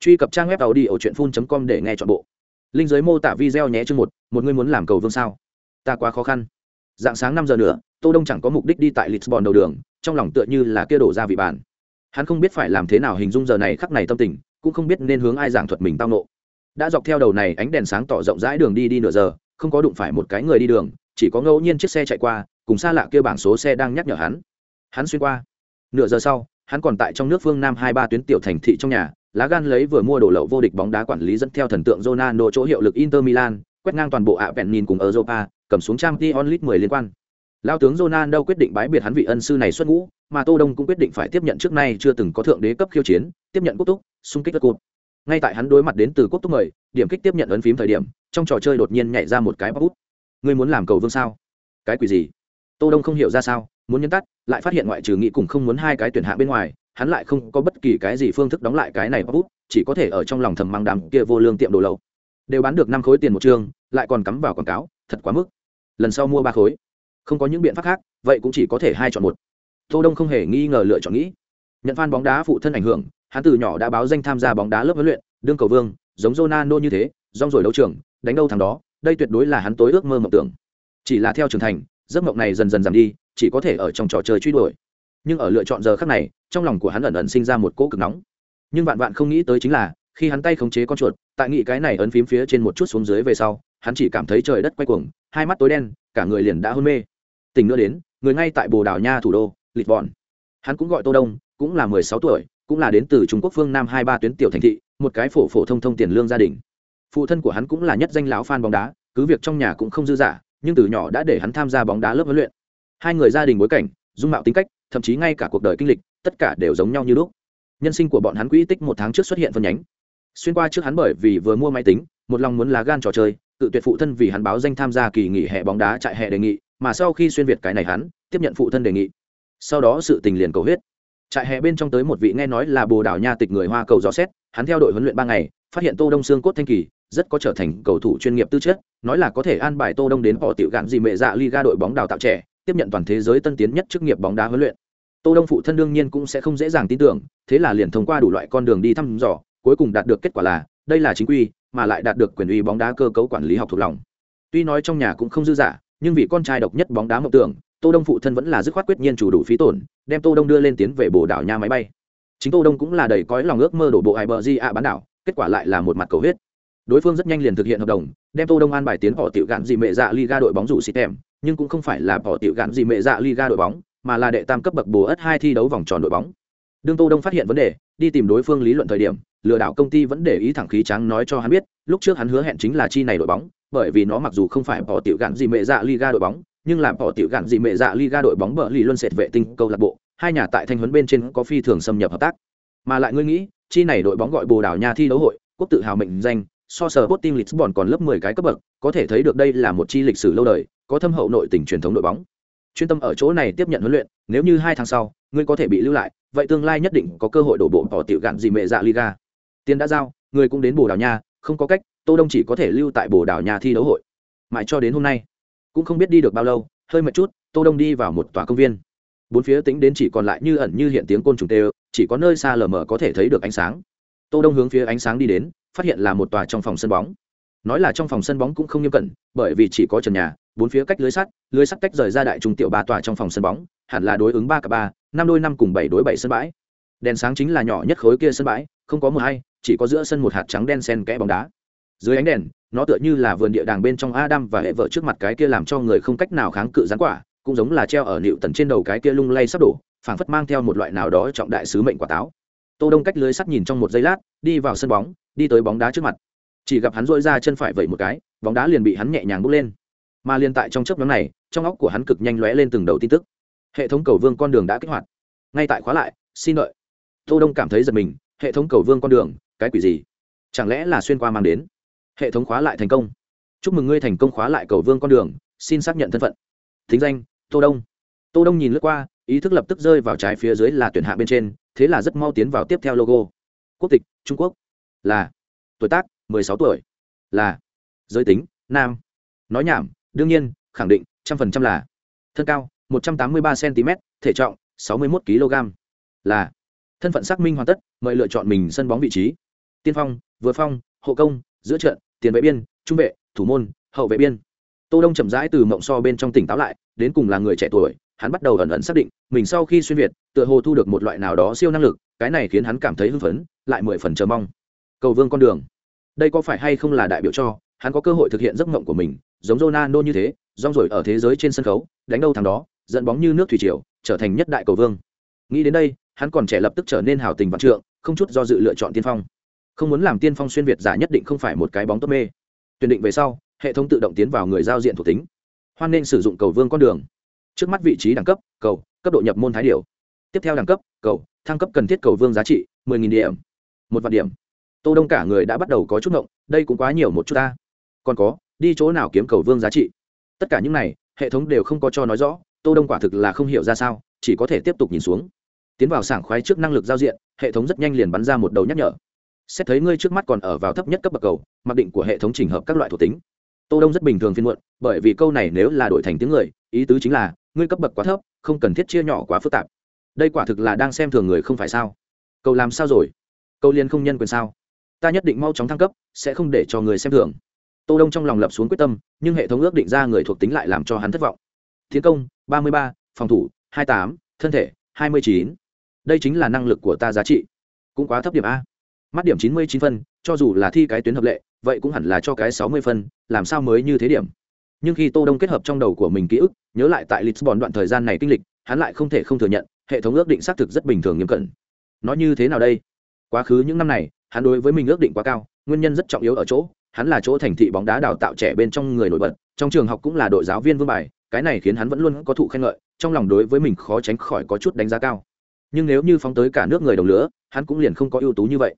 truy cập trang web tàu đi ở truyện phun com để nghe chọn bộ. Linh giới mô tả video nhé chương một một người muốn làm cầu vương sao? Ta quá khó khăn. Dạng sáng năm giờ nữa, tô đông chẳng có mục đích đi tại lisbon đầu đường, trong lòng tựa như là kia đổ ra vị bàn. hắn không biết phải làm thế nào hình dung giờ này khắc này tâm tình, cũng không biết nên hướng ai giảng thuật mình tao nộ đã dọc theo đầu này, ánh đèn sáng tỏ rộng rãi đường đi đi nửa giờ, không có đụng phải một cái người đi đường, chỉ có ngẫu nhiên chiếc xe chạy qua, cùng xa lạ kia bảng số xe đang nhắc nhở hắn. Hắn xuyên qua. Nửa giờ sau, hắn còn tại trong nước phương nam hai ba tuyến tiểu thành thị trong nhà lá gan lấy vừa mua đồ lậu vô địch bóng đá quản lý dẫn theo thần tượng Ronaldo chỗ hiệu lực Inter Milan, quét ngang toàn bộ ạ vẹn nhìn cùng Europa, cầm xuống Champions League 10 liên quan. lão tướng Ronaldo quyết định bái biệt hắn vị ân sư này xuất ngũ, mà Tô Đông cũng quyết định phải tiếp nhận trước nay chưa từng có thượng đế cấp khiêu chiến, tiếp nhận quốc túc, xung kích đất cột. Ngay tại hắn đối mặt đến từ quốc túc mời, điểm kích tiếp nhận ấn phím thời điểm, trong trò chơi đột nhiên nhảy ra một cái bút. Ngươi muốn làm cầu vương sao? Cái quỷ gì? Tô Đông không hiểu ra sao, muốn nhấn tắt, lại phát hiện ngoại trừ nghĩ cùng không muốn hai cái tuyển hạ bên ngoài, hắn lại không có bất kỳ cái gì phương thức đóng lại cái này bút chỉ có thể ở trong lòng thầm mang đàm kia vô lương tiệm đồ lậu. Đều bán được năm khối tiền một chương lại còn cắm vào quảng cáo thật quá mức. Lần sau mua ba khối. Không có những biện pháp khác vậy cũng chỉ có thể hai chọn một. Tô đông không hề nghi ngờ lựa chọn nghĩ. Nhận phan bóng đá phụ thân ảnh hưởng hắn từ nhỏ đã báo danh tham gia bóng đá lớp huấn luyện đương cầu vương giống Ronaldo như thế rong rồi đấu trường đánh đâu thằng đó đây tuyệt đối là hắn tối ước mơ mộng tưởng. Chỉ là theo trưởng thành giấc mộng này dần dần giảm đi chỉ có thể ở trong trò chơi truy đuổi. Nhưng ở lựa chọn giờ khắc này, trong lòng của hắn ẩn ẩn sinh ra một cỗ cực nóng. Nhưng vạn vạn không nghĩ tới chính là, khi hắn tay khống chế con chuột, tại nghị cái này ấn phím phía trên một chút xuống dưới về sau, hắn chỉ cảm thấy trời đất quay cuồng, hai mắt tối đen, cả người liền đã hôn mê. Tình nữa đến, người ngay tại bồ đào nha thủ đô lịch vòn. Hắn cũng gọi tô đông, cũng là mười sáu tuổi, cũng là đến từ trung quốc phương nam hai ba tuyến tiểu thành thị, một cái phổ phổ thông thông tiền lương gia đình. Phụ thân của hắn cũng là nhất danh lão fan bóng đá, cứ việc trong nhà cũng không dư giả nhưng từ nhỏ đã để hắn tham gia bóng đá lớp huấn luyện hai người gia đình bối cảnh, dung mạo tính cách, thậm chí ngay cả cuộc đời kinh lịch, tất cả đều giống nhau như lúc. Nhân sinh của bọn hắn quỹ tích một tháng trước xuất hiện phân nhánh. Xuyên qua trước hắn bởi vì vừa mua máy tính, một lòng muốn lá gan trò chơi, tự tuyệt phụ thân vì hắn báo danh tham gia kỳ nghỉ hè bóng đá trại hè đề nghị, mà sau khi xuyên việt cái này hắn, tiếp nhận phụ thân đề nghị. Sau đó sự tình liền cầu huyết. Trại hè bên trong tới một vị nghe nói là bồ đảo nha tịch người hoa cầu gió xét, hắn theo đội huấn luyện ba ngày, phát hiện tô đông xương cốt thanh kỳ, rất có trở thành cầu thủ chuyên nghiệp tư chất, nói là có thể an bài tô đông đến bỏ tiểu gạn gì mẹ dạ liga đội bóng đào tạo trẻ tiếp nhận toàn thế giới tân tiến nhất chức nghiệp bóng đá huấn luyện. Tô đông phụ thân đương nhiên cũng sẽ không dễ dàng tin tưởng, thế là liền thông qua đủ loại con đường đi thăm dò, cuối cùng đạt được kết quả là, đây là chính quy, mà lại đạt được quyền uy bóng đá cơ cấu quản lý học thuộc lòng. Tuy nói trong nhà cũng không dư giả, nhưng vì con trai độc nhất bóng đá mộng tưởng, tô đông phụ thân vẫn là dứt khoát quyết nhiên chủ đủ phí tổn, đem tô đông đưa lên tiến về bồ đảo nha máy bay. Chính tô đông cũng là đầy cõi lòng ước mơ đổ bộ ai bờ di ạ bán đảo, kết quả lại là một mặt cầu huyết đối phương rất nhanh liền thực hiện hợp đồng, đem tô đông an bài tiến bỏ tiểu gạn dì mẹ dạ liga đội bóng rủ xịt tèm nhưng cũng không phải là bỏ tiểu gạn dì mẹ dạ liga đội bóng, mà là đệ tam cấp bậc bồ ất hai thi đấu vòng tròn đội bóng. Đương tô đông phát hiện vấn đề, đi tìm đối phương lý luận thời điểm, lừa đảo công ty vẫn để ý thẳng khí trắng nói cho hắn biết, lúc trước hắn hứa hẹn chính là chi này đội bóng, bởi vì nó mặc dù không phải bỏ tiểu gạn dì mẹ dạ liga đội bóng, nhưng làm bỏ tiểu gạn dì mẹ dạ liga đội bóng bờ lì luân sệt vệ tinh câu lạc bộ, hai nhà tại thanh huấn bên trên có phi thường xâm nhập hợp tác. Mà lại ngươi nghĩ, chi này đội bóng gọi bồ đảo nha thi đấu hội, quốc tự hào mệnh danh so sở Sporting Lisbon còn lớp 10 cái cấp bậc, có thể thấy được đây là một chi lịch sử lâu đời, có thâm hậu nội tình truyền thống đội bóng. Chuyên tâm ở chỗ này tiếp nhận huấn luyện nếu như hai tháng sau ngươi có thể bị lưu lại vậy tương lai nhất định có cơ hội đổ bộ bỏ tiểu gạn gì mẹ dạ liga. Tiền đã giao ngươi cũng đến bồ đào nha không có cách tô đông chỉ có thể lưu tại bồ đào nha thi đấu hội. Mãi cho đến hôm nay cũng không biết đi được bao lâu hơi mệt chút tô đông đi vào một tòa công viên. Bốn phía tính đến chỉ còn lại như ẩn như hiện tiếng côn trùng tê chỉ có nơi xa lờ mờ có thể thấy được ánh sáng. Tô đông hướng phía ánh sáng đi đến phát hiện là một tòa trong phòng sân bóng. Nói là trong phòng sân bóng cũng không nghiêm cẩn, bởi vì chỉ có trần nhà, bốn phía cách lưới sắt lưới sắt tách rời ra đại trung tiểu ba tòa trong phòng sân bóng, hẳn là đối ứng ba cả ba, năm đôi năm cùng bảy đối bảy sân bãi. Đèn sáng chính là nhỏ nhất khối kia sân bãi, không có mùa hay chỉ có giữa sân một hạt trắng đen sen kẽ bóng đá. Dưới ánh đèn, nó tựa như là vườn địa đàng bên trong adam và hệ vợ trước mặt cái kia làm cho người không cách nào kháng cự gián quả, cũng giống là treo ở nịu tần trên đầu cái kia lung lay sắp đổ, phảng phất mang theo một loại nào đó trọng đại sứ mệnh quả táo tô đông cách lưới sắt nhìn trong một giây lát, đi vào sân bóng, đi tới bóng đá trước mặt. Chỉ gặp hắn dội ra chân phải vẩy một cái, bóng đá liền bị hắn nhẹ nhàng bốc lên. Mà liên tại trong chớp nhoáng này, trong óc của hắn cực nhanh lóe lên từng đầu tin tức. Hệ thống cầu vương con đường đã kích hoạt. Ngay tại khóa lại, xin đợi. tô đông cảm thấy giật mình, hệ thống cầu vương con đường, cái quỷ gì? Chẳng lẽ là xuyên qua mang đến? Hệ thống khóa lại thành công. Chúc mừng ngươi thành công khóa lại cầu vương con đường, xin xác nhận thân phận. Thính danh, tô đông. Tô đông nhìn lướt qua ý thức lập tức rơi vào trái phía dưới là tuyển hạ bên trên, thế là rất mau tiến vào tiếp theo logo. Quốc tịch, trung quốc. Là, tuổi tác 16 tuổi. Là, giới tính, nam. Nói nhảm, đương nhiên, khẳng định, trăm phần trăm là. Thân cao, một trăm tám mươi ba cm thể trọng, sáu mươi một kg là, thân phận xác minh hoàn tất, mời lựa chọn mình sân bóng vị trí. Tiên phong, vừa phong, hộ công, giữa trận, tiền vệ biên, trung vệ, thủ môn, hậu vệ biên tô đông chậm rãi từ mộng so bên trong tỉnh táo lại, đến cùng là người trẻ tuổi, hắn bắt đầu ẩn ẩn xác định, mình sau khi xuyên việt, tựa hồ thu được một loại nào đó siêu năng lực, cái này khiến hắn cảm thấy hưng phấn, lại mười phần chờ mong. Cầu vương con đường. Đây có phải hay không là đại biểu cho, hắn có cơ hội thực hiện giấc mộng của mình, giống Ronaldo như thế, rong rổi ở thế giới trên sân khấu, đánh đâu thằng đó, dẫn bóng như nước thủy triều, trở thành nhất đại cầu vương. Nghĩ đến đây, hắn còn trẻ lập tức trở nên hào tình vạn trượng, không chút do dự lựa chọn tiên phong. Không muốn làm tiên phong xuyên việt giả nhất định không phải một cái bóng tốt mê. Tuyển định về sau hệ thống tự động tiến vào người giao diện thuộc tính. Hoan nên sử dụng cầu vương con đường. Trước mắt vị trí đẳng cấp, cầu, cấp độ nhập môn thái điều. Tiếp theo đẳng cấp, cầu, thăng cấp cần thiết cầu vương giá trị 10.000 điểm. Một vạn điểm. Tô đông cả người đã bắt đầu có chút ngộng, đây cũng quá nhiều một chút ta. Còn có, đi chỗ nào kiếm cầu vương giá trị? Tất cả những này, hệ thống đều không có cho nói rõ, tô đông quả thực là không hiểu ra sao, chỉ có thể tiếp tục nhìn xuống. Tiến vào sảng khoái trước năng lực giao diện, hệ thống rất nhanh liền bắn ra một đầu nhắc nhở. Xét thấy ngươi trước mắt còn ở vào thấp nhất cấp bậc cầu, mặc định của hệ thống trình hợp các loại thuộc tính tô đông rất bình thường phiên muộn bởi vì câu này nếu là đổi thành tiếng người ý tứ chính là ngươi cấp bậc quá thấp không cần thiết chia nhỏ quá phức tạp. Đây quả thực là đang xem thường người không phải sao? Cầu làm sao rồi? Câu liên không nhân quyền sao? Ta nhất định mau chóng thăng cấp sẽ không để cho người xem thường. Tô đông trong lòng lập xuống quyết tâm nhưng hệ thống ước định ra người thuộc tính lại làm cho hắn thất vọng. Tiến công 33, phòng thủ 28, thân thể 29. đây chính là năng lực của ta giá trị. Cũng quá thấp điểm a. Mắt điểm 99 phân cho dù là thi cái tuyến hợp lệ vậy cũng hẳn là cho cái 60 phân, làm sao mới như thế điểm? Nhưng khi tô đông kết hợp trong đầu của mình ký ức, nhớ lại tại lisbon đoạn thời gian này kinh lịch, hắn lại không thể không thừa nhận, hệ thống ước định xác thực rất bình thường nghiêm cẩn. Nó như thế nào đây? Quá khứ những năm này, hắn đối với mình ước định quá cao, nguyên nhân rất trọng yếu ở chỗ, hắn là chỗ thành thị bóng đá đào tạo trẻ bên trong người nổi bật, trong trường học cũng là đội giáo viên vương bài, cái này khiến hắn vẫn luôn có thụ khen ngợi, trong lòng đối với mình khó tránh khỏi có chút đánh giá cao. Nhưng nếu như phóng tới cả nước người đồng lứa, hắn cũng liền không có ưu tú như vậy.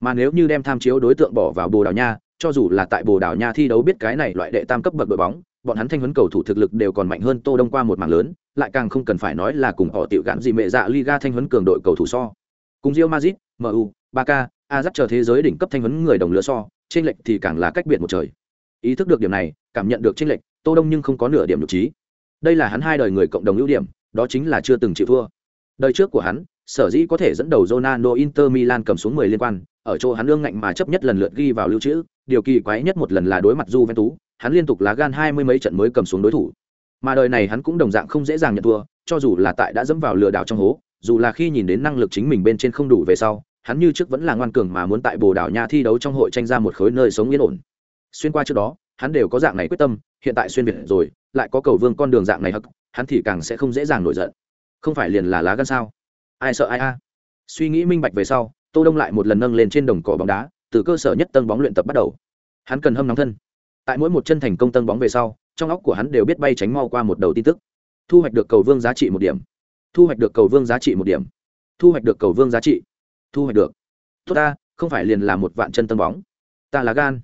Mà nếu như đem tham chiếu đối tượng bỏ vào bồ đào nha cho dù là tại bồ đào nha thi đấu biết cái này loại đệ tam cấp bậc đội bóng bọn hắn thanh huấn cầu thủ thực lực đều còn mạnh hơn tô đông qua một mảng lớn lại càng không cần phải nói là cùng họ tiểu gạn gì mẹ dạ liga thanh huấn cường đội cầu thủ so. Cùng Real Madrid, MU, Barca, Ajax chờ thế giới đỉnh cấp thanh huấn người đồng lứa so trên lệch thì càng là cách biệt một trời. Ý thức được điểm này cảm nhận được trên lệch tô đông nhưng không có nửa điểm nhục trí. Đây là hắn hai đời người cộng đồng ưu điểm đó chính là chưa từng chịu thua. Đời trước của hắn sở dĩ có thể dẫn đầu Ronaldo Inter Milan cầm xuống 10 liên quan ở chỗ hắn lương ngạnh mà chấp nhất lần lượt ghi vào lưu trữ, điều kỳ quái nhất một lần là đối mặt Juventus, hắn liên tục lá gan hai mươi mấy trận mới cầm xuống đối thủ. Mà đời này hắn cũng đồng dạng không dễ dàng nhận thua, cho dù là tại đã dẫm vào lừa đảo trong hố, dù là khi nhìn đến năng lực chính mình bên trên không đủ về sau, hắn như trước vẫn là ngoan cường mà muốn tại bồ đảo nha thi đấu trong hội tranh ra một khối nơi sống yên ổn. Xuyên qua trước đó, hắn đều có dạng này quyết tâm, hiện tại xuyên việt rồi, lại có cầu vương con đường dạng này hắc, hắn thì càng sẽ không dễ dàng nổi giận. Không phải liền là lá gan sao? Ai sợ ai a? Suy nghĩ minh bạch về sau tô đông lại một lần nâng lên trên đồng cỏ bóng đá, từ cơ sở nhất tân bóng luyện tập bắt đầu. Hắn cần hâm nóng thân. Tại mỗi một chân thành công tân bóng về sau, trong óc của hắn đều biết bay tránh mau qua một đầu tin tức. Thu hoạch được cầu vương giá trị một điểm. Thu hoạch được cầu vương giá trị một điểm. Thu hoạch được cầu vương giá trị. Thu hoạch được. Tốt ta, không phải liền là một vạn chân tân bóng. Ta là gan.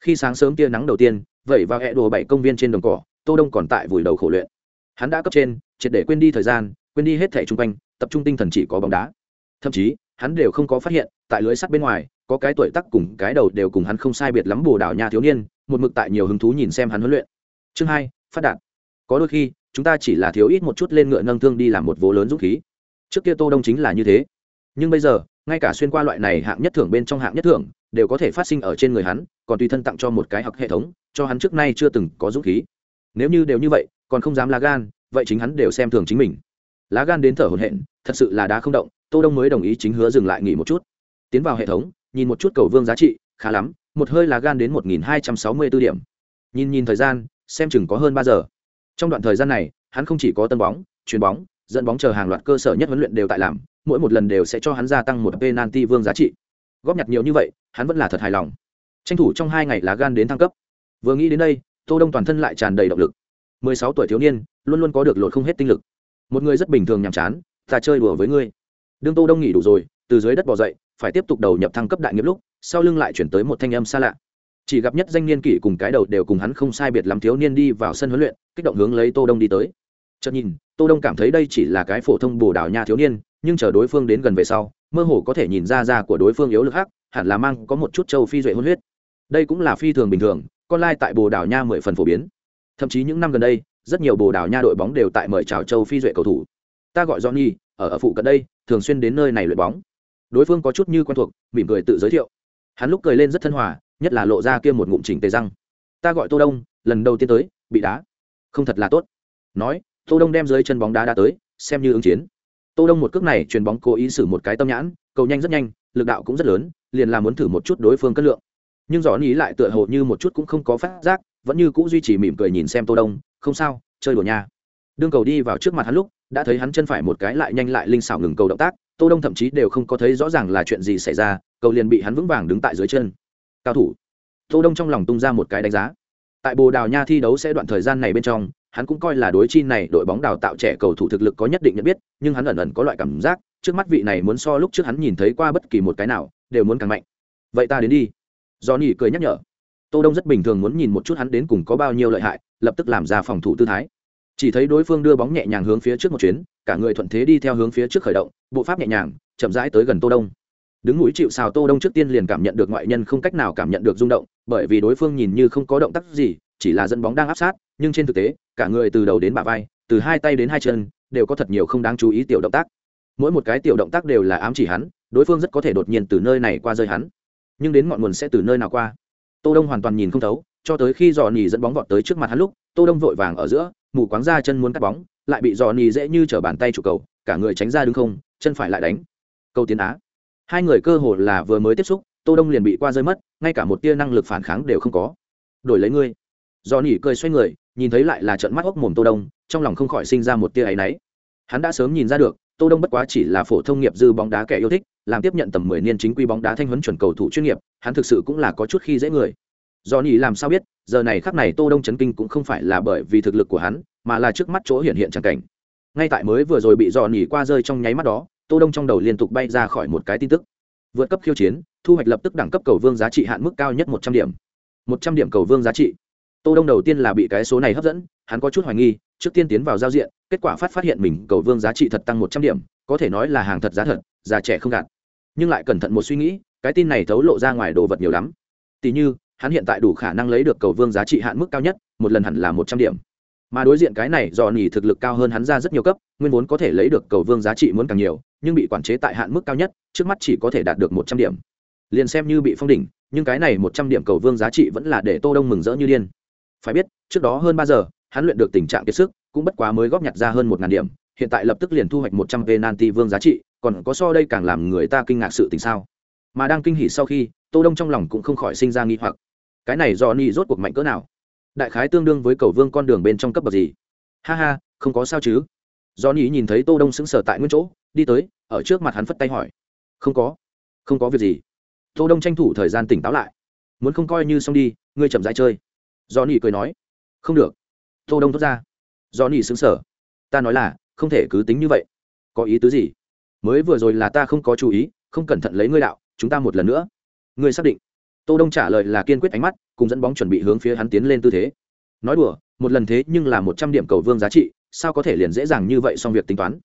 Khi sáng sớm tia nắng đầu tiên, vẩy vào hẹ đồ bảy công viên trên đồng cỏ, tô đông còn tại vùi đầu khổ luyện. Hắn đã cấp trên, triệt để quên đi thời gian, quên đi hết thẻ chung quanh, tập trung tinh thần chỉ có bóng đá. Thậm chí hắn đều không có phát hiện, tại lưới sắt bên ngoài, có cái tuổi tác cùng cái đầu đều cùng hắn không sai biệt lắm bồ đảo nhà thiếu niên, một mực tại nhiều hứng thú nhìn xem hắn huấn luyện. Chương hai, phát đạt. Có đôi khi, chúng ta chỉ là thiếu ít một chút lên ngựa nâng thương đi làm một vố lớn dũng khí. Trước kia tô đông chính là như thế. Nhưng bây giờ, ngay cả xuyên qua loại này hạng nhất thưởng bên trong hạng nhất thưởng, đều có thể phát sinh ở trên người hắn, còn tùy thân tặng cho một cái học hệ thống, cho hắn trước nay chưa từng có dũng khí. Nếu như đều như vậy, còn không dám lá gan, vậy chính hắn đều xem thường chính mình. Lá gan đến thở hổn hển, thật sự là đá không động tô đông mới đồng ý chính hứa dừng lại nghỉ một chút. Tiến vào hệ thống, nhìn một chút cầu vương giá trị, khá lắm, một hơi là gan đến một nghìn hai trăm sáu mươi 1264 điểm. Nhìn nhìn thời gian, xem chừng có hơn ba giờ. Trong đoạn thời gian này, hắn không chỉ có tân bóng, chuyền bóng, dẫn bóng chờ hàng loạt cơ sở nhất huấn luyện đều tại làm, mỗi một lần đều sẽ cho hắn gia tăng một penalty vương giá trị. Góp nhặt nhiều như vậy, hắn vẫn là thật hài lòng. Tranh thủ trong hai ngày lá gan đến thăng cấp. Vừa nghĩ đến đây, tô đông toàn thân lại tràn đầy động lực. 16 tuổi thiếu niên, luôn luôn có được lột không hết tinh lực. Một người rất bình thường nhàm chán, ta chơi đùa với ngươi đương tô đông nghỉ đủ rồi, từ dưới đất bò dậy, phải tiếp tục đầu nhập thăng cấp đại nghiệp lúc, sau lưng lại chuyển tới một thanh âm xa lạ. Chỉ gặp nhất danh niên kỷ cùng cái đầu đều cùng hắn không sai biệt lắm thiếu niên đi vào sân huấn luyện, kích động hướng lấy tô đông đi tới. Chợt nhìn, tô đông cảm thấy đây chỉ là cái phổ thông bồ đào nha thiếu niên, nhưng chờ đối phương đến gần về sau, mơ hồ có thể nhìn ra da của đối phương yếu lực hắc, hẳn là mang có một chút châu phi duệ hôn huyết. Đây cũng là phi thường bình thường, con lai tại bồ đào nha mười phần phổ biến. Thậm chí những năm gần đây, rất nhiều bồ đào nha đội bóng đều tại mời chào châu phi duệ cầu thủ. Ta gọi johnny, ở ở phụ cận đây thường xuyên đến nơi này luyện bóng. Đối phương có chút như quen thuộc, mỉm cười tự giới thiệu. Hắn lúc cười lên rất thân hòa, nhất là lộ ra kia một ngụm chỉnh tề răng. Ta gọi tô đông, lần đầu tiên tới, bị đá. Không thật là tốt. Nói, tô đông đem dưới chân bóng đá đá tới, xem như ứng chiến. Tô đông một cước này truyền bóng cố ý xử một cái tâm nhãn, cầu nhanh rất nhanh, lực đạo cũng rất lớn, liền là muốn thử một chút đối phương cân lượng. Nhưng rõ ý lại tựa hồ như một chút cũng không có phát giác, vẫn như cũ duy trì mỉm cười nhìn xem tô đông, không sao, chơi đùa nha đương cầu đi vào trước mặt hắn lúc, đã thấy hắn chân phải một cái lại nhanh lại linh xảo ngừng cầu động tác, tô đông thậm chí đều không có thấy rõ ràng là chuyện gì xảy ra, cầu liền bị hắn vững vàng đứng tại dưới chân. Cao thủ. Tô đông trong lòng tung ra một cái đánh giá. Tại bồ đào nha thi đấu sẽ đoạn thời gian này bên trong, hắn cũng coi là đối chi này đội bóng đào tạo trẻ cầu thủ thực lực có nhất định nhận biết, nhưng hắn ẩn ẩn có loại cảm giác, trước mắt vị này muốn so lúc trước hắn nhìn thấy qua bất kỳ một cái nào, đều muốn càng mạnh. Vậy ta đến đi. Do nhỉ cười nhắc nhở. Tô đông rất bình thường muốn nhìn một chút hắn đến cùng có bao nhiêu lợi hại, lập tức làm ra phòng thủ tư thái chỉ thấy đối phương đưa bóng nhẹ nhàng hướng phía trước một chuyến, cả người thuận thế đi theo hướng phía trước khởi động, bộ pháp nhẹ nhàng, chậm rãi tới gần tô đông. Đứng mũi chịu sào tô đông trước tiên liền cảm nhận được ngoại nhân không cách nào cảm nhận được rung động, bởi vì đối phương nhìn như không có động tác gì, chỉ là dẫn bóng đang áp sát, nhưng trên thực tế, cả người từ đầu đến bả vai, từ hai tay đến hai chân, đều có thật nhiều không đáng chú ý tiểu động tác. Mỗi một cái tiểu động tác đều là ám chỉ hắn, đối phương rất có thể đột nhiên từ nơi này qua rơi hắn. Nhưng đến ngọn nguồn sẽ từ nơi nào qua? Tô đông hoàn toàn nhìn không thấu cho tới khi dò nỉ dẫn bóng vọt tới trước mặt hắn lúc, tô đông vội vàng ở giữa, mù quáng ra chân muốn cắt bóng, lại bị dò nỉ dễ như trở bàn tay trụ cầu, cả người tránh ra đứng không, chân phải lại đánh. Câu tiến á. Hai người cơ hồ là vừa mới tiếp xúc, tô đông liền bị qua rơi mất, ngay cả một tia năng lực phản kháng đều không có. Đổi lấy ngươi. Dò nỉ cười xoay người, nhìn thấy lại là trận mắt hốc mồm tô đông, trong lòng không khỏi sinh ra một tia áy náy. Hắn đã sớm nhìn ra được, tô đông bất quá chỉ là phổ thông nghiệp dư bóng đá kẻ yêu thích, làm tiếp nhận tầm mười niên chính quy bóng đá thanh huấn chuẩn cầu thủ chuyên nghiệp, hắn thực sự cũng là có chút khi dễ người do nỉ làm sao biết, giờ này khắc này tô đông chấn kinh cũng không phải là bởi vì thực lực của hắn, mà là trước mắt chỗ hiện hiện chẳng cảnh. Ngay tại mới vừa rồi bị dò nỉ qua rơi trong nháy mắt đó, tô đông trong đầu liên tục bay ra khỏi một cái tin tức. Vượt cấp khiêu chiến, thu hoạch lập tức đẳng cấp cầu vương giá trị hạn mức cao nhất một trăm điểm. Một trăm điểm cầu vương giá trị. Tô đông đầu tiên là bị cái số này hấp dẫn, hắn có chút hoài nghi, trước tiên tiến vào giao diện, kết quả phát phát hiện mình cầu vương giá trị thật tăng một trăm điểm, có thể nói là hàng thật giá thật, già trẻ không gạt. Nhưng lại cẩn thận một suy nghĩ, cái tin này thấu lộ ra ngoài đồ vật nhiều lắm. Tỉ như hắn hiện tại đủ khả năng lấy được cầu vương giá trị hạn mức cao nhất, một lần hẳn là một trăm điểm. Mà đối diện cái này, do nỉ thực lực cao hơn hắn ra rất nhiều cấp, nguyên vốn có thể lấy được cầu vương giá trị muốn càng nhiều, nhưng bị quản chế tại hạn mức cao nhất, trước mắt chỉ có thể đạt được một trăm điểm. Liền xem như bị phong đỉnh, nhưng cái này một trăm điểm cầu vương giá trị vẫn là để tô đông mừng rỡ như điên. Phải biết, trước đó hơn ba giờ, hắn luyện được tình trạng kiệt sức, cũng bất quá mới góp nhặt ra hơn một ngàn điểm, hiện tại lập tức liền thu hoạch một trăm penalty vương giá trị, còn có so đây càng làm người ta kinh ngạc sự tình sao? Mà đang kinh hỉ sau khi, tô đông trong lòng cũng không khỏi sinh ra nghi hoặc cái này do ni rốt cuộc mạnh cỡ nào? Đại khái tương đương với cầu vương con đường bên trong cấp bậc gì? Ha ha, không có sao chứ. Do ni nhìn thấy tô đông sững sờ tại nguyên chỗ, đi tới, ở trước mặt hắn phất tay hỏi. Không có không có việc gì. Tô đông tranh thủ thời gian tỉnh táo lại. Muốn không coi như xong đi, ngươi chậm rãi chơi. Do ni cười nói. Không được. Tô đông thốt ra. Do ni sững sờ. Ta nói là, không thể cứ tính như vậy. Có ý tứ gì? Mới vừa rồi là ta không có chú ý, không cẩn thận lấy ngươi đạo, chúng ta một lần nữa. Ngươi xác định tô đông trả lời là kiên quyết ánh mắt, cùng dẫn bóng chuẩn bị hướng phía hắn tiến lên tư thế. Nói đùa, một lần thế nhưng là một trăm điểm cầu vương giá trị, sao có thể liền dễ dàng như vậy xong việc tính toán?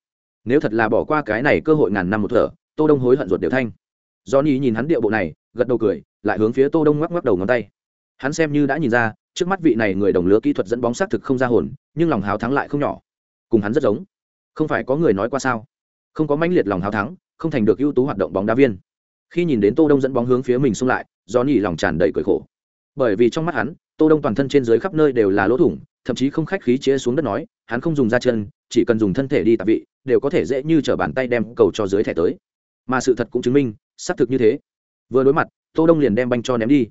Nếu thật là bỏ qua cái này cơ hội ngàn năm một thở, tô đông hối hận ruột đều thanh. Johnny nhìn hắn điệu bộ này, gật đầu cười, lại hướng phía tô đông ngoắc ngoắc đầu ngón tay. Hắn xem như đã nhìn ra, trước mắt vị này người đồng lứa kỹ thuật dẫn bóng xác thực không ra hồn, nhưng lòng háo thắng lại không nhỏ. Cùng hắn rất giống. Không phải có người nói qua sao? Không có mãnh liệt lòng háo thắng, không thành được ưu tú hoạt động bóng đá viên. Khi nhìn đến tô đông dẫn bóng hướng phía mình xung lại do nhỉ lòng tràn đầy cười khổ. Bởi vì trong mắt hắn, tô đông toàn thân trên dưới khắp nơi đều là lỗ thủng, thậm chí không khách khí chia xuống đất nói, hắn không dùng ra chân, chỉ cần dùng thân thể đi tạp vị, đều có thể dễ như trở bàn tay đem cầu cho dưới thẻ tới. Mà sự thật cũng chứng minh, xác thực như thế. Vừa đối mặt, tô đông liền đem banh cho ném đi.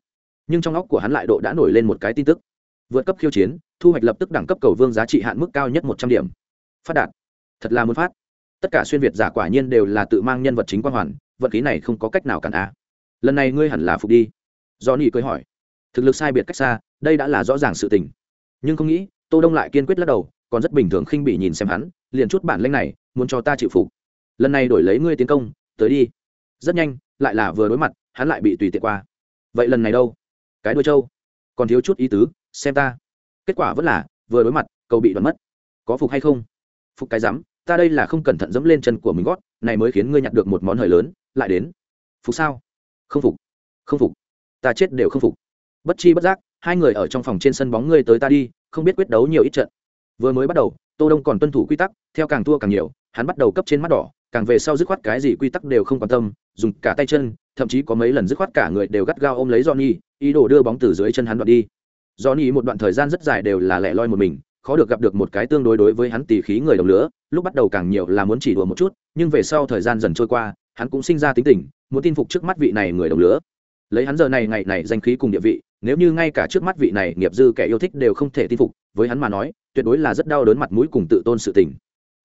Nhưng trong óc của hắn lại độ đã nổi lên một cái tin tức. Vượt cấp khiêu chiến, thu hoạch lập tức đẳng cấp cầu vương giá trị hạn mức cao nhất một trăm điểm. Phát đạt. Thật là muốn phát. Tất cả xuyên việt giả quả nhiên đều là tự mang nhân vật chính quan hoàn, vật khí này không có cách nào cản á lần này ngươi hẳn là phục đi do nỉ cười hỏi thực lực sai biệt cách xa đây đã là rõ ràng sự tình nhưng không nghĩ tô đông lại kiên quyết lắc đầu còn rất bình thường khinh bị nhìn xem hắn liền chút bản lĩnh này muốn cho ta chịu phục lần này đổi lấy ngươi tiến công tới đi rất nhanh lại là vừa đối mặt hắn lại bị tùy tiện qua vậy lần này đâu cái đuôi châu, còn thiếu chút ý tứ xem ta kết quả vẫn là vừa đối mặt cầu bị đoán mất có phục hay không phục cái rắm ta đây là không cẩn thận dẫm lên chân của mình gót này mới khiến ngươi nhặt được một món hời lớn lại đến phục sao không phục. Không phục. Ta chết đều không phục. Bất chi bất giác, hai người ở trong phòng trên sân bóng ngươi tới ta đi, không biết quyết đấu nhiều ít trận. Vừa mới bắt đầu, tô đông còn tuân thủ quy tắc, theo càng thua càng nhiều, hắn bắt đầu cấp trên mắt đỏ, càng về sau dứt khoát cái gì quy tắc đều không quan tâm, dùng cả tay chân, thậm chí có mấy lần dứt khoát cả người đều gắt gao ôm lấy johnny, ý đồ đưa bóng từ dưới chân hắn đoạn đi. Johnny một đoạn thời gian rất dài đều là lẻ loi một mình, khó được gặp được một cái tương đối đối với hắn tỉ khí người đồng lứa lúc bắt đầu càng nhiều là muốn chỉ đùa một chút, nhưng về sau thời gian dần trôi qua, hắn cũng sinh ra tính tình muốn tin phục trước mắt vị này người đồng lứa. Lấy hắn giờ này ngày này danh khí cùng địa vị, nếu như ngay cả trước mắt vị này nghiệp dư kẻ yêu thích đều không thể tin phục, với hắn mà nói, tuyệt đối là rất đau đớn mặt mũi cùng tự tôn sự tình.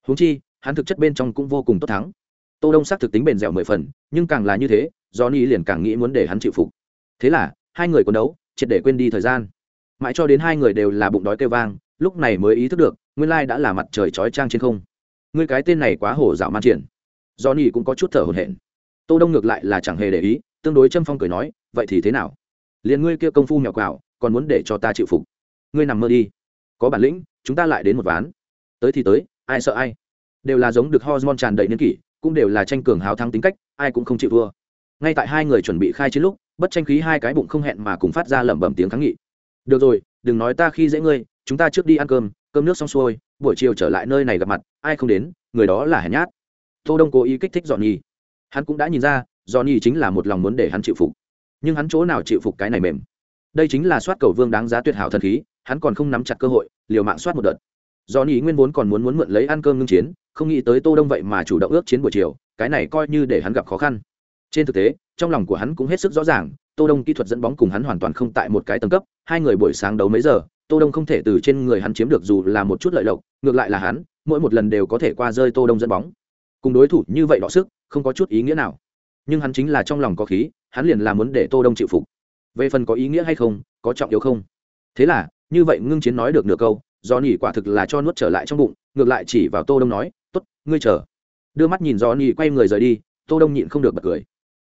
Húng chi, hắn thực chất bên trong cũng vô cùng tốt thắng. Tô đông xác thực tính bền dẻo mười phần, nhưng càng là như thế, johnny liền càng nghĩ muốn để hắn chịu phục. Thế là, hai người còn đấu, triệt để quên đi thời gian. Mãi cho đến hai người đều là bụng đói kêu vang, lúc này mới ý thức được, nguyên lai đã là mặt trời chói trang trên không. Ngươi cái tên này quá hổ dạo man triển. Johnny cũng có chút thở hổn hển tô đông ngược lại là chẳng hề để ý, tương đối châm phong cười nói, vậy thì thế nào? Liền ngươi kia công phu mèo quào, còn muốn để cho ta chịu phục? Ngươi nằm mơ đi. Có bản lĩnh, chúng ta lại đến một ván. Tới thì tới, ai sợ ai? Đều là giống được hormone tràn đầy niên kỷ, cũng đều là tranh cường hào thắng tính cách, ai cũng không chịu thua. Ngay tại hai người chuẩn bị khai chiến lúc, bất tranh khí hai cái bụng không hẹn mà cùng phát ra lẩm bẩm tiếng kháng nghị. Được rồi, đừng nói ta khi dễ ngươi, chúng ta trước đi ăn cơm cơm nước xong xuôi, buổi chiều trở lại nơi này gặp mặt, ai không đến, người đó là hèn nhát. Tô đông cố ý kích thích dọn nhì hắn cũng đã nhìn ra, johnny chính là một lòng muốn để hắn chịu phục. Nhưng hắn chỗ nào chịu phục cái này mềm? Đây chính là soát cầu vương đáng giá tuyệt hảo thần khí, hắn còn không nắm chặt cơ hội, liều mạng soát một đợt. Do nguyên vốn còn muốn muốn mượn lấy ăn cơm ngưng chiến, không nghĩ tới tô đông vậy mà chủ động ước chiến buổi chiều, cái này coi như để hắn gặp khó khăn. Trên thực tế, trong lòng của hắn cũng hết sức rõ ràng, tô đông kỹ thuật dẫn bóng cùng hắn hoàn toàn không tại một cái tầng cấp, hai người buổi sáng đấu mấy giờ, tô đông không thể từ trên người hắn chiếm được dù là một chút lợi lộc, ngược lại là hắn, mỗi một lần đều có thể qua rơi tô đông dẫn bóng cùng đối thủ như vậy đọ sức, không có chút ý nghĩa nào. Nhưng hắn chính là trong lòng có khí, hắn liền là muốn để tô đông chịu phục. Về phần có ý nghĩa hay không, có trọng yếu không? Thế là, như vậy ngưng chiến nói được nửa câu do nhỉ quả thực là cho nuốt trở lại trong bụng, ngược lại chỉ vào tô đông nói, tốt, ngươi chờ. Đưa mắt nhìn do nhỉ quay người rời đi, tô đông nhịn không được bật cười.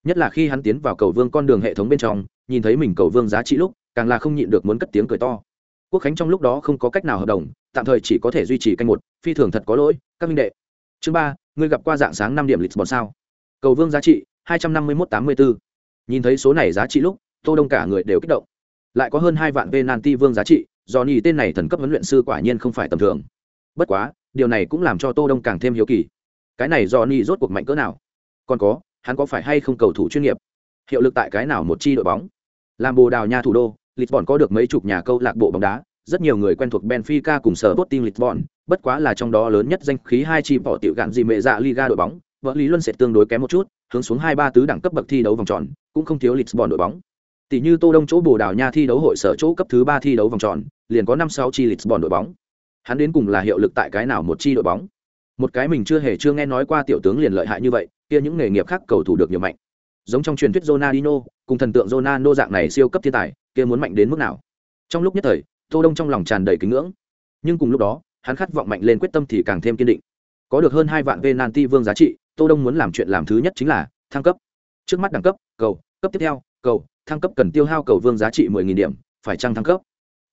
Nhất là khi hắn tiến vào cầu vương con đường hệ thống bên trong, nhìn thấy mình cầu vương giá trị lúc, càng là không nhịn được muốn cất tiếng cười to. Quốc khánh trong lúc đó không có cách nào hợp đồng, tạm thời chỉ có thể duy trì canh một, phi thường thật có lỗi, các minh đệ. Chương ba ngươi gặp qua dạng sáng năm điểm lịch bọn sao? Cầu vương giá trị, hai trăm năm mươi một tám mươi bốn nhìn thấy số này giá trị lúc, tô đông cả người đều kích động. Lại có hơn hai vạn penalty vương giá trị, do nhì tên này thần cấp huấn luyện sư quả nhiên không phải tầm thường. Bất quá, điều này cũng làm cho tô đông càng thêm hiếu kỳ. Cái này do nhì rốt cuộc mạnh cỡ nào? Còn có, hắn có phải hay không cầu thủ chuyên nghiệp? Hiệu lực tại cái nào một chi đội bóng? Làm bồ đào nha thủ đô, lisbon có được mấy chục nhà câu lạc bộ bóng đá, rất nhiều người quen thuộc benfica cùng sở tốt team lisbon bất quá là trong đó lớn nhất danh khí hai chi bỏ tiểu gạn gì mẹ dạ liga đội bóng, vợ lý luân sẽ tương đối kém một chút, hướng xuống hai ba tứ đẳng cấp bậc thi đấu vòng tròn, cũng không thiếu lisbon đội bóng. Tỷ như tô đông chỗ bồ đào nha thi đấu hội sở chỗ cấp thứ ba thi đấu vòng tròn, liền có năm sáu chi lisbon đội bóng. Hắn đến cùng là hiệu lực tại cái nào một chi đội bóng? Một cái mình chưa hề chưa nghe nói qua tiểu tướng liền lợi hại như vậy, kia những nghề nghiệp khác cầu thủ được nhiều mạnh. Giống trong truyền thuyết Ronaldinho, cùng thần tượng Ronaldo dạng này siêu cấp thiên tài, kia muốn mạnh đến mức nào? Trong lúc nhất thời, tô đông trong lòng tràn đầy kính ngưỡng. Nhưng cùng lúc đó hắn khát vọng mạnh lên quyết tâm thì càng thêm kiên định. Có được hơn hai vạn penalty vương giá trị, tô đông muốn làm chuyện làm thứ nhất chính là thăng cấp. Trước mắt đẳng cấp, cầu, cấp tiếp theo, cầu, thăng cấp cần tiêu hao cầu vương giá trị mười nghìn điểm, phải chăng thăng cấp?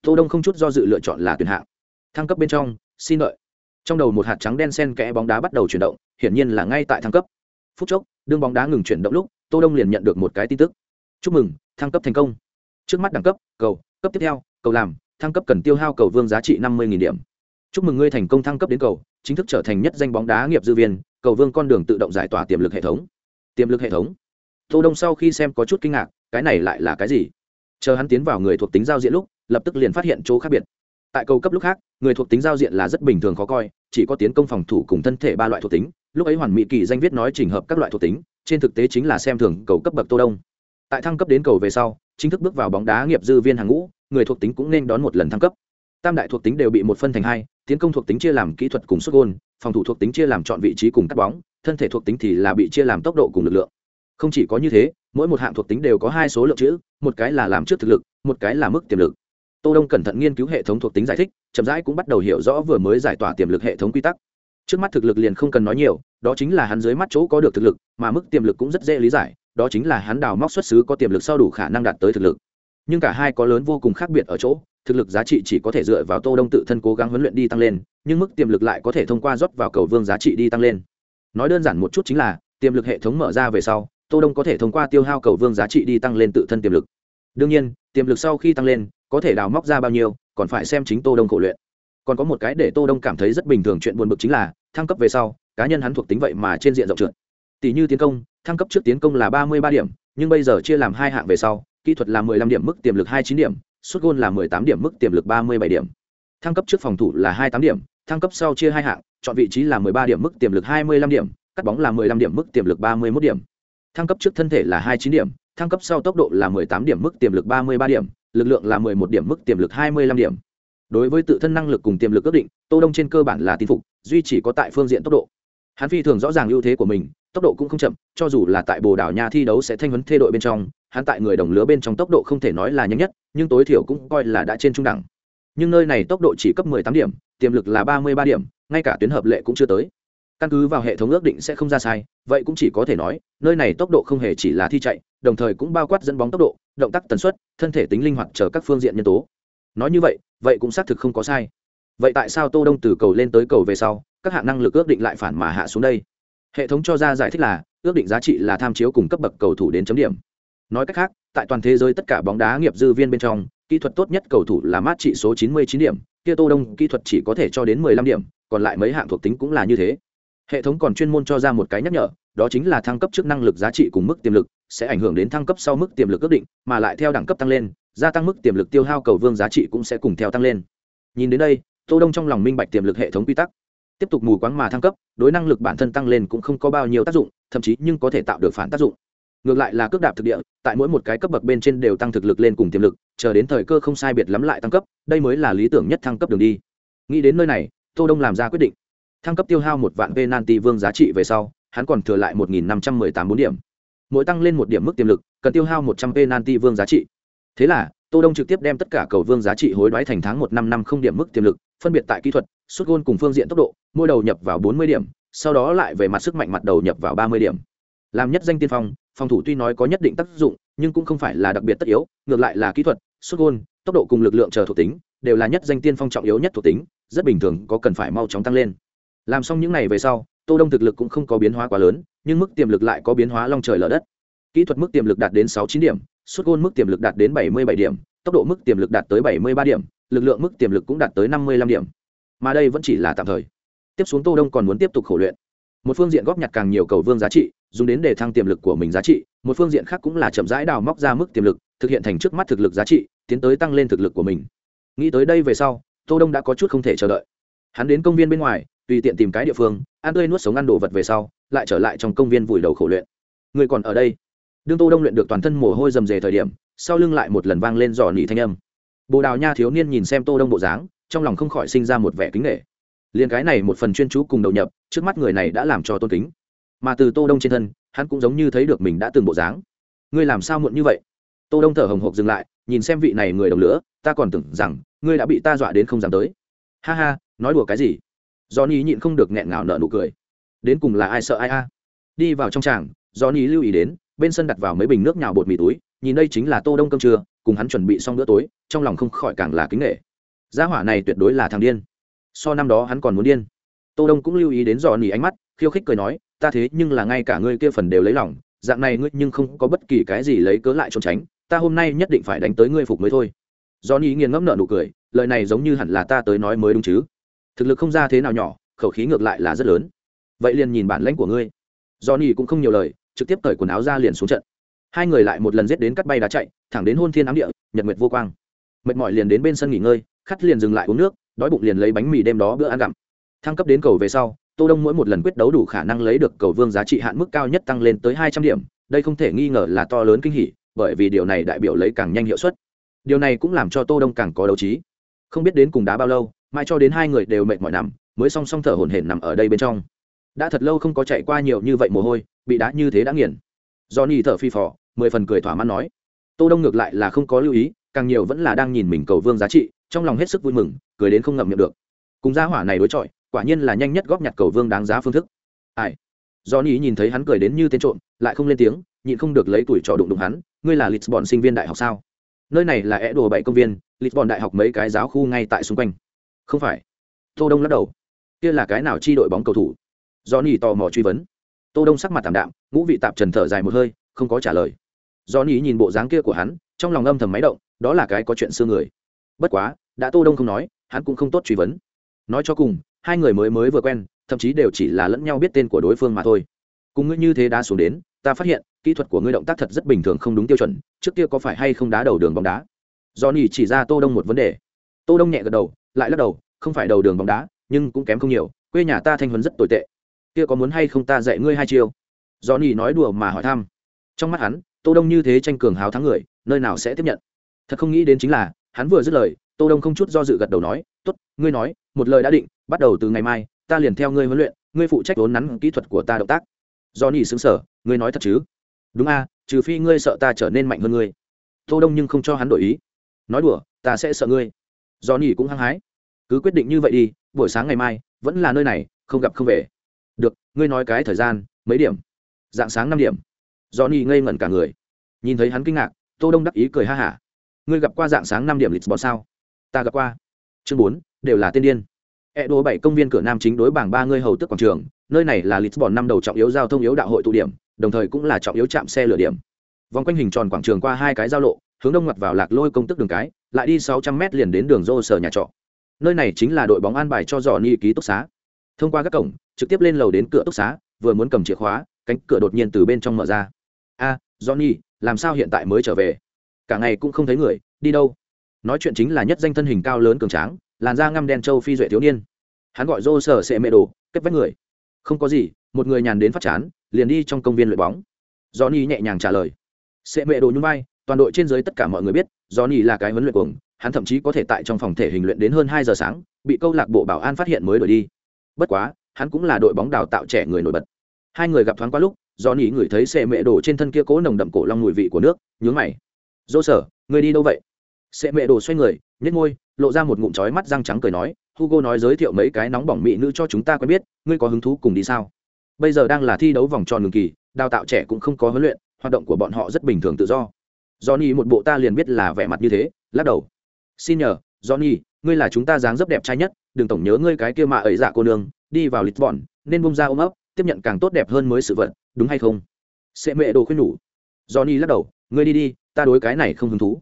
Tô đông không chút do dự lựa chọn là tuyển hạng. Thăng cấp bên trong, xin lợi trong đầu một hạt trắng đen sen kẽ bóng đá bắt đầu chuyển động, hiển nhiên là ngay tại thăng cấp. Phút chốc, đương bóng đá ngừng chuyển động lúc, tô đông liền nhận được một cái tin tức. Chúc mừng, thăng cấp thành công. Trước mắt đẳng cấp, cầu, cấp tiếp theo, cầu làm, thăng cấp cần tiêu hao cầu vương giá trị năm mươi điểm chúc mừng ngươi thành công thăng cấp đến cầu, chính thức trở thành nhất danh bóng đá nghiệp dư viên, cầu vương con đường tự động giải tỏa tiềm lực hệ thống. Tiềm lực hệ thống. Tô đông sau khi xem có chút kinh ngạc, cái này lại là cái gì? Chờ hắn tiến vào người thuộc tính giao diện lúc, lập tức liền phát hiện chỗ khác biệt. Tại cầu cấp lúc khác, người thuộc tính giao diện là rất bình thường khó coi, chỉ có tiến công phòng thủ cùng thân thể ba loại thuộc tính. Lúc ấy hoàn mỹ kỳ danh viết nói trình hợp các loại thuộc tính, trên thực tế chính là xem thường cầu cấp bậc tô đông. Tại thăng cấp đến cầu về sau, chính thức bước vào bóng đá nghiệp dư viên hàng ngũ, người thuộc tính cũng nên đón một lần thăng cấp tam đại thuộc tính đều bị một phân thành hai, tiến công thuộc tính chia làm kỹ thuật cùng xuất gôn, phòng thủ thuộc tính chia làm chọn vị trí cùng cắt bóng, thân thể thuộc tính thì là bị chia làm tốc độ cùng lực lượng. Không chỉ có như thế, mỗi một hạng thuộc tính đều có hai số lượng chữ, một cái là làm trước thực lực, một cái là mức tiềm lực. Tô đông cẩn thận nghiên cứu hệ thống thuộc tính giải thích, chậm rãi cũng bắt đầu hiểu rõ vừa mới giải tỏa tiềm lực hệ thống quy tắc. Trước mắt thực lực liền không cần nói nhiều, đó chính là hắn dưới mắt chỗ có được thực lực, mà mức tiềm lực cũng rất dễ lý giải, đó chính là hắn đào móc xuất xứ có tiềm lực sau đủ khả năng đạt tới thực lực. Nhưng cả hai có lớn vô cùng khác biệt ở chỗ thực lực giá trị chỉ có thể dựa vào tô đông tự thân cố gắng huấn luyện đi tăng lên, nhưng mức tiềm lực lại có thể thông qua rót vào cầu vương giá trị đi tăng lên. Nói đơn giản một chút chính là, tiềm lực hệ thống mở ra về sau, tô đông có thể thông qua tiêu hao cầu vương giá trị đi tăng lên tự thân tiềm lực. Đương nhiên, tiềm lực sau khi tăng lên, có thể đào móc ra bao nhiêu, còn phải xem chính tô đông khổ luyện. Còn có một cái để tô đông cảm thấy rất bình thường chuyện buồn bực chính là, thăng cấp về sau, cá nhân hắn thuộc tính vậy mà trên diện rộng trượt. Tỷ như tiến công, thăng cấp trước tiến công là ba mươi ba điểm, nhưng bây giờ chia làm hai hạng về sau, kỹ thuật là mười lăm điểm, mức tiềm lực hai chín điểm suốt gôn là mười tám điểm, mức tiềm lực ba mươi bảy điểm. Thăng cấp trước phòng thủ là hai tám điểm, thăng cấp sau chia hai hạng, chọn vị trí là mười ba điểm, mức tiềm lực hai mươi lăm điểm, cắt bóng là mười lăm điểm, mức tiềm lực ba mươi mốt điểm. Thăng cấp trước thân thể là hai chín điểm, thăng cấp sau tốc độ là mười tám điểm, mức tiềm lực ba mươi ba điểm, lực lượng là mười một điểm, mức tiềm lực hai mươi lăm điểm. Đối với tự thân năng lực cùng tiềm lực ước định, tô đông trên cơ bản là tin phục, duy chỉ có tại phương diện tốc độ. Hắn phi thường rõ ràng ưu thế của mình, tốc độ cũng không chậm, cho dù là tại bồ đào nha thi đấu sẽ thanh huấn thê đội bên trong, hắn tại người đồng lứa bên trong tốc độ không thể nói là nhanh nhất nhưng tối thiểu cũng coi là đã trên trung đẳng. Nhưng nơi này tốc độ chỉ cấp 18 điểm, tiềm lực là 33 điểm, ngay cả tuyến hợp lệ cũng chưa tới. Căn cứ vào hệ thống ước định sẽ không ra sai, vậy cũng chỉ có thể nói, nơi này tốc độ không hề chỉ là thi chạy, đồng thời cũng bao quát dẫn bóng tốc độ, động tác tần suất, thân thể tính linh hoạt chờ các phương diện nhân tố. Nói như vậy vậy cũng xác thực không có sai. Vậy tại sao tô đông từ cầu lên tới cầu về sau, các hạng năng lực ước định lại phản mà hạ xuống đây? Hệ thống cho ra giải thích là, ước định giá trị là tham chiếu cùng cấp bậc cầu thủ đến chấm điểm nói cách khác, tại toàn thế giới tất cả bóng đá nghiệp dư viên bên trong, kỹ thuật tốt nhất cầu thủ là mát trị số 99 điểm, kia tô đông kỹ thuật chỉ có thể cho đến 15 điểm, còn lại mấy hạng thuộc tính cũng là như thế. Hệ thống còn chuyên môn cho ra một cái nhắc nhở, đó chính là thăng cấp trước năng lực giá trị cùng mức tiềm lực, sẽ ảnh hưởng đến thăng cấp sau mức tiềm lực ước định, mà lại theo đẳng cấp tăng lên, gia tăng mức tiềm lực tiêu hao cầu vương giá trị cũng sẽ cùng theo tăng lên. Nhìn đến đây, tô đông trong lòng minh bạch tiềm lực hệ thống quy tắc. Tiếp tục mù quáng mà thăng cấp, đối năng lực bản thân tăng lên cũng không có bao nhiêu tác dụng, thậm chí nhưng có thể tạo được phản tác dụng ngược lại là cước đạp thực địa, tại mỗi một cái cấp bậc bên trên đều tăng thực lực lên cùng tiềm lực, chờ đến thời cơ không sai biệt lắm lại tăng cấp, đây mới là lý tưởng nhất thăng cấp đường đi. Nghĩ đến nơi này, tô đông làm ra quyết định. Thăng cấp tiêu hao một vạn penalty vương giá trị về sau, hắn còn thừa lại một nghìn năm trăm mười tám bốn điểm. Mỗi tăng lên một điểm mức tiềm lực, cần tiêu hao một trăm penalty vương giá trị. Thế là, tô đông trực tiếp đem tất cả cầu vương giá trị hối đoái thành tháng một năm năm không điểm mức tiềm lực, phân biệt tại kỹ thuật xuất gôn cùng phương diện tốc độ, mỗi đầu nhập vào bốn mươi điểm, sau đó lại về mặt sức mạnh mặt đầu nhập vào ba mươi điểm. Làm nhất danh tiên phong phòng thủ tuy nói có nhất định tác dụng, nhưng cũng không phải là đặc biệt tất yếu, ngược lại là kỹ thuật xuất gôn, tốc độ cùng lực lượng chờ thuộc tính, đều là nhất danh tiên phong trọng yếu nhất thuộc tính, rất bình thường có cần phải mau chóng tăng lên. Làm xong những n à y về sau, tô đông thực lực cũng không có biến hóa quá lớn, nhưng mức tiềm lực lại có biến hóa long trời lở đất. Kỹ thuật mức tiềm lực đạt đến sáu chín điểm xuất gôn mức tiềm lực đạt đến bảy mươi bảy điểm, tốc độ mức tiềm lực đạt tới bảy mươi ba điểm, lực lượng mức tiềm lực cũng đạt tới năm mươi lăm điểm. Mà đây vẫn chỉ là tạm thời. Tiếp xuống tô đông còn muốn tiếp tục khổ luyện một phương diện góp nhặt càng nhiều cầu vương giá trị, dùng đến để thăng tiềm lực của mình giá trị, một phương diện khác cũng là chậm rãi đào móc ra mức tiềm lực, thực hiện thành trước mắt thực lực giá trị, tiến tới tăng lên thực lực của mình. Nghĩ tới đây về sau, tô đông đã có chút không thể chờ đợi. Hắn đến công viên bên ngoài, tùy tiện tìm cái địa phương, ăn tươi nuốt sống ăn đồ vật về sau, lại trở lại trong công viên vùi đầu khổ luyện. Người còn ở đây. Đương tô đông luyện được toàn thân mồ hôi rầm rề thời điểm, sau lưng lại một lần vang lên giò nỉ thanh âm. Bồ đào nha thiếu niên nhìn xem tô đông bộ dáng, trong lòng không khỏi sinh ra một vẻ kính nể. liền cái này một phần chuyên chú cùng đầu nhập trước mắt người này đã làm cho tôn kính. Mà từ tô đông trên thân, hắn cũng giống như thấy được mình đã từng bộ dáng. Ngươi làm sao muộn như vậy? Tô đông thở hồng hộc dừng lại, nhìn xem vị này người đồng lửa, ta còn tưởng rằng, ngươi đã bị ta dọa đến không dám tới. Ha ha, nói đùa cái gì? Johnny nhịn không được nghẹn ngào nở nụ cười. Đến cùng là ai sợ ai a? Đi vào trong tràng, johnny lưu ý đến, bên sân đặt vào mấy bình nước nhào bột mì túi, nhìn đây chính là tô đông cơm trưa, cùng hắn chuẩn bị xong bữa tối, trong lòng không khỏi càng là kính nghệ gia hỏa này tuyệt đối là thằng điên. So năm đó hắn còn muốn điên tô đông cũng lưu ý đến dò nỉ ánh mắt, khiêu khích cười nói, ta thế nhưng là ngay cả ngươi kia phần đều lấy lòng, dạng này ngươi nhưng không có bất kỳ cái gì lấy cớ lại trốn tránh, ta hôm nay nhất định phải đánh tới ngươi phục mới thôi. Do nỉ nghiền ngẫm nợ nụ cười, lời này giống như hẳn là ta tới nói mới đúng chứ. Thực lực không ra thế nào nhỏ, khẩu khí ngược lại là rất lớn. Vậy liền nhìn bản lãnh của ngươi. Do nỉ cũng không nhiều lời, trực tiếp cởi quần áo ra liền xuống trận. Hai người lại một lần giết đến cắt bay đá chạy, thẳng đến hôn thiên ám địa, nhật nguyệt vô quang. Mệt mỏi liền đến bên sân nghỉ ngơi, khắt liền dừng lại uống nước, đói bụng liền lấy bánh mì đêm đó bữa ăn gặm thăng cấp đến cầu về sau, tô đông mỗi một lần quyết đấu đủ khả năng lấy được cầu vương giá trị hạn mức cao nhất tăng lên tới hai trăm điểm. Đây không thể nghi ngờ là to lớn kinh hỉ, bởi vì điều này đại biểu lấy càng nhanh hiệu suất. Điều này cũng làm cho tô đông càng có đấu trí. Không biết đến cùng đá bao lâu mai cho đến hai người đều mệt mỏi nằm, mới song song thở hổn hển nằm ở đây bên trong. Đã thật lâu không có chạy qua nhiều như vậy mồ hôi, bị đá như thế đã nghiền. Johnny thở phi phò, mười phần cười thỏa mãn nói. Tô đông ngược lại là không có lưu ý, càng nhiều vẫn là đang nhìn mình cầu vương giá trị, trong lòng hết sức vui mừng, cười đến không ngậm miệng được. Cùng gia hỏa này đối chọi quả nhiên là nhanh nhất góp nhặt cầu vương đáng giá phương thức. Ai? Do ni nhìn thấy hắn cười đến như tên trộm, lại không lên tiếng, nhịn không được lấy tuổi trò đụng đụng hắn, ngươi là lisbon sinh viên đại học sao? Nơi này là é đồ bảy công viên, lisbon đại học mấy cái giáo khu ngay tại xung quanh. Không phải. Tô đông lắc đầu. Kia là cái nào chi đội bóng cầu thủ? Do nỉ tò mò truy vấn. Tô đông sắc mặt tạm đạm, ngũ vị tạp trần thở dài một hơi, không có trả lời. Do nỉ nhìn bộ dáng kia của hắn, trong lòng âm thầm máy động, đó là cái có chuyện xưa người. Bất quá, đã tô đông không nói, hắn cũng không tốt truy vấn. Nói cho cùng hai người mới mới vừa quen, thậm chí đều chỉ là lẫn nhau biết tên của đối phương mà thôi. Cùng ngươi như thế đã xuống đến, ta phát hiện, kỹ thuật của ngươi động tác thật rất bình thường không đúng tiêu chuẩn, trước kia có phải hay không đá đầu đường bóng đá? Do nỉ chỉ ra tô đông một vấn đề. Tô đông nhẹ gật đầu, lại lắc đầu, không phải đầu đường bóng đá, nhưng cũng kém không nhiều, quê nhà ta thanh huấn rất tồi tệ. Kia có muốn hay không ta dạy ngươi hai chiêu? Do nỉ nói đùa mà hỏi thăm. Trong mắt hắn, tô đông như thế tranh cường hào thắng người, nơi nào sẽ tiếp nhận? Thật không nghĩ đến chính là, hắn vừa dứt lời, tô đông không chút do dự gật đầu nói, tốt, ngươi nói, một lời đã định bắt đầu từ ngày mai, ta liền theo ngươi huấn luyện, ngươi phụ trách vốn nắn kỹ thuật của ta động tác. Do nỉ xứng sở ngươi nói thật chứ? Đúng a, trừ phi ngươi sợ ta trở nên mạnh hơn ngươi. Tô đông nhưng không cho hắn đổi ý. Nói đùa, ta sẽ sợ ngươi. Do nỉ cũng hăng hái. Cứ quyết định như vậy đi, buổi sáng ngày mai, vẫn là nơi này, không gặp không về. Được, ngươi nói cái thời gian, mấy điểm? Dạng sáng năm điểm. Do nỉ ngây ngẩn cả người. Nhìn thấy hắn kinh ngạc, tô đông đắc ý cười ha hả. Ngươi gặp qua dạng sáng năm điểm lịch bọn sao? Ta gặp qua. Chương bốn, đều là tiên điên e đô bảy công viên cửa nam chính đối bảng ba người hầu tức quảng trường nơi này là lisbon năm đầu trọng yếu giao thông yếu đạo hội tụ điểm đồng thời cũng là trọng yếu trạm xe lửa điểm. Vòng quanh hình tròn quảng trường qua hai cái giao lộ hướng đông ngoặt vào lạc lôi công tức đường cái lại đi sáu trăm mét liền đến đường rô sở nhà trọ. Nơi này chính là đội bóng an bài cho Johnny ký túc xá. Thông qua các cổng trực tiếp lên lầu đến cửa túc xá vừa muốn cầm chìa khóa cánh cửa đột nhiên từ bên trong mở ra. A à, johnny làm sao hiện tại mới trở về? Cả ngày cũng không thấy người đi đâu? Nói chuyện chính là nhất danh thân hình cao lớn cường tráng làn da ngăm đen châu phi duệ thiếu niên. Hắn gọi dô sở sệ mê đồ, kết vách người. Không có gì, một người nhàn đến phát chán, liền đi trong công viên luyện bóng. Johnny nhẹ nhàng trả lời. Sệ mê đồ nhún vai, toàn đội trên dưới tất cả mọi người biết, johnny là cái huấn luyện cuồng, hắn thậm chí có thể tại trong phòng thể hình luyện đến hơn hai giờ sáng, bị câu lạc bộ bảo an phát hiện mới đổi đi. Bất quá, hắn cũng là đội bóng đào tạo trẻ người nổi bật. Hai người gặp thoáng qua lúc do nỉ ngửi thấy sệ mẹ đồ trên thân kia cố nồng đậm cổ long mùi vị của nước, nhướng mày. Dô sở, người đi đâu vậy? Sệ mẹ đổ xoay người nhét môi, lộ ra một ngụm chói mắt răng trắng cười nói, hugo nói giới thiệu mấy cái nóng bỏng mỹ nữ cho chúng ta quen biết, ngươi có hứng thú cùng đi sao? Bây giờ đang là thi đấu vòng tròn ngừng kỳ, đào tạo trẻ cũng không có huấn luyện, hoạt động của bọn họ rất bình thường tự do. Johnny một bộ ta liền biết là vẻ mặt như thế, lắc đầu. Xin nhờ, johnny, ngươi là chúng ta dáng dấp đẹp trai nhất, đừng tổng nhớ ngươi cái kia mà ấy dạ cô nương, đi vào lisbon, nên bông ra ôm ấp, tiếp nhận càng tốt đẹp hơn mới sự vật, đúng hay không? Sẽ mẹ đồ khuyên nhủ. Johnny lắc đầu, ngươi đi đi, ta đối cái này không hứng thú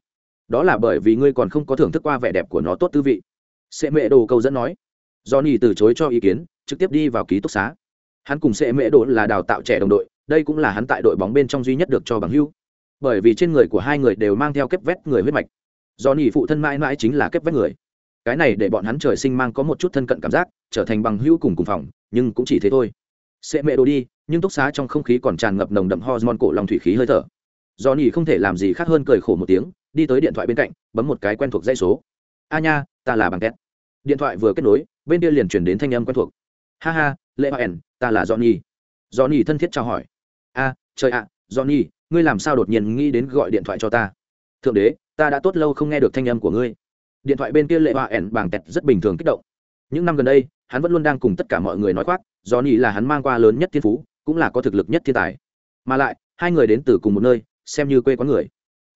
đó là bởi vì ngươi còn không có thưởng thức qua vẻ đẹp của nó tốt tư vị. Sệ mệ đồ câu dẫn nói. Johnny từ chối cho ý kiến, trực tiếp đi vào ký túc xá. Hắn cùng sệ mệ đồ là đào tạo trẻ đồng đội, đây cũng là hắn tại đội bóng bên trong duy nhất được cho bằng hưu bởi vì trên người của hai người đều mang theo kép vét người huyết mạch. Johnny phụ thân mãi mãi chính là kép vét người. Cái này để bọn hắn trời sinh mang có một chút thân cận cảm giác, trở thành bằng hữu cùng cùng phòng, nhưng cũng chỉ thế thôi. Sệ mệ đồ đi, nhưng túc xá trong không khí còn tràn ngập nồng đậm hormone cổ lòng thủy khí hơi thở. Do nhỉ không thể làm gì khác hơn cười khổ một tiếng đi tới điện thoại bên cạnh, bấm một cái quen thuộc dây số. A nha, ta là bằng két điện thoại vừa kết nối, bên kia liền chuyển đến thanh âm quen thuộc. Ha ha lệ hoa ẻn ta là johnny. Johnny thân thiết chào hỏi. A, trời ạ, johnny, ngươi làm sao đột nhiên nghĩ đến gọi điện thoại cho ta? Thượng đế, ta đã tốt lâu không nghe được thanh âm của ngươi. Điện thoại bên kia lệ hoa ẻn bàng tẹt rất bình thường kích động. Những năm gần đây, hắn vẫn luôn đang cùng tất cả mọi người nói khoác do là hắn mang qua lớn nhất thiên phú, cũng là có thực lực nhất thiên tài. Mà lại, hai người đến từ cùng một nơi, xem như quê quán người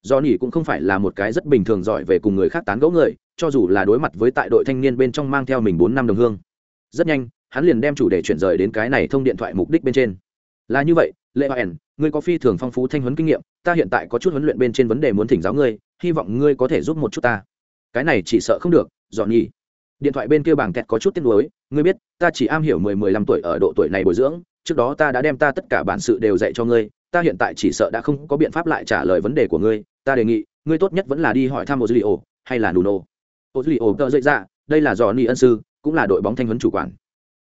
do nhị cũng không phải là một cái rất bình thường giỏi về cùng người khác tán gẫu người, cho dù là đối mặt với tại đội thanh niên bên trong mang theo mình bốn năm đồng hương. Rất nhanh, hắn liền đem chủ đề chuyển rời đến cái này thông điện thoại mục đích bên trên. Là như vậy lệ hoa ẻn ngươi có phi thường phong phú thanh huấn kinh nghiệm, ta hiện tại có chút huấn luyện bên trên vấn đề muốn thỉnh giáo ngươi, hy vọng ngươi có thể giúp một chút ta. Cái này chỉ sợ không được dọn nhỉ điện thoại bên kia bảng kẹt có chút tiếc nuối, ngươi biết, ta chỉ am hiểu mười mười lăm tuổi ở độ tuổi này bồi dưỡng, trước đó ta đã đem ta tất cả bản sự đều dạy cho ngươi ta hiện tại chỉ sợ đã không có biện pháp lại trả lời vấn đề của ngươi, ta đề nghị, ngươi tốt nhất vẫn là đi hỏi thăm ozilio, hay là nuno. Ozilio tờ dậy ra đây là do ni ân sư, cũng là đội bóng thanh huấn chủ quản.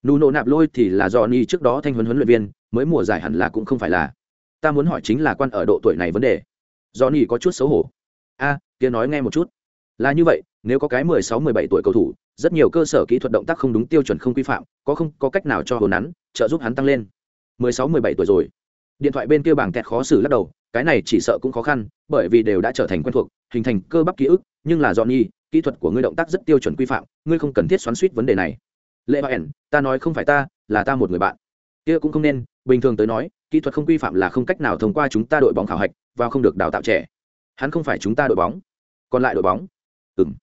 Nuno nạp lôi thì là do ni trước đó thanh huấn huấn luyện viên, mới mùa giải hẳn là cũng không phải là. Ta muốn hỏi chính là quan ở độ tuổi này vấn đề. Do ni có chút xấu hổ. A, kia nói nghe một chút. Là như vậy, nếu có cái mười sáu, mười bảy tuổi cầu thủ, rất nhiều cơ sở kỹ thuật động tác không đúng tiêu chuẩn không quy phạm, có không, có cách nào cho hồn hắn, trợ giúp hắn tăng lên. mười sáu, mười bảy tuổi rồi điện thoại bên kia bảng kẹt khó xử lắc đầu, cái này chỉ sợ cũng khó khăn, bởi vì đều đã trở thành quen thuộc, hình thành cơ bắp ký ức, nhưng là do nhi kỹ thuật của ngươi động tác rất tiêu chuẩn quy phạm, ngươi không cần thiết xoắn suýt vấn đề này. Lệ bà ẻn ta nói không phải ta, là ta một người bạn. Kia cũng không nên, bình thường tới nói, kỹ thuật không quy phạm là không cách nào thông qua chúng ta đội bóng khảo hạch, và không được đào tạo trẻ. Hắn không phải chúng ta đội bóng, còn lại đội bóng. Ừng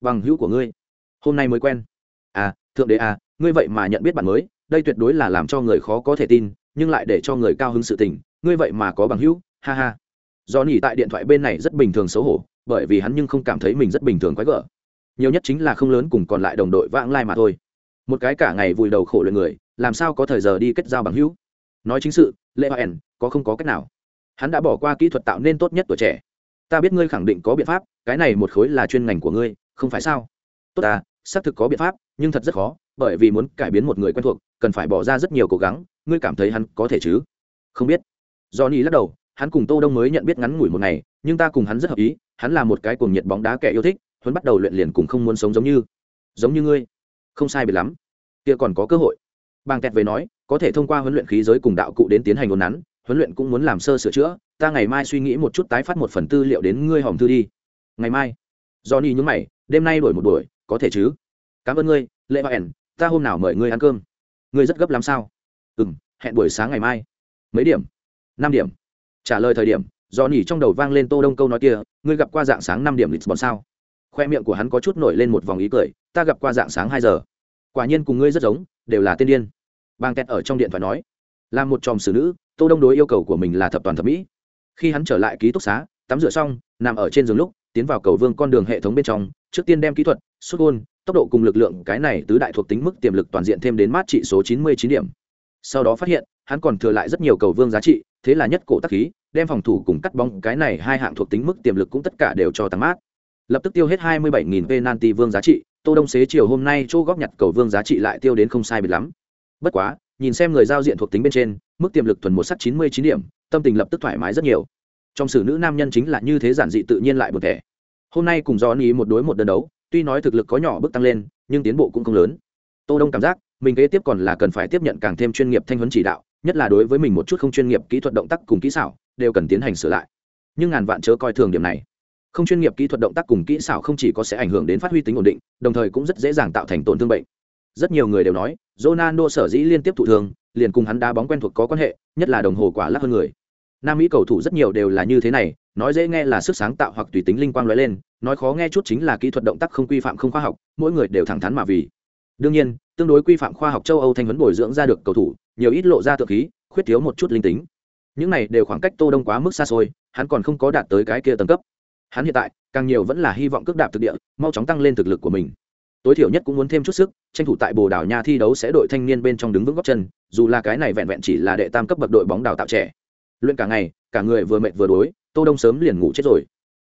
bằng hữu của ngươi. Hôm nay mới quen. À thượng đế à ngươi vậy mà nhận biết bạn mới, đây tuyệt đối là làm cho người khó có thể tin nhưng lại để cho người cao hứng sự tình, ngươi vậy mà có bằng hữu, ha ha. Do nỉ tại điện thoại bên này rất bình thường xấu hổ, bởi vì hắn nhưng không cảm thấy mình rất bình thường quái gở. Nhiều nhất chính là không lớn cùng còn lại đồng đội vãng lai mà thôi. Một cái cả ngày vùi đầu khổ luyện người, làm sao có thời giờ đi kết giao bằng hữu? Nói chính sự lệ hoa ẻn có không có cách nào? Hắn đã bỏ qua kỹ thuật tạo nên tốt nhất tuổi trẻ. Ta biết ngươi khẳng định có biện pháp, cái này một khối là chuyên ngành của ngươi, không phải sao? Tốt ta, xác thực có biện pháp, nhưng thật rất khó bởi vì muốn cải biến một người quen thuộc, cần phải bỏ ra rất nhiều cố gắng, ngươi cảm thấy hắn có thể chứ? Không biết. Do ni lắc đầu, hắn cùng tô đông mới nhận biết ngắn ngủi một ngày, nhưng ta cùng hắn rất hợp ý, hắn là một cái cuồng nhiệt bóng đá kẻ yêu thích huấn bắt đầu luyện liền cùng không muốn sống giống như. Giống như ngươi. Không sai biệt lắm. Kia còn có cơ hội. Bàng kẹt về nói, có thể thông qua huấn luyện khí giới cùng đạo cụ đến tiến hành ồn nắn, huấn luyện cũng muốn làm sơ sửa chữa, ta ngày mai suy nghĩ một chút tái phát một phần tư liệu đến ngươi hòm thư đi. Ngày mai. Do ni nhúng mày, đêm nay đổi một buổi, có thể chứ? Cảm ơn ngươi lệ hoa ẻn ta hôm nào mời ngươi ăn cơm? Ngươi rất gấp làm sao? Ừ m hẹn buổi sáng ngày mai. Mấy điểm? Năm điểm. Trả lời thời điểm do nỉ trong đầu vang lên tô đông câu nói kia, ngươi gặp qua dạng sáng năm điểm lịch bọn sao? Khoe miệng của hắn có chút nổi lên một vòng ý cười, ta gặp qua dạng sáng hai giờ. Quả nhiên cùng ngươi rất giống, đều là tiên điên. Bang tẹt ở trong điện thoại nói, là một chòm xử nữ, tô đông đối yêu cầu của mình là thập toàn thẩm mỹ. Khi hắn trở lại ký túc xá, tắm rửa xong, nằm ở trên giường lúc tiến vào cầu vương con đường hệ thống bên trong, trước tiên đem kỹ thuật, xuất gôn tốc độ cùng lực lượng cái này tứ đại thuộc tính mức tiềm lực toàn diện thêm đến mát trị số chín mươi chín điểm. Sau đó phát hiện, hắn còn thừa lại rất nhiều cầu vương giá trị, thế là nhất cổ tắc khí, đem phòng thủ cùng cắt bóng cái này hai hạng thuộc tính mức tiềm lực cũng tất cả đều cho tăng mát. Lập tức tiêu hết hai mươi bảy nghìn penalty vương giá trị, tô đông xế chiều hôm nay chỗ góp nhặt cầu vương giá trị lại tiêu đến không sai biệt lắm. Bất quá, nhìn xem người giao diện thuộc tính bên trên, mức tiềm lực thuần một sắt chín mươi chín điểm, tâm tình lập tức thoải mái rất nhiều trong sử nữ nam nhân chính là như thế giản dị tự nhiên lại bực thể hôm nay cùng do ý một đối một đơn đấu, tuy nói thực lực có nhỏ bước tăng lên, nhưng tiến bộ cũng không lớn. Tô đông cảm giác, mình kế tiếp còn là cần phải tiếp nhận càng thêm chuyên nghiệp thanh huấn chỉ đạo, nhất là đối với mình một chút không chuyên nghiệp kỹ thuật động tác cùng kỹ xảo, đều cần tiến hành sửa lại. Nhưng ngàn vạn chớ coi thường điểm này. Không chuyên nghiệp kỹ thuật động tác cùng kỹ xảo không chỉ có sẽ ảnh hưởng đến phát huy tính ổn định, đồng thời cũng rất dễ dàng tạo thành tổn thương bệnh. Rất nhiều người đều nói, Ronaldo sở dĩ liên tiếp thụ thương, liền cùng hắn đá bóng quen thuộc có quan hệ, nhất là đồng hồ quả lắc hơn người nam mỹ cầu thủ rất nhiều đều là như thế này, nói dễ nghe là sức sáng tạo hoặc tùy tính linh quang lóe lên, nói khó nghe chút chính là kỹ thuật động tác không quy phạm không khoa học, mỗi người đều thẳng thắn mà vì. Đương nhiên, tương đối quy phạm khoa học châu âu thanh vấn bồi dưỡng ra được cầu thủ, nhiều ít lộ ra tự khí, khuyết thiếu một chút linh tính. Những này đều khoảng cách tô đông quá mức xa xôi, hắn còn không có đạt tới cái kia tầng cấp. Hắn hiện tại, càng nhiều vẫn là hy vọng cước đạp thực địa, mau chóng tăng lên thực lực của mình. Tối thiểu nhất cũng muốn thêm chút sức, tranh thủ tại bồ đào nha thi đấu sẽ đội thanh niên bên trong đứng vững góc chân, dù là cái này vẹn vẹn chỉ là đệ tam cấp bậc đội bóng đào tạo trẻ luyện cả ngày, cả người vừa mệt vừa đối tô đông sớm liền ngủ chết rồi.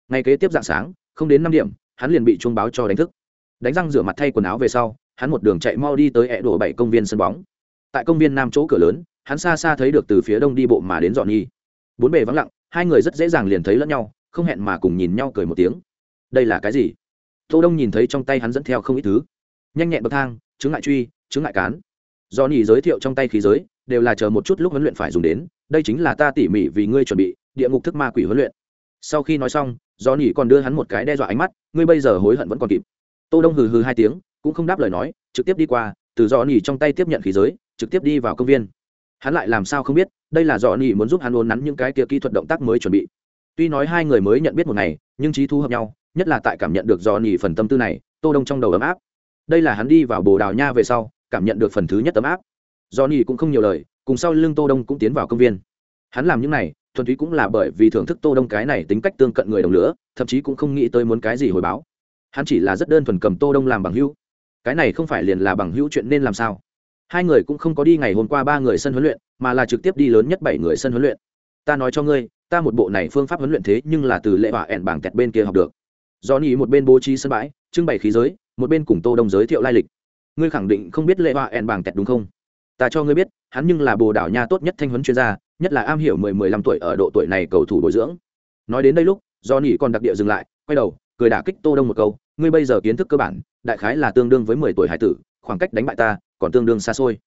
Ngày kế tiếp dạng sáng, không đến năm điểm, hắn liền bị chuông báo cho đánh thức. Đánh răng rửa mặt thay quần áo về sau, hắn một đường chạy mau đi tới ẹ đổ bảy công viên sân bóng. Tại công viên nam chỗ cửa lớn, hắn xa xa thấy được từ phía đông đi bộ mà đến dọn nhi bốn bề vắng lặng, hai người rất dễ dàng liền thấy lẫn nhau, không hẹn mà cùng nhìn nhau cười một tiếng. Đây là cái gì? Tô đông nhìn thấy trong tay hắn dẫn theo không ít thứ. Nhanh nhẹn bậc thang chứng ngại truy chứng ngại cán. Do nhì giới thiệu trong tay khí giới, đều là chờ một chút lúc huấn luyện phải dùng đến đây chính là ta tỉ mỉ vì ngươi chuẩn bị, địa ngục thức ma quỷ huấn luyện. Sau khi nói xong do nỉ còn đưa hắn một cái đe dọa ánh mắt, ngươi bây giờ hối hận vẫn còn kịp. Tô đông hừ hừ hai tiếng, cũng không đáp lời nói, trực tiếp đi qua, từ do nỉ trong tay tiếp nhận khí giới, trực tiếp đi vào công viên. Hắn lại làm sao không biết, đây là do nỉ muốn giúp hắn ôn nắn những cái kia kỹ thuật động tác mới chuẩn bị. Tuy nói hai người mới nhận biết một ngày, nhưng trí thu hợp nhau, nhất là tại cảm nhận được do nỉ phần tâm tư này, tô đông trong đầu ấm áp. Đây là hắn đi vào bồ đào nha về sau, cảm nhận được phần thứ nhất ấm áp. Do nỉ cũng không nhiều lời cùng sau lưng tô đông cũng tiến vào công viên. Hắn làm những này, thuần túy cũng là bởi vì thưởng thức tô đông cái này tính cách tương cận người đồng lửa thậm chí cũng không nghĩ tới muốn cái gì hồi báo. Hắn chỉ là rất đơn thuần cầm tô đông làm bằng hữu. Cái này không phải liền là bằng hữu chuyện nên làm sao? Hai người cũng không có đi ngày hôm qua ba người sân huấn luyện, mà là trực tiếp đi lớn nhất bảy người sân huấn luyện. Ta nói cho ngươi, ta một bộ này phương pháp huấn luyện thế nhưng là từ lệ họa ẻn bảng kẹt bên kia học được. Do nghĩ một bên bố trí sân bãi, trưng bày khí giới, một bên cùng tô đông giới thiệu lai lịch. Ngươi khẳng định không biết lệ họa ẻn bảng kẹt đúng không? Ta cho ngươi biết, hắn nhưng là bồ đảo nha tốt nhất thanh huấn chuyên gia, nhất là am hiểu mười mười lăm tuổi ở độ tuổi này cầu thủ bồi dưỡng. Nói đến đây lúc do nỉ còn đặc địa dừng lại, quay đầu, cười đả kích tô đông một câu, ngươi bây giờ kiến thức cơ bản, đại khái là tương đương với mười tuổi hải tử, khoảng cách đánh bại ta còn tương đương xa xôi.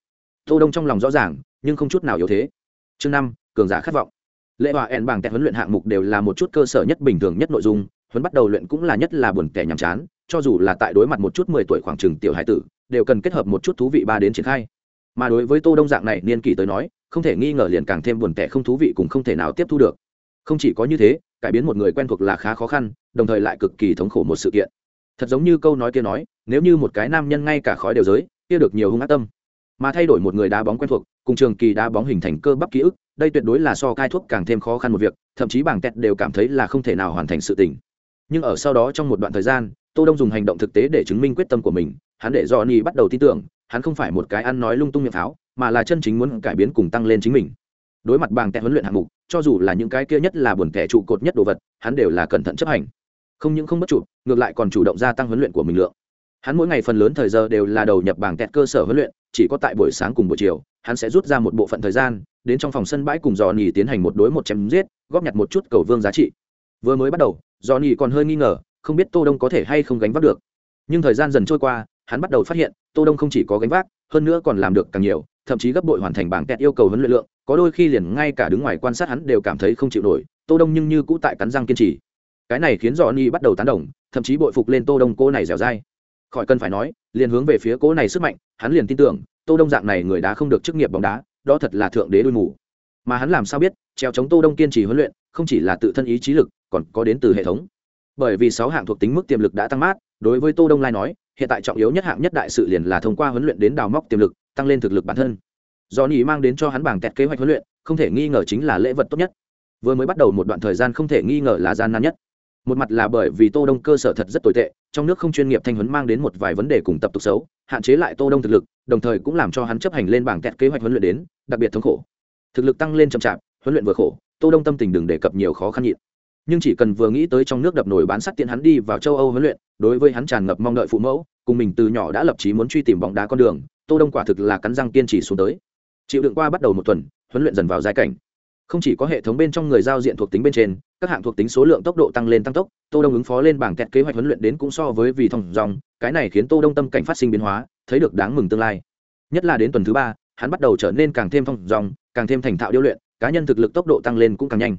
Tô đông trong lòng rõ ràng, nhưng không chút nào yếu thế. Chương năm, cường giả khát vọng. Lễ hòa ẻn bảng tẹt huấn luyện hạng mục đều là một chút cơ sở nhất bình thường nhất nội dung, huấn bắt đầu luyện cũng là nhất là buồn tẻ nhàm chán, cho dù là tại đối mặt một chút mười tuổi khoảng chừng tiểu hải tử, đều cần kết hợp một chút thú vị ba đến triển khai mà đối với tô đông dạng này niên kỷ tới nói, không thể nghi ngờ liền càng thêm buồn tẻ không thú vị cùng không thể nào tiếp thu được. Không chỉ có như thế, cải biến một người quen thuộc là khá khó khăn, đồng thời lại cực kỳ thống khổ một sự kiện. Thật giống như câu nói kia nói, nếu như một cái nam nhân ngay cả khói đều giới, kia được nhiều hung ác tâm. Mà thay đổi một người đá bóng quen thuộc, cùng trường kỳ đá bóng hình thành cơ bắp ký ức, đây tuyệt đối là so cai thuốc càng thêm khó khăn một việc, thậm chí bảng tẹt đều cảm thấy là không thể nào hoàn thành sự tình. Nhưng ở sau đó trong một đoạn thời gian, tô đông dùng hành động thực tế để chứng minh quyết tâm của mình, hắn để do ni bắt đầu tin tưởng hắn không phải một cái ăn nói lung tung miệng pháo, mà là chân chính muốn cải biến cùng tăng lên chính mình. Đối mặt bàng tẹ huấn luyện hạng mục, cho dù là những cái kia nhất là buồn tẻ trụ cột nhất đồ vật, hắn đều là cẩn thận chấp hành. Không những không bất trụ ngược lại còn chủ động gia tăng huấn luyện của mình lượng. Hắn mỗi ngày phần lớn thời giờ đều là đầu nhập bảng tẹt cơ sở huấn luyện, chỉ có tại buổi sáng cùng buổi chiều, hắn sẽ rút ra một bộ phận thời gian, đến trong phòng sân bãi cùng dò nhì tiến hành một đối một chém giết, góp nhặt một chút cầu vương giá trị. Vừa mới bắt đầu dò nhì còn hơi nghi ngờ, không biết tô đông có thể hay không gánh vác được. Nhưng thời gian dần trôi qua hắn bắt đầu phát hiện, tô đông không chỉ có gánh vác, hơn nữa còn làm được càng nhiều, thậm chí gấp bội hoàn thành bảng kẹt yêu cầu huấn luyện lượng, có đôi khi liền ngay cả đứng ngoài quan sát hắn đều cảm thấy không chịu nổi, tô đông nhưng như cũ tại cắn răng kiên trì. Cái này khiến dò ni bắt đầu tán đồng, thậm chí bội phục lên tô đông cô này dẻo dai. Khỏi cần phải nói, liền hướng về phía cố này sức mạnh, hắn liền tin tưởng, tô đông dạng này người đá không được chức nghiệp bóng đá, đó thật là thượng đế đuôi mù. Mà hắn làm sao biết, treo chống tô đông kiên trì huấn luyện, không chỉ là tự thân ý chí lực, còn có đến từ hệ thống. Bởi vì sáu hạng thuộc tính mức tiềm lực đã tăng mát, đối với tô đông lai nói hiện tại trọng yếu nhất hạng nhất đại sự liền là thông qua huấn luyện đến đào móc tiềm lực, tăng lên thực lực bản thân. Do nhì mang đến cho hắn bảng tẹt kế hoạch huấn luyện, không thể nghi ngờ chính là lễ vật tốt nhất. Vừa mới bắt đầu một đoạn thời gian không thể nghi ngờ là gian nan nhất. Một mặt là bởi vì tô đông cơ sở thật rất tồi tệ, trong nước không chuyên nghiệp thanh huấn mang đến một vài vấn đề cùng tập tục xấu, hạn chế lại tô đông thực lực, đồng thời cũng làm cho hắn chấp hành lên bảng kẹt kế hoạch huấn luyện đến đặc biệt thống khổ. Thực lực tăng lên chậm chạp, huấn luyện vừa khổ, tô đông tâm tình đừng đề cập nhiều khó khăn nhịn. Nhưng chỉ cần vừa nghĩ tới trong nước đập nổi bán sắt tiện hắn đi vào châu âu huấn luyện, đối với hắn tràn ngập mong đợi phụ mẫu cùng mình từ nhỏ đã lập chí muốn truy tìm bóng đá con đường, tô đông quả thực là cắn răng kiên trì xuống tới. Chịu đựng qua bắt đầu một tuần, huấn luyện dần vào giai cảnh. Không chỉ có hệ thống bên trong người giao diện thuộc tính bên trên, các hạng thuộc tính số lượng tốc độ tăng lên tăng tốc, tô đông ứng phó lên bảng kẹt kế hoạch huấn luyện đến cũng so với vì thông dòng, cái này khiến tô đông tâm cảnh phát sinh biến hóa, thấy được đáng mừng tương lai. Nhất là đến tuần thứ ba, hắn bắt đầu trở nên càng thêm thông dòng, càng thêm thành thạo điêu luyện, cá nhân thực lực tốc độ tăng lên cũng càng nhanh.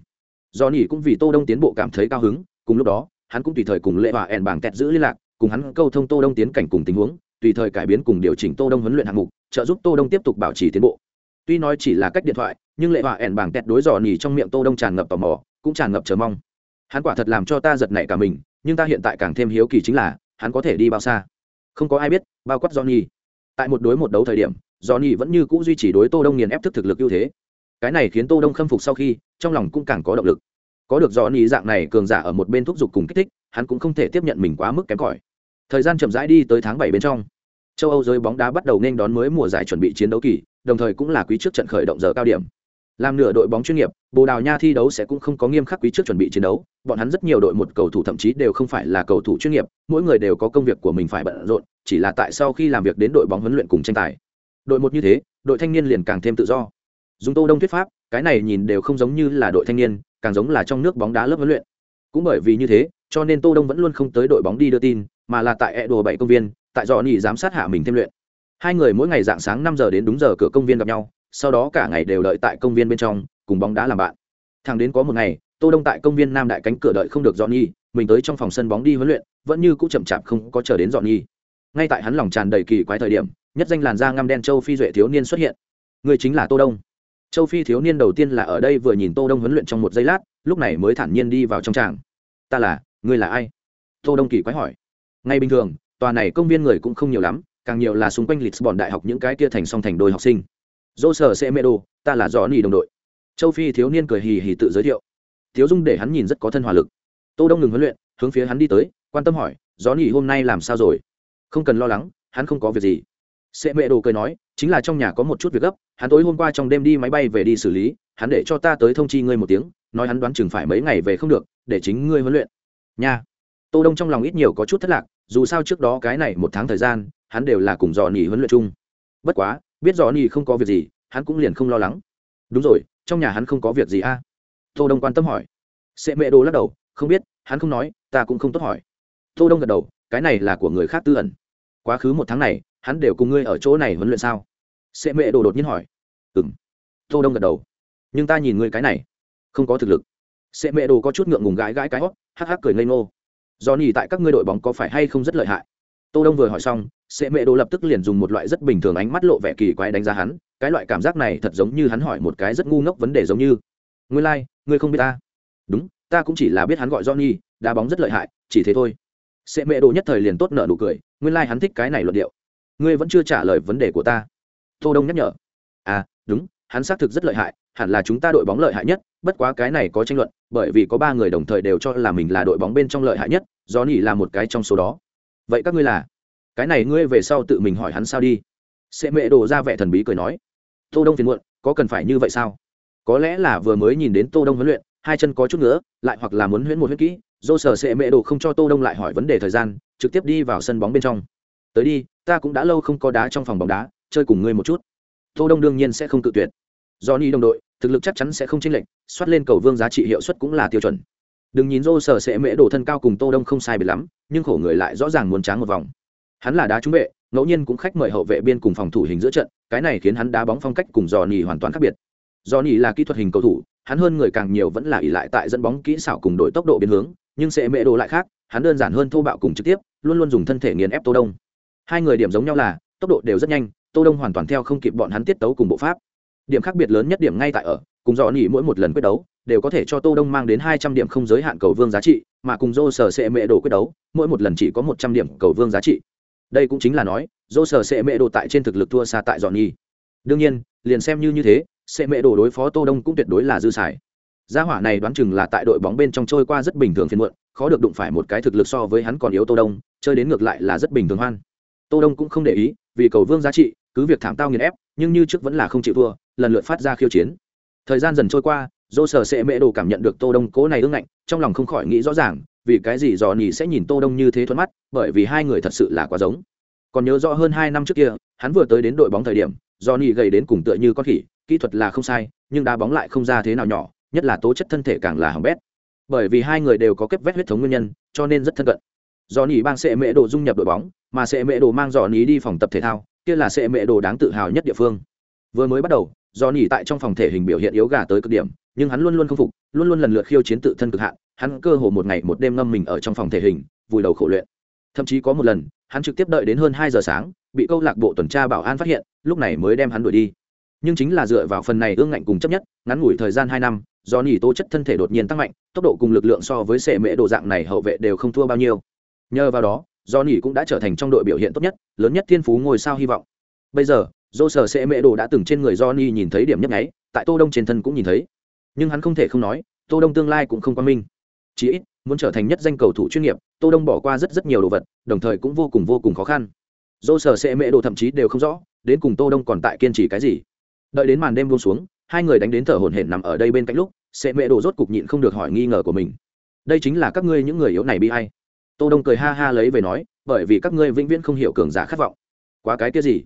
Do nhỉ cũng vì tô đông tiến bộ cảm thấy cao hứng, cùng lúc đó, hắn cũng tùy thời cùng lệ và ẻn bảng kẹt giữ liên lạc cùng hắn câu thông tô đông tiến cảnh cùng tình huống, tùy thời cải biến cùng điều chỉnh tô đông huấn luyện hạng mục, trợ giúp tô đông tiếp tục bảo trì tiến bộ. Tuy nói chỉ là cách điện thoại, nhưng lệ hòa ẻn bảng kẹt đối dò nhỉ trong miệng tô đông tràn ngập tò mò, cũng tràn ngập chờ mong. Hắn quả thật làm cho ta giật nảy cả mình, nhưng ta hiện tại càng thêm hiếu kỳ chính là, hắn có thể đi bao xa? Không có ai biết, bao quát johnny tại một đối một đấu thời điểm johnny vẫn như c ũ duy trì đối tô đông nghiền ép thức thực lực ưu thế. Cái này khiến tô đông khâm phục sau khi, trong lòng cũng càng có động lực. Có được johnny dạng này cường giả ở một bên thúc giục cùng kích thích, hắn cũng không thể tiếp nhận mình quá mức kém cỏi thời gian chậm rãi đi tới tháng bảy bên trong. Châu âu giới bóng đá bắt đầu nên đón mới mùa giải chuẩn bị chiến đấu kỳ, đồng thời cũng là quý trước trận khởi động giờ cao điểm. Làm nửa đội bóng chuyên nghiệp, bồ đào nha thi đấu sẽ cũng không có nghiêm khắc quý trước chuẩn bị chiến đấu, bọn hắn rất nhiều đội một cầu thủ thậm chí đều không phải là cầu thủ chuyên nghiệp, mỗi người đều có công việc của mình phải bận rộn, chỉ là tại sau khi làm việc đến đội bóng huấn luyện cùng tranh tài. Đội một như thế, đội thanh niên liền càng thêm tự do. Dùng tô đông thuyết pháp, cái này nhìn đều không giống như là đội thanh niên, càng giống là trong nước bóng đá lớp huấn luyện. Cũng bởi vì như thế, cho nên tô đông vẫn luôn không tới đội bóng đi đưa tin mà là tại e đồ bảy công viên, tại dò nỉ giám sát hạ mình thêm luyện. Hai người mỗi ngày dạng sáng năm giờ đến đúng giờ cửa công viên gặp nhau, sau đó cả ngày đều đợi tại công viên bên trong, cùng bóng đá làm bạn. Thằng đến có một ngày, tô đông tại công viên nam đại cánh cửa đợi không được dọn nhi mình tới trong phòng sân bóng đi huấn luyện, vẫn như cũ chậm chạp không có chờ đến dọn nhi ngay tại hắn lòng tràn đầy kỳ quái thời điểm, nhất danh làn da ngăm đen châu phi duệ thiếu niên xuất hiện. Người chính là tô đông. Châu phi thiếu niên đầu tiên là ở đây vừa nhìn tô đông huấn luyện trong một giây lát, lúc này mới thản nhiên đi vào trong tràng. Ta là, ngươi là ai? Tô đông kỳ quái hỏi ngay bình thường, tòa này công viên người cũng không nhiều lắm, càng nhiều là xung quanh lisbon đại học những cái kia thành song thành đôi học sinh. Dô sở sẽ mê đồ ta là dò nỉ đồng đội. Châu phi thiếu niên cười hì hì tự giới thiệu. Thiếu dung để hắn nhìn rất có thân hòa lực. Tô đông ngừng huấn luyện, hướng phía hắn đi tới, quan tâm hỏi dò nỉ hôm nay làm sao rồi? Không cần lo lắng, hắn không có việc gì. Sẽ đồ cười nói, chính là trong nhà có một chút việc gấp, hắn tối hôm qua trong đêm đi máy bay về đi xử lý, hắn để cho ta tới thông chi ngươi một tiếng, nói hắn đoán chừng phải mấy ngày về không được, để chính ngươi huấn luyện. Nha. Tô đông trong lòng ít nhiều có chút thất lạc dù sao trước đó cái này một tháng thời gian, hắn đều là cùng dò nỉ huấn luyện chung. Bất quá, biết dò nỉ không có việc gì, hắn cũng liền không lo lắng. Đúng rồi, trong nhà hắn không có việc gì a à? tô đông quan tâm hỏi. Sệ mẹ đồ lắc đầu, không biết, hắn không nói, ta cũng không tốt hỏi. Tô đông gật đầu, cái này là của người khác tư ẩn. Quá khứ một tháng này, hắn đều cùng ngươi ở chỗ này huấn luyện sao? Sệ mẹ đồ đột nhiên hỏi. Ừm. Tô đông gật đầu. Nhưng ta nhìn ngươi cái này, không có thực lực. Sệ mẹ đồ có chút ngượng ngùng gãi gãi cái hót, hắc hắc cười ngây ngô do nhì tại các ngươi đội bóng có phải hay không rất lợi hại? Tô đông vừa hỏi xong sệ mẹ đồ lập tức liền dùng một loại rất bình thường ánh mắt lộ vẻ kỳ quái đánh giá hắn cái loại cảm giác này thật giống như hắn hỏi một cái rất ngu ngốc vấn đề giống như ngươi lai、like, ngươi không biết ta? Đúng ta cũng chỉ là biết hắn gọi johnny đá bóng rất lợi hại chỉ thế thôi. Sệ mẹ đồ nhất thời liền tốt nợ nụ cười nguyên lai、like、hắn thích cái này luận điệu. Ngươi vẫn chưa trả lời vấn đề của ta. Tô đông nhắc nhở à đúng hắn xác thực rất lợi hại hẳn là chúng ta đội bóng lợi hại nhất bất quá cái này có tranh luận bởi vì có ba người đồng thời đều cho là mình là đội bóng bên trong lợi hại nhất do nỉ là một cái trong số đó. Vậy các ngươi là? Cái này ngươi về sau tự mình hỏi hắn sao đi. Sẽ mẹ đồ ra vẻ thần bí cười nói. Tô đông phiền muộn, có cần phải như vậy sao? Có lẽ là vừa mới nhìn đến tô đông huấn luyện, hai chân có chút nữa lại hoặc là muốn huyễn một huyễn kỹ, dô sở sẽ mẹ đồ không cho tô đông lại hỏi vấn đề thời gian, trực tiếp đi vào sân bóng bên trong. Tới đi, ta cũng đã lâu không có đá trong phòng bóng đá, chơi cùng ngươi một chút. Tô đông đương nhiên sẽ không tự tuyệt. Do ni đồng đội, thực lực chắc chắn sẽ không chênh lệch xoát lên cầu vương giá trị hiệu suất cũng là tiêu chuẩn đừng nhìn rô sở sẽ mễ đổ thân cao cùng tô đông không sai biệt lắm, nhưng khổ người lại rõ ràng muốn tráng một vòng. Hắn là đá trúng vệ, ngẫu nhiên cũng khách mời hậu vệ biên cùng phòng thủ hình giữa trận, cái này khiến hắn đá bóng phong cách cùng dò nỉ hoàn toàn khác biệt. Dò nỉ là kỹ thuật hình cầu thủ, hắn hơn người càng nhiều vẫn là ỉ lại tại dẫn bóng kỹ xảo cùng đội tốc độ biến hướng, nhưng sẽ mễ đổ lại khác, hắn đơn giản hơn thô bạo cùng trực tiếp, luôn luôn dùng thân thể nghiền ép tô đông. Hai người điểm giống nhau là, tốc độ đều rất nhanh, tô đông hoàn toàn theo không kịp bọn hắn tiết tấu cùng bộ pháp. Điểm khác biệt lớn nhất điểm ngay tại ở, cùng dò nỉ mỗi một lần quyết đấu đều có thể cho tô đông mang đến hai trăm điểm không giới hạn cầu vương giá trị, mà cùng dô sở sẽ mẹ đồ quyết đấu, mỗi một lần chỉ có một trăm điểm cầu vương giá trị. Đây cũng chính là nói dô sở sẽ mẹ đồ tại trên thực lực thua xa tại dọn nỉ đương nhiên, liền xem như như thế sẽ mẹ đồ đối phó tô đông cũng tuyệt đối là dư xài. Gia hỏa này đoán chừng là tại đội bóng bên trong trôi qua rất bình thường phiền muộn, khó được đụng phải một cái thực lực so với hắn còn yếu tô đông, chơi đến ngược lại là rất bình thường hoan. Tô đông cũng không để ý, vì cầu vương giá trị, cứ việc thảm tao nghiền ép, nhưng như trước vẫn là không chịu thua, lần lượt phát ra khiêu chiến. Thời gian dần trôi qua dô sở sệ mễ đồ cảm nhận được tô đông cố này ương ngạnh, trong lòng không khỏi nghĩ rõ ràng, vì cái gì dò nhì sẽ nhìn tô đông như thế thuận mắt, bởi vì hai người thật sự là quá giống. Còn nhớ rõ hơn hai năm trước kia, hắn vừa tới đến đội bóng thời điểm do nhì gầy đến cùng tựa như con khỉ, kỹ thuật là không sai, nhưng đá bóng lại không ra thế nào nhỏ, nhất là tố chất thân thể càng là hỏng bét. Bởi vì hai người đều có kết vết huyết thống nguyên nhân, cho nên rất thân cận. Do nhì bang sệ mễ đồ dung nhập đội bóng, mà sệ mễ đồ mang dò nhì đi phòng tập thể thao, kia là sệ mễ đồ đáng tự hào nhất địa phương. Vừa mới bắt đầu do Nỉ tại trong phòng thể hình biểu hiện yếu gà tới cực điểm, nhưng hắn luôn luôn không phục, luôn luôn lần lượt khiêu chiến tự thân cực hạn, hắn cơ hồ một ngày một đêm ngâm mình ở trong phòng thể hình, vùi đầu khổ luyện. Thậm chí có một lần, hắn trực tiếp đợi đến hơn hai giờ sáng, bị câu lạc bộ tuần tra bảo an phát hiện, lúc này mới đem hắn đuổi đi. Nhưng chính là dựa vào phần này ương ngạnh cùng chấp nhất, ngắn ngủi thời gian hai năm, do nỉ tố chất thân thể đột nhiên tăng mạnh, tốc độ cùng lực lượng so với sệ mễ độ dạng này hậu vệ đều không thua bao nhiêu. Nhờ vào đó, do nỉ cũng đã trở thành trong đội biểu hiện tốt nhất, lớn nhất thiên phú ngôi sao hy vọng. Bây giờ dô sở sệ mễ đồ đã từng trên người do nhìn thấy điểm nhấp nháy, tại tô đông trên thân cũng nhìn thấy. Nhưng hắn không thể không nói, tô đông tương lai cũng không quan minh. Chí ít, muốn trở thành nhất danh cầu thủ chuyên nghiệp, tô đông bỏ qua rất rất nhiều đồ vật, đồng thời cũng vô cùng vô cùng khó khăn. Dô sở sệ mễ đồ thậm chí đều không rõ, đến cùng tô đông còn tại kiên trì cái gì. Đợi đến màn đêm buông xuống, hai người đánh đến thở hổn hển nằm ở đây bên cạnh lúc, sệ mễ đồ rốt cục nhịn không được hỏi nghi ngờ của mình. Đây chính là các ngươi những người yếu này bi hay tô đông cười ha ha lấy về nói, bởi vì các ngươi vĩnh viễn không hiểu cường giả khát vọng. Quá cái kia gì?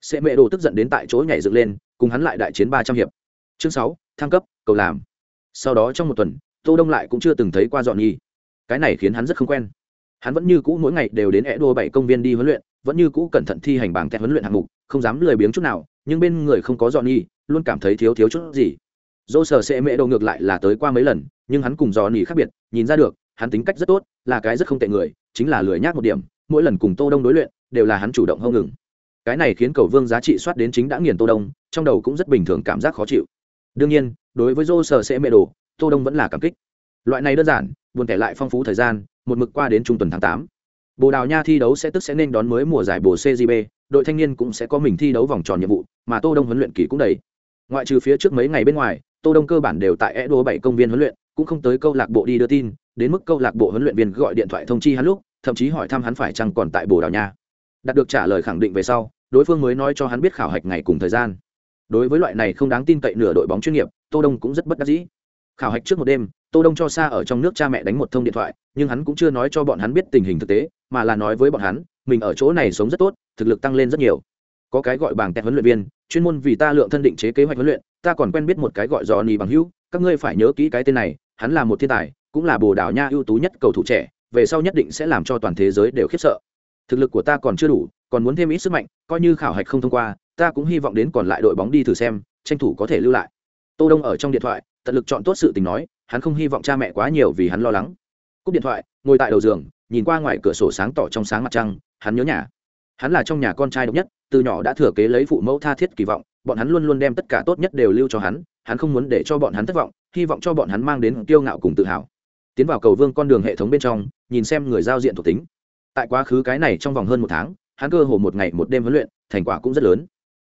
Sệ Mẹ đồ tức giận đến tại chỗ nhảy dựng lên, cùng hắn lại đại chiến ba trăm hiệp. Chương sáu, thăng cấp, cầu làm. Sau đó trong một tuần, tô đông lại cũng chưa từng thấy qua dọn nhi. Cái này khiến hắn rất không quen. Hắn vẫn như cũ mỗi ngày đều đến e đô bảy công viên đi huấn luyện, vẫn như cũ cẩn thận thi hành bảng tẹt huấn luyện hạng mục, không dám lười biếng chút nào, nhưng bên người không có dọn nhi, luôn cảm thấy thiếu thiếu chút gì. Dô sở sẽ mễ đồ ngược lại là tới qua mấy lần, nhưng hắn cùng dọn nhi khác biệt, nhìn ra được, hắn tính cách rất tốt, là cái rất không tệ người, chính là lười nhác một điểm, mỗi lần cùng tô đông đối luyện, đều là hắn chủ động không ngừng cái này khiến cầu vương giá trị soát đến chính đã nghiền tô đông, trong đầu cũng rất bình thường cảm giác khó chịu. Đương nhiên, đối với dô sở sẽ mễ đồ, tô đông vẫn là cảm kích. Loại này đơn giản, buồn kể lại phong phú thời gian, một mực qua đến trung tuần tháng tám. Bồ đào nha thi đấu sẽ tức sẽ nên đón mới mùa giải bồ cgb đội thanh niên cũng sẽ có mình thi đấu vòng tròn nhiệm vụ, mà tô đông huấn luyện kỳ cũng đầy. Ngoại trừ phía trước mấy ngày bên ngoài, tô đông cơ bản đều tại edo bảy công viên huấn luyện, cũng không tới câu lạc bộ đi đưa tin, đến mức câu lạc bộ huấn luyện viên gọi điện thoại thông chi hắn lúc, thậm chí hỏi thăm hắn phải chăng còn tại bồ đào nha. Đạt được trả lời khẳng định về sau đối phương mới nói cho hắn biết khảo hạch ngày cùng thời gian. Đối với loại này không đáng tin cậy nửa đội bóng chuyên nghiệp, tô đông cũng rất bất đắc dĩ. Khảo hạch trước một đêm, tô đông cho xa ở trong nước cha mẹ đánh một thông điện thoại, nhưng hắn cũng chưa nói cho bọn hắn biết tình hình thực tế, mà là nói với bọn hắn, mình ở chỗ này sống rất tốt, thực lực tăng lên rất nhiều. Có cái gọi bảng tẹt huấn luyện viên, chuyên môn vì ta lượng thân định chế kế hoạch huấn luyện, ta còn quen biết một cái gọi johnny bằng hữu, các ngươi phải nhớ kỹ cái tên này, hắn là một thiên tài, cũng là bồ đào nha ưu tú nhất cầu thủ trẻ, về sau nhất định sẽ làm cho toàn thế giới đều khiếp sợ. Thực lực của ta còn chưa đủ còn muốn thêm ít sức mạnh, coi như khảo hạch không thông qua, ta cũng hy vọng đến còn lại đội bóng đi thử xem, tranh thủ có thể lưu lại. Tô đông ở trong điện thoại, tận lực chọn tốt sự tình nói, hắn không hy vọng cha mẹ quá nhiều vì hắn lo lắng. Cúp điện thoại, ngồi tại đầu giường, nhìn qua ngoài cửa sổ sáng tỏ trong sáng mặt trăng, hắn nhớ nhà. Hắn là trong nhà con trai độc nhất, từ nhỏ đã thừa kế lấy phụ mẫu tha thiết kỳ vọng, bọn hắn luôn luôn đem tất cả tốt nhất đều lưu cho hắn hắn không muốn để cho bọn hắn thất vọng, hy vọng cho bọn hắn mang đến kiêu ngạo cùng tự hào. Tiến vào cầu vương con đường hệ thống bên trong, nhìn xem người giao diện thuộc tính. Tại quá khứ cái này trong vòng hơn một tháng hắn cơ hồ một ngày một đêm huấn luyện thành quả cũng rất lớn.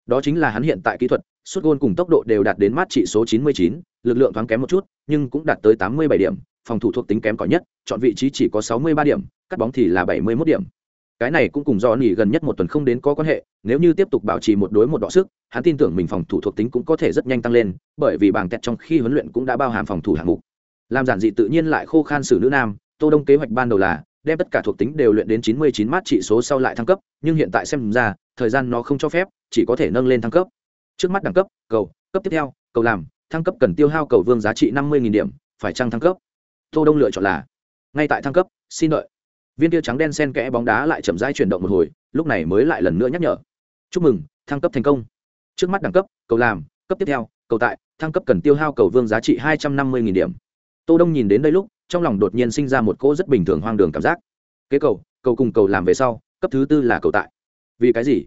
Đó chính là hắn hiện tại kỹ thuật suốt gôn cùng tốc độ đều đạt đến mát trị số 99, lực lượng thoáng kém một chút nhưng cũng đạt tới 87 điểm phòng thủ thuộc tính kém cỏi nhất chọn vị trí chỉ có 63 điểm cắt bóng thì là 71 điểm. Cái này cũng cùng do nỉ gần nhất một tuần không đến có quan hệ nếu như tiếp tục bảo trì một đối một đọ sức hắn tin tưởng mình phòng thủ thuộc tính cũng có thể rất nhanh tăng lên bởi vì bảng tẹt trong khi huấn luyện cũng đã bao hàm phòng thủ hạng mục. Làm giản dị tự nhiên lại khô khan xử nữ nam tô đông kế hoạch ban đầu là đem tất cả thuộc tính đều luyện đến 99 mát trị số sau lại thăng cấp, nhưng hiện tại xem ra, thời gian nó không cho phép, chỉ có thể nâng lên thăng cấp. Trước mắt đẳng cấp, cầu, cấp tiếp theo, cầu làm, thăng cấp cần tiêu hao cầu vương giá trị 50.000 điểm, phải trăng thăng cấp? Tô đông lựa chọn là, ngay tại thăng cấp, xin đợi. Viên tiêu trắng đen sen kẽ bóng đá lại chậm rãi chuyển động một hồi, lúc này mới lại lần nữa nhắc nhở. Chúc mừng, thăng cấp thành công. Trước mắt đẳng cấp, cầu làm, cấp tiếp theo, cầu tại, thăng cấp cần tiêu hao cầu vương giá trị hai trăm năm mươi điểm. Tô đông nhìn đến đây lúc trong lòng đột nhiên sinh ra một cỗ rất bình thường hoang đường cảm giác. Kế cầu cầu cùng cầu làm về sau, cấp thứ tư là cầu tại. Vì cái gì?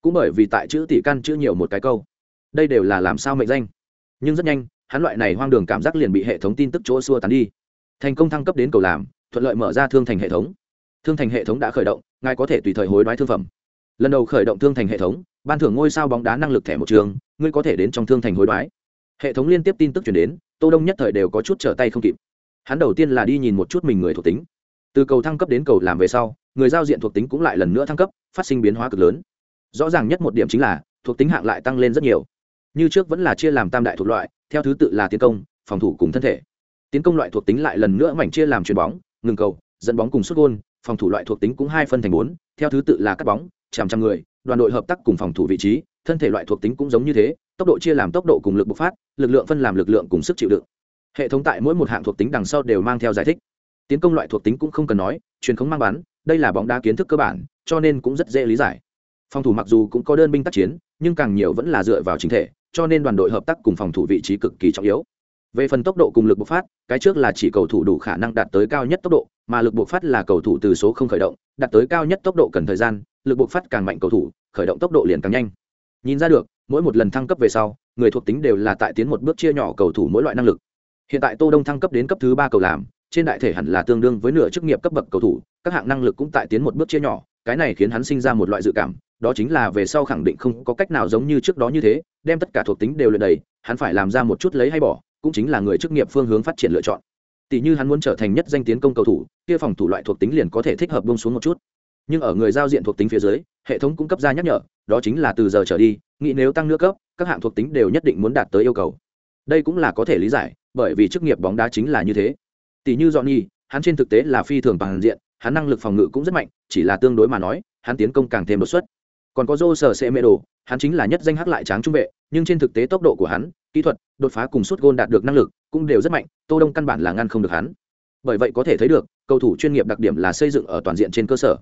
Cũng bởi vì tại chữ tỷ căn chữ nhiều một cái câu. Đây đều là làm sao mệnh danh. Nhưng rất nhanh, hắn loại này hoang đường cảm giác liền bị hệ thống tin tức chỗ xua tán đi. Thành công thăng cấp đến cầu làm, thuận lợi mở ra thương thành hệ thống. Thương thành hệ thống đã khởi động, ngài có thể tùy thời hối đoái thương phẩm. Lần đầu khởi động thương thành hệ thống, ban thưởng ngôi sao bóng đá năng lực thẻ một trường, ngươi có thể đến trong thương thành hối đoái. Hệ thống liên tiếp tin tức chuyển đến, tô đông nhất thời đều có chút trở tay không kịp hắn đầu tiên là đi nhìn một chút mình người thuộc tính. Từ cầu thăng cấp đến cầu làm về sau, người giao diện thuộc tính cũng lại lần nữa thăng cấp, phát sinh biến hóa cực lớn. Rõ ràng nhất một điểm chính là, thuộc tính hạng lại tăng lên rất nhiều. Như trước vẫn là chia làm tam đại thuộc loại, theo thứ tự là tiến công, phòng thủ cùng thân thể. Tiến công loại thuộc tính lại lần nữa mảnh chia làm chuyền bóng, ngừng cầu, dẫn bóng cùng xuất gôn, phòng thủ loại thuộc tính cũng hai phân thành bốn, theo thứ tự là cắt bóng, chạm trăm người, đoàn đội hợp tác cùng phòng thủ vị trí, thân thể loại thuộc tính cũng giống như thế, tốc độ chia làm tốc độ cùng lực bộc phát, lực lượng phân làm lực lượng cùng sức chịu đựng hệ thống tại mỗi một hạng thuộc tính đằng sau đều mang theo giải thích. Tiến công loại thuộc tính cũng không cần nói, truyền khống mang bắn đây là bóng đá kiến thức cơ bản, cho nên cũng rất dễ lý giải. Phòng thủ mặc dù cũng có đơn binh tác chiến, nhưng càng nhiều vẫn là dựa vào chính thể, cho nên đoàn đội hợp tác cùng phòng thủ vị trí cực kỳ trọng yếu. Về phần tốc độ cùng lực bộc phát, cái trước là chỉ cầu thủ đủ khả năng đạt tới cao nhất tốc độ, mà lực bộc phát là cầu thủ từ số không khởi động, đạt tới cao nhất tốc độ cần thời gian, lực bộc phát càng mạnh cầu thủ, khởi động tốc độ liền càng nhanh. Nhìn ra được, mỗi một lần thăng cấp về sau, người thuộc tính đều là tại tiến một bước chia nhỏ cầu thủ mỗi loại năng lực hiện tại tô đông thăng cấp đến cấp thứ ba cầu làm, trên đại thể hẳn là tương đương với nửa chức nghiệp cấp bậc cầu thủ, các hạng năng lực cũng tại tiến một bước chia nhỏ, cái này khiến hắn sinh ra một loại dự cảm, đó chính là về sau khẳng định không có cách nào giống như trước đó như thế, đem tất cả thuộc tính đều luyện đầy, hắn phải làm ra một chút lấy hay bỏ, cũng chính là người chức nghiệp phương hướng phát triển lựa chọn. Tỷ như hắn muốn trở thành nhất danh tiến công cầu thủ, kia phòng thủ loại thuộc tính liền có thể thích hợp bông xuống một chút. Nhưng ở người giao diện thuộc tính phía dưới, hệ thống cung cấp ra nhắc nhở, đó chính là từ giờ trở đi, nghĩ nếu tăng nữa cấp, các hạng thuộc tính đều nhất định muốn đạt tới yêu cầu. Đây cũng là có thể lý giải bởi vì chức nghiệp bóng đá chính là như thế. Tỷ như Johnny, hắn trên thực tế là phi thường bằng diện hắn năng lực phòng ngự cũng rất mạnh chỉ là tương đối mà nói hắn tiến công càng thêm đột xuất. Còn có dô sở hắn chính là nhất danh hắc lại tráng trung vệ nhưng trên thực tế tốc độ của hắn kỹ thuật đột phá cùng suốt gôn đạt được năng lực cũng đều rất mạnh tô đông căn bản là ngăn không được hắn. Bởi vậy có thể thấy được cầu thủ chuyên nghiệp đặc điểm là xây dựng ở toàn diện trên cơ sở.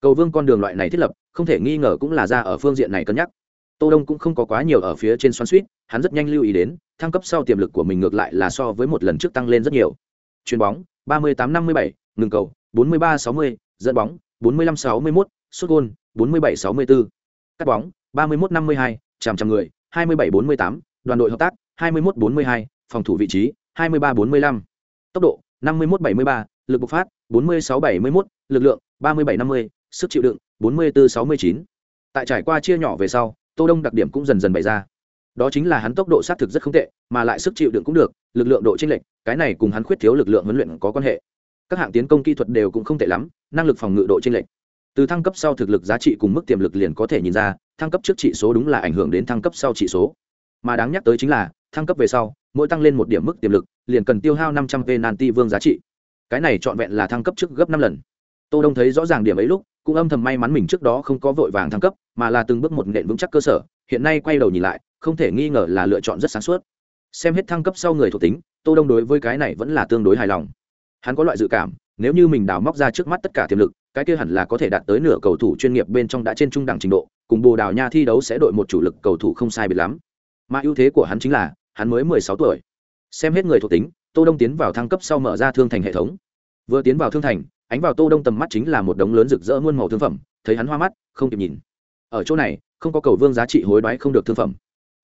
Cầu vương con đường loại này thiết lập không thể nghi ngờ cũng là ra ở phương diện này cân nhắc tô đông cũng không có quá nhiều ở phía trên xoắn suýt hắn rất nhanh lưu ý đến thăng cấp sau tiềm lực của mình ngược lại là so với một lần trước tăng lên rất nhiều. Chuyền bóng 38-57, ngừng cầu 43-60, dẫn bóng 45-61, sút gôn 47-64, cắt bóng 31-52, chạm chạm người 27-48, đoàn đội hợp tác 21-42, phòng thủ vị trí 23-45, tốc độ 51-73, lực bộc phát 46-71, lực lượng 37-50, sức chịu đựng 44-69. tại trải qua chia nhỏ về sau tô đông đặc điểm cũng dần dần bày ra. Đó chính là hắn tốc độ sát thực rất không tệ, mà lại sức chịu đựng cũng được, lực lượng độ chênh lệch, cái này cùng hắn khuyết thiếu lực lượng huấn luyện có quan hệ. Các hạng tiến công kỹ thuật đều cũng không tệ lắm, năng lực phòng ngự độ chênh lệch. Từ thăng cấp sau thực lực giá trị cùng mức tiềm lực liền có thể nhìn ra, thăng cấp trước trị số đúng là ảnh hưởng đến thăng cấp sau trị số. Mà đáng nhắc tới chính là, thăng cấp về sau, mỗi tăng lên một điểm mức tiềm lực, liền cần tiêu hao năm trăm penalty vương giá trị. Cái này trọn vẹn là thăng cấp trước gấp năm lần. Tô đông thấy rõ ràng điểm ấy lúc cũng âm thầm may mắn mình trước đó không có vội vàng thăng cấp, mà là từng bước một nện vững chắc cơ sở, hiện nay quay đầu nhìn lại, không thể nghi ngờ là lựa chọn rất sáng suốt. Xem hết thăng cấp sau người thuộc tính, tô đông đối với cái này vẫn là tương đối hài lòng. Hắn có loại dự cảm, nếu như mình đào móc ra trước mắt tất cả tiềm lực, cái kia hẳn là có thể đạt tới nửa cầu thủ chuyên nghiệp bên trong đã trên trung đẳng trình độ, cùng bồ đào nha thi đấu sẽ đội một chủ lực cầu thủ không sai biệt lắm. Mà ưu thế của hắn chính là, hắn mới mười sáu tuổi. Xem hết người thuộc tính, tô đông tiến vào thăng cấp sau mở ra thương thành hệ thống. Vừa tiến vào thương thành ánh vào tô đông tầm mắt chính là một đống lớn rực rỡ muôn màu thương phẩm, thấy hắn hoa mắt, không kịp nhìn. Ở chỗ này, không có cầu vương giá trị hối đoái không được thương phẩm.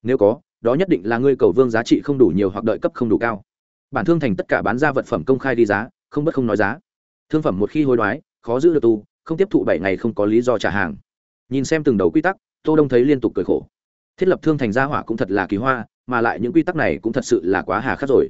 Nếu có, đó nhất định là ngươi cầu vương giá trị không đủ nhiều hoặc đợi cấp không đủ cao. Bản thương thành tất cả bán ra vật phẩm công khai đi giá, không bất không nói giá. Thương phẩm một khi hối đoái, khó giữ được tu, không tiếp thụ bảy ngày không có lý do trả hàng. Nhìn xem từng đầu quy tắc, tô đông thấy liên tục cười khổ. Thiết lập thương thành gia hỏa cũng thật là kỳ hoa, mà lại những quy tắc này cũng thật sự là quá hà khắc rồi.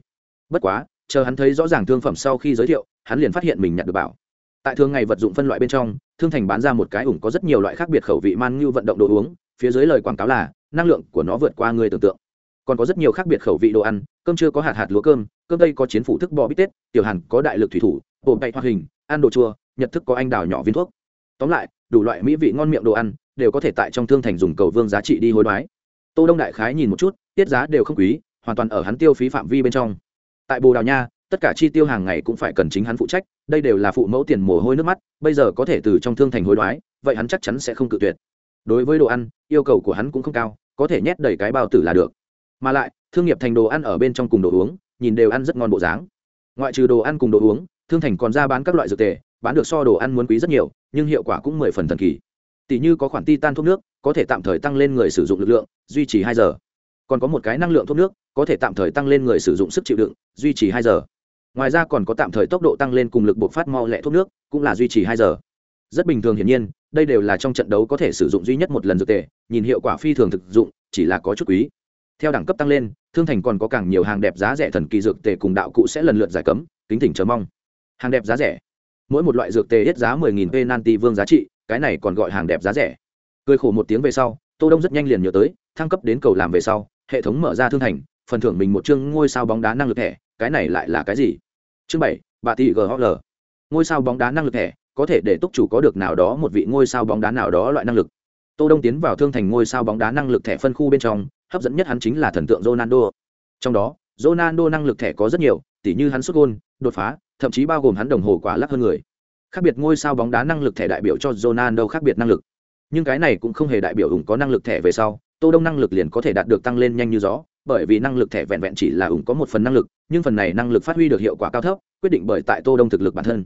Bất quá, chờ hắn thấy rõ ràng thương phẩm sau khi giới thiệu, hắn liền phát hiện mình nhặt được bảo tại thường ngày vật dụng phân loại bên trong, thương thành bán ra một cái ủng có rất nhiều loại khác biệt khẩu vị man như vận động đồ uống, phía dưới lời quảng cáo là, năng lượng của nó vượt qua người tưởng tượng. Còn có rất nhiều khác biệt khẩu vị đồ ăn, cơm chưa có hạt hạt lúa cơm cơm tây có chiến phủ thức bò bít tết, tiểu hàn có đại lực thủy thủ bộ tay hoa hình, ăn đồ chua, nhật thức có anh đào nhỏ viên thuốc. Tóm lại, đủ loại mỹ vị ngon miệng đồ ăn đều có thể tại trong thương thành dùng cầu vương giá trị đi hối đoái. Tô đông đại khái nhìn một chút, tiết giá đều không quý, hoàn toàn ở hắn tiêu phí phạm vi bên trong. Tại bồ đào nha tất cả chi tiêu hàng ngày cũng phải cần chính hắn phụ trách, đây đều là phụ mẫu tiền mồ hôi nước mắt, bây giờ có thể từ trong thương thành hối đoái, vậy hắn chắc chắn sẽ không cự tuyệt. Đối với đồ ăn, yêu cầu của hắn cũng không cao, có thể nhét đầy cái bao tử là được. Mà lại, thương nghiệp thành đồ ăn ở bên trong cùng đồ uống, nhìn đều ăn rất ngon bộ dáng. Ngoại trừ đồ ăn cùng đồ uống, thương thành còn ra bán các loại dược tề, bán được so đồ ăn muốn quý rất nhiều, nhưng hiệu quả cũng mười phần thần kỳ. Tỷ như có khoản ti tan thuốc nước, có thể tạm thời tăng lên người sử dụng lực lượng, duy trì hai giờ. Còn có một cái năng lượng thuốc nước, có thể tạm thời tăng lên người sử dụng sức chịu đựng, duy trì hai giờ ngoài ra còn có tạm thời tốc độ tăng lên cùng lực buộc phát mau lẹ thuốc nước, cũng là duy trì hai giờ. Rất bình thường hiển nhiên, đây đều là trong trận đấu có thể sử dụng duy nhất một lần dược tề, nhìn hiệu quả phi thường thực dụng, chỉ là có chút quý. Theo đẳng cấp tăng lên, thương thành còn có càng nhiều hàng đẹp giá rẻ thần kỳ dược tề cùng đạo cụ sẽ lần lượt giải cấm, kính thỉnh chờ mong. Hàng đẹp giá rẻ. Mỗi một loại dược tề hết giá mười nghìn penalty vương giá trị, cái này còn gọi hàng đẹp giá rẻ. Cười khổ một tiếng về sau, tô đông rất nhanh liền nhớ tới, thăng cấp đến cầu làm về sau, hệ thống mở ra thương thành, phần thưởng mình một chương ngôi sao bóng đá năng lực thẻ cái này lại là cái gì? Chương bảy, bà tỷ ghl ngôi sao bóng đá năng lực thẻ, có thể để túc chủ có được nào đó một vị ngôi sao bóng đá nào đó loại năng lực. Tô đông tiến vào thương thành ngôi sao bóng đá năng lực thẻ phân khu bên trong, hấp dẫn nhất hắn chính là thần tượng ronaldo. Trong đó, ronaldo năng lực thẻ có rất nhiều, tỉ như hắn xuất gôn, đột phá, thậm chí bao gồm hắn đồng hồ quả lắc hơn người. Khác biệt ngôi sao bóng đá năng lực thẻ đại biểu cho ronaldo khác biệt năng lực. Nhưng cái này cũng không hề đại biểu ủng có năng lực thẻ về sau, tô đông năng lực liền có thể đạt được tăng lên nhanh như gió bởi vì năng lực thẻ vẹn vẹn chỉ là ủng có một phần năng lực, nhưng phần này năng lực phát huy được hiệu quả cao thấp, quyết định bởi tại tô đông thực lực bản thân.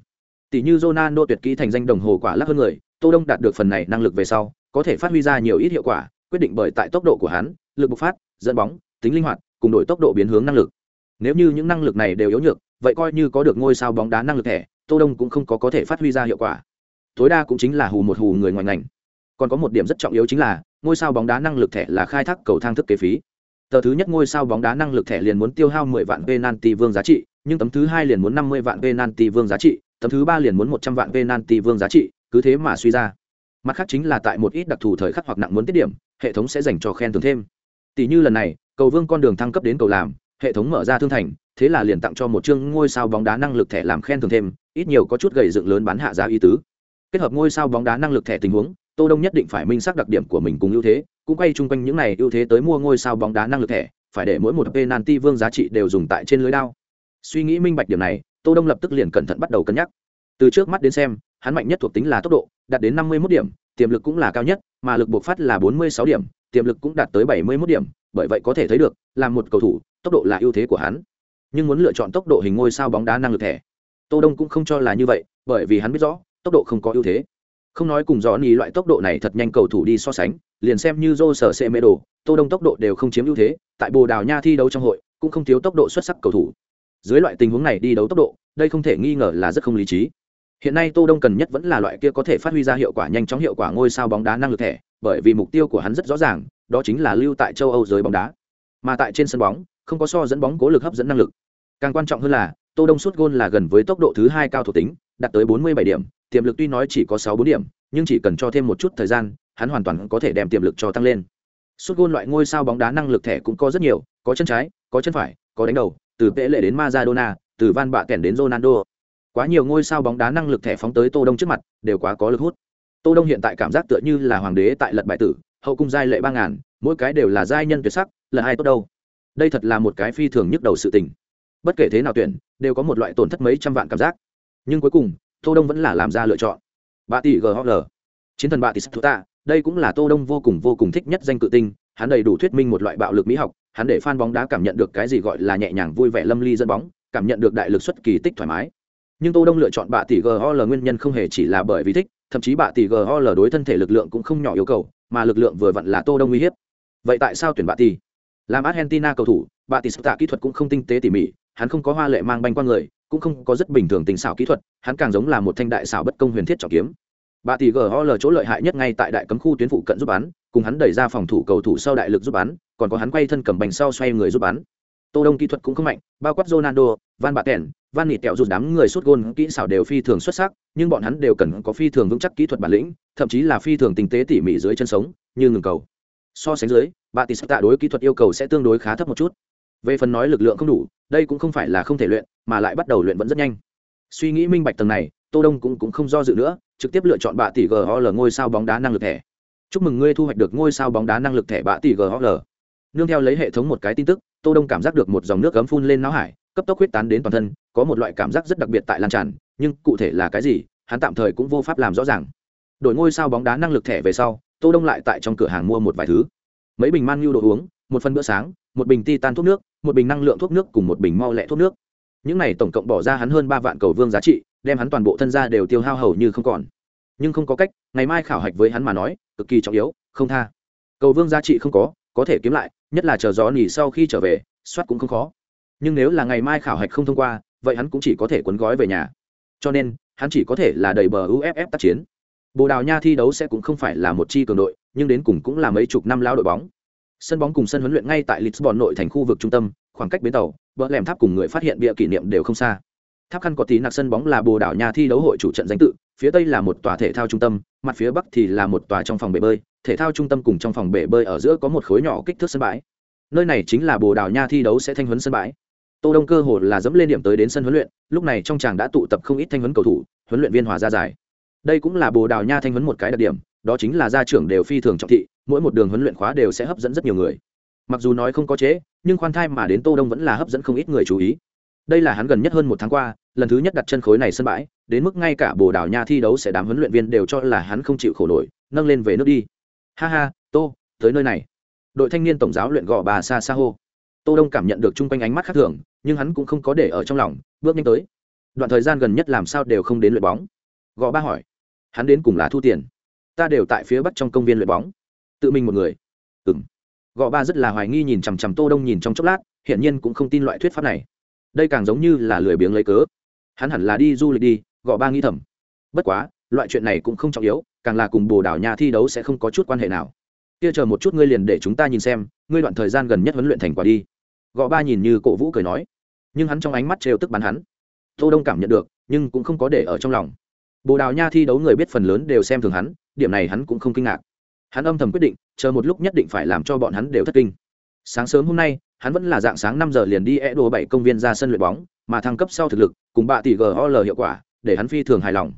Tỷ như ronaldo tuyệt kỹ thành danh đồng hồ quả lắc hơn người, tô đông đạt được phần này năng lực về sau, có thể phát huy ra nhiều ít hiệu quả, quyết định bởi tại tốc độ của hắn, lực bộc phát, dẫn bóng, tính linh hoạt, cùng đổi tốc độ biến hướng năng lực. Nếu như những năng lực này đều yếu nhược, vậy coi như có được ngôi sao bóng đá năng lực thẻ, tô đông cũng không có có thể phát huy ra hiệu quả. Tối đa cũng chính là hù một hù người ngoài ngành. Còn có một điểm rất trọng yếu chính là, ngôi sao bóng đá năng lực thẻ là khai thác cầu thang thức kế phí tờ thứ nhất ngôi sao bóng đá năng lực thẻ liền muốn tiêu hao 10 vạn penalty vương giá trị, nhưng tấm thứ hai liền muốn 50 vạn penalty vương giá trị, tấm thứ ba liền muốn 100 vạn penalty vương giá trị, cứ thế mà suy ra. Mặt khác chính là tại một ít đặc thù thời khắc hoặc nặng muốn tiết điểm, hệ thống sẽ dành cho khen thưởng thêm. Tỷ như lần này, cầu vương con đường thăng cấp đến cầu làm, hệ thống mở ra thương thành, thế là liền tặng cho một chương ngôi sao bóng đá năng lực thẻ làm khen thưởng thêm, ít nhiều có chút gầy dựng lớn bán hạ giá y tứ. Kết hợp ngôi sao bóng đá năng lực thẻ tình huống, tô đông nhất định phải minh xác đặc điểm của mình cùng ưu thế cũng quay chung quanh những này ưu thế tới mua ngôi sao bóng đá năng lực thẻ, phải để mỗi một penalty vương giá trị đều dùng tại trên lưới đao. Suy nghĩ minh bạch điểm này, tô đông lập tức liền cẩn thận bắt đầu cân nhắc. Từ trước mắt đến xem, hắn mạnh nhất thuộc tính là tốc độ, đạt đến năm mươi 51 điểm, tiềm lực cũng là cao nhất, mà lực bộc phát là bốn mươi sáu điểm, tiềm lực cũng đạt tới bảy mươi 71 điểm, bởi vậy có thể thấy được làm một cầu thủ, tốc độ là ưu thế của hắn. Nhưng muốn lựa chọn tốc độ hình ngôi sao bóng đá năng lực thẻ, tô đông cũng không cho là như vậy, bởi vì hắn biết rõ, tốc độ không có ưu thế. Không nói cùng rõ ní loại tốc độ này thật nhanh cầu thủ đi so sánh liền xem như dô sở sẽ mê đồ, tô đông tốc độ đều không chiếm ưu thế, tại bồ đào nha thi đấu trong hội, cũng không thiếu tốc độ xuất sắc cầu thủ. Dưới loại tình huống này đi đấu tốc độ, đây không thể nghi ngờ là rất không lý trí. Hiện nay tô đông cần nhất vẫn là loại kia có thể phát huy ra hiệu quả nhanh chóng hiệu quả ngôi sao bóng đá năng lực thẻ, bởi vì mục tiêu của hắn rất rõ ràng, đó chính là lưu tại châu âu giới bóng đá. Mà tại trên sân bóng, không có so dẫn bóng cố lực hấp dẫn năng lực. Càng quan trọng hơn là, tô đông suốt gôn là gần với tốc độ thứ hai cao thuộc tính, đạt tới 47 điểm, tiềm lực tuy nói chỉ có 6 4 điểm, nhưng chỉ cần cho thêm một chút thời gian hắn hoàn toàn có thể đem tiềm lực cho tăng lên. Suốt gôn loại ngôi sao bóng đá năng lực thẻ cũng có rất nhiều, có chân trái, có chân phải, có đánh đầu, từ pễ lệ đến Maradona, từ van bạ kèn đến Ronaldo. Quá nhiều ngôi sao bóng đá năng lực thẻ phóng tới tô đông trước mặt, đều quá có lực hút. Tô đông hiện tại cảm giác tựa như là hoàng đế tại lật bài tử, hậu cung giai lệ ba ngàn, mỗi cái đều là giai nhân tuyệt sắc, là ai tốt đâu. Đây thật là một cái phi thường nhức đầu sự tình. Bất kể thế nào tuyển, đều có một loại tổn thất mấy trăm vạn cảm giác. Nhưng cuối cùng, tô đông vẫn là làm ra lựa chọn. Bà tỷ ghl chiến thần bà tỷ sắc tạ đây cũng là tô đông vô cùng vô cùng thích nhất danh cự tinh, hắn đầy đủ thuyết minh một loại bạo lực mỹ học, hắn để fan bóng đá cảm nhận được cái gì gọi là nhẹ nhàng vui vẻ lâm ly dẫn bóng, cảm nhận được đại lực xuất kỳ tích thoải mái. Nhưng tô đông lựa chọn bạ tỷ ghl nguyên nhân không hề chỉ là bởi vì thích, thậm chí bạ tỷ ghl đối thân thể lực lượng cũng không nhỏ yêu cầu, mà lực lượng vừa vặn là tô đông uy hiếp. Vậy tại sao tuyển bạ tỷ? Làm argentina cầu thủ, bạ tỷ tạ kỹ thuật cũng không tinh tế tỉ mỉ, hắn không có hoa lệ mang banh qua người, cũng không có rất bình thường tình xảo kỹ thuật, hắn càng giống là một thanh đại xảo bất công huyền thiết trọng kiếm bà tỷ gol chỗ lợi hại nhất ngay tại đại cấm khu tuyến phụ cận giúp bắn, cùng hắn đẩy ra phòng thủ cầu thủ sau đại lực giúp bắn, còn có hắn quay thân cầm bành sau xoay người giúp bắn. Tô đông kỹ thuật cũng không mạnh, bao quát ronaldo, van bạ tẻn van nịt tẹo rụt đám người sút gôn kỹ xảo đều phi thường xuất sắc, nhưng bọn hắn đều cần có phi thường vững chắc kỹ thuật bản lĩnh, thậm chí là phi thường tinh tế tỉ mỉ dưới chân sống, như ngừng cầu. So sánh dưới, bà tỷ tạ đối kỹ thuật yêu cầu sẽ tương đối khá thấp một chút. Về phần nói lực lượng không đủ, đây cũng không phải là không thể luyện, mà lại bắt đầu luyện vẫn rất nhanh. Suy nghĩ minh bạch tầng này, tô đông cũng cũng không do dự nữa trực tiếp lựa chọn bạ tỷ gol ngôi sao bóng đá năng lực thẻ. Chúc mừng ngươi thu hoạch được ngôi sao bóng đá năng lực thẻ bạ tỷ gol nương theo lấy hệ thống một cái tin tức, tô đông cảm giác được một dòng nước ấm phun lên não hải, cấp tốc huyết tán đến toàn thân, có một loại cảm giác rất đặc biệt tại lan tràn, nhưng cụ thể là cái gì, hắn tạm thời cũng vô pháp làm rõ ràng. Đổi ngôi sao bóng đá năng lực thẻ về sau, tô đông lại tại trong cửa hàng mua một vài thứ. Mấy bình man nhu đồ uống, một phần bữa sáng, một bình titan thuốc nước, một bình năng lượng thuốc nước cùng một bình mau lẹ thuốc nước. Những này tổng cộng bỏ ra hắn hơn ba vạn cầu vương giá trị đem hắn toàn bộ thân gia đều tiêu hao hầu như không còn. Nhưng không có cách, ngày mai khảo hạch với hắn mà nói, cực kỳ trọng yếu, không tha. Cầu vương giá trị không có có thể kiếm lại, nhất là chờ gió nỉ sau khi trở về, soát cũng không khó. Nhưng nếu là ngày mai khảo hạch không thông qua, vậy hắn cũng chỉ có thể cuốn gói về nhà. Cho nên, hắn chỉ có thể là đầy bờ uff tác chiến. Bồ đào nha thi đấu sẽ cũng không phải là một chi cường đội, nhưng đến cùng cũng là mấy chục năm lao đội bóng. Sân bóng cùng sân huấn luyện ngay tại lisbon nội thành khu vực trung tâm, khoảng cách bến tàu, bờ lèm tháp cùng người phát hiện bịa kỷ niệm đều không xa tháp khăn có tí nạc sân bóng là bồ đảo nha thi đấu hội chủ trận danh tự, phía tây là một tòa thể thao trung tâm, mặt phía bắc thì là một tòa trong phòng bể bơi. Thể thao trung tâm cùng trong phòng bể bơi ở giữa có một khối nhỏ kích thước sân bãi. Nơi này chính là bồ đào nha thi đấu sẽ thanh huấn sân bãi. Tô đông cơ hồ là dẫm lên điểm tới đến sân huấn luyện, lúc này trong tràng đã tụ tập không ít thanh huấn cầu thủ, huấn luyện viên hòa ra giải. Đây cũng là bồ đào nha thanh huấn một cái đặc điểm, đó chính là gia trưởng đều phi thường trọng thị, mỗi một đường huấn luyện khóa đều sẽ hấp dẫn rất nhiều người. Mặc dù nói không có chế, nhưng khoan thai mà đến tô đông vẫn là hấp dẫn không ít người chú ý. Đây là hắn gần nhất hơn một tháng qua lần thứ nhất đặt chân khối này sân bãi, đến mức ngay cả bồ đào nha thi đấu sẽ đám huấn luyện viên đều cho là hắn không chịu khổ nổi, nâng lên về nước đi. Ha ha, tô, tới nơi này. Đội thanh niên tổng giáo luyện gò bà xa xa hô. Tô đông cảm nhận được chung quanh ánh mắt khác thường, nhưng hắn cũng không có để ở trong lòng, bước nhanh tới. Đoạn thời gian gần nhất làm sao đều không đến luyện bóng. Gò ba hỏi, hắn đến cùng là thu tiền? Ta đều tại phía bắc trong công viên luyện bóng. Tự mình một người. Ừng gò ba rất là hoài nghi nhìn chằm chằm tô đông nhìn trong chốc lát, hiển nhiên cũng không tin loại thuyết pháp này. Đây càng giống như là lười biếng lấy cớ hắn hẳn là đi du lịch đi, gõ ba nghi thầm. Bất quá, loại chuyện này cũng không trọng yếu, càng là cùng bồ đảo nhà thi đấu sẽ không có chút quan hệ nào. Kia chờ một chút ngươi liền để chúng ta nhìn xem, ngươi đoạn thời gian gần nhất huấn luyện thành quả đi. Gõ ba nhìn như cổ vũ cười nói. Nhưng hắn trong ánh mắt trêu tức bắn hắn. Tô đông cảm nhận được, nhưng cũng không có để ở trong lòng. Bồ đào nha thi đấu người biết phần lớn đều xem thường hắn, điểm này hắn cũng không kinh ngạc. Hắn âm thầm quyết định, chờ một lúc nhất định phải làm cho bọn hắn đều thất kinh. Sáng sớm hôm nay, hắn vẫn là dạng sáng năm giờ liền đi e đồ bảy công viên ra sân luyện bóng mà thăng cấp sau thực lực, cùng bạ tỷ gol hiệu quả, để hắn phi thường hài lòng.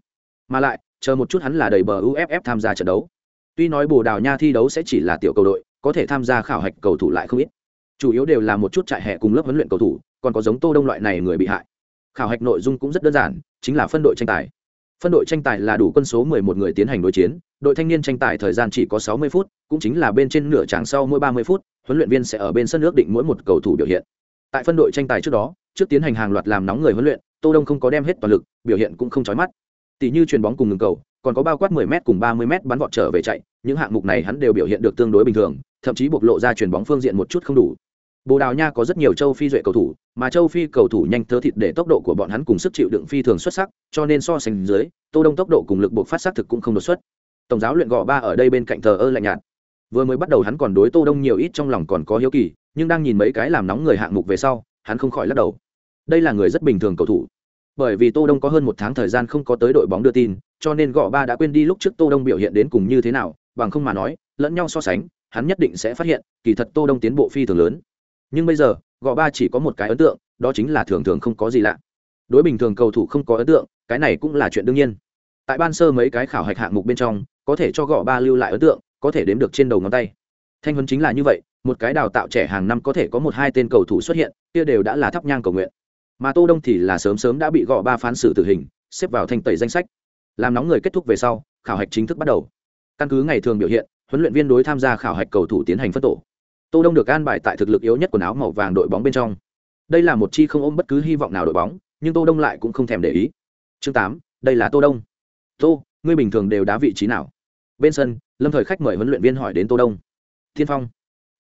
Mà lại, chờ một chút hắn là đầy bờ uff tham gia trận đấu. Tuy nói bồ đào nha thi đấu sẽ chỉ là tiểu cầu đội, có thể tham gia khảo hạch cầu thủ lại không ít. Chủ yếu đều là một chút trại hè cùng lớp huấn luyện cầu thủ, còn có giống tô đông loại này người bị hại. Khảo hạch nội dung cũng rất đơn giản, chính là phân đội tranh tài. Phân đội tranh tài là đủ quân số 11 người tiến hành đối chiến, đội thanh niên tranh tài thời gian chỉ có 60 phút, cũng chính là bên trên nửa tràng sau mỗi 30 phút, huấn luyện viên sẽ ở bên sân nước định mỗi một cầu thủ biểu hiện. Tại phân đội tranh tài trước đó trước tiến hành hàng loạt làm nóng người huấn luyện, tô đông không có đem hết toàn lực, biểu hiện cũng không chói mắt. Tỷ như chuyền bóng cùng ngừng cầu, còn có bao quát 10 m cùng 30 m bắn vọt trở về chạy, những hạng mục này hắn đều biểu hiện được tương đối bình thường, thậm chí bộc lộ ra chuyền bóng phương diện một chút không đủ. Bồ đào nha có rất nhiều châu phi duệ cầu thủ, mà châu phi cầu thủ nhanh thớ thịt để tốc độ của bọn hắn cùng sức chịu đựng phi thường xuất sắc, cho nên so sánh dưới, tô đông tốc độ cùng lực buộc phát sát thực cũng không đột xuất. Tổng giáo luyện gò ba ở đây bên cạnh thờ ơ lạnh nhạt. Vừa mới bắt đầu hắn còn đối tô đông nhiều ít trong lòng còn có hiếu kỳ, nhưng đang nhìn mấy cái làm nóng người hạng mục về sau, hắn không khỏi lắc đầu đây là người rất bình thường cầu thủ. Bởi vì tô đông có hơn một tháng thời gian không có tới đội bóng đưa tin, cho nên gò ba đã quên đi lúc trước tô đông biểu hiện đến cùng như thế nào, bằng không mà nói, lẫn nhau so sánh, hắn nhất định sẽ phát hiện, kỳ thật tô đông tiến bộ phi thường lớn. Nhưng bây giờ gò ba chỉ có một cái ấn tượng, đó chính là thường thường không có gì lạ. Đối bình thường cầu thủ không có ấn tượng, cái này cũng là chuyện đương nhiên. Tại ban sơ mấy cái khảo hạch hạng mục bên trong, có thể cho gò ba lưu lại ấn tượng, có thể đếm được trên đầu ngón tay. Thanh huấn chính là như vậy, một cái đào tạo trẻ hàng năm có thể có một hai tên cầu thủ xuất hiện, kia đều đã là thắp nhang cầu nguyện mà tô đông thì là sớm sớm đã bị gò ba phán xử tử hình, xếp vào thanh tẩy danh sách. Làm nóng người kết thúc về sau, khảo hạch chính thức bắt đầu. Căn cứ ngày thường biểu hiện, huấn luyện viên đối tham gia khảo hạch cầu thủ tiến hành phân tổ. Tô đông được an bài tại thực lực yếu nhất quần áo màu vàng đội bóng bên trong. Đây là một chi không ôm bất cứ hy vọng nào đội bóng, nhưng tô đông lại cũng không thèm để ý. Chương tám, đây là tô đông. Tô, ngươi bình thường đều đá vị trí nào? Bên sân, lâm thời khách mời huấn luyện viên hỏi đến tô đông. Thiên phong.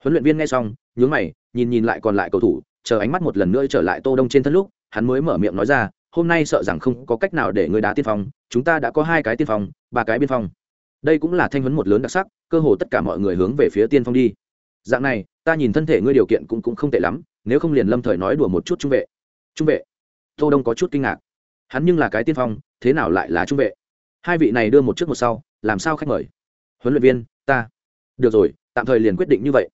Huấn luyện viên nghe xong, nhướng mày, nhìn nhìn lại còn lại cầu thủ chờ ánh mắt một lần nữa trở lại tô đông trên thân lúc, hắn mới mở miệng nói ra, hôm nay sợ rằng không có cách nào để người đá tiên phong, chúng ta đã có hai cái tiên phong, ba cái biên phong. Đây cũng là thanh huấn một lớn đặc sắc, cơ hồ tất cả mọi người hướng về phía tiên phong đi. Dạng này, ta nhìn thân thể ngươi điều kiện cũng cũng không tệ lắm, nếu không liền lâm thời nói đùa một chút trung vệ. Trung vệ? Tô đông có chút kinh ngạc. Hắn nhưng là cái tiên phong, thế nào lại là trung vệ? Hai vị này đưa một trước một sau, làm sao khách mời? Huấn luyện viên, ta. Được rồi, tạm thời liền quyết định như vậy.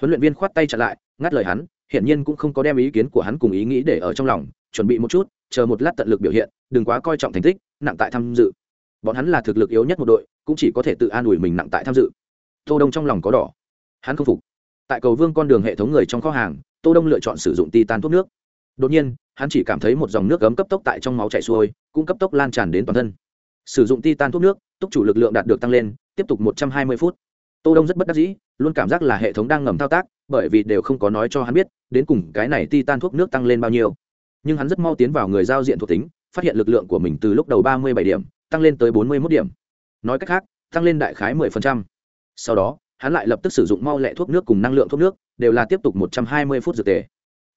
Huấn luyện viên khoát tay chặn lại, ngắt lời hắn hiển nhiên cũng không có đem ý kiến của hắn cùng ý nghĩ để ở trong lòng, chuẩn bị một chút, chờ một lát tận lực biểu hiện, đừng quá coi trọng thành tích, nặng tại tham dự. Bọn hắn là thực lực yếu nhất một đội, cũng chỉ có thể tự an ủi mình nặng tại tham dự. Tô đông trong lòng có đỏ. Hắn không phục. Tại cầu vương con đường hệ thống người trong kho hàng, tô đông lựa chọn sử dụng titan thuốc nước. Đột nhiên, hắn chỉ cảm thấy một dòng nước gấm cấp tốc tại trong máu chảy xuôi, cũng cấp tốc lan tràn đến toàn thân. Sử dụng titan thuốc nước túc chủ lực lượng đạt được tăng lên, tiếp tục một trăm hai mươi phút tô đông rất bất đắc dĩ, luôn cảm giác là hệ thống đang ngầm thao tác, bởi vì đều không có nói cho hắn biết, đến cùng cái này titan thuốc nước tăng lên bao nhiêu nhưng hắn rất mau tiến vào người giao diện thuộc tính, phát hiện lực lượng của mình từ lúc đầu ba mươi bảy điểm, tăng lên tới bốn mươi 41 điểm nói cách khác, tăng lên đại khái mười phần trăm. sau đó, hắn lại lập tức sử dụng mau lẹ thuốc nước cùng năng lượng thuốc nước, đều là tiếp tục một trăm hai mươi phút dược tề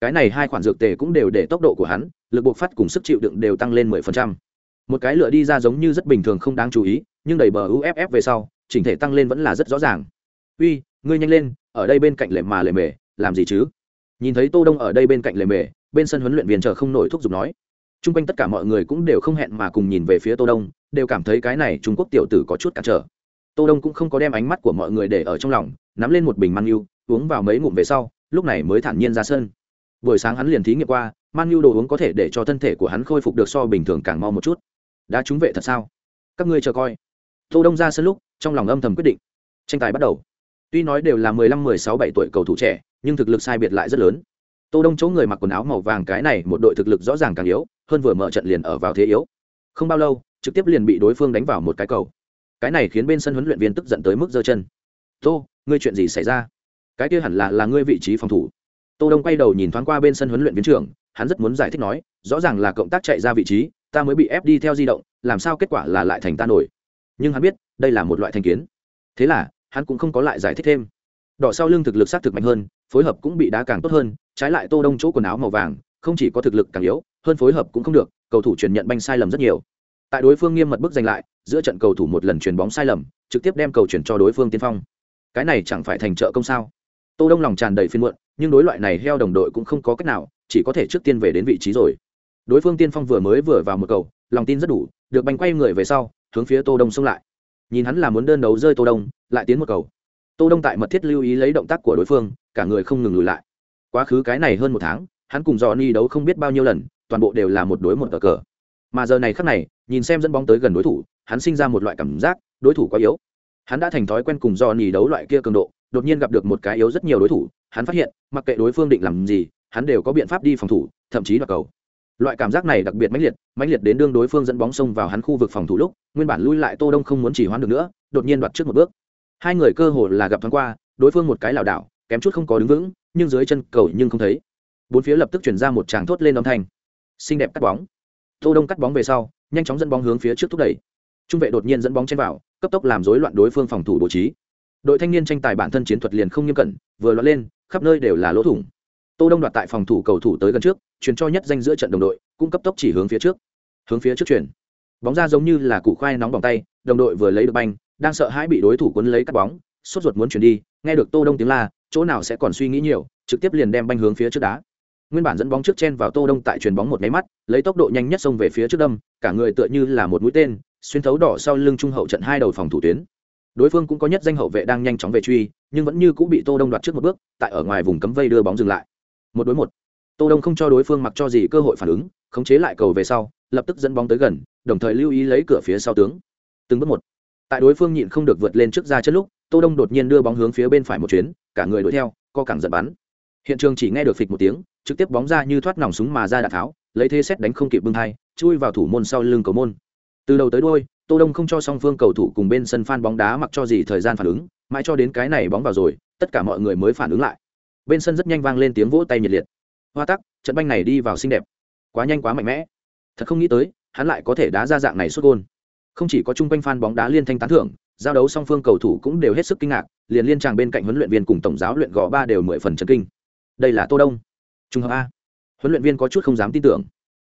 cái này hai khoản dược tề cũng đều để tốc độ của hắn, lực buộc phát cùng sức chịu đựng đều tăng lên mười phần trăm. một cái lựa đi ra giống như rất bình thường không đáng chú ý, nhưng đầy bờ uff về sau chỉnh thể tăng lên vẫn là rất rõ ràng uy ngươi nhanh lên ở đây bên cạnh lệ mà lệ mề làm gì chứ nhìn thấy tô đông ở đây bên cạnh lệ mề bên sân huấn luyện viên chờ không nổi thúc giục nói Trung quanh tất cả mọi người cũng đều không hẹn mà cùng nhìn về phía Tô Đông, đều cảm thấy cái này Trung Quốc tiểu tử có chút cản trở. Tô Đông cũng không có đem ánh mắt của mọi người để ở trong lòng, nắm lên một bình Man Nhu, uống vào mấy ngụm về sau, lúc này mới thản nhiên ra sân. Buổi sáng hắn liền thí nghiệm qua, Man Nhu đồ uống có thể để cho thân thể của hắn khôi phục được so bình thường càng mau một chút. Đã trúng vệ thật sao? Các ngươi chờ coi. Tô Đông ra sân lúc, trong lòng âm thầm quyết định. Tranh tài bắt đầu. Tuy nói đều là 15, 16, 17 tuổi cầu thủ trẻ, nhưng thực lực sai biệt lại rất lớn. Tô Đông chỗ người mặc quần áo màu vàng cái này một đội thực lực rõ ràng càng yếu, hơn vừa mở trận liền ở vào thế yếu không bao lâu trực tiếp liền bị đối phương đánh vào một cái cầu cái này khiến bên sân huấn luyện viên tức giận tới mức giơ chân tô ngươi chuyện gì xảy ra cái kia hẳn là là ngươi vị trí phòng thủ tô đông quay đầu nhìn thoáng qua bên sân huấn luyện viên trưởng hắn rất muốn giải thích nói rõ ràng là cộng tác chạy ra vị trí ta mới bị ép đi theo di động làm sao kết quả là lại thành ta nổi nhưng hắn biết đây là một loại thành kiến. Thế là, hắn cũng không có lại giải thích thêm. Đỏ sau lưng thực lực xác thực mạnh hơn, phối hợp cũng bị đá càng tốt hơn, trái lại tô đông chỗ quần áo màu vàng, không chỉ có thực lực càng yếu, hơn phối hợp cũng không được, cầu thủ truyền nhận banh sai lầm rất nhiều. Tại đối phương nghiêm mật bước giành lại, giữa trận cầu thủ một lần chuyền bóng sai lầm, trực tiếp đem cầu chuyển cho đối phương tiên phong. Cái này chẳng phải thành trợ công sao? Tô đông lòng tràn đầy phiên muộn, nhưng đối loại này heo đồng đội cũng không có cách nào, chỉ có thể trước tiên về đến vị trí rồi. Đối phương tiên phong vừa mới vừa vào một cầu, lòng tin rất đủ, được banh quay người về sau, hướng phía tô đông xông lại nhìn hắn là muốn đơn đấu rơi tô đông lại tiến một cầu tô đông tại mật thiết lưu ý lấy động tác của đối phương cả người không ngừng lùi lại quá khứ cái này hơn một tháng hắn cùng Johnny đấu không biết bao nhiêu lần, toàn bộ đều là một đối một cờ cờ. Mà giờ này khắc này, nhìn xem dẫn bóng tới gần đối thủ, hắn sinh ra một loại cảm giác, đối thủ quá yếu. Hắn đã thành thói quen cùng Johnny đấu loại kia cường độ, đột nhiên gặp được một cái yếu rất nhiều đối thủ, hắn phát hiện, mặc kệ đối phương định làm gì, hắn đều có biện pháp đi phòng thủ, thậm chí đoạt cầu. Loại cảm giác này đặc biệt mãnh liệt, mãnh liệt đến đương đối phương dẫn bóng xông vào hắn khu vực phòng thủ lúc, nguyên bản lui lại Tô Đông không muốn chỉ hoãn được nữa, đột nhiên đoạt trước một bước. Hai người cơ hồ là gặp thoáng qua, đối phương một cái lảo đảo, kém chút không có đứng vững, nhưng dưới chân cầu nhưng không thấy. Bốn phía lập tức chuyển ra một tràng thốt lên âm thanh. Xinh đẹp cắt bóng. Tô đông cắt bóng về sau nhanh chóng dẫn bóng hướng phía trước thúc đẩy. Trung vệ đột nhiên dẫn bóng trên vào cấp tốc làm rối loạn đối phương phòng thủ bố trí. Đội thanh niên tranh tài bản thân chiến thuật liền không nghiêm cẩn vừa loạn lên khắp nơi đều là lỗ thủng tô đông đoạt tại phòng thủ cầu thủ tới gần trước chuyển cho nhất danh giữa trận đồng đội cũng cấp tốc chỉ hướng phía trước. Hướng phía trước chuyển. Bóng ra giống như là củ khoai nóng bỏng tay, đồng đội vừa lấy được banh, đang sợ hãi bị đối thủ cuốn lấy cắt bóng, sốt ruột muốn chuyển đi, nghe được tô đông tiếng la, chỗ nào sẽ còn suy nghĩ nhiều, trực tiếp liền đem banh hướng phía trước đá. Nguyên bản dẫn bóng trước chen vào tô đông tại chuyền bóng một máy mắt, lấy tốc độ nhanh nhất xông về phía trước đâm, cả người tựa như là một mũi tên, xuyên thấu đỏ sau lưng trung hậu trận hai đầu phòng thủ tuyến. Đối phương cũng có nhất danh hậu vệ đang nhanh chóng về truy, nhưng vẫn như cũng bị tô đông đoạt trước một bước, tại ở ngoài vùng cấm vây đưa bóng dừng lại một đối một. Tô đông không cho đối phương mặc cho gì cơ hội phản ứng khống chế lại cầu về sau lập tức dẫn bóng tới gần đồng thời lưu ý lấy cửa phía sau tướng. Từng bước một. Tại đối phương nhịn không được vượt lên trước ra chân lúc tô đông đột nhiên đưa bóng hướng phía bên phải một chuyến cả người đuổi theo co cẳng giật bắn. Hiện trường chỉ nghe được phịch một tiếng trực tiếp bóng ra như thoát nòng súng mà ra đạn tháo lấy thế xét đánh không kịp bưng thai, chui vào thủ môn sau lưng cầu môn. Từ đầu tới đôi tô đông không cho song phương cầu thủ cùng bên sân phan bóng đá mặc cho gì thời gian phản ứng mãi cho đến cái này bóng vào rồi tất cả mọi người mới phản ứng lại bên sân rất nhanh vang lên tiếng vỗ tay nhiệt liệt. Hoa tắc, trận banh này đi vào xinh đẹp. Quá nhanh quá mạnh mẽ. Thật không nghĩ tới, hắn lại có thể đá ra dạng này xuất gôn. Không chỉ có chung quanh fan bóng đá liên thanh tán thưởng, giao đấu song phương cầu thủ cũng đều hết sức kinh ngạc, liền liên tràng bên cạnh huấn luyện viên cùng tổng giáo luyện gõ ba đều mười phần chấn kinh. Đây là tô đông. Trung hợp a. Huấn luyện viên có chút không dám tin tưởng.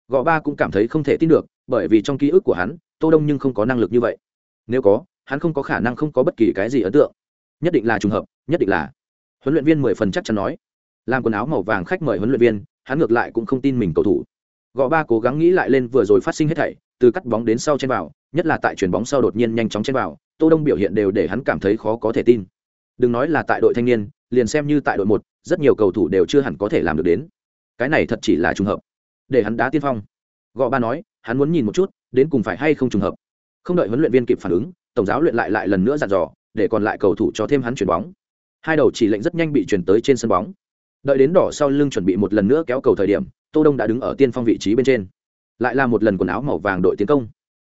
Gõ ba cũng cảm thấy không thể tin được, bởi vì trong ký ức của hắn, tô đông nhưng không có năng lực như vậy. Nếu có, hắn không có khả năng không có bất kỳ cái gì ấn tượng. Nhất định là trùng hợp, nhất định là huấn luyện viên mười phần chắc chắn nói. Làm quần áo màu vàng khách mời huấn luyện viên, hắn ngược lại cũng không tin mình cầu thủ. Gõ ba cố gắng nghĩ lại lên vừa rồi phát sinh hết thảy, từ cắt bóng đến sau trên vào, nhất là tại chuyền bóng sau đột nhiên nhanh chóng trên vào, tô đông biểu hiện đều để hắn cảm thấy khó có thể tin. Đừng nói là tại đội thanh niên, liền xem như tại đội một, rất nhiều cầu thủ đều chưa hẳn có thể làm được đến. Cái này thật chỉ là trùng hợp. Để hắn đá tiên phong. Gõ ba nói, hắn muốn nhìn một chút, đến cùng phải hay không trùng hợp. Không đợi huấn luyện viên kịp phản ứng, tổng giáo luyện lại lại lần nữa dặn dò, để còn lại cầu thủ cho thêm hắn chuyển bóng hai đầu chỉ lệnh rất nhanh bị chuyển tới trên sân bóng. Đợi đến đỏ sau lưng chuẩn bị một lần nữa kéo cầu thời điểm, tô đông đã đứng ở tiên phong vị trí bên trên. Lại là một lần quần áo màu vàng đội tiến công.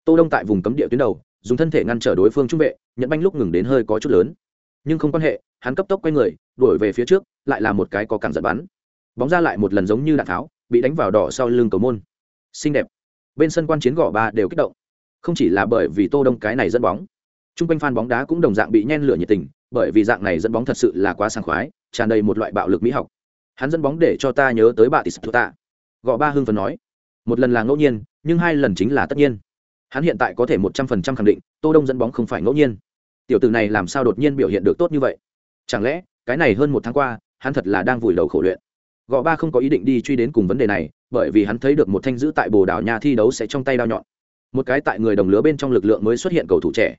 Tô đông tại vùng cấm địa tuyến đầu, dùng thân thể ngăn trở đối phương trung vệ, nhận banh lúc ngừng đến hơi có chút lớn. Nhưng không quan hệ, hắn cấp tốc quay người, đuổi về phía trước, lại là một cái có cản giật bắn. Bóng ra lại một lần giống như đạn tháo, bị đánh vào đỏ sau lưng cầu môn. Xinh đẹp. Bên sân quan chiến gõ ba đều kích động. Không chỉ là bởi vì tô đông cái này dẫn bóng trung quanh fan bóng đá cũng đồng dạng bị nhen lửa nhiệt tình bởi vì dạng này dẫn bóng thật sự là quá sảng khoái, tràn đầy một loại bạo lực mỹ học. Hắn dẫn bóng để cho ta nhớ tới bà tis tạ gõ ba hưng phần nói. Một lần là ngẫu nhiên, nhưng hai lần chính là tất nhiên. Hắn hiện tại có thể một trăm phần trăm khẳng định, tô đông dẫn bóng không phải ngẫu nhiên. Tiểu tử này làm sao đột nhiên biểu hiện được tốt như vậy? Chẳng lẽ, cái này hơn một tháng qua, hắn thật là đang vùi đầu khổ luyện? Gõ ba không có ý định đi truy đến cùng vấn đề này, bởi vì hắn thấy được một thanh giữ tại bồ đảo nhà thi đấu sẽ trong tay đao nhọn. Một cái tại người đồng lứa bên trong lực lượng mới xuất hiện cầu thủ trẻ.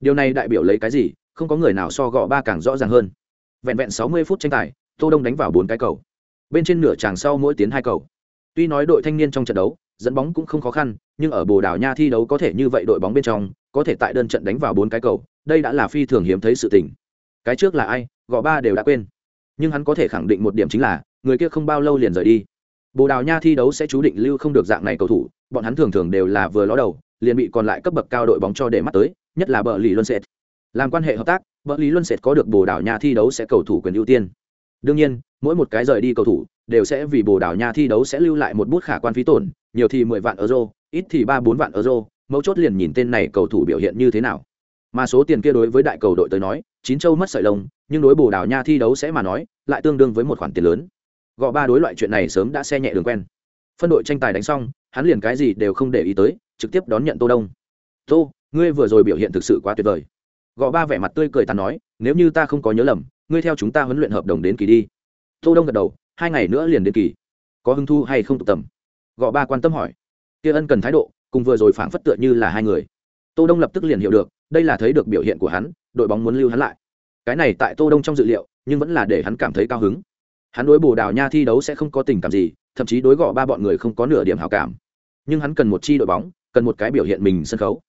Điều này đại biểu lấy cái gì? Không có người nào so gọ ba càng rõ ràng hơn. Vẹn vẹn sáu mươi phút tranh tài, tô đông đánh vào bốn cái cầu. Bên trên nửa tràng sau mỗi tiến hai cầu. Tuy nói đội thanh niên trong trận đấu, dẫn bóng cũng không khó khăn, nhưng ở bồ đào nha thi đấu có thể như vậy đội bóng bên trong, có thể tại đơn trận đánh vào bốn cái cầu, đây đã là phi thường hiếm thấy sự tình. Cái trước là ai gọ ba đều đã quên. Nhưng hắn có thể khẳng định một điểm chính là, người kia không bao lâu liền rời đi. Bồ đào nha thi đấu sẽ chú định lưu không được dạng này cầu thủ, bọn hắn thường thường đều là vừa ló đầu, liền bị còn lại cấp bậc cao đội bóng cho để mắt tới, nhất là bờ lì luân sệt làm quan hệ hợp tác vợ lý luân sệt có được bồ đào nha thi đấu sẽ cầu thủ quyền ưu tiên. Đương nhiên, mỗi một cái rời đi cầu thủ đều sẽ vì bồ đào nha thi đấu sẽ lưu lại một bút khả quan phí tổn, nhiều thì mười vạn euro, ít thì ba bốn vạn euro, mấu chốt liền nhìn tên này cầu thủ biểu hiện như thế nào. Mà số tiền kia đối với đại cầu đội tới nói, chín châu mất sợi lông, nhưng đối bồ đào nha thi đấu sẽ mà nói, lại tương đương với một khoản tiền lớn. Gọ ba đối loại chuyện này sớm đã xe nhẹ đường quen. Phân đội tranh tài đánh xong, hắn liền cái gì đều không để ý tới, trực tiếp đón nhận tô đông. Tô, ngươi vừa rồi biểu hiện thực sự quá tuyệt vời gò ba vẻ mặt tươi cười ta nói, nếu như ta không có nhớ lầm, ngươi theo chúng ta huấn luyện hợp đồng đến kỳ đi. Tô đông gật đầu, hai ngày nữa liền đến kỳ. Có hứng thu hay không tụ tầm? Gò ba quan tâm hỏi. Kia ân cần thái độ, cùng vừa rồi phảng phất tựa như là hai người. Tô đông lập tức liền hiểu được, đây là thấy được biểu hiện của hắn, đội bóng muốn lưu hắn lại. Cái này tại tô đông trong dự liệu, nhưng vẫn là để hắn cảm thấy cao hứng. Hắn đối bồ đào nha thi đấu sẽ không có tình cảm gì, thậm chí đối gọ ba bọn người không có nửa điểm hảo cảm. Nhưng hắn cần một chi đội bóng, cần một cái biểu hiện mình sân khấu.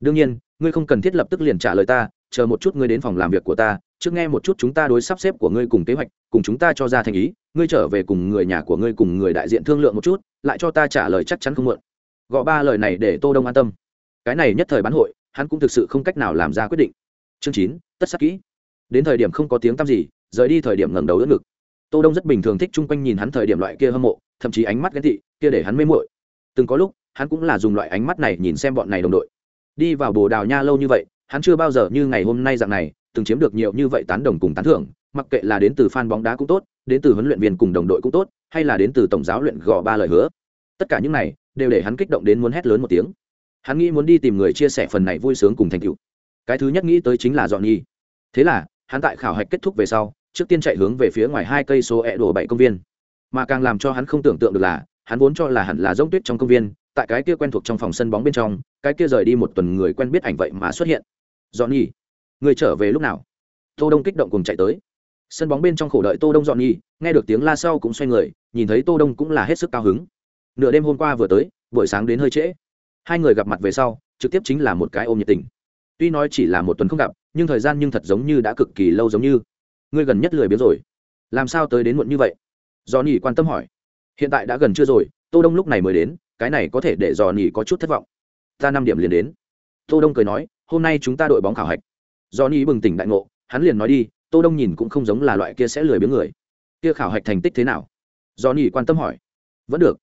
Đương nhiên, ngươi không cần thiết lập tức liền trả lời ta chờ một chút ngươi đến phòng làm việc của ta, trước nghe một chút chúng ta đối sắp xếp của ngươi cùng kế hoạch, cùng chúng ta cho ra thành ý, ngươi trở về cùng người nhà của ngươi cùng người đại diện thương lượng một chút, lại cho ta trả lời chắc chắn không muộn. Gõ ba lời này để tô đông an tâm. Cái này nhất thời bán hội, hắn cũng thực sự không cách nào làm ra quyết định. Chương chín, tất sắc kỹ. Đến thời điểm không có tiếng tăm gì, rời đi thời điểm ngẩng đầu đỡ ngực. Tô đông rất bình thường thích chung quanh nhìn hắn thời điểm loại kia hâm mộ, thậm chí ánh mắt ghen tị, kia để hắn mê muội. Từng có lúc, hắn cũng là dùng loại ánh mắt này nhìn xem bọn này đồng đội. Đi vào bồ đào nha lâu như vậy hắn chưa bao giờ như ngày hôm nay dạng này, từng chiếm được nhiều như vậy tán đồng cùng tán thưởng, mặc kệ là đến từ fan bóng đá cũng tốt, đến từ huấn luyện viên cùng đồng đội cũng tốt, hay là đến từ tổng giáo luyện gò ba lời hứa. Tất cả những này đều để hắn kích động đến muốn hét lớn một tiếng. Hắn nghĩ muốn đi tìm người chia sẻ phần này vui sướng cùng thành tựu. Cái thứ nhất nghĩ tới chính là dọn nhi. Thế là, hắn tại khảo hạch kết thúc về sau, trước tiên chạy hướng về phía ngoài hai cây số ẹ đổ bảy công viên. Mà càng làm cho hắn không tưởng tượng được là, hắn vốn cho là hẳn là giống tuyết trong công viên, tại cái kia quen thuộc trong phòng sân bóng bên trong, cái kia rời đi một tuần người quen biết ảnh vậy mà xuất hiện dọn nhi, người trở về lúc nào? Tô đông kích động cùng chạy tới. Sân bóng bên trong khổ đợi tô đông dọn nhi, nghe được tiếng la sau cũng xoay người, nhìn thấy tô đông cũng là hết sức cao hứng. Nửa đêm hôm qua vừa tới, buổi sáng đến hơi trễ. Hai người gặp mặt về sau, trực tiếp chính là một cái ôm nhiệt tình. Tuy nói chỉ là một tuần không gặp, nhưng thời gian nhưng thật giống như đã cực kỳ lâu giống như. Ngươi gần nhất lười biếng rồi. Làm sao tới đến muộn như vậy? Do nỉ quan tâm hỏi. Hiện tại đã gần chưa rồi, tô đông lúc này mới đến, cái này có thể để dò nỉ có chút thất vọng. Ta năm điểm liền đến. Tô đông cười nói hôm nay chúng ta đội bóng khảo hạch. Do bừng tỉnh đại ngộ, hắn liền nói đi, tô đông nhìn cũng không giống là loại kia sẽ lười biếng người. Kia khảo hạch thành tích thế nào? Do quan tâm hỏi. Vẫn được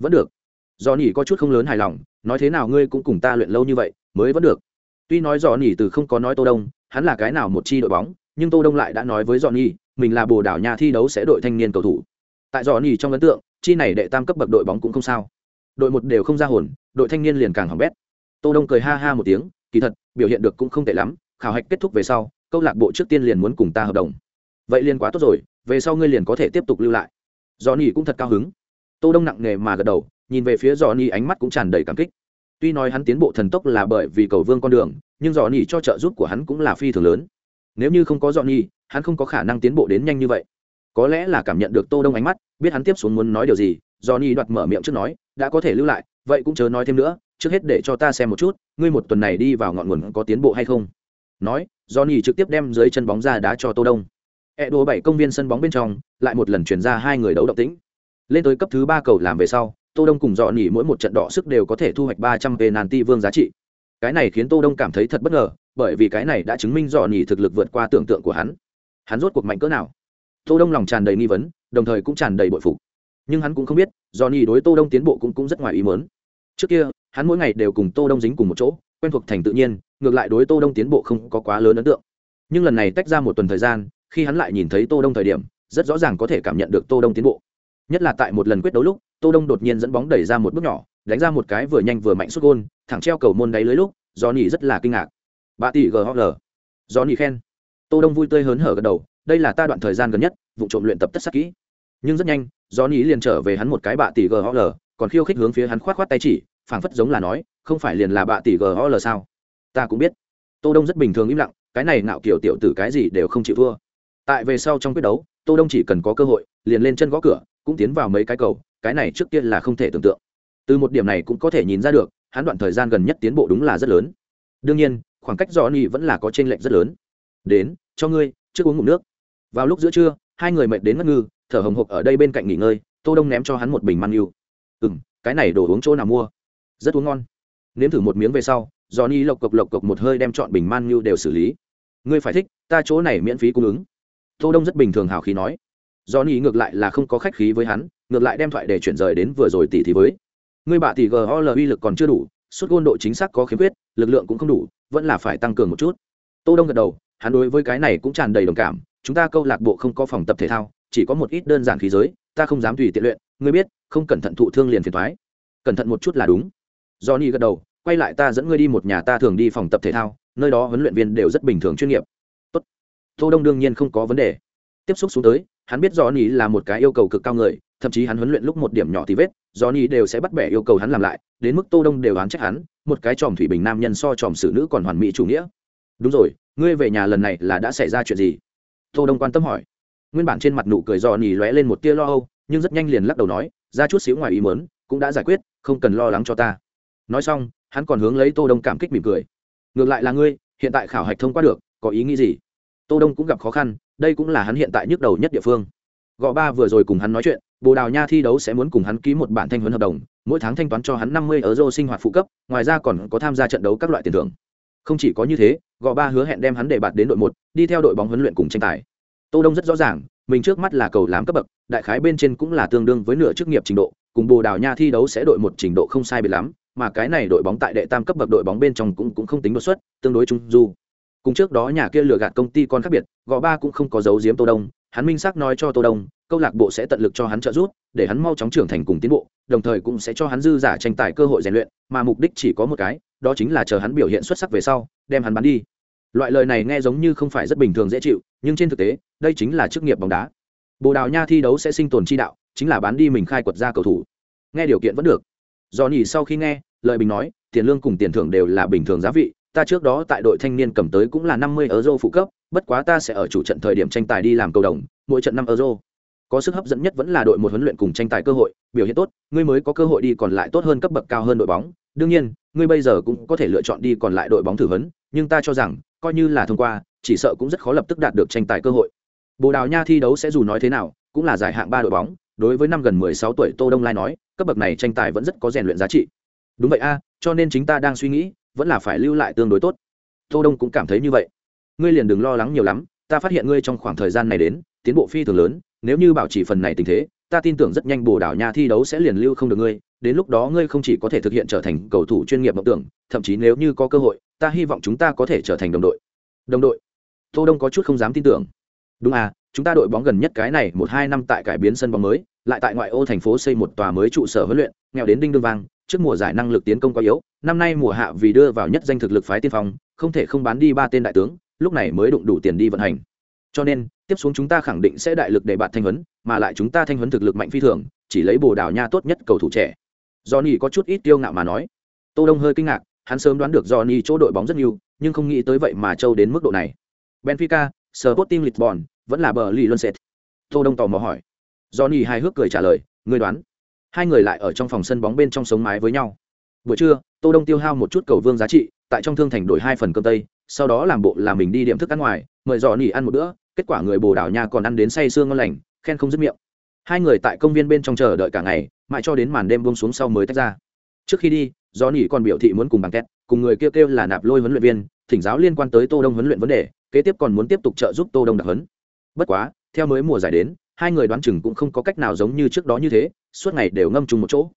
vẫn được. Do có chút không lớn hài lòng, nói thế nào ngươi cũng cùng ta luyện lâu như vậy, mới vẫn được. Tuy nói johnny từ không có nói tô đông, hắn là cái nào một chi đội bóng, nhưng tô đông lại đã nói với johnny, mình là bồ đảo nhà thi đấu sẽ đội thanh niên cầu thủ. Tại johnny trong ấn tượng, chi này đệ tam cấp bậc đội bóng cũng không sao. Đội một đều không ra hồn, đội thanh niên liền càng hỏng bét. Tô đông cười ha ha một tiếng kỳ thật, biểu hiện được cũng không tệ lắm, khảo hạch kết thúc về sau, câu lạc bộ trước tiên liền muốn cùng ta hợp đồng. Vậy liền quá tốt rồi, về sau ngươi liền có thể tiếp tục lưu lại. Do nỉ cũng thật cao hứng. Tô đông nặng nề mà gật đầu, nhìn về phía do nỉ ánh mắt cũng tràn đầy cảm kích. Tuy nói hắn tiến bộ thần tốc là bởi vì cầu vương con đường, nhưng do nỉ cho trợ giúp của hắn cũng là phi thường lớn. Nếu như không có do nỉ hắn không có khả năng tiến bộ đến nhanh như vậy. Có lẽ là cảm nhận được tô đông ánh mắt, biết hắn tiếp xuống muốn nói điều gì do nỉ đoạt mở miệng trước nói, đã có thể lưu lại, vậy cũng chớ nói thêm nữa trước hết để cho ta xem một chút, ngươi một tuần này đi vào ngọn nguồn có tiến bộ hay không? Nói, johnny trực tiếp đem dưới chân bóng ra đá cho tô đông. E đồ bảy công viên sân bóng bên trong, lại một lần chuyển ra hai người đấu động tĩnh. Lên tới cấp thứ ba cầu làm về sau, tô đông cùng johnny mỗi một trận đỏ sức đều có thể thu hoạch ba trăm penalty vương giá trị. Cái này khiến tô đông cảm thấy thật bất ngờ, bởi vì cái này đã chứng minh johnny thực lực vượt qua tưởng tượng của hắn. Hắn rốt cuộc mạnh cỡ nào? Tô đông lòng tràn đầy nghi vấn, đồng thời cũng tràn đầy bội phục. Nhưng hắn cũng không biết, johnny đối tô đông tiến bộ cũng cũng rất ngoài ý muốn. Trước kia hắn mỗi ngày đều cùng tô đông dính cùng một chỗ, quen thuộc thành tự nhiên, ngược lại đối tô đông tiến bộ không có quá lớn ấn tượng. Nhưng lần này tách ra một tuần thời gian, khi hắn lại nhìn thấy tô đông thời điểm, rất rõ ràng có thể cảm nhận được tô đông tiến bộ. Nhất là tại một lần quyết đấu lúc, tô đông đột nhiên dẫn bóng đẩy ra một bước nhỏ, đánh ra một cái vừa nhanh vừa mạnh xuất gôn, thẳng treo cầu môn đáy lưới lúc do nỉ rất là kinh ngạc. Bà tỷ ghl do nỉ khen. Tô đông vui tươi hớn hở gật đầu, đây là ta đoạn thời gian gần nhất, vụ trộm luyện tập tất sắc kỹ. Nhưng rất nhanh do nỉ liền trở về hắn một cái bạ tỷ ghl còn khiêu khích hướng phía hắn khoát khoát tay chỉ phảng phất giống là nói, không phải liền là bạ tỷ gol sao? Ta cũng biết. Tô đông rất bình thường im lặng, cái này ngạo kiểu tiểu tử cái gì đều không chịu thua. Tại về sau trong quyết đấu, tô đông chỉ cần có cơ hội, liền lên chân gõ cửa, cũng tiến vào mấy cái cầu, cái này trước tiên là không thể tưởng tượng. Từ một điểm này cũng có thể nhìn ra được, hắn đoạn thời gian gần nhất tiến bộ đúng là rất lớn. Đương nhiên, khoảng cách dò ni vẫn là có trên lệnh rất lớn. Đến, cho ngươi, trước uống ngụm nước. Vào lúc giữa trưa, hai người mệt đến ngất ngư, thở hồng hộc ở đây bên cạnh nghỉ ngơi, tô đông ném cho hắn một bình man yêu ừ cái này đồ uống chỗ nào mua? Rất uống ngon. Nếm thử một miếng về sau dò ni lộc cộc lộc cộc một hơi đem chọn bình man yêu đều xử lý. Ngươi phải thích, ta chỗ này miễn phí cung ứng. Tô đông rất bình thường hào khí nói. Do ni ngược lại là không có khách khí với hắn, ngược lại đem thoại để chuyển rời đến vừa rồi tỷ thì với. Ngươi bạ tỷ gol uy lực còn chưa đủ suất gôn độ chính xác có khiếm khuyết, lực lượng cũng không đủ, vẫn là phải tăng cường một chút. Tô đông gật đầu, hắn đối với cái này cũng tràn đầy đồng cảm, chúng ta câu lạc bộ không có phòng tập thể thao, chỉ có một ít đơn giản khí giới, ta không dám tùy tiện luyện, ngươi biết, không cẩn thận thụ thương liền phiền thoái cẩn thận một chút là đúng johnny gật đầu, quay lại ta dẫn ngươi đi một nhà ta thường đi phòng tập thể thao, nơi đó huấn luyện viên đều rất bình thường chuyên nghiệp. Tốt. Tô đông đương nhiên không có vấn đề. Tiếp xúc xuống tới, hắn biết johnny là một cái yêu cầu cực cao người, thậm chí hắn huấn luyện lúc một điểm nhỏ thì vết, johnny đều sẽ bắt bẻ yêu cầu hắn làm lại, đến mức tô đông đều đoán trách hắn, một cái tròm thủy bình nam nhân so tròm xử nữ còn hoàn mỹ chủ nghĩa. Đúng rồi, ngươi về nhà lần này là đã xảy ra chuyện gì? Tô đông quan tâm hỏi. Nguyên bản trên mặt nụ cười Johnny lóe lên một tia lo âu, nhưng rất nhanh liền lắc đầu nói, ra chút xíu ngoài ý muốn, cũng đã giải quyết, không cần lo lắng cho ta nói xong, hắn còn hướng lấy tô đông cảm kích mỉm cười. Ngược lại là ngươi, hiện tại khảo hạch thông qua được, có ý nghĩ gì? Tô đông cũng gặp khó khăn, đây cũng là hắn hiện tại nhức đầu nhất địa phương. Gò ba vừa rồi cùng hắn nói chuyện, bồ đào nha thi đấu sẽ muốn cùng hắn ký một bản thanh huấn hợp đồng, mỗi tháng thanh toán cho hắn năm mươi euro sinh hoạt phụ cấp, ngoài ra còn có tham gia trận đấu các loại tiền thưởng. Không chỉ có như thế, gò ba hứa hẹn đem hắn để bạt đến đội một, đi theo đội bóng huấn luyện cùng tranh tài. Tô đông rất rõ ràng, mình trước mắt là cầu làm cấp bậc, đại khái bên trên cũng là tương đương với nửa chức nghiệp trình độ, cùng bồ đào nha thi đấu sẽ đội một trình độ không sai biệt lắm mà cái này đội bóng tại đệ tam cấp bậc đội bóng bên trong cũng cũng không tính đột xuất, tương đối trung du. Cùng trước đó nhà kia lừa gạt công ty con khác biệt, gò ba cũng không có giấu giếm tô đông, hắn minh xác nói cho tô đông, câu lạc bộ sẽ tận lực cho hắn trợ giúp, để hắn mau chóng trưởng thành cùng tiến bộ, đồng thời cũng sẽ cho hắn dư giả tranh tài cơ hội rèn luyện, mà mục đích chỉ có một cái, đó chính là chờ hắn biểu hiện xuất sắc về sau, đem hắn bán đi. Loại lời này nghe giống như không phải rất bình thường dễ chịu, nhưng trên thực tế, đây chính là chức nghiệp bóng đá. Bồ đào nha thi đấu sẽ sinh tồn chi đạo, chính là bán đi mình khai quật ra cầu thủ. Nghe điều kiện vẫn được do nhỉ sau khi nghe, lời bình nói, tiền lương cùng tiền thưởng đều là bình thường giá vị, ta trước đó tại đội thanh niên cầm tới cũng là năm mươi euro phụ cấp, bất quá ta sẽ ở chủ trận thời điểm tranh tài đi làm cầu đồng, mỗi trận năm euro. Có sức hấp dẫn nhất vẫn là đội một huấn luyện cùng tranh tài cơ hội, biểu hiện tốt, ngươi mới có cơ hội đi còn lại tốt hơn cấp bậc cao hơn đội bóng. Đương nhiên, ngươi bây giờ cũng có thể lựa chọn đi còn lại đội bóng thử vấn nhưng ta cho rằng, coi như là thông qua, chỉ sợ cũng rất khó lập tức đạt được tranh tài cơ hội. Bồ đào nha thi đấu sẽ dù nói thế nào, cũng là giải hạng ba đội bóng, đối với năm gần mười sáu tuổi tô đông lai nói cấp bậc này tranh tài vẫn rất có rèn luyện giá trị. Đúng vậy a, cho nên chính ta đang suy nghĩ, vẫn là phải lưu lại tương đối tốt. Tô đông cũng cảm thấy như vậy. Ngươi liền đừng lo lắng nhiều lắm, ta phát hiện ngươi trong khoảng thời gian này đến, tiến bộ phi thường lớn, nếu như bảo trì phần này tình thế, ta tin tưởng rất nhanh bồ đào nha thi đấu sẽ liền lưu không được ngươi, đến lúc đó ngươi không chỉ có thể thực hiện trở thành cầu thủ chuyên nghiệp mộng tưởng, thậm chí nếu như có cơ hội, ta hy vọng chúng ta có thể trở thành đồng đội. Đồng đội? Tô đông có chút không dám tin tưởng. Đúng à chúng ta đội bóng gần nhất cái này một hai năm tại cải biến sân bóng mới lại tại ngoại ô thành phố xây một tòa mới trụ sở huấn luyện, nghèo đến đinh đương vang, trước mùa giải năng lực tiến công quá yếu, năm nay mùa hạ vì đưa vào nhất danh thực lực phái tiên phong, không thể không bán đi ba tên đại tướng, lúc này mới đụng đủ tiền đi vận hành. Cho nên, tiếp xuống chúng ta khẳng định sẽ đại lực để bạn thanh huấn, mà lại chúng ta thanh huấn thực lực mạnh phi thường, chỉ lấy bồ đào nha tốt nhất cầu thủ trẻ. Johnny có chút ít tiêu ngạo mà nói. Tô đông hơi kinh ngạc, hắn sớm đoán được johnny chỗ đội bóng rất nhiều, nhưng không nghĩ tới vậy mà châu đến mức độ này. Benfica, sporting lisbon, vẫn là bờ lì luân sệt tô đông tò mò hỏi johnny hài hước cười trả lời, ngươi đoán. Hai người lại ở trong phòng sân bóng bên trong sống mái với nhau. Buổi trưa, tô đông tiêu hao một chút cầu vương giá trị, tại trong thương thành đổi hai phần cơm tây, sau đó làm bộ là mình đi điểm thức ăn ngoài, mời Johnny ăn một bữa, kết quả người bồ đảo nha còn ăn đến say xương ngon lành, khen không dứt miệng. Hai người tại công viên bên trong chờ đợi cả ngày, mãi cho đến màn đêm buông xuống sau mới tách ra. Trước khi đi do còn biểu thị muốn cùng bằng két cùng người kêu kêu là nạp lôi huấn luyện viên, thỉnh giáo liên quan tới tô đông huấn luyện vấn đề, kế tiếp còn muốn tiếp tục trợ giúp tô đông đặc huấn. Bất quá, theo mới mùa giải đến hai người đoán chừng cũng không có cách nào giống như trước đó như thế, suốt ngày đều ngâm chung một chỗ.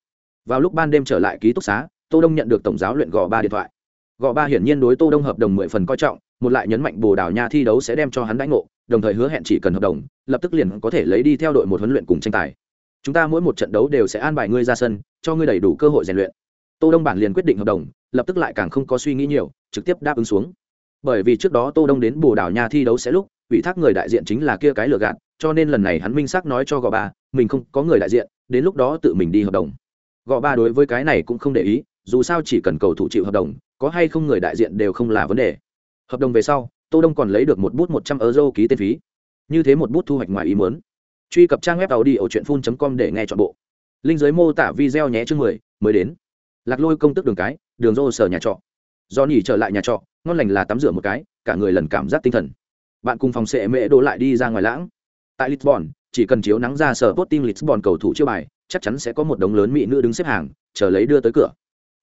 Vào lúc ban đêm trở lại ký túc xá, tô đông nhận được tổng giáo luyện gò ba điện thoại. Gò ba hiển nhiên đối tô đông hợp đồng mười phần coi trọng, một lại nhấn mạnh bồ đào nha thi đấu sẽ đem cho hắn đãi ngộ, đồng thời hứa hẹn chỉ cần hợp đồng, lập tức liền có thể lấy đi theo đội một huấn luyện cùng tranh tài. Chúng ta mỗi một trận đấu đều sẽ an bài ngươi ra sân, cho ngươi đầy đủ cơ hội rèn luyện. Tô đông bản liền quyết định hợp đồng, lập tức lại càng không có suy nghĩ nhiều, trực tiếp đáp ứng xuống. Bởi vì trước đó tô đông đến bồ đào nha thi đấu sẽ lúc, ủy thác người đại diện chính là kia cái lừa gạt cho nên lần này hắn minh xác nói cho gò ba, mình không có người đại diện, đến lúc đó tự mình đi hợp đồng. Gò ba đối với cái này cũng không để ý, dù sao chỉ cần cầu thủ chịu hợp đồng, có hay không người đại diện đều không là vấn đề. Hợp đồng về sau, tô đông còn lấy được một bút một trăm euro ký tên phí. Như thế một bút thu hoạch ngoài ý muốn. Truy cập trang web tàu đi ở truyện phun com để nghe chọn bộ. Linh giới mô tả video nhé chương mười, mới đến. Lạc lôi công tức đường cái, đường rô sở nhà trọ. Do nhỉ trở lại nhà trọ, ngon lành là tắm rửa một cái, cả người lần cảm giác tinh thần. Bạn cùng phòng sệ mễ đổ lại đi ra ngoài lãng tại lisbon, chỉ cần chiếu nắng ra sở tốt team lisbon cầu thủ chưa bài, chắc chắn sẽ có một đống lớn mỹ nữ đứng xếp hàng, chờ lấy đưa tới cửa.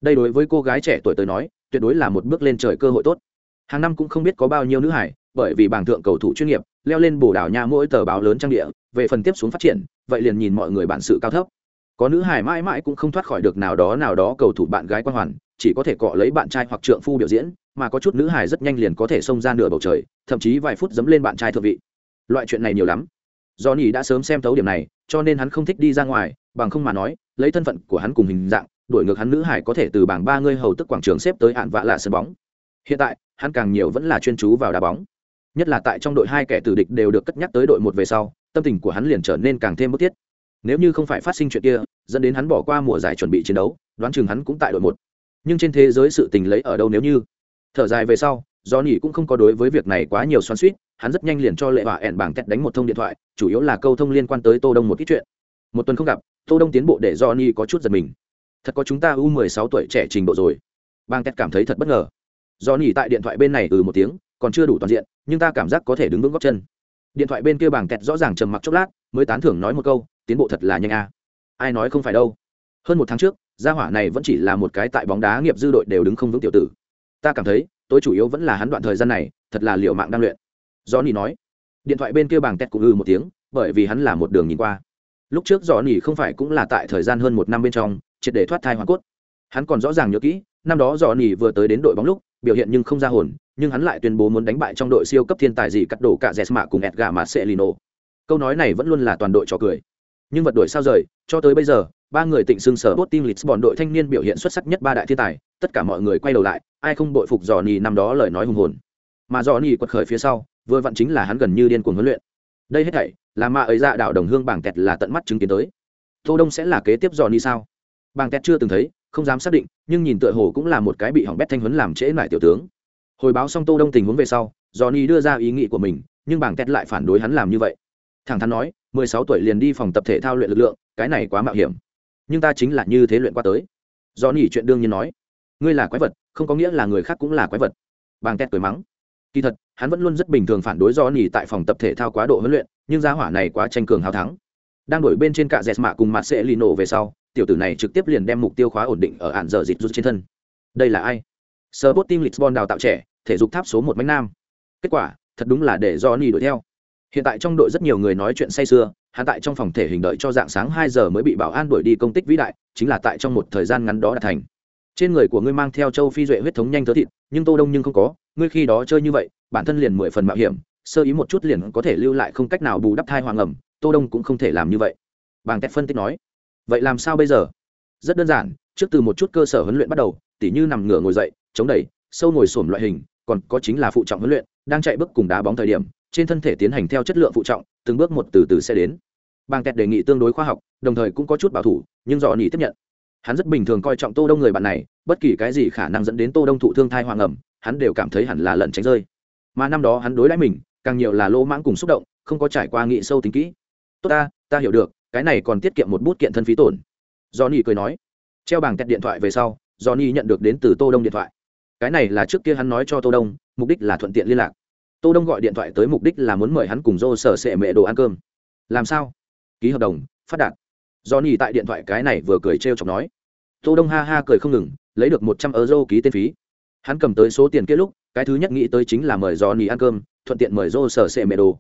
Đây đối với cô gái trẻ tuổi tới nói, tuyệt đối là một bước lên trời cơ hội tốt. Hàng năm cũng không biết có bao nhiêu nữ hải, bởi vì bảng thượng cầu thủ chuyên nghiệp, leo lên bồ đảo nha mỗi tờ báo lớn trang địa, về phần tiếp xuống phát triển, vậy liền nhìn mọi người bản sự cao thấp. Có nữ hải mãi mãi cũng không thoát khỏi được nào đó nào đó cầu thủ bạn gái quan hoàn, chỉ có thể cọ lấy bạn trai hoặc trượng phu biểu diễn, mà có chút nữ hải rất nhanh liền có thể xông ra nửa bầu trời, thậm chí vài phút dẫm lên bạn trai thượng vị. Loại chuyện này nhiều lắm do nỉ đã sớm xem thấu điểm này, cho nên hắn không thích đi ra ngoài, bằng không mà nói, lấy thân phận của hắn cùng hình dạng, đuổi ngược hắn nữ hải có thể từ bảng ba ngươi hầu tức quảng trường xếp tới hạn vạ lạ sân bóng. Hiện tại, hắn càng nhiều vẫn là chuyên chú vào đá bóng. Nhất là tại trong đội hai kẻ tử địch đều được cất nhắc tới đội một về sau, tâm tình của hắn liền trở nên càng thêm bức thiết. Nếu như không phải phát sinh chuyện kia, dẫn đến hắn bỏ qua mùa giải chuẩn bị chiến đấu, đoán chừng hắn cũng tại đội một. Nhưng trên thế giới sự tình lấy ở đâu nếu như? Thở dài về sau do nhỉ cũng không có đối với việc này quá nhiều xoắn suýt hắn rất nhanh liền cho lệ và ẻn bảng tét đánh một thông điện thoại, chủ yếu là câu thông liên quan tới tô đông một ít chuyện. Một tuần không gặp, tô đông tiến bộ để do nỉ có chút giật mình. Thật có chúng ta u 16 tuổi trẻ trình độ rồi. Bang tét cảm thấy thật bất ngờ. Do nỉ tại điện thoại bên này ừ một tiếng, còn chưa đủ toàn diện, nhưng ta cảm giác có thể đứng vững góc chân. Điện thoại bên kia bảng tẹt rõ ràng trầm mặc chốc lát, mới tán thưởng nói một câu, tiến bộ thật là nhanh a. Ai nói không phải đâu. Hơn một tháng trước, gia hỏa này vẫn chỉ là một cái tại bóng đá nghiệp dư đội đều đứng không vững tiểu tử. Ta cảm thấy, tối chủ yếu vẫn là hắn đoạn thời gian này, thật là liệu mạng đang luyện do nỉ nói điện thoại bên kia bảng tét cũng ư một tiếng bởi vì hắn là một đường nhìn qua lúc trước dò nỉ không phải cũng là tại thời gian hơn một năm bên trong triệt để thoát thai hoàn cốt hắn còn rõ ràng nhớ kỹ năm đó dò nỉ vừa tới đến đội bóng lúc biểu hiện nhưng không ra hồn nhưng hắn lại tuyên bố muốn đánh bại trong đội siêu cấp thiên tài gì cắt đổ cả Jesma cùng Edgar Marcelino. Câu nói này vẫn luôn là toàn đội cho cười. Nhưng vật đổi sao rời, cho tới bây giờ, ba người tịnh xương sở Sporting Lisbon đội thanh niên biểu hiện xuất sắc nhất ba đại thiên tài, tất cả mọi người quay đầu lại, ai không bội phục Johnny năm đó lời nói hùng hồn. Mà Johnny quật khởi phía sau, vừa vặn chính là hắn gần như điên cuồng huấn luyện. Đây hết thảy, là ma ấy ra đảo đồng hương bảng kẹt là tận mắt chứng kiến tới. Tô Đông sẽ là kế tiếp dò ni sao? Bảng kẹt chưa từng thấy, không dám xác định, nhưng nhìn tựa hồ cũng là một cái bị hỏng bét thanh huấn làm trễ nải tiểu tướng hồi báo xong tô đông tình huống về sau johnny đưa ra ý nghĩ của mình nhưng bảng tẹt lại phản đối hắn làm như vậy thẳng thắn nói 16 tuổi liền đi phòng tập thể thao luyện lực lượng cái này quá mạo hiểm nhưng ta chính là như thế luyện qua tới johnny chuyện đương nhiên nói ngươi là quái vật không có nghĩa là người khác cũng là quái vật bảng tẹt cười mắng kỳ thật hắn vẫn luôn rất bình thường phản đối do johnny tại phòng tập thể thao quá độ huấn luyện nhưng gia hỏa này quá tranh cường hào thắng. Đang đổi bên trên cả dẹt mạ cùng mặt sẽ lì nổ về sau tiểu tử này trực tiếp liền đem mục tiêu khóa ổn định ở ạn giờ dịch rút trên thân. Đây là ai? Sporting Lisbon đào tạo trẻ, thể dục tháp số một mánh nam. Kết quả thật đúng là để do johnny đuổi theo. Hiện tại trong đội rất nhiều người nói chuyện say sưa hắn tại trong phòng thể hình đợi cho dạng sáng hai giờ mới bị bảo an đuổi đi công tích vĩ đại chính là tại trong một thời gian ngắn đó đã thành. Trên người của ngươi mang theo châu phi duệ huyết thống nhanh thớ thịt nhưng tô đông nhưng không có ngươi khi đó chơi như vậy, bản thân liền mười phần mạo hiểm, sơ ý một chút liền có thể lưu lại không cách nào bù đắp thai hoàng ẩm, tô đông cũng không thể làm như vậy. Bàng tét phân tích nói, vậy làm sao bây giờ? Rất đơn giản, trước từ một chút cơ sở huấn luyện bắt đầu, tỉ như nằm ngửa ngồi dậy, chống đẩy, sâu ngồi xổm loại hình, còn có chính là phụ trọng huấn luyện, đang chạy bước cùng đá bóng thời điểm, trên thân thể tiến hành theo chất lượng phụ trọng, từng bước một từ từ sẽ đến. Bàng tét đề nghị tương đối khoa học, đồng thời cũng có chút bảo thủ, nhưng dò nỉ tiếp nhận. Hắn rất bình thường coi trọng tô đông người bạn này, bất kỳ cái gì khả năng dẫn đến tô đông thụ thương thai hoàng ẩm hắn đều cảm thấy hẳn là lẩn tránh rơi. Mà năm đó hắn đối đãi mình, càng nhiều là lỗ mãng cùng xúc động, không có trải qua nghị sâu tính kỹ. Tốt ta ta hiểu được, cái này còn tiết kiệm một bút kiện thân phí tổn. Johnny cười nói. Treo bảng kẹt điện thoại về sau, johnny nhận được đến từ tô đông điện thoại. Cái này là trước kia hắn nói cho tô đông, mục đích là thuận tiện liên lạc. Tô đông gọi điện thoại tới mục đích là muốn mời hắn cùng dô sở sệ mẹ đồ ăn cơm. Làm sao? Ký hợp đồng, phát đạt. Johnny tại điện thoại cái này vừa cười trêu chọc nói. Tô đông ha ha cười không ngừng, lấy được một trăm euro ký tên phí hắn cầm tới số tiền kia lúc, cái thứ nhất nghĩ tới chính là mời johnny ăn cơm, thuận tiện mời rô sở sệ mẹ đồ.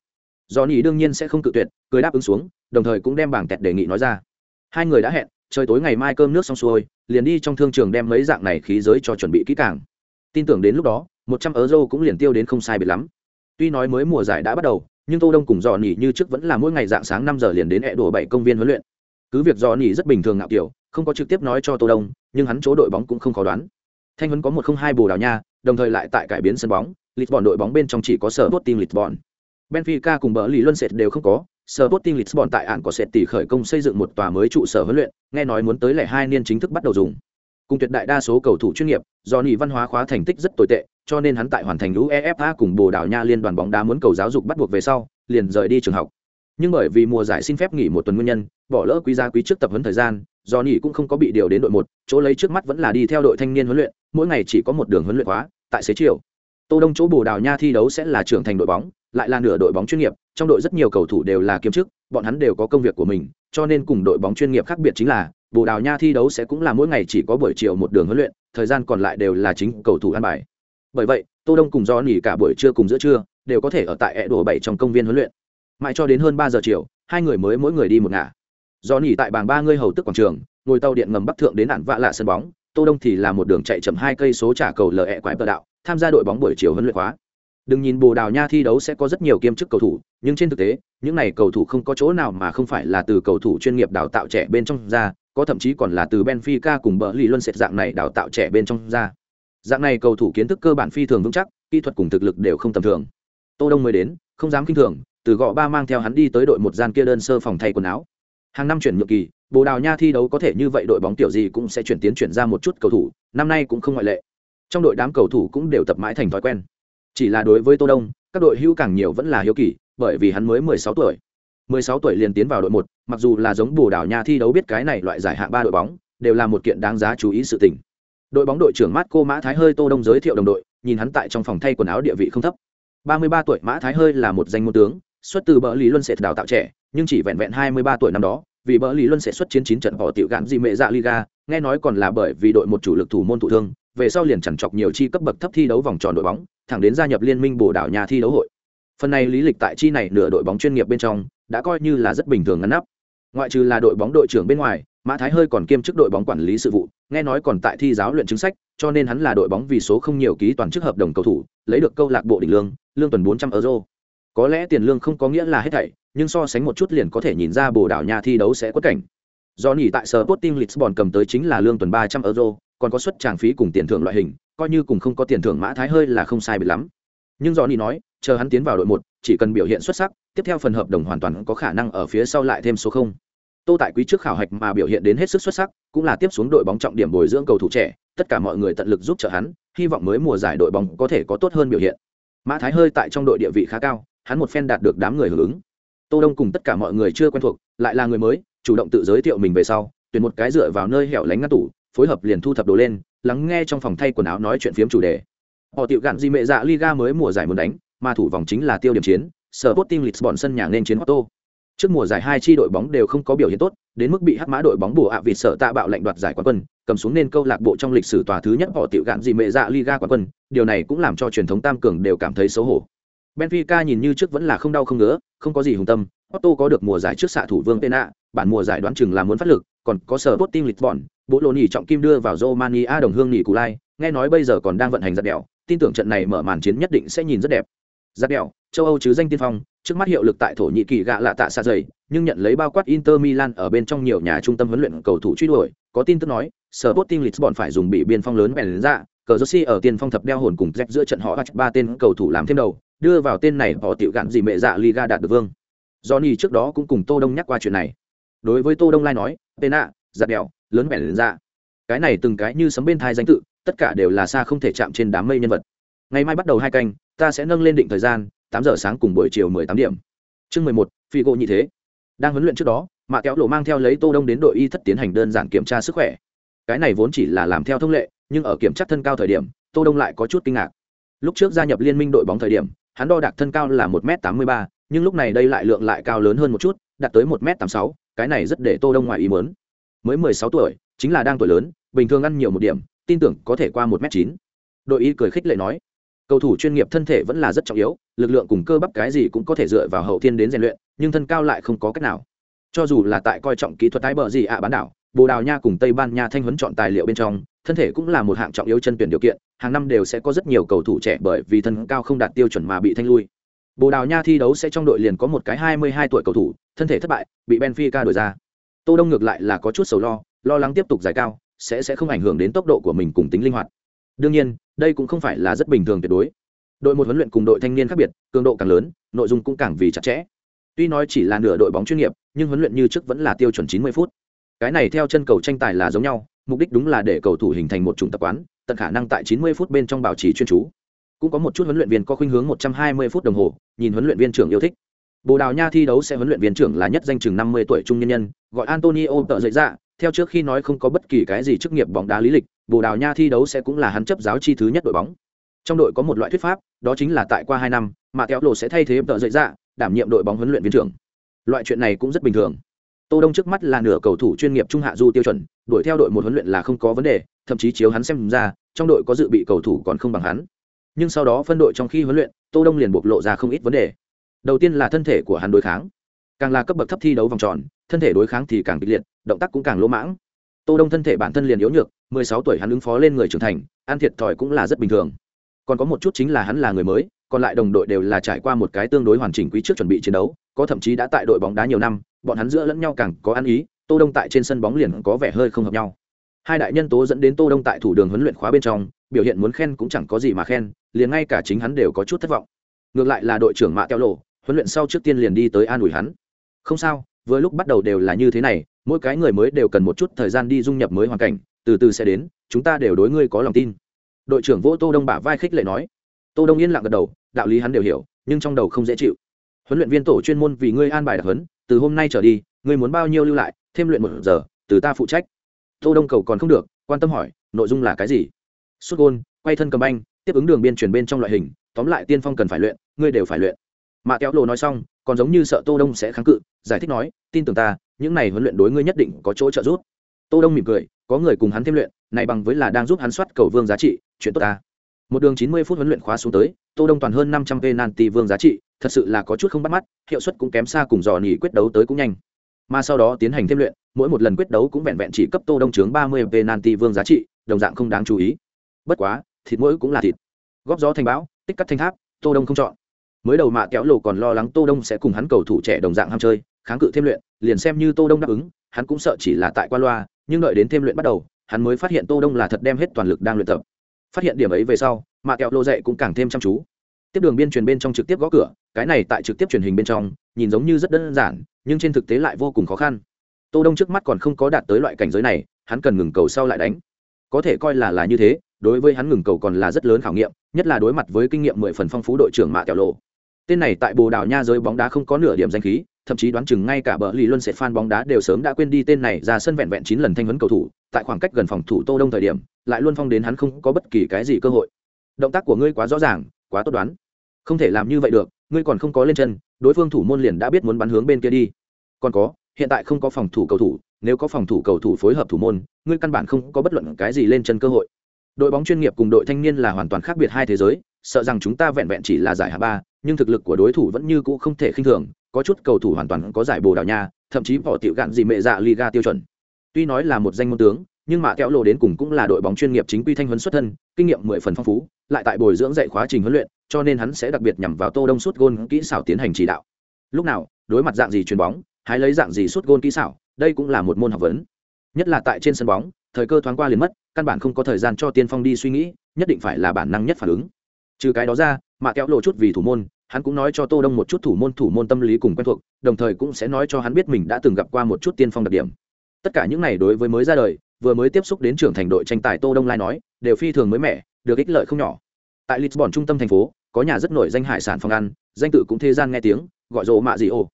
Johnny đương nhiên sẽ không cự tuyệt, cười đáp ứng xuống, đồng thời cũng đem bảng kẹt đề nghị nói ra. Hai người đã hẹn, trời tối ngày mai cơm nước xong xuôi, liền đi trong thương trường đem mấy dạng này khí giới cho chuẩn bị kỹ càng. Tin tưởng đến lúc đó, một trăm euro cũng liền tiêu đến không sai biệt lắm. Tuy nói mới mùa giải đã bắt đầu, nhưng tô đông cùng dò nỉ như trước vẫn là mỗi ngày dạng sáng năm giờ liền đến hẹ đổ bảy công viên huấn luyện. Cứ việc dò nỉ rất bình thường ngạo kiểu, không có trực tiếp nói cho tô đông, nhưng hắn chỗ đội bóng cũng không khó đoán thanh huấn có một không hai bồ đào nha đồng thời lại tại cải biến sân bóng lisbon đội bóng bên trong chỉ có sở bot team lisbon benfica cùng bờ lì luân sệt đều không có sở Sporting Lisbon tại án có sệt tỷ khởi công xây dựng một tòa mới trụ sở huấn luyện, nghe nói muốn tới lẻ hai niên chính thức bắt đầu dùng. Cùng tuyệt đại đa số cầu thủ chuyên nghiệp, do nhị văn hóa khóa thành tích rất tồi tệ, cho nên hắn tại hoàn thành UEFA cùng Bồ Đào Nha liên đoàn bóng đá muốn cầu giáo dục bắt buộc về sau, liền rời đi trường học. Nhưng bởi vì mùa giải xin phép nghỉ một tuần nguyên nhân, bỏ lỡ quý gia quý trước tập huấn thời gian, do nhị cũng không có bị điều đến đội một, chỗ lấy trước mắt vẫn là đi theo đội thanh niên huấn luyện, mỗi ngày chỉ có một đường huấn luyện khóa, tại xế chiều. Tô Đông chỗ Bồ Đào Nha thi đấu sẽ là trưởng thành đội bóng, lại là nửa đội bóng chuyên nghiệp, trong đội rất nhiều cầu thủ đều là kiêm chức, bọn hắn đều có công việc của mình, cho nên cùng đội bóng chuyên nghiệp khác biệt chính là, Bồ Đào Nha thi đấu sẽ cũng là mỗi ngày chỉ có buổi chiều một đường huấn luyện, thời gian còn lại đều là chính cầu thủ ăn bài. Bởi vậy, Tô Đông cùng Do nghỉ cả buổi trưa cùng giữa trưa, đều có thể ở tại ẹ đồ bảy trong công viên huấn luyện. Mãi cho đến hơn ba giờ chiều, hai người mới mỗi người đi một ngả. Do nghỉ tại bảng ba người hầu tức quảng trường, ngồi tàu điện ngầm bắc thượng đến ản vạ lạ sân bóng, Tô Đông thì là một đường chạy chậm hai cây số trả cầu lờ ẹ quái bờ đạo, tham gia đội bóng buổi chiều huấn luyện khóa. Đừng nhìn Bồ Đào Nha thi đấu sẽ có rất nhiều kiêm chức cầu thủ, nhưng trên thực tế, những này cầu thủ không có chỗ nào mà không phải là từ cầu thủ chuyên nghiệp đào tạo trẻ bên trong ra, có thậm chí còn là từ Benfica cùng bờ lì luân sệt dạng này đào tạo trẻ bên trong ra. Dạng này cầu thủ kiến thức cơ bản phi thường vững chắc, kỹ thuật cùng thực lực đều không tầm thường. Tô Đông mới đến, không dám kinh thường, từ gọ ba mang theo hắn đi tới đội một gian kia đơn sơ phòng thay quần áo. Hàng năm chuyển nhượng kỳ, Bồ Đào Nha thi đấu có thể như vậy đội bóng tiểu gì cũng sẽ chuyển tiến chuyển ra một chút cầu thủ, năm nay cũng không ngoại lệ. Trong đội đám cầu thủ cũng đều tập mãi thành thói quen. Chỉ là đối với Tô Đông, các đội hữu càng nhiều vẫn là hiếu kỳ, bởi vì hắn mới 16 tuổi. 16 tuổi liền tiến vào đội 1, mặc dù là giống Bồ Đào Nha thi đấu biết cái này loại giải hạng ba đội bóng, đều là một kiện đáng giá chú ý sự tình. Đội bóng đội trưởng Marco Mã Thái hơi Tô Đông giới thiệu đồng đội, nhìn hắn tại trong phòng thay quần áo địa vị không thấp. 33 tuổi Mã Thái hơi là một danh môn tướng, xuất từ bờ lý luân sẽ đào tạo trẻ, nhưng chỉ vẹn vẹn 23 tuổi năm đó, vì bỡ lý luân sẽ xuất chiến chín trận bỏ tiểu gạn gì mẹ dạ Liga, nghe nói còn là bởi vì đội một chủ lực thủ môn thụ thương, về sau liền chẳng chọc nhiều chi cấp bậc thấp thi đấu vòng tròn đội bóng, thẳng đến gia nhập liên minh Bồ Đào nhà thi đấu hội. Phần này lý lịch tại chi này nửa đội bóng chuyên nghiệp bên trong, đã coi như là rất bình thường ngăn nắp. Ngoại trừ là đội bóng đội trưởng bên ngoài, Mã Thái hơi còn kiêm chức đội bóng quản lý sự vụ, nghe nói còn tại thi giáo luyện chứng sách, cho nên hắn là đội bóng vì số không nhiều ký toàn chức hợp đồng cầu thủ, lấy được câu lạc bộ đỉnh lương, lương tuần 400 euro. Có lẽ tiền lương không có nghĩa là hết thảy, nhưng so sánh một chút liền có thể nhìn ra Bồ Đào Nha thi đấu sẽ quất cảnh. Do tại Sporting Lisbon cầm tới chính là lương tuần 300 euro, còn có suất tràng phí cùng tiền thưởng loại hình, coi như cùng không có tiền thưởng Mã Thái hơi là không sai biệt lắm. Nhưng Do nói, chờ hắn tiến vào đội một, chỉ cần biểu hiện xuất sắc, tiếp theo phần hợp đồng hoàn toàn có khả năng ở phía sau lại thêm số không. Tô tại quý trước khảo hạch mà biểu hiện đến hết sức xuất sắc, cũng là tiếp xuống đội bóng trọng điểm bồi dưỡng cầu thủ trẻ, tất cả mọi người tận lực giúp trợ hắn, hy vọng mới mùa giải đội bóng có thể có tốt hơn biểu hiện. Mã Thái hơi tại trong đội địa vị khá cao, hắn một phen đạt được đám người hưởng ứng. Tô Đông cùng tất cả mọi người chưa quen thuộc, lại là người mới, chủ động tự giới thiệu mình về sau, tuyển một cái dựa vào nơi hẻo lánh ngăn tủ, phối hợp liền thu thập đồ lên, lắng nghe trong phòng thay quần áo nói chuyện phiếm chủ đề. Họ tiểu gạn gì mẹ dạ Liga mới mùa giải muốn đánh, mà thủ vòng chính là tiêu điểm chiến, Sporting Lisbon sân nhà nên chiến Otto. Trước mùa giải hai chi đội bóng đều không có biểu hiện tốt, đến mức bị hắc mã đội bóng bùa ạ vì sợ tạ bạo lệnh đoạt giải quán quân, cầm xuống nên câu lạc bộ trong lịch sử tòa thứ nhất họ tiểu gạn gì mẹ dạ Liga quán quân, điều này cũng làm cho truyền thống tam cường đều cảm thấy xấu hổ. Benfica nhìn như trước vẫn là không đau không ngứa, không có gì hùng tâm, Otto có được mùa giải trước xạ thủ Vương Pena, bản mùa giải đoán chừng là muốn phát lực, còn có sở Sporting Lisbon, bộ lô nhỉ trọng kim đưa vào Romania đồng hương nhỉ Cù Lai, nghe nói bây giờ còn đang vận hành giật đèo, tin tưởng trận này mở màn chiến nhất định sẽ nhìn rất đẹp. Giật đèo, châu Âu chứ danh tiên phong, trước mắt hiệu lực tại thổ nhĩ kỳ gạ lạ tạ xa dày nhưng nhận lấy bao quát inter milan ở bên trong nhiều nhà trung tâm huấn luyện cầu thủ truy đuổi có tin tức nói sở Sporting Lisbon phải dùng bị biên phong lớn bèn ra cờ Rossi ở tiền phong thập đeo hồn cùng Jack giữa trận họ ba tên cầu thủ làm thêm đầu đưa vào tên này bỏ tiểu gạn gì mẹ dạ liga đạt được vương. Johnny trước đó cũng cùng tô đông nhắc qua chuyện này. Đối với tô đông lai nói, tên ạ giặt đèo, lớn mẹ lên ra cái này từng cái như sấm bên thai danh tự, tất cả đều là xa không thể chạm trên đám mây nhân vật. Ngày mai bắt đầu hai canh, ta sẽ nâng lên định thời gian, tám giờ sáng cùng buổi chiều mười tám điểm. Chương mười một phi gỗ như thế. Đang huấn luyện trước đó, mạ kéo lộ mang theo lấy tô đông đến đội y thất tiến hành đơn giản kiểm tra sức khỏe. Cái này vốn chỉ là làm theo thông lệ, nhưng ở kiểm tra thân cao thời điểm, tô đông lại có chút kinh ngạc. Lúc trước gia nhập liên minh đội bóng thời điểm hắn đo đạc thân cao là một m tám mươi ba, nhưng lúc này đây lại lượng lại cao lớn hơn một chút, đạt tới một m tám sáu, cái này rất để tô đông ngoài ý muốn. Mới mười sáu tuổi, chính là đang tuổi lớn, bình thường ăn nhiều một điểm, tin tưởng có thể qua một m chín. Đội y cười khích lệ nói, cầu thủ chuyên nghiệp thân thể vẫn là rất trọng yếu, lực lượng cùng cơ bắp cái gì cũng có thể dựa vào hậu thiên đến rèn luyện, nhưng thân cao lại không có cách nào. Cho dù là tại coi trọng kỹ thuật tái bờ gì ạ bán đảo, bồ đào nha cùng tây ban nha thanh huấn chọn tài liệu bên trong thân thể cũng là một hạng trọng yếu chân tuyển điều kiện, hàng năm đều sẽ có rất nhiều cầu thủ trẻ bởi vì thân cao không đạt tiêu chuẩn mà bị thanh lui. Bồ đào nha thi đấu sẽ trong đội liền có một cái hai mươi hai tuổi cầu thủ, thân thể thất bại, bị benfica đổi ra. Tô đông ngược lại là có chút sầu lo lo lắng tiếp tục giải cao, sẽ sẽ không ảnh hưởng đến tốc độ của mình cùng tính linh hoạt. Đương nhiên, đây cũng không phải là rất bình thường tuyệt đối. Đội một huấn luyện cùng đội thanh niên khác biệt, cường độ càng lớn, nội dung cũng càng vì chặt chẽ. Tuy nói chỉ là nửa đội bóng chuyên nghiệp, nhưng huấn luyện như trước vẫn là tiêu chuẩn 90 phút. Cái này theo chân cầu tranh tài là giống nhau mục đích đúng là để cầu thủ hình thành một chủng tập quán, tận khả năng tại 90 phút bên trong bảo trì chuyên chú. Cũng có một chút huấn luyện viên có khuynh hướng 120 phút đồng hồ, nhìn huấn luyện viên trưởng yêu thích. Bồ đào nha thi đấu sẽ huấn luyện viên trưởng là nhất danh chừng 50 tuổi trung nhân nhân, gọi antonio tợ dậy ra theo trước khi nói không có bất kỳ cái gì chức nghiệp bóng đá lý lịch, bồ đào nha thi đấu sẽ cũng là hắn chấp giáo chi thứ nhất đội bóng. Trong đội có một loại thuyết pháp, đó chính là tại qua hai năm mà Theo lộ sẽ thay thế tợ dậy ra đảm nhiệm đội bóng huấn luyện viên trưởng. Loại chuyện này cũng rất bình thường tô đông trước mắt là nửa cầu thủ chuyên nghiệp trung hạ du tiêu chuẩn, đuổi theo đội một huấn luyện là không có vấn đề, thậm chí chiếu hắn xem ra, trong đội có dự bị cầu thủ còn không bằng hắn. Nhưng sau đó phân đội trong khi huấn luyện, tô đông liền bộc lộ ra không ít vấn đề. Đầu tiên là thân thể của hắn đối kháng. Càng là cấp bậc thấp thi đấu vòng tròn, thân thể đối kháng thì càng kịch liệt, động tác cũng càng lỗ mãng. Tô đông thân thể bản thân liền yếu nhược 16 tuổi hắn ứng phó lên người trưởng thành, ăn thiệt thòi cũng là rất bình thường. Còn có một chút chính là hắn là người mới, còn lại đồng đội đều là trải qua một cái tương đối hoàn chỉnh quý trước chuẩn bị chiến đấu, có thậm chí đã tại đội bóng đá nhiều năm bọn hắn giữa lẫn nhau càng có ăn ý, tô đông tại trên sân bóng liền có vẻ hơi không hợp nhau. Hai đại nhân tố dẫn đến tô đông tại thủ đường huấn luyện khóa bên trong, biểu hiện muốn khen cũng chẳng có gì mà khen, liền ngay cả chính hắn đều có chút thất vọng. Ngược lại là đội trưởng mạ teo lộ, huấn luyện sau trước tiên liền đi tới an ủi hắn. Không sao với lúc bắt đầu đều là như thế này, mỗi cái người mới đều cần một chút thời gian đi dung nhập mới hoàn cảnh, từ từ sẽ đến, chúng ta đều đối ngươi có lòng tin. Đội trưởng vỗ tô đông bả vai khích lệ nói. Tô đông yên lặng gật đầu, đạo lý hắn đều hiểu, nhưng trong đầu không dễ chịu huấn luyện viên tổ chuyên môn vì ngươi an bài đặc huấn, từ hôm nay trở đi, ngươi muốn bao nhiêu lưu lại, thêm luyện một giờ, từ ta phụ trách. Tô đông cầu còn không được, quan tâm hỏi, nội dung là cái gì? Xuất gôn, quay thân cầm anh tiếp ứng đường biên truyền bên trong loại hình, tóm lại tiên phong cần phải luyện, ngươi đều phải luyện. Mạ kéo lộ nói xong, còn giống như sợ tô đông sẽ kháng cự, giải thích nói, tin tưởng ta, những này huấn luyện đối ngươi nhất định có chỗ trợ giúp. Tô đông mỉm cười, có người cùng hắn thêm luyện, này bằng với là đang giúp hắn soát cầu vương giá trị, chuyện tốt ta. Một đường chín mươi phút huấn luyện khóa xuống tới, tô đông toàn hơn năm trăm penalty vương giá trị thật sự là có chút không bắt mắt, hiệu suất cũng kém xa cùng dò nỉ quyết đấu tới cũng nhanh. Mà sau đó tiến hành thêm luyện, mỗi một lần quyết đấu cũng vẹn vẹn chỉ cấp tô đông chướng ba mươi penalty vương giá trị, đồng dạng không đáng chú ý. Bất quá, thịt mỗi cũng là thịt. Góp gió thành bão, tích cắt thanh tháp, tô đông không chọn. Mới đầu mạ kéo lộ còn lo lắng tô đông sẽ cùng hắn cầu thủ trẻ đồng dạng ham chơi, kháng cự thêm luyện, liền xem như tô đông đáp ứng, hắn cũng sợ chỉ là tại qua loa, nhưng đợi đến thêm luyện bắt đầu, hắn mới phát hiện tô đông là thật đem hết toàn lực đang luyện tập. Phát hiện điểm ấy về sau, mạ kẹo lộ dậy cũng càng thêm chăm chú. Tiếp đường biên truyền bên trong trực tiếp gõ cửa cái này tại trực tiếp truyền hình bên trong, nhìn giống như rất đơn giản, nhưng trên thực tế lại vô cùng khó khăn. Tô đông trước mắt còn không có đạt tới loại cảnh giới này, hắn cần ngừng cầu sau lại đánh. Có thể coi là là như thế, đối với hắn ngừng cầu còn là rất lớn khảo nghiệm, nhất là đối mặt với kinh nghiệm mười phần phong phú đội trưởng mạ kẹo lộ. Tên này tại bồ đào nha giới bóng đá không có nửa điểm danh khí, thậm chí đoán chừng ngay cả bờ lì luân sẽ fan bóng đá đều sớm đã quên đi tên này ra sân vẹn vẹn chín lần thanh huấn cầu thủ, tại khoảng cách gần phòng thủ tô đông thời điểm, lại luôn phong đến hắn không có bất kỳ cái gì cơ hội. Động tác của ngươi quá rõ ràng, quá tốt đoán. Không thể làm như vậy được ngươi còn không có lên chân, đối phương thủ môn liền đã biết muốn bắn hướng bên kia đi. Còn có, hiện tại không có phòng thủ cầu thủ, nếu có phòng thủ cầu thủ phối hợp thủ môn, ngươi căn bản không có bất luận cái gì lên chân cơ hội. Đội bóng chuyên nghiệp cùng đội thanh niên là hoàn toàn khác biệt hai thế giới, sợ rằng chúng ta vẹn vẹn chỉ là giải hạ ba, nhưng thực lực của đối thủ vẫn như cũ không thể khinh thường, có chút cầu thủ hoàn toàn có giải bồ đào nha, thậm chí bỏ tiểu gạn gì mẹ dạ liga tiêu chuẩn. Tuy nói là một danh môn tướng nhưng mà kéo lộ đến cùng cũng là đội bóng chuyên nghiệp chính quy thanh huấn xuất thân, kinh nghiệm mười phần phong phú, lại tại bồi dưỡng dạy khóa trình huấn luyện, cho nên hắn sẽ đặc biệt nhằm vào tô đông suốt gôn kỹ xảo tiến hành chỉ đạo. Lúc nào, đối mặt dạng gì chuyền bóng hãy lấy dạng gì suốt gôn kỹ xảo, đây cũng là một môn học vấn. Nhất là tại trên sân bóng, thời cơ thoáng qua liền mất, căn bản không có thời gian cho tiên phong đi suy nghĩ, nhất định phải là bản năng nhất phản ứng. Trừ cái đó ra, mà kéo lộ chút vì thủ môn, hắn cũng nói cho tô đông một chút thủ môn thủ môn tâm lý cùng quen thuộc, đồng thời cũng sẽ nói cho hắn biết mình đã từng gặp qua một chút tiên phong đặc điểm. Tất cả những này đối với mới ra đời vừa mới tiếp xúc đến trưởng thành đội tranh tài tô đông lai nói, đều phi thường mới mẻ, được ích lợi không nhỏ. Tại lisbon trung tâm thành phố, có nhà rất nổi danh hải sản phòng ăn, danh tự cũng thế gian nghe tiếng, gọi rộ mạ di ổ.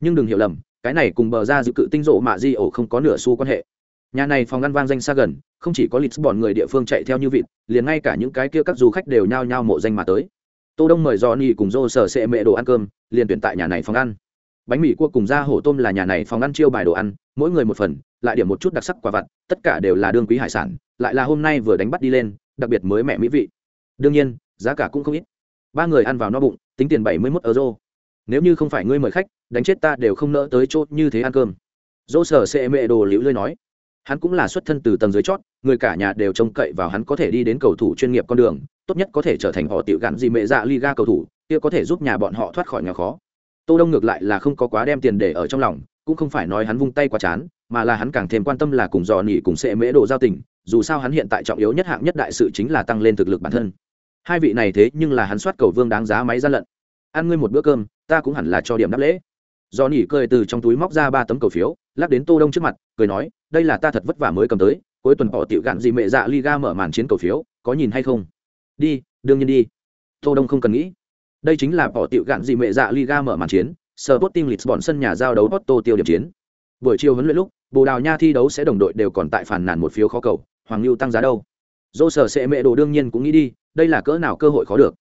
Nhưng đừng hiểu lầm, cái này cùng bờ ra dự cự tinh rộ mạ di ổ không có nửa xu quan hệ. Nhà này phòng ăn vang danh xa gần, không chỉ có lisbon người địa phương chạy theo như vịt, liền ngay cả những cái kia các du khách đều nhao nhao mộ danh mà tới. Tô đông mời johnny cùng dô sở sệ mẹ đồ ăn cơm, liền tuyển tại nhà này phòng ăn bánh mì cua cùng da hổ tôm là nhà này phòng ăn chiêu bài đồ ăn, mỗi người một phần, lại điểm một chút đặc sắc quả vặt, tất cả đều là đương quý hải sản, lại là hôm nay vừa đánh bắt đi lên, đặc biệt mới mẹ mỹ vị. Đương nhiên, giá cả cũng không ít. Ba người ăn vào no bụng, tính tiền bảy mươi mốt euro. Nếu như không phải ngươi mời khách, đánh chết ta đều không nỡ tới chốt như thế ăn cơm. Dỗ sở sệ mẹ đồ liễu lơi nói. Hắn cũng là xuất thân từ tầng dưới chót, người cả nhà đều trông cậy vào hắn có thể đi đến cầu thủ chuyên nghiệp con đường, tốt nhất có thể trở thành họ tiểu gắn gì mẹ dạ liga cầu thủ, kia có thể giúp nhà bọn họ thoát khỏi nhà khó tô đông ngược lại là không có quá đem tiền để ở trong lòng, cũng không phải nói hắn vung tay quá chán, mà là hắn càng thêm quan tâm là cùng dò nỉ cùng sệ mễ độ giao tình, dù sao hắn hiện tại trọng yếu nhất hạng nhất đại sự chính là tăng lên thực lực bản thân. Hai vị này thế nhưng là hắn soát cầu vương đáng giá máy ra lận. Ăn ngươi một bữa cơm, ta cũng hẳn là cho điểm đáp lễ. Do nỉ cười từ trong túi móc ra ba tấm cầu phiếu, lắc đến tô đông trước mặt, cười nói, đây là ta thật vất vả mới cầm tới, cuối tuần họ tiểu gạn gì mẹ dạ liga mở màn chiến cầu phiếu, có nhìn hay không? Đi, đương nhiên đi. Tô đông không cần nghĩ đây chính là bỏ tiểu gạn gì mẹ dạ liga mở màn chiến Sporting Lisbon sân nhà giao đấu Porto tiêu điểm chiến. Buổi chiều huấn luyện lúc, Bồ Đào Nha thi đấu sẽ đồng đội đều còn tại phản nàn một phiếu khó cầu, Hoàng Lưu tăng giá đâu. Dô sở sẽ mẹ đồ đương nhiên cũng nghĩ đi, đây là cỡ nào cơ hội khó được.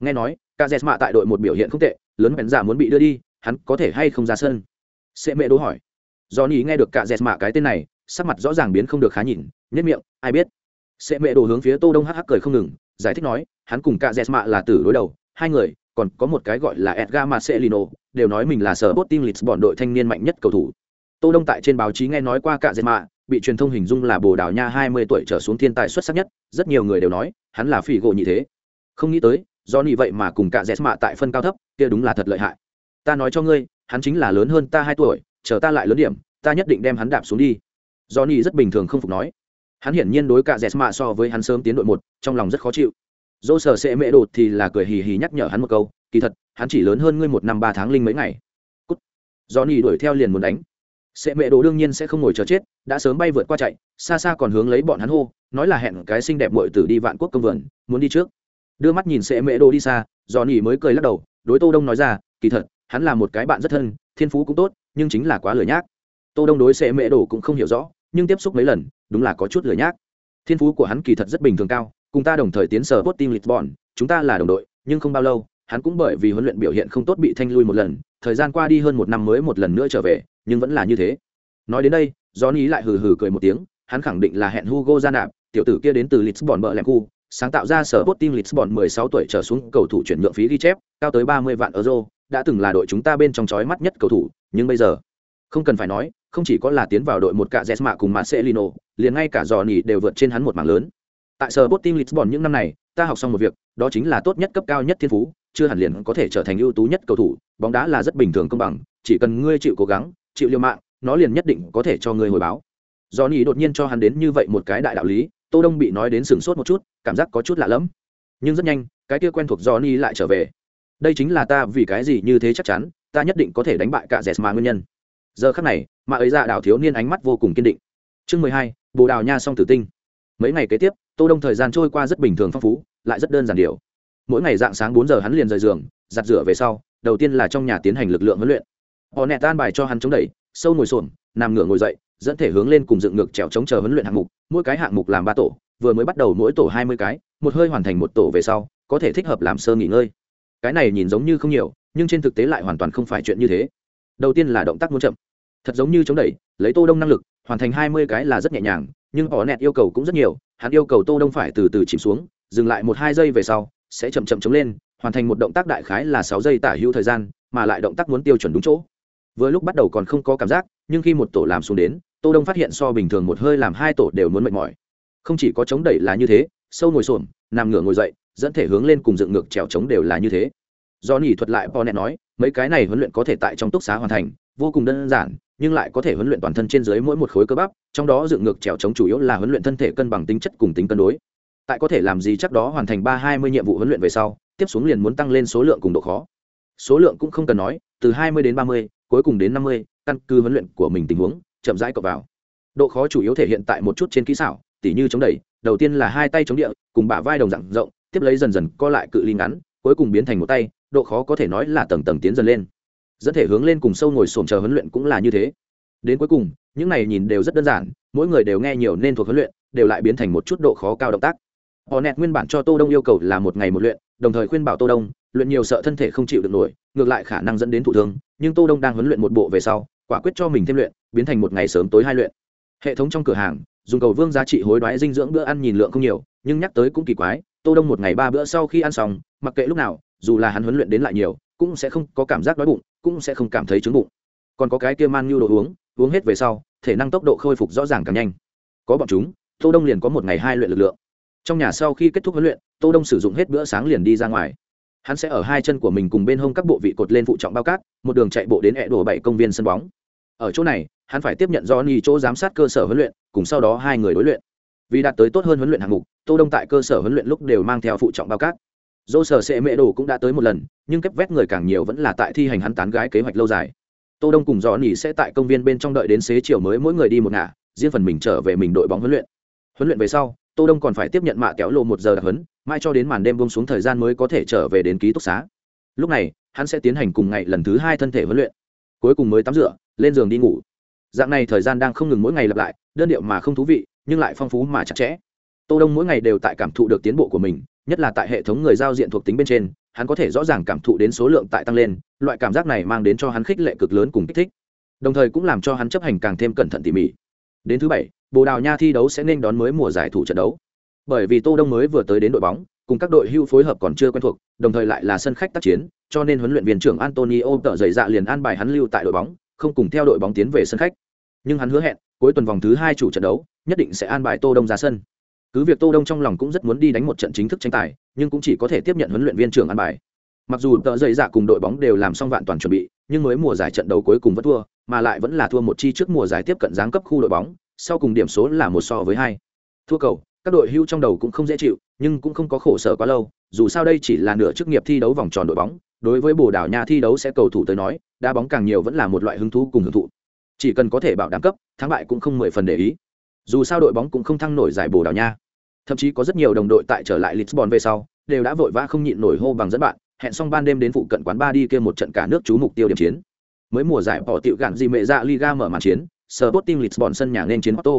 Nghe nói, Cazeema tại đội một biểu hiện không tệ, lớn bèn giả muốn bị đưa đi, hắn có thể hay không ra sân. Sẽ mẹ đồ hỏi. Johnny nghe được Cazeema cái tên này, sắc mặt rõ ràng biến không được khá nhìn, nhất miệng, ai biết. Sẽ mẹ đồ hướng phía Tô Đông hắc hắc cười không ngừng, giải thích nói, hắn cùng Cazeema là tử đối đầu, hai người, còn có một cái gọi là Edgar Marcelino, đều nói mình là sở Sporting Lisbon đội thanh niên mạnh nhất cầu thủ. Tô Đông tại trên báo chí nghe nói qua cả Zema, bị truyền thông hình dung là Bồ Đào Nha 20 tuổi trở xuống thiên tài xuất sắc nhất, rất nhiều người đều nói, hắn là phỉ gỗ như thế. Không nghĩ tới, do như vậy mà cùng cả Zema tại phân cao thấp, kia đúng là thật lợi hại. Ta nói cho ngươi, hắn chính là lớn hơn ta 2 tuổi, chờ ta lại lớn điểm, ta nhất định đem hắn đạp xuống đi. Johnny rất bình thường không phục nói. Hắn hiển nhiên đối cả Jesma so với hắn sớm tiến đội một, trong lòng rất khó chịu dô sở sẽ mẹ đột thì là cười hì hì nhắc nhở hắn một câu, kỳ thật, hắn chỉ lớn hơn ngươi một năm ba tháng linh mấy ngày. Cút. Do nỉ đuổi theo liền muốn đánh. Sẽ mẹ đồ đương nhiên sẽ không ngồi chờ chết, đã sớm bay vượt qua chạy, xa xa còn hướng lấy bọn hắn hô, nói là hẹn cái xinh đẹp mội tử đi vạn quốc công vườn, muốn đi trước. Đưa mắt nhìn sẽ mẹ đồ đi xa do nỉ mới cười lắc đầu, đối tô đông nói ra, kỳ thật, hắn là một cái bạn rất thân, thiên phú cũng tốt, nhưng chính là quá lười nhác. Tô đông đối sẽ mẹ đồ cũng không hiểu rõ, nhưng tiếp xúc mấy lần, đúng là có chút lười nhác. Thiên phú của hắn kỳ thật rất bình thường cao cùng ta đồng thời tiến sở Sporting Lisbon, chúng ta là đồng đội, nhưng không bao lâu, hắn cũng bởi vì huấn luyện biểu hiện không tốt bị thanh lui một lần, thời gian qua đi hơn một năm mới một lần nữa trở về, nhưng vẫn là như thế. Nói đến đây, Johnny lại hừ hừ cười một tiếng, hắn khẳng định là hẹn Hugo ra nạp, tiểu tử kia đến từ Lisbon bợ lẹm khu, sáng tạo ra sở Sporting Lisbon 16 tuổi trở xuống cầu thủ chuyển nhượng phí ghi chép, cao tới 30 vạn euro, đã từng là đội chúng ta bên trong chói mắt nhất cầu thủ, nhưng bây giờ, không cần phải nói, không chỉ có là tiến vào đội một cả Jesma cùng Marcelino, liền ngay cả Johnny đều vượt trên hắn một mảng lớn tại sở Sporting Lisbon những năm này, ta học xong một việc, đó chính là tốt nhất cấp cao nhất thiên phú, chưa hẳn liền có thể trở thành ưu tú nhất cầu thủ, bóng đá là rất bình thường công bằng, chỉ cần ngươi chịu cố gắng, chịu liều mạng, nó liền nhất định có thể cho ngươi hồi báo. Johnny đột nhiên cho hắn đến như vậy một cái đại đạo lý, Tô Đông bị nói đến sừng sốt một chút, cảm giác có chút lạ lẫm. Nhưng rất nhanh, cái kia quen thuộc Johnny lại trở về. Đây chính là ta vì cái gì như thế chắc chắn, ta nhất định có thể đánh bại cả Jesma nguyên nhân. Giờ khắc này, mà ấy ra đảo thiếu niên ánh mắt vô cùng kiên định. Chương mười hai, Bồ Đào Nha song tử tinh. Mấy ngày kế tiếp, tô đông thời gian trôi qua rất bình thường phong phú lại rất đơn giản điều. Mỗi ngày dạng sáng bốn giờ hắn liền rời giường giặt rửa về sau đầu tiên là trong nhà tiến hành lực lượng huấn luyện. Họ nẹ tan bài cho hắn chống đẩy sâu ngồi sồn nằm ngửa ngồi dậy dẫn thể hướng lên cùng dựng ngược trèo chống chờ huấn luyện hạng mục mỗi cái hạng mục làm ba tổ vừa mới bắt đầu mỗi tổ hai mươi cái một hơi hoàn thành một tổ về sau có thể thích hợp làm sơ nghỉ ngơi. Cái này nhìn giống như không nhiều nhưng trên thực tế lại hoàn toàn không phải chuyện như thế. Đầu tiên là động tác muốn chậm. Thật giống như chống đẩy lấy tô đông năng lực hoàn thành hai mươi cái là rất nhẹ nhàng nhưng họ nẹt yêu cầu cũng rất nhiều, hắn yêu cầu tô đông phải từ từ chìm xuống, dừng lại một hai giây về sau, sẽ chậm chậm chống lên, hoàn thành một động tác đại khái là sáu giây tả hữu thời gian, mà lại động tác muốn tiêu chuẩn đúng chỗ. Vừa lúc bắt đầu còn không có cảm giác, nhưng khi một tổ làm xuống đến, tô đông phát hiện so bình thường một hơi làm hai tổ đều muốn mệt mỏi. Không chỉ có chống đẩy là như thế, sâu ngồi xổm, nằm ngửa ngồi dậy, dẫn thể hướng lên cùng dựng ngược trèo chống đều là như thế. Do nhỉ thuật lại Bonnet nói, mấy cái này huấn luyện có thể tại trong túc xá hoàn thành, vô cùng đơn giản nhưng lại có thể huấn luyện toàn thân trên dưới mỗi một khối cơ bắp trong đó dựng ngược trèo chống chủ yếu là huấn luyện thân thể cân bằng tính chất cùng tính cân đối. Tại có thể làm gì chắc đó hoàn thành ba hai mươi nhiệm vụ huấn luyện về sau tiếp xuống liền muốn tăng lên số lượng cùng độ khó. Số lượng cũng không cần nói từ 20 đến 30, cuối cùng đến 50, căn cứ huấn luyện của mình tình huống chậm rãi cập vào. Độ khó chủ yếu thể hiện tại một chút trên kỹ xảo tỉ như chống đẩy đầu tiên là hai tay chống địa cùng bả vai đồng dạng rộng tiếp lấy dần dần co lại cự ly ngắn cuối cùng biến thành một tay độ khó có thể nói là tầng tầng tiến dần lên dẫn thể hướng lên cùng sâu ngồi sổm chờ huấn luyện cũng là như thế. Đến cuối cùng, những này nhìn đều rất đơn giản, mỗi người đều nghe nhiều nên thuộc huấn luyện, đều lại biến thành một chút độ khó cao động tác. Họ nẹt nguyên bản cho tô đông yêu cầu là một ngày một luyện, đồng thời khuyên bảo tô đông, luyện nhiều sợ thân thể không chịu được nổi, ngược lại khả năng dẫn đến thụ thương, nhưng tô đông đang huấn luyện một bộ về sau, quả quyết cho mình thêm luyện, biến thành một ngày sớm tối hai luyện. Hệ thống trong cửa hàng, dùng cầu vương giá trị hối đoái dinh dưỡng bữa ăn nhìn lượng không nhiều, nhưng nhắc tới cũng kỳ quái, tô đông một ngày ba bữa sau khi ăn xong, mặc kệ lúc nào, dù là hắn huấn luyện đến lại nhiều cũng sẽ không có cảm giác đói bụng, cũng sẽ không cảm thấy trứng bụng. Còn có cái kia man như đồ uống uống hết về sau, thể năng tốc độ khôi phục rõ ràng càng nhanh. Có bọn chúng, tô đông liền có một ngày hai luyện lực lượng. Trong nhà sau khi kết thúc huấn luyện, tô đông sử dụng hết bữa sáng liền đi ra ngoài. Hắn sẽ ở hai chân của mình cùng bên hông các bộ vị cột lên phụ trọng bao cát, một đường chạy bộ đến ẹ đổ bảy công viên sân bóng. Ở chỗ này, hắn phải tiếp nhận do ni chỗ giám sát cơ sở huấn luyện, cùng sau đó hai người đối luyện. Vì đạt tới tốt hơn huấn luyện hạng mục, tô đông tại cơ sở huấn luyện lúc đều mang theo phụ trọng bao cát dô sở sệ mễ đồ cũng đã tới một lần, nhưng kép vét người càng nhiều vẫn là tại thi hành hắn tán gái kế hoạch lâu dài. Tô đông cùng dò nỉ sẽ tại công viên bên trong đợi đến xế chiều mới mỗi người đi một ngả, riêng phần mình trở về mình đội bóng huấn luyện. Huấn luyện về sau, tô đông còn phải tiếp nhận mạ kéo lộ một giờ đặc huấn, mai cho đến màn đêm buông xuống thời gian mới có thể trở về đến ký túc xá. Lúc này, hắn sẽ tiến hành cùng ngày lần thứ hai thân thể huấn luyện. Cuối cùng mới tắm rửa, lên giường đi ngủ. Dạng này thời gian đang không ngừng mỗi ngày lặp lại, đơn điệu mà không thú vị, nhưng lại phong phú mà chặt chẽ. Tô đông mỗi ngày đều tại cảm thụ được tiến bộ của mình nhất là tại hệ thống người giao diện thuộc tính bên trên, hắn có thể rõ ràng cảm thụ đến số lượng tại tăng lên, loại cảm giác này mang đến cho hắn khích lệ cực lớn cùng kích thích. Đồng thời cũng làm cho hắn chấp hành càng thêm cẩn thận tỉ mỉ. Đến thứ bảy, bồ đào nha thi đấu sẽ nên đón mới mùa giải thủ trận đấu. Bởi vì tô đông mới vừa tới đến đội bóng, cùng các đội hưu phối hợp còn chưa quen thuộc, đồng thời lại là sân khách tác chiến, cho nên huấn luyện viên trưởng antonio tợ dày dạ liền an bài hắn lưu tại đội bóng, không cùng theo đội bóng tiến về sân khách. Nhưng hắn hứa hẹn, cuối tuần vòng thứ hai chủ trận đấu, nhất định sẽ an bài tô đông ra sân cứ việc tô đông trong lòng cũng rất muốn đi đánh một trận chính thức tranh tài, nhưng cũng chỉ có thể tiếp nhận huấn luyện viên trưởng an bài. Mặc dù tờ dày dạ cùng đội bóng đều làm xong vạn toàn chuẩn bị, nhưng mới mùa giải trận đấu cuối cùng vẫn thua, mà lại vẫn là thua một chi trước mùa giải tiếp cận giáng cấp khu đội bóng, sau cùng điểm số là một so với hai. Thua cầu, các đội hưu trong đầu cũng không dễ chịu, nhưng cũng không có khổ sở quá lâu, dù sao đây chỉ là nửa chức nghiệp thi đấu vòng tròn đội bóng, đối với bồ đảo nha thi đấu sẽ cầu thủ tới nói, đá bóng càng nhiều vẫn là một loại hứng thú cùng hưởng thụ. Chỉ cần có thể bảo đảm cấp, thắng bại cũng không mười phần để ý dù sao đội bóng cũng không thăng nổi giải bồ đào nha thậm chí có rất nhiều đồng đội tại trở lại lisbon về sau đều đã vội vã không nhịn nổi hô bằng dẫn bạn hẹn xong ban đêm đến phụ cận quán ba đi kia một trận cả nước chú mục tiêu điểm chiến mới mùa giải bỏ tiệu gạn gì mẹ ra liga mở màn chiến Sporting Lisbon sân nhà nên chiến Porto.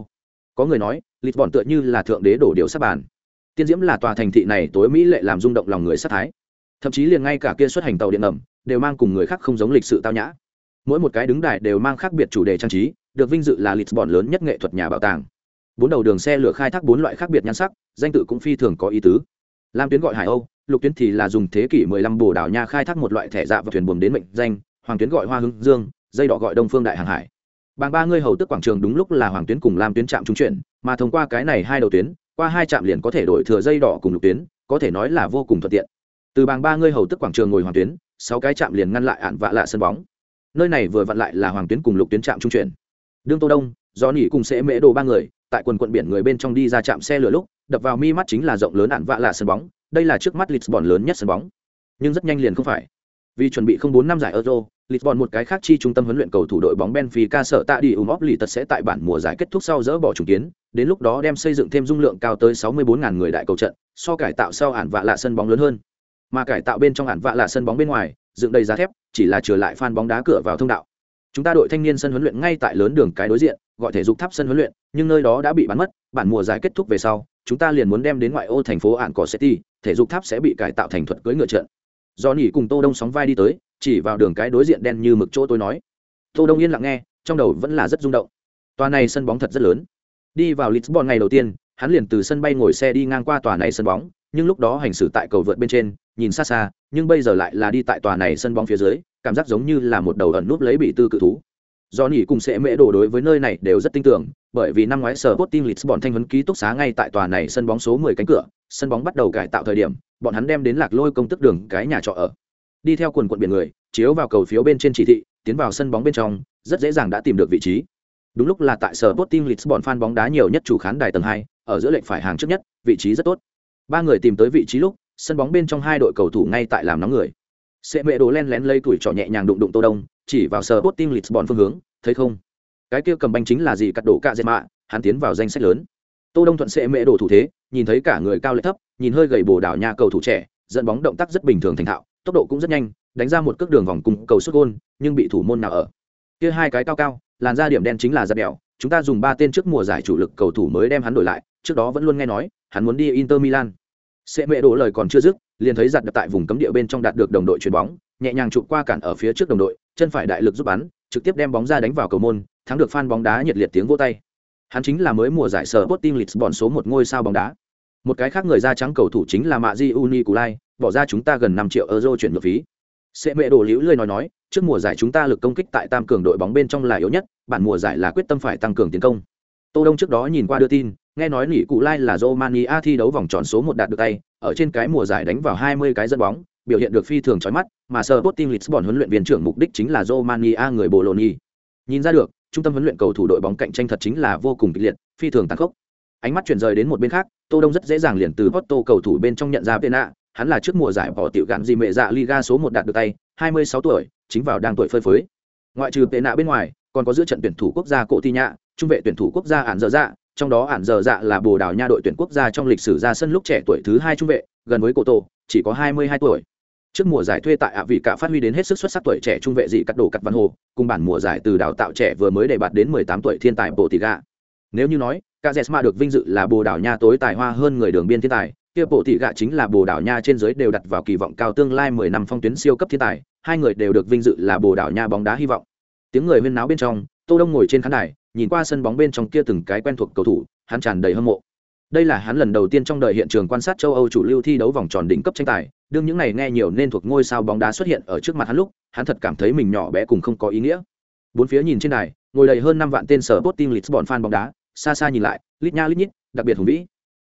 Có người nói, Lisbon tựa như là thượng đế đổ điều sắp bàn. Tiên diễm là tòa thành thị này tối mỹ lệ làm rung động lòng người sát thái. Thậm chí liền ngay cả kia xuất hành tàu điện ngầm, đều mang cùng người khác không giống lịch sự tao nhã. Mỗi một cái đứng đài đều mang khác biệt chủ đề trang trí, được vinh dự là Lisbon lớn nhất nghệ thuật nhà bảo tàng. Bốn đầu đường xe lửa khai thác bốn loại khác biệt nhan sắc, danh tự cũng phi thường có ý tứ. Lam tuyến gọi Hải Âu, lục tuyến thì là dùng thế kỷ 15 Bồ Đào Nha khai thác một loại thẻ dạ và thuyền buồm đến mệnh danh, hoàng tuyến gọi Hoa Hưng Dương, dây đỏ gọi Đông Phương Đại Hàng Hải. Bàng ba ngươi hầu tức quảng trường đúng lúc là hoàng tuyến cùng lam tuyến trạm trung chuyển mà thông qua cái này hai đầu tuyến qua hai trạm liền có thể đổi thừa dây đỏ cùng lục tuyến có thể nói là vô cùng thuận tiện. Từ bàng ba ngươi hầu tức quảng trường ngồi hoàng tuyến sáu cái trạm liền ngăn lại ạn vạ lạ sân bóng. Nơi này vừa vặn lại là hoàng tuyến cùng lục tuyến trạm trung chuyển. Đương tô đông do nỉ cùng sẽ mễ đồ ba người tại quần quận biển người bên trong đi ra trạm xe lửa lúc đập vào mi mắt chính là rộng lớn ạn vạ lạ sân bóng đây là trước mắt lisbon lớn nhất sân bóng nhưng rất nhanh liền không phải vì chuẩn bị không bốn năm giải euro Lisbon một cái khác chi trung tâm huấn luyện cầu thủ đội bóng Benfica sợ tạ đi Umop lì tật sẽ tại bản mùa giải kết thúc sau dỡ bỏ trùng kiến, đến lúc đó đem xây dựng thêm dung lượng cao tới 64.000 người đại cầu trận, so cải tạo sau ản vạ lạ sân bóng lớn hơn. Mà cải tạo bên trong ản vạ lạ sân bóng bên ngoài, dựng đầy giá thép, chỉ là trở lại fan bóng đá cửa vào thông đạo. Chúng ta đội thanh niên sân huấn luyện ngay tại lớn đường cái đối diện, gọi thể dục tháp sân huấn luyện, nhưng nơi đó đã bị bán mất, bản mùa giải kết thúc về sau, chúng ta liền muốn đem đến ngoại ô thành phố ạn cỏ City, thể dục tháp sẽ bị cải tạo thành thuật cưỡi ngựa trận. Do nỉ cùng Tô Đông sóng vai đi tới, chỉ vào đường cái đối diện đen như mực chỗ tôi nói. Tô đông yên lặng nghe trong đầu vẫn là rất rung động. Tòa này sân bóng thật rất lớn. Đi vào lisbon ngày đầu tiên hắn liền từ sân bay ngồi xe đi ngang qua tòa này sân bóng nhưng lúc đó hành xử tại cầu vượt bên trên nhìn xa xa nhưng bây giờ lại là đi tại tòa này sân bóng phía dưới cảm giác giống như là một đầu ẩn núp lấy bị tư cự thú. Do nỉ cùng sẽ mễ đồ đối với nơi này đều rất tin tưởng bởi vì năm ngoái sở Sporting Lisbon thanh huấn ký túc xá ngay tại tòa này sân bóng số 10 cánh cửa, sân bóng bắt đầu cải tạo thời điểm, bọn hắn đem đến lạc lôi công tức đường cái nhà trọ ở. Đi theo quần quận biển người chiếu vào cầu phiếu bên trên chỉ thị tiến vào sân bóng bên trong rất dễ dàng đã tìm được vị trí. Đúng lúc là tại sở Sporting Lisbon fan bóng đá nhiều nhất chủ khán đài tầng hai ở giữa lệnh phải hàng trước nhất vị trí rất tốt. Ba người tìm tới vị trí lúc sân bóng bên trong hai đội cầu thủ ngay tại làm nóng người sẽ mẹ đồ len lén lây tuổi trỏ nhẹ nhàng đụng đụng tô đông, chỉ vào sờ bốt tim lisbon phương hướng, thấy không? Cái kia cầm banh chính là gì cắt đổ cạ dệt mạ, hắn tiến vào danh sách lớn. Tô đông thuận sẽ mẹ đổ thủ thế, nhìn thấy cả người cao lệ thấp, nhìn hơi gầy bồ đảo nhà cầu thủ trẻ, dẫn bóng động tác rất bình thường thành thạo, tốc độ cũng rất nhanh, đánh ra một cước đường vòng cùng cầu xuất gôn, nhưng bị thủ môn nào ở. Kia hai cái cao cao, làn ra điểm đen chính là giáp đèo chúng ta dùng ba tên trước mùa giải chủ lực cầu thủ mới đem hắn đổi lại, trước đó vẫn luôn nghe nói, hắn muốn đi inter milan. Sẽ mẹ đổ lời còn chưa dứt liền thấy giặt đập tại vùng cấm địa bên trong đạt được đồng đội chuyền bóng, nhẹ nhàng chụp qua cản ở phía trước đồng đội, chân phải đại lực giúp bắn, trực tiếp đem bóng ra đánh vào cầu môn, thắng được fan bóng đá nhiệt liệt tiếng vỗ tay. Hắn chính là mới mùa giải sở Sporting Lisbon số một ngôi sao bóng đá. Một cái khác người da trắng cầu thủ chính là Maji di culai bỏ ra chúng ta gần năm triệu euro chuyển nhượng phí. Sẽ mẹ đổ liễu lười nói nói, trước mùa giải chúng ta lực công kích tại tam cường đội bóng bên trong là yếu nhất, bản mùa giải là quyết tâm phải tăng cường tiến công. Tô đông trước đó nhìn qua đưa tin, nghe nói nỉ cụ lai là romania thi đấu vòng tròn số một đạt được tay ở trên cái mùa giải đánh vào 20 cái dẫn bóng, biểu hiện được phi thường chói mắt, mà Sporting Lisbon huấn luyện viên trưởng mục đích chính là romania người Bologna. Nhìn ra được, trung tâm huấn luyện cầu thủ đội bóng cạnh tranh thật chính là vô cùng kịch liệt, phi thường tăng khốc. Ánh mắt chuyển rời đến một bên khác, tô đông rất dễ dàng liền từ porto cầu thủ bên trong nhận ra pena, hắn là trước mùa giải bỏ tiểu gạn gì mẹ dạ liga số một đạt được tay 26 tuổi, chính vào đang tuổi phơi phới. Ngoại trừ pena bên ngoài, còn có giữa trận tuyển thủ quốc gia cổ thi nhạ trung vệ tuyển thủ quốc gia ản dở dạ trong đó ản dở dạ là bồ đào nha đội tuyển quốc gia trong lịch sử ra sân lúc trẻ tuổi thứ hai trung vệ, gần với cổ tổ, chỉ có 22 tuổi. Trước mùa giải thuê tại ạ vị cả phát huy đến hết sức xuất sắc tuổi trẻ trung vệ dị cắt đồ cắt văn hồ, cùng bản mùa giải từ đào tạo trẻ vừa mới đề bạt đến 18 tuổi thiên tài bộ tỷ gà. Nếu như nói Cazeema được vinh dự là bồ đào nha tối tài hoa hơn người đường biên thiên tài, kia bộ tỷ gạ chính là bồ đào nha trên giới đều đặt vào kỳ vọng cao tương lai 10 năm phong tuyến siêu cấp thiên tài, hai người đều được vinh dự là bồ đào nha bóng đá hy vọng. Tiếng người huyên náo bên trong, tô đông ngồi trên khán đài nhìn qua sân bóng bên trong kia từng cái quen thuộc cầu thủ, hắn tràn đầy hâm mộ. Đây là hắn lần đầu tiên trong đời hiện trường quan sát châu âu chủ lưu thi đấu vòng tròn đỉnh cấp tranh tài, đương những này nghe nhiều nên thuộc ngôi sao bóng đá xuất hiện ở trước mặt hắn lúc, hắn thật cảm thấy mình nhỏ bé cùng không có ý nghĩa. Bốn phía nhìn trên đài, ngồi đầy hơn năm vạn tên sở bot team lisbon fan bóng đá, xa xa nhìn lại, lít nha lít nhít, đặc biệt hùng vĩ.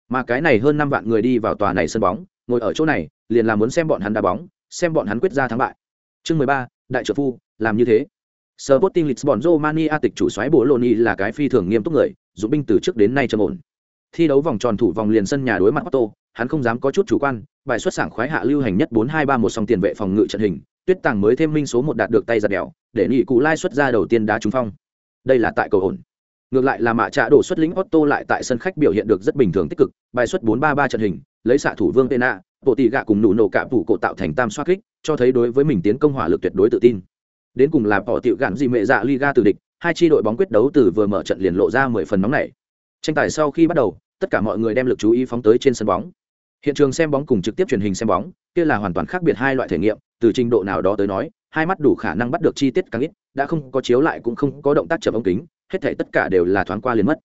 Mà cái này hơn năm vạn người đi vào tòa này sân bóng, ngồi ở chỗ này, liền là muốn xem bọn hắn đá bóng, xem bọn hắn quyết ra thắng bại. Chương mười ba, đại trợ phu, làm như thế. Sporting Lisbon Romania tịch chủ soái Bologna Loni là cái phi thường nghiêm túc người, dụng binh từ trước đến nay trầm ổn. Thi đấu vòng tròn thủ vòng liền sân nhà đối mặt Otto, hắn không dám có chút chủ quan, bài xuất sảng khoái hạ lưu hành nhất 4-2-3-1 song tiền vệ phòng ngự trận hình, Tuyết Tàng mới thêm minh số 1 đạt được tay giật đèo, để nhị cụ lai xuất ra đầu tiên đá trúng phong. Đây là tại cầu ổn. Ngược lại là mạ trạ đổ xuất lính Otto lại tại sân khách biểu hiện được rất bình thường tích cực, bài xuất 4-3-3 trận hình, lấy xạ thủ Vương Pena, bộ tỷ gạ cùng nụ nổ cả phủ cổ tạo thành tam xoá kích, cho thấy đối với mình tiến công hỏa lực tuyệt đối tự tin. Đến cùng là bỏ tiểu gạn gì mẹ dạ Liga từ địch, hai chi đội bóng quyết đấu từ vừa mở trận liền lộ ra 10 phần nóng này. Tranh tài sau khi bắt đầu, tất cả mọi người đem lực chú ý phóng tới trên sân bóng. Hiện trường xem bóng cùng trực tiếp truyền hình xem bóng, kia là hoàn toàn khác biệt hai loại thể nghiệm, từ trình độ nào đó tới nói, hai mắt đủ khả năng bắt được chi tiết càng ít, đã không có chiếu lại cũng không có động tác chậm ống kính, hết thảy tất cả đều là thoáng qua liền mất.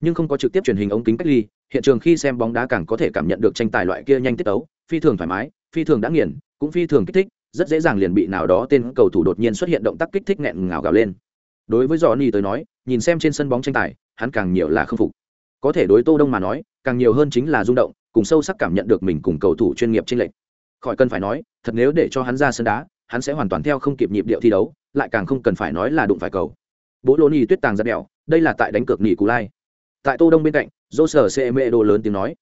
Nhưng không có trực tiếp truyền hình ống kính cách ly, hiện trường khi xem bóng đá càng có thể cảm nhận được tranh tài loại kia nhanh tiết tấu, phi thường thoải mái, phi thường đã nghiền, cũng phi thường kích thích, rất dễ dàng liền bị nào đó tên cầu thủ đột nhiên xuất hiện động tác kích thích nghẹn ngào gào lên. Đối với Johnny tới nói, nhìn xem trên sân bóng tranh tài, hắn càng nhiều là không phục. Có thể đối Tô Đông mà nói, càng nhiều hơn chính là rung động, cùng sâu sắc cảm nhận được mình cùng cầu thủ chuyên nghiệp trên lệnh. Khỏi cần phải nói, thật nếu để cho hắn ra sân đá, hắn sẽ hoàn toàn theo không kịp nhịp điệu thi đấu, lại càng không cần phải nói là đụng phải cầu. Bố Lô Nhi tuyết tàng giật đèo, đây là tại đánh cược nỉ cù lai. Tại Tô Đông bên cạnh, Dô sở đồ lớn tiếng nói.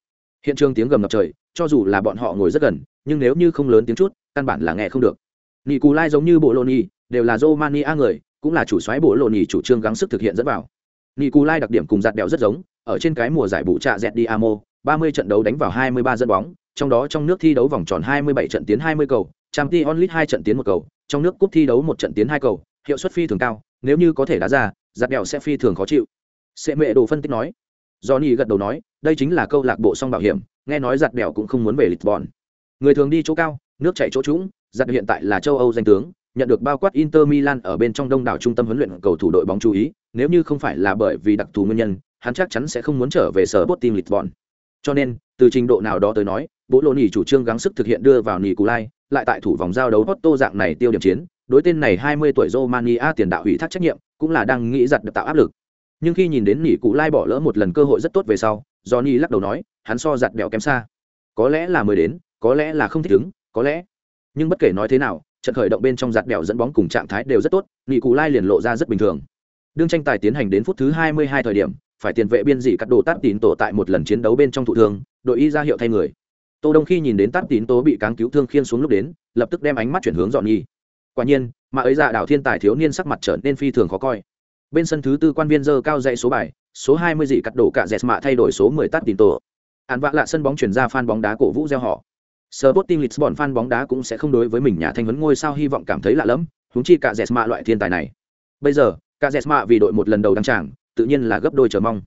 Hiện trường tiếng gầm ngập trời, cho dù là bọn họ ngồi rất gần, nhưng nếu như không lớn tiếng chút, căn bản là nghe không được. nị cù lai giống như bộ lộn nhì đều là Romania người, cũng là chủ soái bộ lộn nhì chủ trương gắng sức thực hiện dẫn vào. nị cù lai đặc điểm cùng giạt đèo rất giống, ở trên cái mùa giải bù trạ dẹt đi Amo, 30 trận đấu đánh vào 23 dẫn bóng, trong đó trong nước thi đấu vòng tròn 27 trận tiến 20 cầu, Champions League 2 trận tiến một cầu, trong nước cúp thi đấu một trận tiến hai cầu, hiệu suất phi thường cao, nếu như có thể đá ra, giặt đèo sẽ phi thường khó chịu. Sẽ mẹ đồ phân tích nói. Johnny gật đầu nói, đây chính là câu lạc bộ song bảo hiểm, nghe nói giặt đèo cũng không muốn về Lisbon. Người thường đi chỗ cao, nước chảy chỗ trũng, Giật hiện tại là châu Âu danh tướng, nhận được bao quát Inter Milan ở bên trong đông đảo trung tâm huấn luyện cầu thủ đội bóng chú ý, nếu như không phải là bởi vì đặc thù nguyên nhân, hắn chắc chắn sẽ không muốn trở về sở Sporting Lisbon. Cho nên, từ trình độ nào đó tới nói, Bố Lô Nỉ chủ trương gắng sức thực hiện đưa vào Nỉ Lai, lại tại thủ vòng giao đấu Otto dạng này tiêu điểm chiến, đối tên này 20 tuổi Romania tiền đạo ủy thác trách nhiệm, cũng là đang nghĩ giật được tạo áp lực. Nhưng khi nhìn đến Nỉ Cú Lai bỏ lỡ một lần cơ hội rất tốt về sau, Johnny lắc đầu nói, hắn so giật đèo kém xa. Có lẽ là mới đến, có lẽ là không thích ứng, có lẽ. Nhưng bất kể nói thế nào, trận khởi động bên trong giạt đèo dẫn bóng cùng trạng thái đều rất tốt, nghị cù Lai liền lộ ra rất bình thường. Đương tranh tài tiến hành đến phút thứ 22 thời điểm, phải tiền vệ biên dị cắt đồ tát tín tổ tại một lần chiến đấu bên trong thụ thương đội y ra hiệu thay người. Tô đông khi nhìn đến tát tín tố bị cáng cứu thương khiên xuống lúc đến lập tức đem ánh mắt chuyển hướng dọn nhi quả nhiên mà ấy dạ đảo thiên tài thiếu niên sắc mặt trở nên phi thường khó coi. Bên sân thứ tư quan viên dơ cao dậy số bài số 20 dị cắt đổ cả dẹt mạ thay đổi số 10 tát tín tổ. Án vạ lạ sân bóng chuyển ra fan bóng đá cổ vũ gieo họ. Sporting Lisbon fan bóng đá cũng sẽ không đối với mình nhà thanh huấn ngôi sao hy vọng cảm thấy lạ lẫm, huống chi cả Jesma loại thiên tài này. Bây giờ, cả Jesma vì đội một lần đầu đăng tràng, tự nhiên là gấp đôi chờ mong.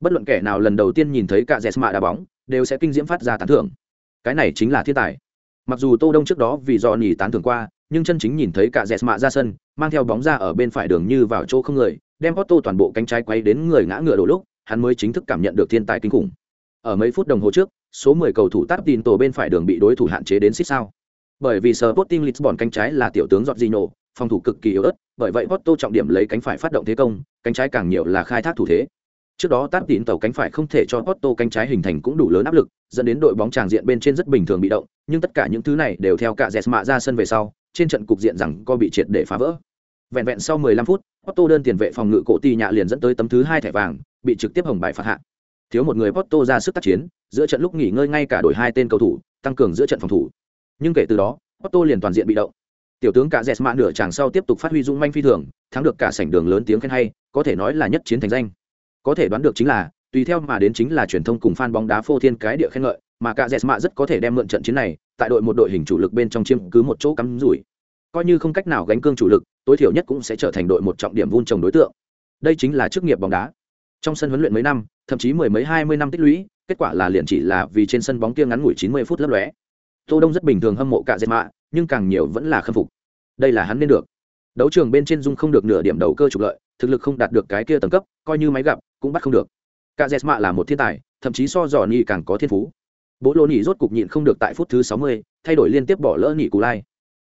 Bất luận kẻ nào lần đầu tiên nhìn thấy cả Jesma đá bóng, đều sẽ kinh diễm phát ra tán thưởng. Cái này chính là thiên tài. Mặc dù Tô Đông trước đó vì do nhỉ tán thưởng qua, nhưng chân chính nhìn thấy cả Jesma ra sân, mang theo bóng ra ở bên phải đường như vào chỗ không người, đem Porto toàn bộ cánh trái quay đến người ngã ngựa đổ lúc, hắn mới chính thức cảm nhận được thiên tài kinh khủng. Ở mấy phút đồng hồ trước, số 10 cầu thủ tắt tin tổ bên phải đường bị đối thủ hạn chế đến xích sao. Bởi vì Sporting Lisbon cánh trái là tiểu tướng Jorginho, phòng thủ cực kỳ yếu ớt, bởi vậy Porto trọng điểm lấy cánh phải phát động thế công, cánh trái càng nhiều là khai thác thủ thế. Trước đó tát tín tàu cánh phải không thể cho Porto cánh trái hình thành cũng đủ lớn áp lực, dẫn đến đội bóng tràng diện bên trên rất bình thường bị động, nhưng tất cả những thứ này đều theo cả Jesma ra sân về sau, trên trận cục diện rằng co bị triệt để phá vỡ. Vẹn vẹn sau 15 phút, Porto đơn tiền vệ phòng ngự cổ tỷ nhạ liền dẫn tới tấm thứ hai thẻ vàng, bị trực tiếp hồng bài phạt hạ. Thiếu một người Porto ra sức tác chiến, giữa trận lúc nghỉ ngơi ngay cả đổi hai tên cầu thủ, tăng cường giữa trận phòng thủ. Nhưng kể từ đó, Porto liền toàn diện bị động. Tiểu tướng cả Jesma nửa chàng sau tiếp tục phát huy dũng manh phi thường, thắng được cả sảnh đường lớn tiếng khen hay, có thể nói là nhất chiến thành danh. Có thể đoán được chính là, tùy theo mà đến chính là truyền thông cùng fan bóng đá phô thiên cái địa khen ngợi, mà cả Jesma rất có thể đem mượn trận chiến này, tại đội một đội hình chủ lực bên trong chiếm cứ một chỗ cắm rủi. Coi như không cách nào gánh cương chủ lực, tối thiểu nhất cũng sẽ trở thành đội một trọng điểm vun trồng đối tượng. Đây chính là chức nghiệp bóng đá. Trong sân huấn luyện mấy năm, thậm chí mười mấy hai mươi năm tích lũy, kết quả là liền chỉ là vì trên sân bóng kia ngắn ngủi 90 phút lấp lóe. Tô Đông rất bình thường hâm mộ cả dệt mạ, nhưng càng nhiều vẫn là khâm phục. Đây là hắn nên được. Đấu trường bên trên dung không được nửa điểm đầu cơ trục lợi, thực lực không đạt được cái kia tầng cấp, coi như máy gặp cũng bắt không được. Cả dệt mạ là một thiên tài, thậm chí so dò nhị càng có thiên phú. Bố lô nhị rốt cục nhịn không được tại phút thứ 60, thay đổi liên tiếp bỏ lỡ nhị cú lai.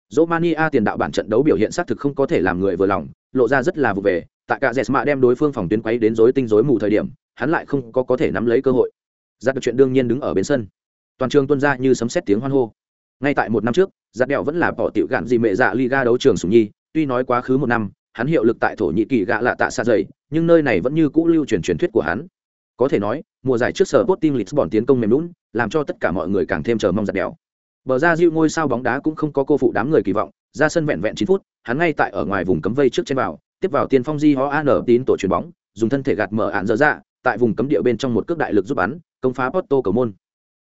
Romania tiền đạo bản trận đấu biểu hiện xác thực không có thể làm người vừa lòng, lộ ra rất là vụ về, tại cả Jesma đem đối phương phòng tuyến quấy đến rối tinh rối mù thời điểm, hắn lại không có có thể nắm lấy cơ hội. Giặt được chuyện đương nhiên đứng ở bên sân. Toàn trường tuôn ra như sấm sét tiếng hoan hô. Ngay tại một năm trước giặt đẹo vẫn là bỏ tiểu gạn gì mẹ dạ liga đấu trường sủng nhi tuy nói quá khứ một năm hắn hiệu lực tại thổ nhĩ kỳ gạ lạ tạ xa dày nhưng nơi này vẫn như cũ lưu truyền truyền thuyết của hắn. Có thể nói mùa giải trước sở bot team lisbon tiến công mềm lún làm cho tất cả mọi người càng thêm chờ mong giặt đẹo. Bờ ra diệu ngôi sao bóng đá cũng không có cô phụ đám người kỳ vọng ra sân vẹn vẹn chín phút hắn ngay tại ở ngoài vùng cấm vây trước trên vào tiếp vào tiền phong di ho an tín tổ chuyền bóng dùng thân thể gạt mở ạn dở dạ, tại vùng cấm địa bên trong một cước đại lực giúp bắn công phá Porto cầu môn.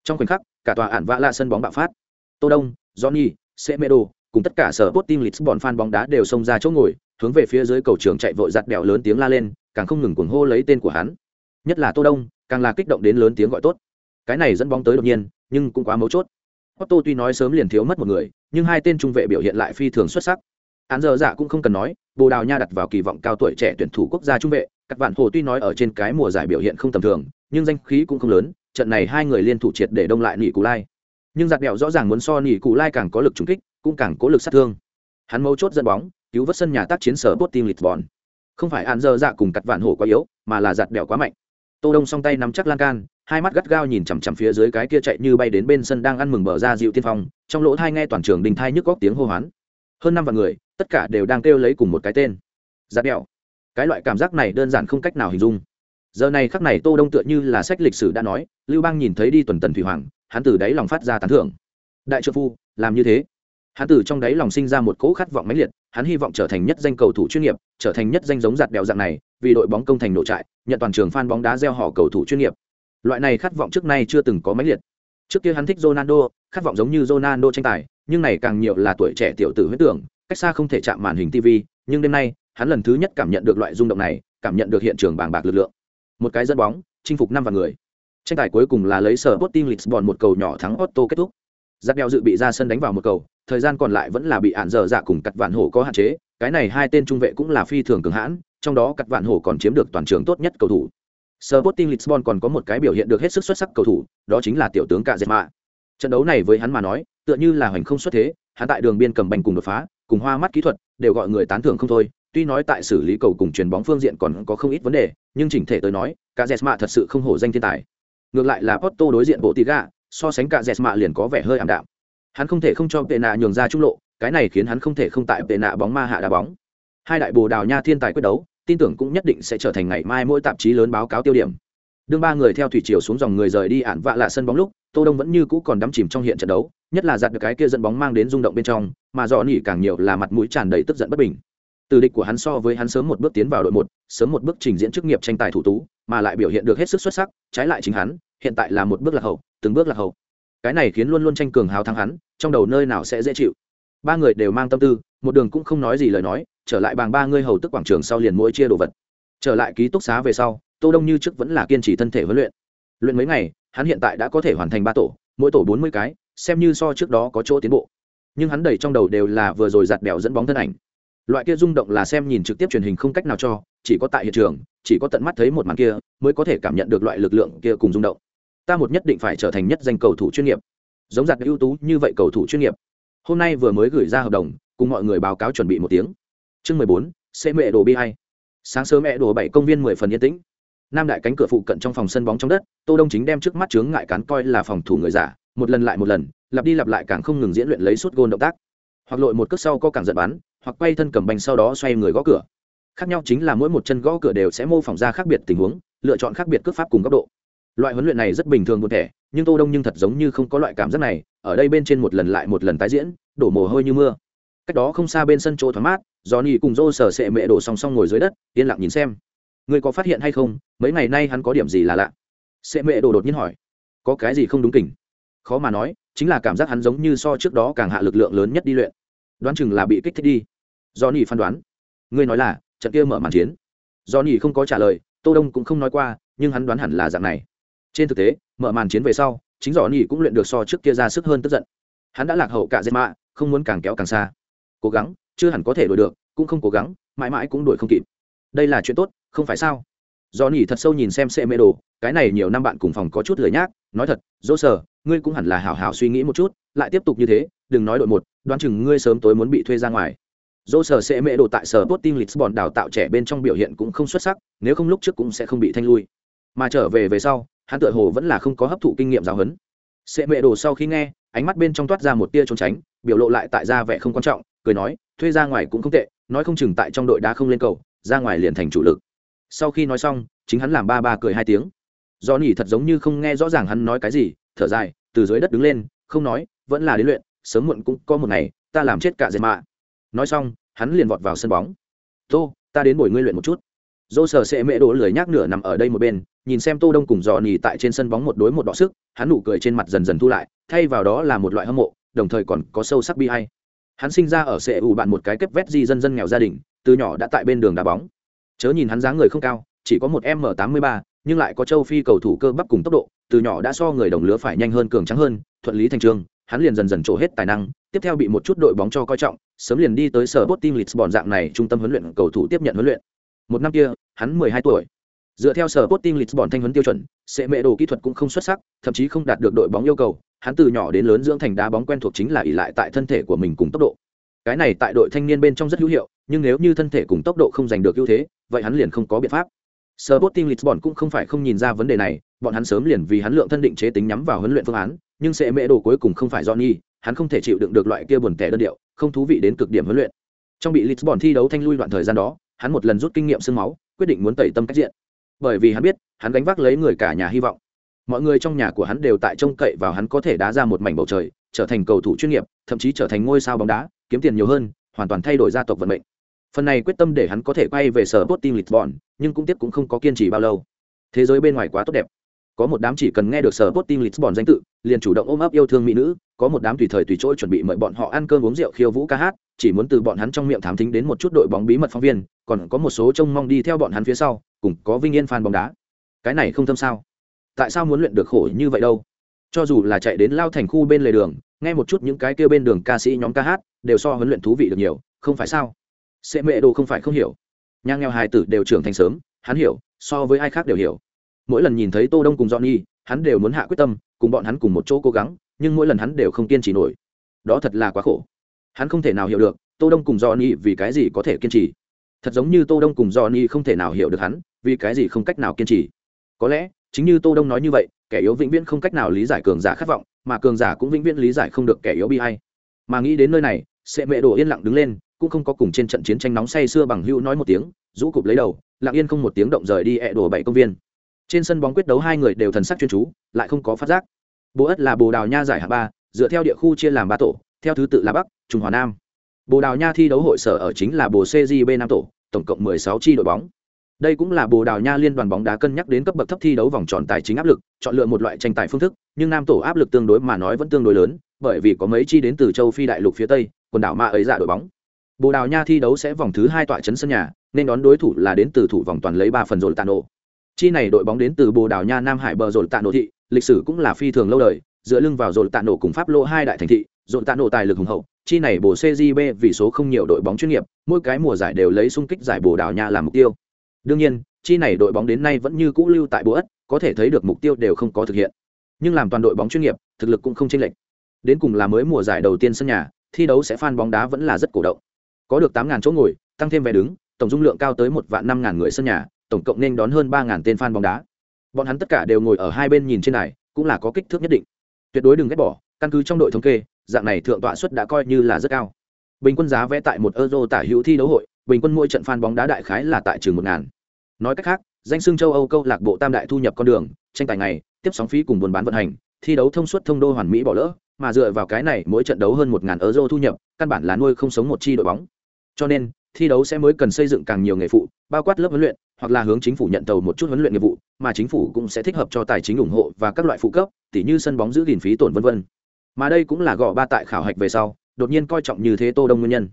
Trong khoảnh khắc, cả tòa ản vạ la sân bóng bạo phát. Tô Đông, Johnny, Semedo, cùng tất cả sở Sporting Lisbon fan bóng đá đều xông ra chỗ ngồi, hướng về phía dưới cầu trường chạy vội giặt bèo lớn tiếng la lên, càng không ngừng cuồng hô lấy tên của hắn. Nhất là Tô Đông, càng là kích động đến lớn tiếng gọi tốt. Cái này dẫn bóng tới đột nhiên, nhưng cũng quá mấu chốt. Porto tuy nói sớm liền thiếu mất một người, nhưng hai tên trung vệ biểu hiện lại phi thường xuất sắc. Án giờ dạ cũng không cần nói, Bồ Đào Nha đặt vào kỳ vọng cao tuổi trẻ tuyển thủ quốc gia trung vệ, các bạn hồ tuy nói ở trên cái mùa giải biểu hiện không tầm thường, nhưng danh khí cũng không lớn trận này hai người liên thủ triệt để đông lại nỉ cù lai. Nhưng giặt đẹo rõ ràng muốn so nỉ cù lai càng có lực trúng kích cũng càng có lực sát thương. Hắn mấu chốt dẫn bóng cứu vớt sân nhà tác chiến sở bot team lisbon. Không phải án giờ dạ cùng cặt vạn hổ quá yếu mà là giặt đẹo quá mạnh. Tô đông song tay nắm chắc lan can hai mắt gắt gao nhìn chằm chằm phía dưới cái kia chạy như bay đến bên sân đang ăn mừng bờ ra dịu tiên phong trong lỗ thai nghe toàn trường đình thai nhức góc tiếng hô hoán. Hơn năm vạn người tất cả đều đang kêu lấy cùng một cái tên. Giạt đẹo cái loại cảm giác này đơn giản không cách nào hình dung. Giờ này khắc này tô đông tựa như là sách lịch sử đã nói, lưu bang nhìn thấy đi tuần tần thủy hoàng, hắn từ đáy lòng phát ra tán thưởng. Đại trợ phu, làm như thế. Hắn từ trong đáy lòng sinh ra một cỗ khát vọng mãnh liệt, hắn hy vọng trở thành nhất danh cầu thủ chuyên nghiệp, trở thành nhất danh giống giạt đèo dạng này, vì đội bóng công thành nội trại, nhận toàn trường fan bóng đá gieo họ cầu thủ chuyên nghiệp. Loại này khát vọng trước nay chưa từng có mãnh liệt. Trước kia hắn thích Ronaldo, khát vọng giống như Ronaldo tranh tài, nhưng này càng nhiều là tuổi trẻ tiểu tử huyết tưởng cách xa không thể chạm màn hình TV nhưng đêm nay, hắn lần thứ nhất cảm nhận được loại rung động này, cảm nhận được hiện trường bàng bạc lực lượng. Một cái dẫn bóng, chinh phục năm vạn người. Tranh tài cuối cùng là lấy sở Sporting Lisbon một cầu nhỏ thắng Otto kết thúc. Giáp đeo dự bị ra sân đánh vào một cầu, thời gian còn lại vẫn là bị ạn dở dạ cùng cặt vạn hổ có hạn chế, cái này hai tên trung vệ cũng là phi thường cường hãn, trong đó cặt vạn hổ còn chiếm được toàn trường tốt nhất cầu thủ. Sporting Lisbon còn có một cái biểu hiện được hết sức xuất sắc cầu thủ, đó chính là tiểu tướng cạ dệt mạ trận đấu này với hắn mà nói, tựa như là hoành không xuất thế, hắn tại đường biên cầm bành cùng đột phá cùng hoa mắt kỹ thuật đều gọi người tán thưởng không thôi tuy nói tại xử lý cầu cùng chuyền bóng phương diện còn có không ít vấn đề, nhưng chỉnh thể tới nói, cả Jesma thật sự không hổ danh thiên tài. Ngược lại là Porto đối diện bộ Tiga, so sánh cả Jesma liền có vẻ hơi ảm đạm. Hắn không thể không cho Pena nhường ra trung lộ, cái này khiến hắn không thể không tại Pena bóng ma hạ đá bóng. Hai đại Bồ Đào Nha thiên tài quyết đấu, tin tưởng cũng nhất định sẽ trở thành ngày mai mỗi tạp chí lớn báo cáo tiêu điểm đương ba người theo thủy chiều xuống dòng người rời đi ạn vạ lạ sân bóng lúc, tô đông vẫn như cũ còn đắm chìm trong hiện trận đấu, nhất là giặt được cái kia dẫn bóng mang đến rung động bên trong, mà dò nỉ càng nhiều là mặt mũi tràn đầy tức giận bất bình. Từ địch của hắn so với hắn sớm một bước tiến vào đội một, sớm một bước trình diễn chức nghiệp tranh tài thủ tú, mà lại biểu hiện được hết sức xuất sắc, trái lại chính hắn, hiện tại là một bước lạc hậu, từng bước lạc hậu. Cái này khiến luôn luôn tranh cường hào thắng hắn, trong đầu nơi nào sẽ dễ chịu. Ba người đều mang tâm tư, một đường cũng không nói gì lời nói, trở lại bàng ba người hầu tức quảng trường sau liền mỗi chia đồ vật. Trở lại ký túc xá về sau tô đông như trước vẫn là kiên trì thân thể huấn luyện. Luyện mấy ngày, hắn hiện tại đã có thể hoàn thành ba tổ, mỗi tổ bốn mươi cái, xem như so trước đó có chỗ tiến bộ. Nhưng hắn đầy trong đầu đều là vừa rồi giặt bèo dẫn bóng thân ảnh. Loại kia rung động là xem nhìn trực tiếp truyền hình không cách nào cho, chỉ có tại hiện trường, chỉ có tận mắt thấy một màn kia, mới có thể cảm nhận được loại lực lượng kia cùng rung động. Ta một nhất định phải trở thành nhất danh cầu thủ chuyên nghiệp. Giống giặt ưu tú như vậy cầu thủ chuyên nghiệp. Hôm nay vừa mới gửi ra hợp đồng, cùng mọi người báo cáo chuẩn bị một tiếng. Chương mười bốn, sẽ mẹ đồ bi hay sáng sớm mẹ đồ bảy công viên mười phần yên tĩnh nam đại cánh cửa phụ cận trong phòng sân bóng trong đất, tô đông chính đem trước mắt chướng ngại cán coi là phòng thủ người giả, một lần lại một lần, lặp đi lặp lại càng không ngừng diễn luyện lấy suốt gôn động tác. Hoặc lội một cước sau có càng giật bắn, hoặc quay thân cầm bành sau đó xoay người gõ cửa. Khác nhau chính là mỗi một chân gõ cửa đều sẽ mô phỏng ra khác biệt tình huống, lựa chọn khác biệt cước pháp cùng góc độ. Loại huấn luyện này rất bình thường một thể, nhưng tô đông nhưng thật giống như không có loại cảm giác này, ở đây bên trên một lần lại một lần tái diễn, đổ mồ hôi như mưa. Cách đó không xa bên sân chỗ thoáng mát gió nhì cùng rô sở sệ mẹ đổ song song ngồi dưới đất, yên lặng nhìn xem người có phát hiện hay không? Mấy ngày nay hắn có điểm gì là lạ? Sệ mệ đồ đột nhiên hỏi. Có cái gì không đúng kỉnh khó mà nói, chính là cảm giác hắn giống như so trước đó càng hạ lực lượng lớn nhất đi luyện. Đoán chừng là bị kích thích đi. Do nhì phán đoán. Ngươi nói là, trận kia mở màn chiến. Do nhì không có trả lời, tô đông cũng không nói qua, nhưng hắn đoán hẳn là dạng này. Trên thực tế, mở màn chiến về sau, chính Do nhì cũng luyện được so trước kia ra sức hơn tức giận. Hắn đã lạc hậu cả dệt mạ không muốn càng kéo càng xa. Cố gắng, chưa hẳn có thể đuổi được, cũng không cố gắng, mãi mãi cũng đuổi không kịp đây là chuyện tốt không phải sao do nhỉ thật sâu nhìn xem xe mê đồ cái này nhiều năm bạn cùng phòng có chút lười nhác nói thật dỗ sờ ngươi cũng hẳn là hảo hảo suy nghĩ một chút lại tiếp tục như thế đừng nói đội một đoán chừng ngươi sớm tối muốn bị thuê ra ngoài dỗ sở sẽ mễ đồ tại sở Sporting Lisbon đào tạo trẻ bên trong biểu hiện cũng không xuất sắc, nếu không lúc trước cũng sẽ không bị thanh lui. Mà trở về về sau, hắn tựa hồ vẫn là không có hấp thụ kinh nghiệm giáo huấn. Sẽ mễ đồ sau khi nghe, ánh mắt bên trong toát ra một tia trốn tránh, biểu lộ lại tại ra vẻ không quan trọng, cười nói, thuê ra ngoài cũng không tệ, nói không chừng tại trong đội đá không lên cầu, ra ngoài liền thành chủ lực. Sau khi nói xong, chính hắn làm ba ba cười hai tiếng. Do nỉ thật giống như không nghe rõ ràng hắn nói cái gì, thở dài, từ dưới đất đứng lên, không nói, vẫn là đến luyện, sớm muộn cũng có một ngày, ta làm chết cả dệt mạ nói xong hắn liền vọt vào sân bóng tô ta đến buổi ngươi luyện một chút dô sờ sẽ mễ đổ lười nhác nửa nằm ở đây một bên nhìn xem tô đông cùng dò nỉ tại trên sân bóng một đối một đọ sức hắn nụ cười trên mặt dần dần thu lại thay vào đó là một loại hâm mộ đồng thời còn có sâu sắc bi hay hắn sinh ra ở sệ ủ bạn một cái kép vét di dân dân nghèo gia đình từ nhỏ đã tại bên đường đá bóng chớ nhìn hắn dáng người không cao chỉ có một m tám mươi ba nhưng lại có châu phi cầu thủ cơ bắp cùng tốc độ từ nhỏ đã so người đồng lứa phải nhanh hơn cường trắng hơn thuận lý thành trường hắn liền dần dần trổ hết tài năng tiếp theo bị một chút đội bóng cho coi trọng sớm liền đi tới sở Sporting Lisbon dạng này trung tâm huấn luyện cầu thủ tiếp nhận huấn luyện. Một năm kia, hắn 12 tuổi. Dựa theo sở Sporting Lisbon thanh huấn tiêu chuẩn, sẽ mẹ đồ kỹ thuật cũng không xuất sắc, thậm chí không đạt được đội bóng yêu cầu, hắn từ nhỏ đến lớn dưỡng thành đá bóng quen thuộc chính là ỷ lại tại thân thể của mình cùng tốc độ. Cái này tại đội thanh niên bên trong rất hữu hiệu, nhưng nếu như thân thể cùng tốc độ không giành được ưu thế, vậy hắn liền không có biện pháp. Sporting Lisbon cũng không phải không nhìn ra vấn đề này, bọn hắn sớm liền vì hắn lượng thân định chế tính nhắm vào huấn luyện phương án, nhưng sẽ mẹ đồ cuối cùng không phải Johnny, hắn không thể chịu đựng được loại kia buồn tẻ đơn điệu, không thú vị đến cực điểm huấn luyện. Trong bị Lisbon thi đấu thanh lui đoạn thời gian đó, hắn một lần rút kinh nghiệm xương máu, quyết định muốn tẩy tâm cách diện. Bởi vì hắn biết, hắn gánh vác lấy người cả nhà hy vọng. Mọi người trong nhà của hắn đều tại trông cậy vào hắn có thể đá ra một mảnh bầu trời, trở thành cầu thủ chuyên nghiệp, thậm chí trở thành ngôi sao bóng đá, kiếm tiền nhiều hơn, hoàn toàn thay đổi gia tộc vận mệnh. Phần này quyết tâm để hắn có thể quay về sở Sporting Lisbon, nhưng cũng tiếp cũng không có kiên trì bao lâu. Thế giới bên ngoài quá tốt đẹp có một đám chỉ cần nghe được sở Sporting Lisbon danh tự, liền chủ động ôm ấp yêu thương mỹ nữ, có một đám tùy thời tùy chỗ chuẩn bị mời bọn họ ăn cơm uống rượu khiêu vũ ca hát, chỉ muốn từ bọn hắn trong miệng thám thính đến một chút đội bóng bí mật phóng viên, còn có một số trông mong đi theo bọn hắn phía sau, cùng có vinh yên fan bóng đá. Cái này không thâm sao? Tại sao muốn luyện được khổ như vậy đâu? Cho dù là chạy đến lao thành khu bên lề đường, nghe một chút những cái kia bên đường ca sĩ nhóm ca hát, đều so huấn luyện thú vị được nhiều, không phải sao? Sẽ mẹ đồ không phải không hiểu. nhà nghèo hài tử đều trưởng thành sớm, hắn hiểu, so với ai khác đều hiểu. Mỗi lần nhìn thấy tô đông cùng johnny hắn đều muốn hạ quyết tâm cùng bọn hắn cùng một chỗ cố gắng nhưng mỗi lần hắn đều không kiên trì nổi. Đó thật là quá khổ. Hắn không thể nào hiểu được tô đông cùng johnny vì cái gì có thể kiên trì. Thật giống như tô đông cùng johnny không thể nào hiểu được hắn vì cái gì không cách nào kiên trì. Có lẽ chính như tô đông nói như vậy kẻ yếu vĩnh viễn không cách nào lý giải cường giả khát vọng mà cường giả cũng vĩnh viễn lý giải không được kẻ yếu bi hay mà nghĩ đến nơi này, sệ mẹ đổ yên lặng đứng lên, cũng không có cùng trên trận chiến tranh nóng say xưa bằng hữu nói một tiếng, rũ cụp lấy đầu, lặng yên không một tiếng động rời đi ẹ đổ bảy công viên. Trên sân bóng quyết đấu hai người đều thần sắc chuyên chú, lại không có phát giác. Bồ ất là bồ đào nha giải hạng ba, dựa theo địa khu chia làm ba tổ, theo thứ tự là bắc, trung hòa nam. Bồ đào nha thi đấu hội sở ở chính là bồ cgb năm tổ, tổng cộng 16 chi đội bóng đây cũng là bồ đào nha liên đoàn bóng đá cân nhắc đến cấp bậc thấp thi đấu vòng tròn tài chính áp lực, chọn lựa một loại tranh tài phương thức, nhưng nam tổ áp lực tương đối mà nói vẫn tương đối lớn, bởi vì có mấy chi đến từ châu phi đại lục phía tây, quần đảo ma ấy dạ đội bóng. Bồ đào nha thi đấu sẽ vòng thứ hai tọa chấn sân nhà, nên đón đối thủ là đến từ thủ vòng toàn lấy ba phần rồi tạ nổ. Chi này đội bóng đến từ bồ đào nha nam hải bờ rồi tạ nổ thị, lịch sử cũng là phi thường lâu đời, dựa lưng vào rồi tạ nổ cùng pháp lô hai đại thành thị, rồi tạ nổ tài lực hùng hậu, chi này bồ cgb vì số không nhiều đội bóng chuyên nghiệp, mỗi cái mùa giải đều lấy xung kích giải bồ đào nha làm mục tiêu đương nhiên, chi này đội bóng đến nay vẫn như cũ lưu tại bố ất, có thể thấy được mục tiêu đều không có thực hiện. Nhưng làm toàn đội bóng chuyên nghiệp, thực lực cũng không chênh lệch. Đến cùng là mới mùa giải đầu tiên sân nhà, thi đấu sẽ fan bóng đá vẫn là rất cổ động. Có được tám chỗ ngồi, tăng thêm vé đứng, tổng dung lượng cao tới một vạn năm người sân nhà, tổng cộng nên đón hơn ba tên fan bóng đá. Bọn hắn tất cả đều ngồi ở hai bên nhìn trên này, cũng là có kích thước nhất định. Tuyệt đối đừng ghét bỏ, căn cứ trong đội thống kê, dạng này thượng tọa suất đã coi như là rất cao. Bình quân giá vé tại một euro tả hữu thi đấu hội, bình quân mỗi trận fan bóng đá đại khái là tại trường một ngàn nói cách khác, danh xưng châu âu câu lạc bộ tam đại thu nhập con đường, tranh tài ngày, tiếp sóng phí cùng buôn bán vận hành, thi đấu thông suốt thông đô hoàn mỹ bỏ lỡ, mà dựa vào cái này mỗi trận đấu hơn một ngàn euro thu nhập, căn bản là nuôi không sống một chi đội bóng. Cho nên, thi đấu sẽ mới cần xây dựng càng nhiều nghề phụ, bao quát lớp huấn luyện, hoặc là hướng chính phủ nhận tàu một chút huấn luyện nghiệp vụ, mà chính phủ cũng sẽ thích hợp cho tài chính ủng hộ và các loại phụ cấp, tỉ như sân bóng giữ gìn phí tổn vân vân. Mà đây cũng là gõ ba tại khảo hạch về sau, đột nhiên coi trọng như thế tô đông nguyên nhân.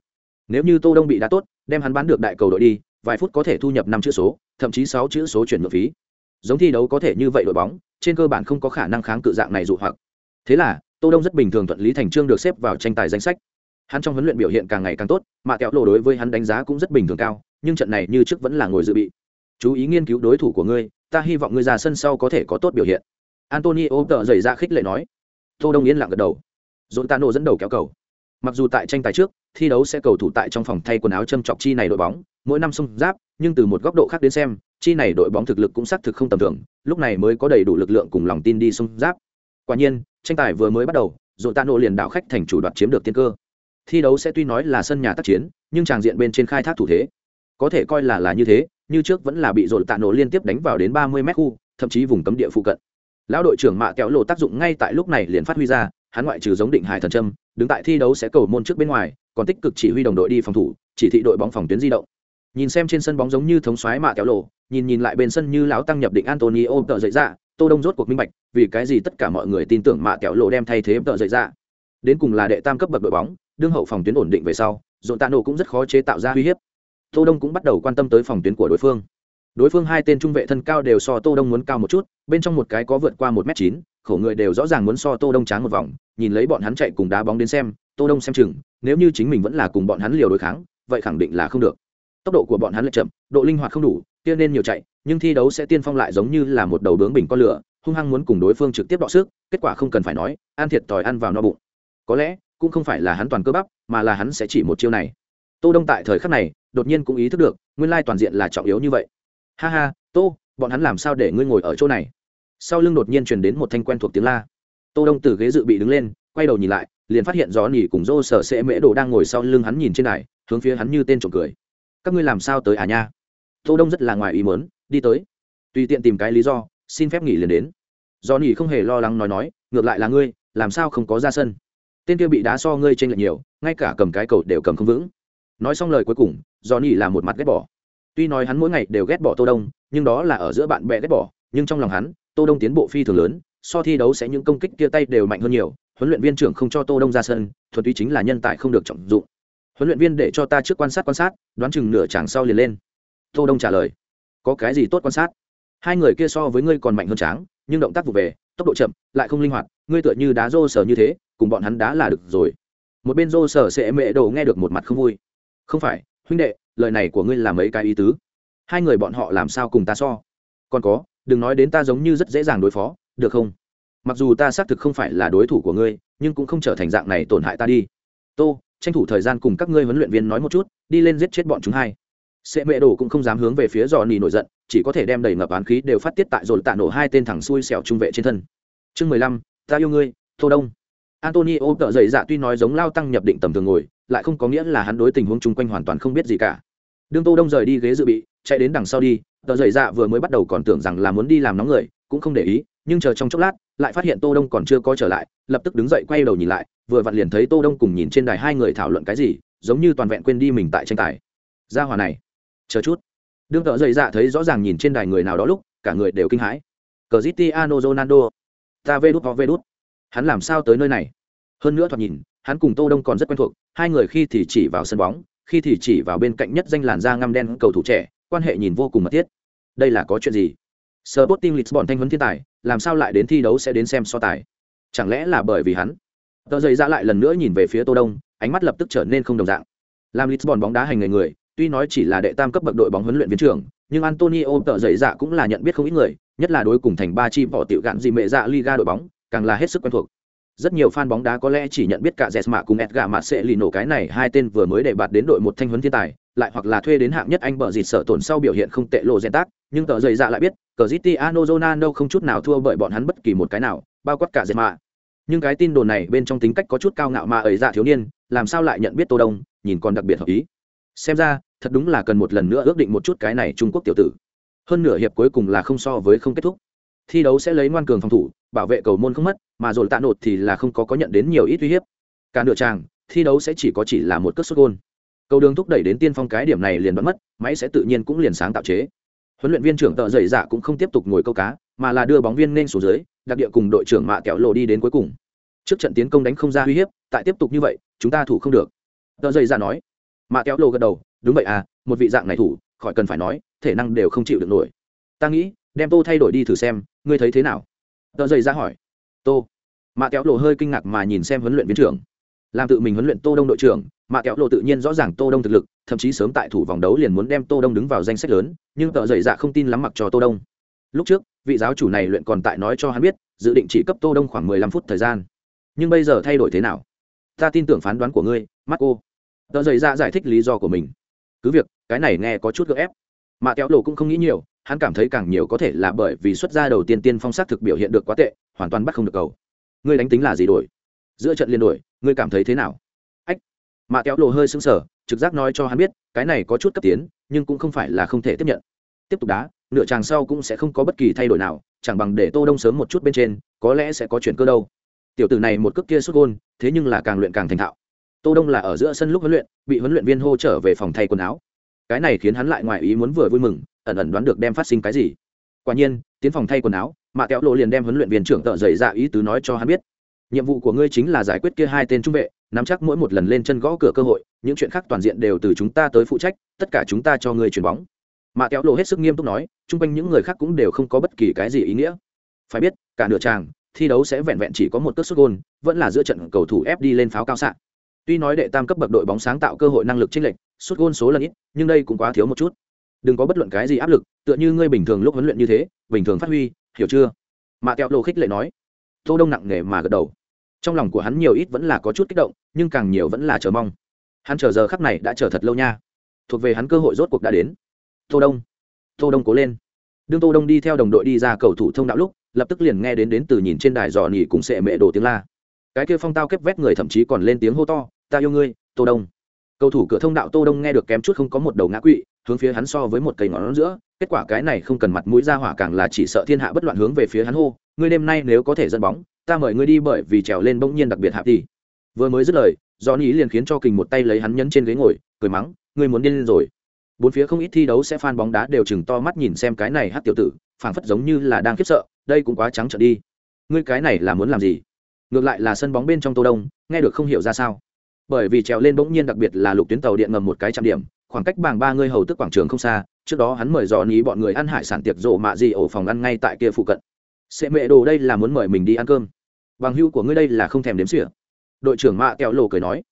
Nếu như tô đông bị đá tốt, đem hắn bán được đại cầu đội đi vài phút có thể thu nhập năm chữ số, thậm chí sáu chữ số chuyển nhượng phí. Giống thi đấu có thể như vậy đội bóng, trên cơ bản không có khả năng kháng cự dạng này dụ hoặc. Thế là, tô đông rất bình thường thuận lý thành trương được xếp vào tranh tài danh sách. Hắn trong huấn luyện biểu hiện càng ngày càng tốt, mà kẹo lộ đối với hắn đánh giá cũng rất bình thường cao, nhưng trận này như trước vẫn là ngồi dự bị. Chú ý nghiên cứu đối thủ của ngươi, ta hy vọng ngươi ra sân sau có thể có tốt biểu hiện. Antonio tờ dày ra khích lệ nói. Tô đông yên lặng gật đầu. Dồn tano dẫn đầu kéo cầu. Mặc dù tại tranh tài trước thi đấu sẽ cầu thủ tại trong phòng thay quần áo châm chọc chi này đội bóng, mỗi năm xung giáp, nhưng từ một góc độ khác đến xem, chi này đội bóng thực lực cũng xác thực không tầm thường, lúc này mới có đầy đủ lực lượng cùng lòng tin đi xung giáp. Quả nhiên, tranh tài vừa mới bắt đầu dồn tạ nộ liền đảo khách thành chủ đoạt chiếm được tiên cơ. Thi đấu sẽ tuy nói là sân nhà tác chiến, nhưng tràng diện bên trên khai thác thủ thế. Có thể coi là là như thế, như trước vẫn là bị dồn tạ nổ liên tiếp đánh vào đến ba mươi mét khu, thậm chí vùng cấm địa phụ cận. Lão đội trưởng mạ kẹo lộ tác dụng ngay tại lúc này liền phát huy ra, hắn ngoại trừ giống định hải thần trâm đứng tại thi đấu sẽ cầu môn trước bên ngoài còn tích cực chỉ huy đồng đội đi phòng thủ, chỉ thị đội bóng phòng tuyến di động. Nhìn xem trên sân bóng giống như thống xoáy mạ kéo lộ nhìn nhìn lại bên sân như lão tăng nhập định antonio tợ dậy ra tô đông rốt cuộc minh bạch, vì cái gì tất cả mọi người tin tưởng mạ kéo lộ đem thay thế tợ dậy ra đến cùng là đệ tam cấp bậc đội bóng, đương hậu phòng tuyến ổn định về sau dồn tạ nổ cũng rất khó chế tạo ra uy hiếp. Tô đông cũng bắt đầu quan tâm tới phòng tuyến của đối phương. Đối phương hai tên trung vệ thân cao đều so tô đông muốn cao một chút, bên trong một cái có vượt qua một m chín, khổ người đều rõ ràng muốn so tô đông tráng một vòng, nhìn lấy bọn hắn chạy cùng đá bóng đến xem tô đông xem chừng, nếu như chính mình vẫn là cùng bọn hắn liều đối kháng, vậy khẳng định là không được. Tốc độ của bọn hắn lại chậm, độ linh hoạt không đủ, kia nên nhiều chạy, nhưng thi đấu sẽ tiên phong lại giống như là một đầu bướng bình con lửa, hung hăng muốn cùng đối phương trực tiếp đọ sức, kết quả không cần phải nói, ăn thiệt thòi ăn vào no bụng. Có lẽ, cũng không phải là hắn toàn cơ bắp, mà là hắn sẽ chỉ một chiêu này. Tô đông tại thời khắc này, đột nhiên cũng ý thức được, nguyên lai toàn diện là trọng yếu như vậy. Ha ha, tô, bọn hắn làm sao để ngươi ngồi ở chỗ này? Sau lưng đột nhiên truyền đến một thanh quen thuộc tiếng la. Tô đông từ ghế dự bị đứng lên, quay đầu nhìn lại liền phát hiện gió nỉ cùng dô sở sẽ mễ đồ đang ngồi sau lưng hắn nhìn trên này hướng phía hắn như tên trộm cười. Các ngươi làm sao tới à nha? Tô đông rất là ngoài ý muốn, đi tới. Tùy tiện tìm cái lý do, xin phép nghỉ liền đến. Do nỉ không hề lo lắng nói nói, ngược lại là ngươi, làm sao không có ra sân? Tên kia bị đá so ngươi trên lệch nhiều, ngay cả cầm cái cầu đều cầm không vững. Nói xong lời cuối cùng do nỉ là một mặt ghét bỏ. Tuy nói hắn mỗi ngày đều ghét bỏ tô đông, nhưng đó là ở giữa bạn bè ghét bỏ, nhưng trong lòng hắn, tô đông tiến bộ phi thường lớn so thi đấu sẽ những công kích kia tay đều mạnh hơn nhiều, huấn luyện viên trưởng không cho tô đông ra sân, thuần túy chính là nhân tài không được trọng dụng. Huấn luyện viên để cho ta trước quan sát quan sát, đoán chừng nửa chàng sau liền lên. Tô đông trả lời, có cái gì tốt quan sát? Hai người kia so với ngươi còn mạnh hơn tráng, nhưng động tác vụ về, tốc độ chậm, lại không linh hoạt, ngươi tựa như đá rô sở như thế, cùng bọn hắn đá là được rồi. Một bên rô sở sẽ mẹ đồ nghe được một mặt không vui. Không phải, huynh đệ, lời này của ngươi là mấy cái ý tứ? Hai người bọn họ làm sao cùng ta so? Còn có, đừng nói đến ta giống như rất dễ dàng đối phó được không? Mặc dù ta xác thực không phải là đối thủ của ngươi, nhưng cũng không trở thành dạng này tổn hại ta đi. Tô, tranh thủ thời gian cùng các ngươi huấn luyện viên nói một chút, đi lên giết chết bọn chúng hai. Sệ mẹ đồ cũng không dám hướng về phía dò nỉ nổi giận, chỉ có thể đem đầy ngập án khí đều phát tiết tại rồi tạ nổ hai tên thẳng xuôi xẻo trung vệ trên thân. Chương mười lăm, ta yêu ngươi, tô đông. Antonio tợ dậy dạ tuy nói giống lao tăng nhập định tầm thường ngồi, lại không có nghĩa là hắn đối tình huống chung quanh hoàn toàn không biết gì cả. Đương tô đông rời đi ghế dự bị, chạy đến đằng sau đi tờ dậy dạ vừa mới bắt đầu còn tưởng rằng là muốn đi làm nóng người, cũng không để ý nhưng chờ trong chốc lát, lại phát hiện tô đông còn chưa có trở lại, lập tức đứng dậy quay đầu nhìn lại, vừa vặn liền thấy tô đông cùng nhìn trên đài hai người thảo luận cái gì, giống như toàn vẹn quên đi mình tại tranh tài. Gia hỏa này, chờ chút. Đương tợ dậy dạ thấy rõ ràng nhìn trên đài người nào đó lúc, cả người đều kinh hãi. Cristiano Ronaldo. Ta vê đút vê đút. Hắn làm sao tới nơi này? Hơn nữa thoạt nhìn, hắn cùng tô đông còn rất quen thuộc, hai người khi thì chỉ vào sân bóng, khi thì chỉ vào bên cạnh nhất danh làn da ngăm đen cầu thủ trẻ, quan hệ nhìn vô cùng mật thiết. Đây là có chuyện gì? Sporting Lisbon thanh huấn thiên tài làm sao lại đến thi đấu sẽ đến xem so tài? Chẳng lẽ là bởi vì hắn? Tờ dậy ra lại lần nữa nhìn về phía tô đông ánh mắt lập tức trở nên không đồng dạng. Làm Lisbon bóng đá hành người người tuy nói chỉ là đệ tam cấp bậc đội bóng huấn luyện viên trưởng nhưng Antonio tờ dậy dạ cũng là nhận biết không ít người nhất là đối cùng thành ba chi bỏ tiểu gạn gì mẹ dạ Liga đội bóng càng là hết sức quen thuộc. Rất nhiều fan bóng đá có lẽ chỉ nhận biết cả Jesma cùng Edgar mà sẽ lì nổ cái này hai tên vừa mới để bạt đến đội một thanh huấn thiên tài, lại hoặc là thuê đến hạng nhất anh bở dịt sở tổn sau biểu hiện không tệ lộ diện tác, nhưng tờ dày dạ lại biết, cờ Cristiano Ronaldo không chút nào thua bởi bọn hắn bất kỳ một cái nào, bao quát cả Jesma. Nhưng cái tin đồn này bên trong tính cách có chút cao ngạo mà ấy dạ thiếu niên, làm sao lại nhận biết Tô Đông, nhìn còn đặc biệt hợp ý. Xem ra, thật đúng là cần một lần nữa ước định một chút cái này Trung Quốc tiểu tử. Hơn nửa hiệp cuối cùng là không so với không kết thúc thi đấu sẽ lấy ngoan cường phòng thủ bảo vệ cầu môn không mất mà rồi tạ nột thì là không có có nhận đến nhiều ít uy hiếp cả nửa tràng thi đấu sẽ chỉ có chỉ là một cất xuất gôn cầu đường thúc đẩy đến tiên phong cái điểm này liền đoán mất máy sẽ tự nhiên cũng liền sáng tạo chế huấn luyện viên trưởng tợ dậy dạ cũng không tiếp tục ngồi câu cá, mà là đưa bóng viên nên xuống dưới, đặc địa cùng đội trưởng mạ kẹo lộ đi đến cuối cùng. Trước trận tiến công đánh không ra uy hiếp, tại tiếp tục như vậy, chúng ta thủ không được. Tợ dậy dạ nói. Mạ kẹo lộ gật đầu, đúng vậy à một vị dạng này thủ, khỏi cần phải nói, thể năng đều không chịu được nổi. Ta nghĩ, đem tô thay đổi đi thử xem, ngươi thấy thế nào? Tợ dày Dạ hỏi. Tô. Mạ kéo lộ hơi kinh ngạc mà nhìn xem huấn luyện viên trưởng. Làm tự mình huấn luyện tô đông đội trưởng mạ kéo lộ tự nhiên rõ ràng tô đông thực lực, thậm chí sớm tại thủ vòng đấu liền muốn đem tô đông đứng vào danh sách lớn, nhưng tờ dày dạ không tin lắm mặc cho tô đông. Lúc trước, vị giáo chủ này luyện còn tại nói cho hắn biết, dự định chỉ cấp tô đông khoảng mười lăm phút thời gian. Nhưng bây giờ thay đổi thế nào? Ta tin tưởng phán đoán của ngươi mắt cô tờ dày dạ giải thích lý do của mình. Cứ việc, cái này nghe có chút gợ ép. Mạ kéo lộ cũng không nghĩ nhiều, hắn cảm thấy càng nhiều có thể là bởi vì xuất gia đầu tiên tiên phong sắc thực biểu hiện được quá tệ, hoàn toàn bắt không được cầu. Ngươi đánh tính là gì đổi? Giữa trận liên đổi, ngươi cảm thấy thế nào? Mạ kéo lộ hơi sững sờ, trực giác nói cho hắn biết, cái này có chút cấp tiến, nhưng cũng không phải là không thể tiếp nhận. Tiếp tục đá, nửa chàng sau cũng sẽ không có bất kỳ thay đổi nào, chẳng bằng để tô đông sớm một chút bên trên, có lẽ sẽ có chuyển cơ đâu. Tiểu tử này một cước kia xuất gôn, thế nhưng là càng luyện càng thành thạo. Tô đông là ở giữa sân lúc huấn luyện, bị huấn luyện viên hô trở về phòng thay quần áo. Cái này khiến hắn lại ngoài ý muốn vừa vui mừng, ẩn ẩn đoán được đem phát sinh cái gì. Quả nhiên, tiến phòng thay quần áo, mạ kéo lộ liền đem huấn luyện viên trưởng tợ dày dạ ý tứ nói cho hắn biết. Nhiệm vụ của ngươi chính là giải quyết kia hai tên trung vệ nắm chắc mỗi một lần lên chân gõ cửa cơ hội, những chuyện khác toàn diện đều từ chúng ta tới phụ trách, tất cả chúng ta cho ngươi chuyền bóng. Mã kéo lộ hết sức nghiêm túc nói, chung quanh những người khác cũng đều không có bất kỳ cái gì ý nghĩa. Phải biết, cả nửa tràng, thi đấu sẽ vẹn vẹn chỉ có một cất xuất gôn, vẫn là giữa trận cầu thủ ép đi lên pháo cao xạ. Tuy nói đệ tam cấp bậc đội bóng sáng tạo cơ hội năng lực chênh lệch suốt gôn số lần ít, nhưng đây cũng quá thiếu một chút. Đừng có bất luận cái gì áp lực, tựa như ngươi bình thường lúc huấn luyện như thế, bình thường phát huy, hiểu chưa? Mã Kéo lộ khích lệ nói. Tô đông nặng nề mà gật đầu trong lòng của hắn nhiều ít vẫn là có chút kích động, nhưng càng nhiều vẫn là chờ mong. Hắn chờ giờ khắc này đã chờ thật lâu nha. Thuộc về hắn cơ hội rốt cuộc đã đến. Tô đông. Tô đông cố lên. Đương tô đông đi theo đồng đội đi ra cầu thủ thông đạo lúc, lập tức liền nghe đến đến từ nhìn trên đài dò nỉ cùng sệ mẹ đồ tiếng la. Cái kia phong tao kép vét người thậm chí còn lên tiếng hô to, ta yêu ngươi, tô đông. Cầu thủ cửa thông đạo tô đông nghe được kém chút không có một đầu ngã quỵ, hướng phía hắn so với một cây ngón giữa kết quả cái này không cần mặt mũi ra hỏa càng là chỉ sợ thiên hạ bất loạn hướng về phía hắn hô, ngươi đêm nay nếu có thể dẫn bóng, ta mời ngươi đi bởi vì trèo lên bỗng nhiên đặc biệt hạp đi vừa mới dứt lời do ý liền khiến cho kình một tay lấy hắn nhấn trên ghế ngồi, cười mắng, ngươi muốn điên lên rồi. Bốn phía không ít thi đấu sẽ fan bóng đá đều chừng to mắt nhìn xem cái này hát tiểu tử, phảng phất giống như là đang khiếp sợ, đây cũng quá trắng trợn đi. Ngươi cái này là muốn làm gì? Ngược lại là sân bóng bên trong tô đông, nghe được không hiểu ra sao. Bởi vì trèo lên bỗng nhiên đặc biệt là lục tuyến tàu điện ngầm một cái trạm điểm, khoảng cách bảng ba người hầu tức quảng trường không xa trước đó hắn mời dò ní bọn người ăn hải sản tiệc rộ mạ gì ổ phòng ăn ngay tại kia phụ cận. Sẽ mẹ đồ đây là muốn mời mình đi ăn cơm. Bằng hưu của ngươi đây là không thèm đếm xỉa. Đội trưởng mạ kẹo lộ cười nói.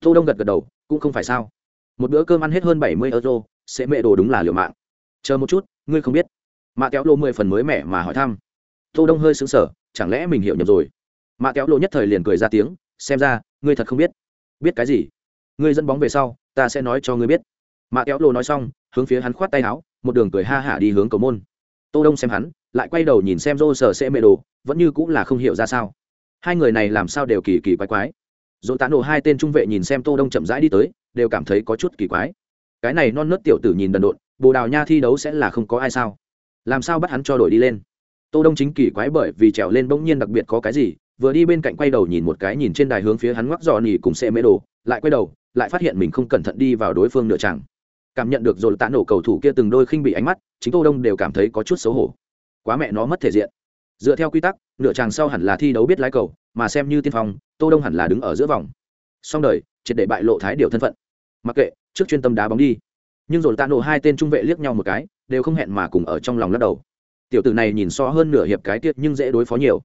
Tô đông gật gật đầu, cũng không phải sao. Một bữa cơm ăn hết hơn bảy mươi euro, sẽ mẹ đồ đúng là liều mạng. Chờ một chút, ngươi không biết. Mạ kéo lộ mười phần mới mẻ mà hỏi thăm. Tô đông hơi sững sờ, chẳng lẽ mình hiểu nhầm rồi? Mạ kéo lộ nhất thời liền cười ra tiếng, xem ra, ngươi thật không biết. Biết cái gì? Ngươi dẫn bóng về sau, ta sẽ nói cho ngươi biết. Mạ kéo lộ nói xong hướng phía hắn khoát tay áo, một đường cười ha hả đi hướng cầu môn. Tô đông xem hắn, lại quay đầu nhìn xem rô sở sẽ mê đồ, vẫn như cũng là không hiểu ra sao. Hai người này làm sao đều kỳ kỳ quái quái. Dỗ tán nổ hai tên trung vệ nhìn xem tô đông chậm rãi đi tới, đều cảm thấy có chút kỳ quái. Cái này non nớt tiểu tử nhìn đần độn, bồ đào nha thi đấu sẽ là không có ai sao? Làm sao bắt hắn cho đổi đi lên? Tô đông chính kỳ quái bởi vì trèo lên bỗng nhiên đặc biệt có cái gì, vừa đi bên cạnh quay đầu nhìn một cái nhìn trên đài hướng phía hắn ngoắc giò nỉ cùng xe mê đồ, lại quay đầu, lại phát hiện mình không cẩn thận đi vào đối phương nửa chẳng cảm nhận được rồi tạ nổ cầu thủ kia từng đôi khinh bị ánh mắt, chính tô đông đều cảm thấy có chút xấu hổ. Quá mẹ nó mất thể diện. Dựa theo quy tắc, nửa chàng sau hẳn là thi đấu biết lái cầu, mà xem như tiên phong, tô đông hẳn là đứng ở giữa vòng. Song đời, triệt để bại lộ thái điều thân phận. Mặc kệ, trước chuyên tâm đá bóng đi. Nhưng rồi tạ nổ hai tên trung vệ liếc nhau một cái, đều không hẹn mà cùng ở trong lòng lắc đầu. Tiểu tử này nhìn so hơn nửa hiệp cái tiết nhưng dễ đối phó nhiều.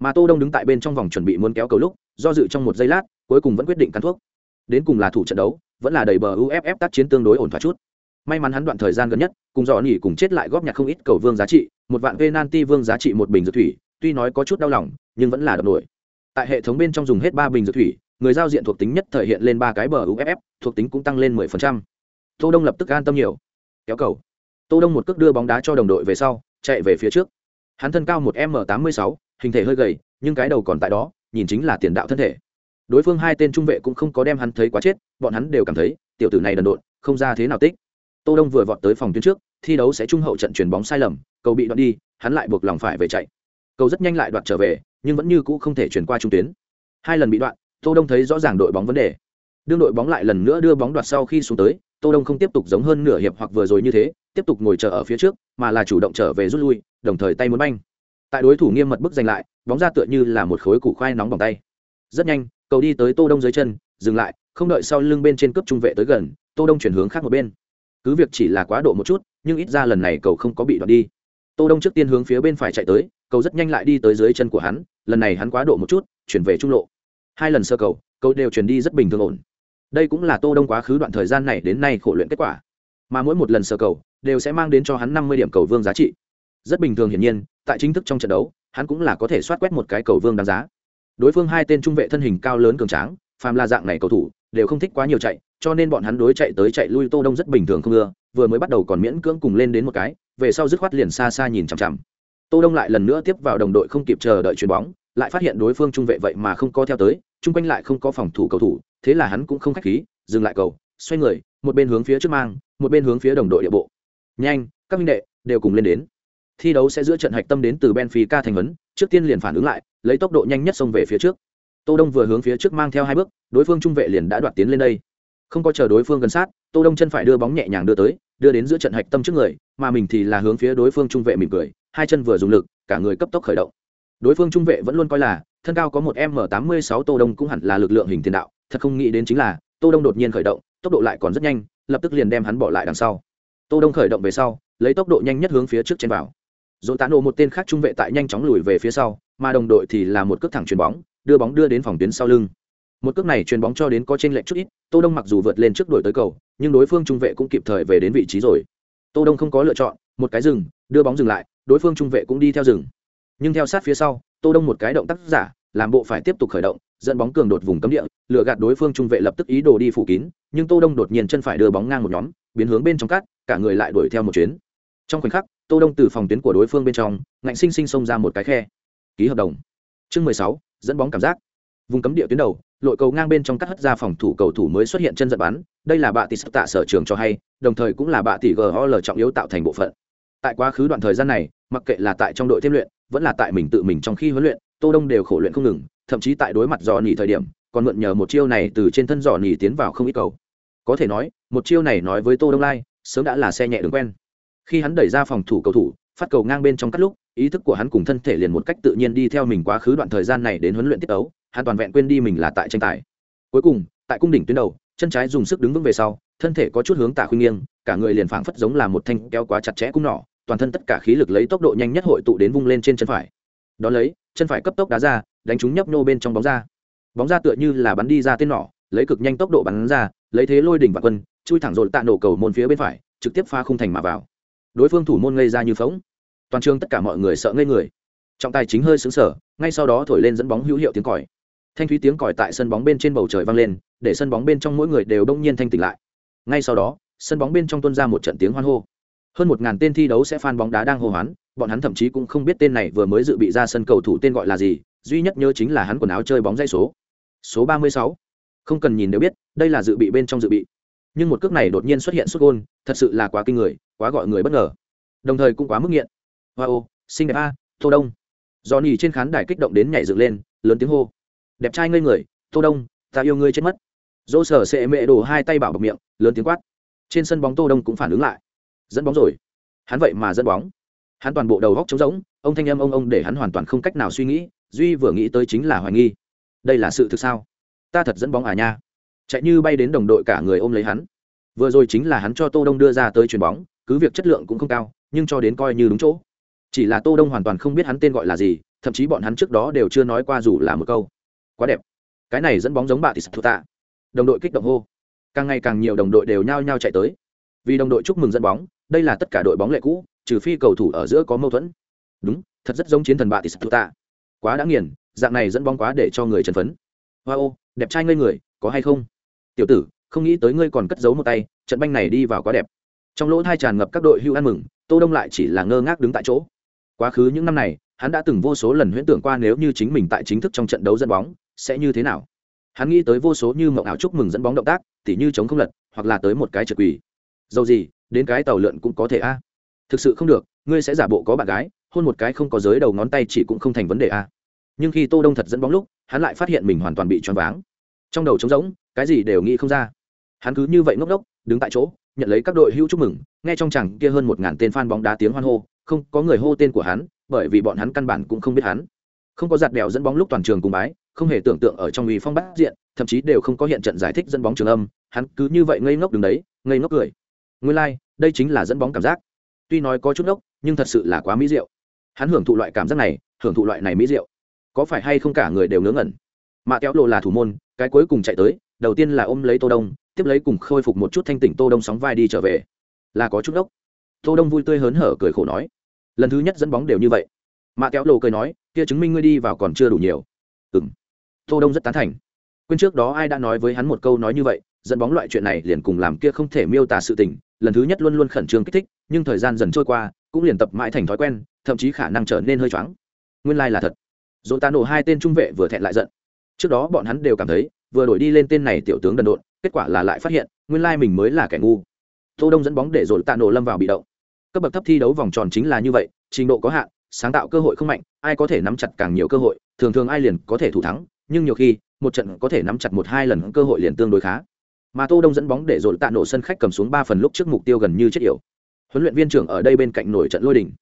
Mà tô đông đứng tại bên trong vòng chuẩn bị muốn kéo cầu lúc, do dự trong một giây lát, cuối cùng vẫn quyết định cắn thuốc đến cùng là thủ trận đấu, vẫn là đầy bờ uff tác chiến tương đối ổn thỏa chút. May mắn hắn đoạn thời gian gần nhất, cùng dò nỉ cùng chết lại góp nhặt không ít cầu vương giá trị, một vạn penalty vương giá trị một bình dược thủy, tuy nói có chút đau lòng, nhưng vẫn là đập nổi. Tại hệ thống bên trong dùng hết ba bình dược thủy, người giao diện thuộc tính nhất thể hiện lên ba cái bờ uff thuộc tính cũng tăng lên 10%. tô đông lập tức an tâm nhiều. Kéo cầu. Tô đông một cước đưa bóng đá cho đồng đội về sau, chạy về phía trước. Hắn thân cao một m 86 hình thể hơi gầy, nhưng cái đầu còn tại đó, nhìn chính là tiền đạo thân thể đối phương hai tên trung vệ cũng không có đem hắn thấy quá chết, bọn hắn đều cảm thấy, tiểu tử này đần độn, không ra thế nào tích. Tô đông vừa vọt tới phòng tuyến trước, thi đấu sẽ trung hậu trận chuyển bóng sai lầm, cầu bị đoạn đi, hắn lại buộc lòng phải về chạy. Cầu rất nhanh lại đoạt trở về, nhưng vẫn như cũ không thể chuyển qua trung tuyến. Hai lần bị đoạn, tô đông thấy rõ ràng đội bóng vấn đề. Đương đội bóng lại lần nữa đưa bóng đoạt sau khi xuống tới, tô đông không tiếp tục giống hơn nửa hiệp hoặc vừa rồi như thế, tiếp tục ngồi chờ ở phía trước, mà là chủ động trở về rút lui, đồng thời tay muốn banh. Tại đối thủ nghiêm mật bức giành lại, bóng ra tựa như là một khối củ khoai nóng bằng tay. Rất nhanh cầu đi tới tô đông dưới chân, dừng lại, không đợi sau lưng bên trên cướp trung vệ tới gần, tô đông chuyển hướng khác một bên. Cứ việc chỉ là quá độ một chút, nhưng ít ra lần này cầu không có bị đoạt đi. Tô đông trước tiên hướng phía bên phải chạy tới, cầu rất nhanh lại đi tới dưới chân của hắn, lần này hắn quá độ một chút, chuyển về trung lộ. Hai lần sơ cầu cầu đều chuyển đi rất bình thường ổn. Đây cũng là tô đông quá khứ đoạn thời gian này đến nay khổ luyện kết quả. Mà mỗi một lần sơ cầu, đều sẽ mang đến cho hắn năm mươi điểm cầu vương giá trị. Rất bình thường hiển nhiên, tại chính thức trong trận đấu, hắn cũng là có thể soát quét một cái cầu vương đáng giá đối phương hai tên trung vệ thân hình cao lớn cường tráng, phàm là dạng này cầu thủ, đều không thích quá nhiều chạy, cho nên bọn hắn đối chạy tới chạy lui tô đông rất bình thường không ưa, vừa mới bắt đầu còn miễn cưỡng cùng lên đến một cái, về sau dứt khoát liền xa xa nhìn chằm chằm. Tô đông lại lần nữa tiếp vào đồng đội không kịp chờ đợi chuyền bóng, lại phát hiện đối phương trung vệ vậy mà không có theo tới, chung quanh lại không có phòng thủ cầu thủ, thế là hắn cũng không khách khí, dừng lại cầu, xoay người, một bên hướng phía trước mang, một bên hướng phía đồng đội địa bộ. Nhanh, các minh đệ, đều cùng lên đến. Thi đấu sẽ giữa trận hạch tâm đến từ benfica thành vấn trước tiên liền phản ứng lại lấy tốc độ nhanh nhất xông về phía trước. Tô đông vừa hướng phía trước mang theo hai bước, đối phương trung vệ liền đã đoạt tiến lên đây. Không có chờ đối phương gần sát, tô đông chân phải đưa bóng nhẹ nhàng đưa tới, đưa đến giữa trận hạch tâm trước người, mà mình thì là hướng phía đối phương trung vệ mỉm cười, hai chân vừa dùng lực, cả người cấp tốc khởi động. Đối phương trung vệ vẫn luôn coi là, thân cao có một m tám mươi sáu, tô đông cũng hẳn là lực lượng hình tiền đạo, thật không nghĩ đến chính là, tô đông đột nhiên khởi động, tốc độ lại còn rất nhanh, lập tức liền đem hắn bỏ lại đằng sau. Tô đông khởi động về sau, lấy tốc độ nhanh nhất hướng phía trước trên vào dỗ tán nổ một tên khác trung vệ tại nhanh chóng lùi về phía sau, mà đồng đội thì là một cước thẳng chuyền bóng, đưa bóng đưa đến phòng tuyến sau lưng. Một cước này chuyền bóng cho đến có trên lệnh chút ít, tô đông mặc dù vượt lên trước đuổi tới cầu, nhưng đối phương trung vệ cũng kịp thời về đến vị trí rồi. Tô đông không có lựa chọn, một cái dừng, đưa bóng dừng lại, đối phương trung vệ cũng đi theo dừng. nhưng theo sát phía sau, tô đông một cái động tác giả, làm bộ phải tiếp tục khởi động, dẫn bóng cường đột vùng cấm địa lựa gạt đối phương trung vệ lập tức ý đồ đi phủ kín, nhưng tô đông đột nhiên chân phải đưa bóng ngang một nhóm, biến hướng bên trong cát, cả người lại đuổi theo một chuyến. Trong khoảnh khắc tô đông từ phòng tuyến của đối phương bên trong, ngạnh sinh sinh xông ra một cái khe. Ký hợp đồng. Chương mười sáu, dẫn bóng cảm giác. Vùng cấm địa tuyến đầu, lội cầu ngang bên trong cắt hất ra phòng thủ cầu thủ mới xuất hiện chân giật bắn. Đây là bạ tỷ sắp tạ sở trường cho hay, đồng thời cũng là bạ tỷ gol trọng yếu tạo thành bộ phận. Tại quá khứ đoạn thời gian này, mặc kệ là tại trong đội thêm luyện, vẫn là tại mình tự mình trong khi huấn luyện, tô đông đều khổ luyện không ngừng, thậm chí tại đối mặt dò nỉ thời điểm, còn mượn nhờ một chiêu này từ trên thân dò nỉ tiến vào không ít cầu. Có thể nói, một chiêu này nói với tô đông lai, sớm đã là xe nhẹ đường quen khi hắn đẩy ra phòng thủ cầu thủ, phát cầu ngang bên trong cắt lúc, ý thức của hắn cùng thân thể liền một cách tự nhiên đi theo mình quá khứ đoạn thời gian này đến huấn luyện tiết ấu, hắn toàn vẹn quên đi mình là tại tranh tài. Cuối cùng, tại cung đỉnh tuyến đầu, chân trái dùng sức đứng vững về sau, thân thể có chút hướng tả khuyên nghiêng, cả người liền phảng phất giống là một thanh kéo quá chặt chẽ cung nỏ, toàn thân tất cả khí lực lấy tốc độ nhanh nhất hội tụ đến vung lên trên chân phải. Đó lấy, chân phải cấp tốc đá ra, đánh trúng nhấp nhô bên trong bóng ra. Bóng ra tựa như là bắn đi ra tên nỏ, lấy cực nhanh tốc độ bắn ra, lấy thế lôi đỉnh và quân, chui thẳng rồi tạ nổ cầu môn phía bên phải, trực tiếp pha khung thành mà vào đối phương thủ môn ngây ra như phóng. Toàn trường tất cả mọi người sợ ngây người. Trọng tài chính hơi xứng sở ngay sau đó thổi lên dẫn bóng hữu hiệu tiếng còi. Thanh thúy tiếng còi tại sân bóng bên trên bầu trời vang lên, để sân bóng bên trong mỗi người đều đông nhiên thanh tỉnh lại. Ngay sau đó, sân bóng bên trong tuôn ra một trận tiếng hoan hô. Hơn một ngàn tên thi đấu sẽ phan bóng đá đang hô hoán, bọn hắn thậm chí cũng không biết tên này vừa mới dự bị ra sân cầu thủ tên gọi là gì, duy nhất nhớ chính là hắn quần áo chơi bóng dây số. Số ba mươi sáu. Không cần nhìn đều biết, đây là dự bị bên trong dự bị. Nhưng một cước này đột nhiên xuất hiện xuất gôn, thật sự là quá kinh người quá gọi người bất ngờ. Đồng thời cũng quá mức nghiện. Hoa ô, xinh đẹp a, tô đông. Do nhì trên khán đài kích động đến nhảy dựng lên, lớn tiếng hô. Đẹp trai ngây người, tô đông, ta yêu ngươi chết mất. Dỗ sở sẽ mẹ đổ hai tay bảo bọc miệng, lớn tiếng quát. Trên sân bóng tô đông cũng phản ứng lại. Dẫn bóng rồi. Hắn vậy mà dẫn bóng. Hắn toàn bộ đầu góc trống rỗng, ông thanh âm ông ông để hắn hoàn toàn không cách nào suy nghĩ, duy vừa nghĩ tới chính là hoài nghi. Đây là sự thực sao? Ta thật dẫn bóng à nha. Chạy như bay đến đồng đội cả người ôm lấy hắn. Vừa rồi chính là hắn cho tô đông đưa ra tới chuyền bóng cứ việc chất lượng cũng không cao, nhưng cho đến coi như đúng chỗ. Chỉ là tô đông hoàn toàn không biết hắn tên gọi là gì, thậm chí bọn hắn trước đó đều chưa nói qua dù là một câu. Quá đẹp. Cái này dẫn bóng giống bà thì sập tạ. Đồng đội kích động hô. Càng ngày càng nhiều đồng đội đều nhao nhao chạy tới. Vì đồng đội chúc mừng dẫn bóng, đây là tất cả đội bóng lệ cũ, trừ phi cầu thủ ở giữa có mâu thuẫn. Đúng, thật rất giống chiến thần bạ thì sập tạ. Quá đã nghiền, dạng này dẫn bóng quá để cho người chấn phấn. Wow đẹp trai ngây người, có hay không? Tiểu tử, không nghĩ tới ngươi còn cất giấu một tay, trận banh này đi vào quá đẹp trong lỗ thai tràn ngập các đội hưu ăn mừng, tô đông lại chỉ là ngơ ngác đứng tại chỗ. Quá khứ những năm này, hắn đã từng vô số lần huyễn tưởng qua nếu như chính mình tại chính thức trong trận đấu dẫn bóng, sẽ như thế nào. Hắn nghĩ tới vô số như mộng ảo chúc mừng dẫn bóng động tác, tỉ như chống không lật, hoặc là tới một cái trượt quỳ. Dầu gì, đến cái tàu lượn cũng có thể a. Thực sự không được, ngươi sẽ giả bộ có bạn gái, hôn một cái không có giới đầu ngón tay chỉ cũng không thành vấn đề a. Nhưng khi tô đông thật dẫn bóng lúc, hắn lại phát hiện mình hoàn toàn bị choáng váng. Trong đầu trống rỗng, cái gì đều nghĩ không ra. Hắn cứ như vậy ngốc ngốc, đứng tại chỗ nhận lấy các đội hữu chúc mừng nghe trong chẳng kia hơn một ngàn tên fan bóng đá tiếng hoan hô không có người hô tên của hắn bởi vì bọn hắn căn bản cũng không biết hắn. Không có giạt bèo dẫn bóng lúc toàn trường cùng bái không hề tưởng tượng ở trong uy phong bát diện thậm chí đều không có hiện trận giải thích dẫn bóng trường âm hắn cứ như vậy ngây ngốc đứng đấy ngây ngốc cười. Nguyên lai、like, đây chính là dẫn bóng cảm giác. Tuy nói có chút ngốc nhưng thật sự là quá mỹ diệu. Hắn hưởng thụ loại cảm giác này hưởng thụ loại này mỹ diệu. Có phải hay không cả người đều ngớ ngẩn. Mạ kéo lộ là thủ môn cái cuối cùng chạy tới đầu tiên là ôm lấy tô đông tiếp lấy cùng khôi phục một chút thanh tỉnh tô đông sóng vai đi trở về. Là có chút đốc. Tô đông vui tươi hớn hở cười khổ nói, lần thứ nhất dẫn bóng đều như vậy. Mạ kéo lộ cười nói, kia chứng minh ngươi đi vào còn chưa đủ nhiều. Ừm. Tô đông rất tán thành. Quên trước đó ai đã nói với hắn một câu nói như vậy, dẫn bóng loại chuyện này liền cùng làm kia không thể miêu tả sự tình, lần thứ nhất luôn luôn khẩn trương kích thích, nhưng thời gian dần trôi qua, cũng liền tập mãi thành thói quen, thậm chí khả năng trở nên hơi choáng. Nguyên lai like là thật. Dồn ta nổ hai tên trung vệ vừa thẹn lại giận. Trước đó bọn hắn đều cảm thấy, vừa đổi đi lên tên này tiểu tướng đần độn kết quả là lại phát hiện, nguyên lai mình mới là kẻ ngu. Tô đông dẫn bóng để rồi tạ nổ lâm vào bị động. Cấp bậc thấp thi đấu vòng tròn chính là như vậy, trình độ có hạn, sáng tạo cơ hội không mạnh, ai có thể nắm chặt càng nhiều cơ hội, thường thường ai liền có thể thủ thắng, nhưng nhiều khi, một trận có thể nắm chặt một hai lần cơ hội liền tương đối khá. Mà tô đông dẫn bóng để rồi tạ nổ sân khách cầm xuống ba phần lúc trước mục tiêu gần như chết yểu. Huấn luyện viên trưởng ở đây bên cạnh nổi trận lôi đình.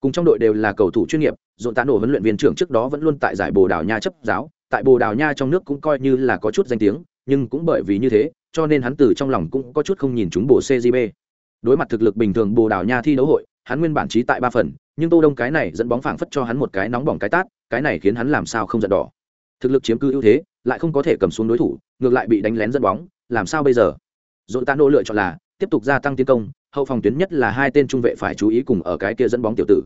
Cùng trong đội đều là cầu thủ chuyên nghiệp dồn tạ nổ huấn luyện viên trưởng trước đó vẫn luôn tại giải bồ đào nha chấp giáo, tại bồ đào nha trong nước cũng coi như là có chút danh tiếng nhưng cũng bởi vì như thế, cho nên hắn từ trong lòng cũng có chút không nhìn chúng bồ cgb đối mặt thực lực bình thường bồ đào nha thi đấu hội, hắn nguyên bản trí tại ba phần, nhưng tô đông cái này dẫn bóng phảng phất cho hắn một cái nóng bỏng cái tát, cái này khiến hắn làm sao không giận đỏ. Thực lực chiếm cứ ưu thế, lại không có thể cầm xuống đối thủ, ngược lại bị đánh lén dẫn bóng, làm sao bây giờ? Dồn tạ nỗ lựa chọn là tiếp tục gia tăng tiến công, hậu phòng tuyến nhất là hai tên trung vệ phải chú ý cùng ở cái kia dẫn bóng tiểu tử.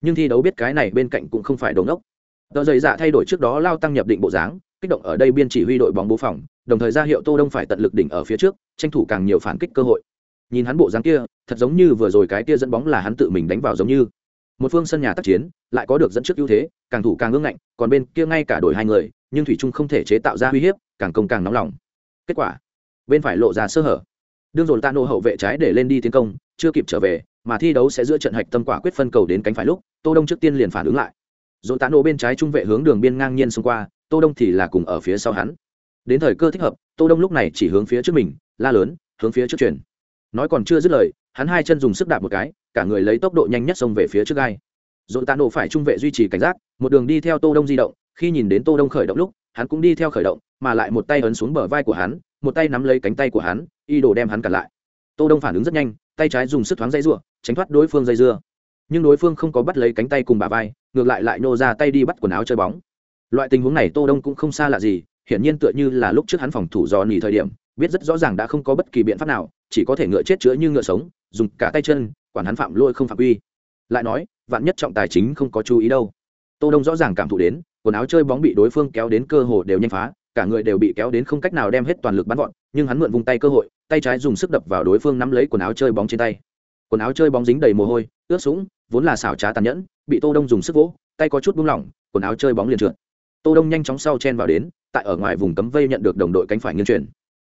Nhưng thi đấu biết cái này bên cạnh cũng không phải đống ốc tờ dày dạ thay đổi trước đó lao tăng nhập định bộ dáng, kích động ở đây biên chỉ huy đội bóng bố phòng, đồng thời ra hiệu tô đông phải tận lực đỉnh ở phía trước, tranh thủ càng nhiều phản kích cơ hội. Nhìn hắn bộ dáng kia, thật giống như vừa rồi cái kia dẫn bóng là hắn tự mình đánh vào giống như. Một phương sân nhà tác chiến, lại có được dẫn trước ưu thế, càng thủ càng ngưng ngạnh, còn bên kia ngay cả đổi hai người, nhưng thủy trung không thể chế tạo ra uy hiếp, càng công càng nóng lòng. Kết quả, bên phải lộ ra sơ hở. Đương dồn ta nô hậu vệ trái để lên đi tiến công, chưa kịp trở về, mà thi đấu sẽ giữa trận hạch tâm quả quyết phân cầu đến cánh phải lúc, tô đông trước tiên liền phản ứng lại dồn tạ nổ bên trái trung vệ hướng đường biên ngang nhiên xông qua tô đông thì là cùng ở phía sau hắn. Đến thời cơ thích hợp tô đông lúc này chỉ hướng phía trước mình la lớn hướng phía trước chuyển. Nói còn chưa dứt lời hắn hai chân dùng sức đạp một cái cả người lấy tốc độ nhanh nhất xông về phía trước gai. Dồn tạ nổ phải trung vệ duy trì cảnh giác một đường đi theo tô đông di động khi nhìn đến tô đông khởi động lúc hắn cũng đi theo khởi động mà lại một tay ấn xuống bờ vai của hắn một tay nắm lấy cánh tay của hắn y đồ đem hắn cản lại. Tô đông phản ứng rất nhanh tay trái dùng sức thoáng dây rùa, tránh thoát đối phương dây dưa nhưng đối phương không có bắt lấy cánh tay cùng bà vai, ngược lại lại nô ra tay đi bắt quần áo chơi bóng. Loại tình huống này tô đông cũng không xa lạ gì, hiển nhiên tựa như là lúc trước hắn phòng thủ dò nỉ thời điểm, biết rất rõ ràng đã không có bất kỳ biện pháp nào, chỉ có thể ngựa chết chữa như ngựa sống, dùng cả tay chân, quản hắn phạm lôi không phạm uy lại nói, vạn nhất trọng tài chính không có chú ý đâu. Tô đông rõ ràng cảm thụ đến, quần áo chơi bóng bị đối phương kéo đến cơ hồ đều nhanh phá, cả người đều bị kéo đến không cách nào đem hết toàn lực bắn gọn nhưng hắn mượn vung tay cơ hội, tay trái dùng sức đập vào đối phương nắm lấy quần áo chơi bóng trên tay. Quần áo chơi bóng dính đầy mồ hôi, ướt sũng vốn là xảo trá tàn nhẫn, bị tô đông dùng sức vỗ, tay có chút buông lỏng, quần áo chơi bóng liền trượt. Tô đông nhanh chóng sau chen vào đến, tại ở ngoài vùng cấm vây nhận được đồng đội cánh phải nghiêng chuyển.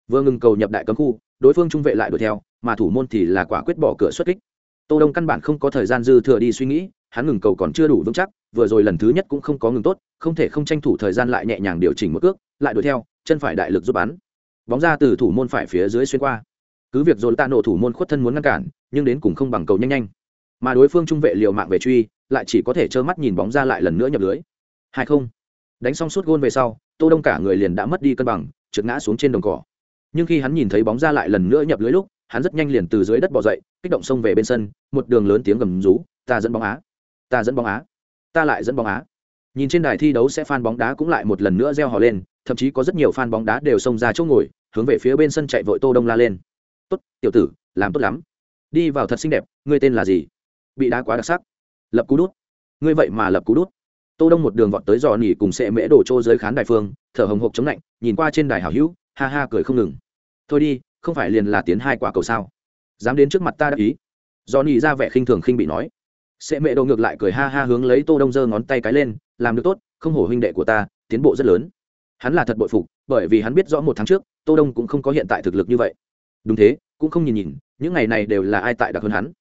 Vừa ngừng cầu nhập đại cấm khu, đối phương trung vệ lại đuổi theo, mà thủ môn thì là quả quyết bỏ cửa xuất kích. Tô đông căn bản không có thời gian dư thừa đi suy nghĩ, hắn ngừng cầu còn chưa đủ vững chắc, vừa rồi lần thứ nhất cũng không có ngừng tốt, không thể không tranh thủ thời gian lại nhẹ nhàng điều chỉnh một cước, lại đuổi theo, chân phải đại lực giúp bắn. Bóng ra từ thủ môn phải phía dưới xuyên qua. Cứ việc dồn tạ nổ thủ môn khuất thân muốn ngăn cản, nhưng đến cùng không bằng cầu nhanh nhanh mà đối phương trung vệ liều mạng về truy, lại chỉ có thể trơ mắt nhìn bóng ra lại lần nữa nhập lưới. Hai không. Đánh xong suốt gôn về sau, tô đông cả người liền đã mất đi cân bằng, trượt ngã xuống trên đồng cỏ. Nhưng khi hắn nhìn thấy bóng ra lại lần nữa nhập lưới lúc, hắn rất nhanh liền từ dưới đất bò dậy, kích động xông về bên sân, một đường lớn tiếng gầm rú, ta dẫn bóng á, ta dẫn bóng á, ta lại dẫn bóng á. Nhìn trên đài thi đấu sẽ fan bóng đá cũng lại một lần nữa reo hò lên, thậm chí có rất nhiều fan bóng đá đều xông ra chỗ ngồi, hướng về phía bên sân chạy vội tô đông la lên. Tốt, tiểu tử, làm tốt lắm. Đi vào thật xinh đẹp, ngươi tên là gì? Bị đá quá đặc sắc. Lập cú đút. Ngươi vậy mà lập cú đút. Tô đông một đường vọt tới dò nỉ cùng sẽ mễ đổ trô dưới khán đài phương, thở hồng hộc chống lạnh, nhìn qua trên đài hảo hữu, ha ha cười không ngừng. Thôi đi, không phải liền là tiến hai quả cầu sao? Dám đến trước mặt ta đáp ý. Dò nỉ ra vẻ khinh thường khinh bị nói. Sẽ mễ đổ ngược lại cười ha ha hướng lấy tô đông giơ ngón tay cái lên, làm được tốt, không hổ huynh đệ của ta, tiến bộ rất lớn. Hắn là thật bội phục, bởi vì hắn biết rõ một tháng trước, tô đông cũng không có hiện tại thực lực như vậy. Đúng thế, cũng không nhìn nhìn, những ngày này đều là ai tại đặc hơn hắn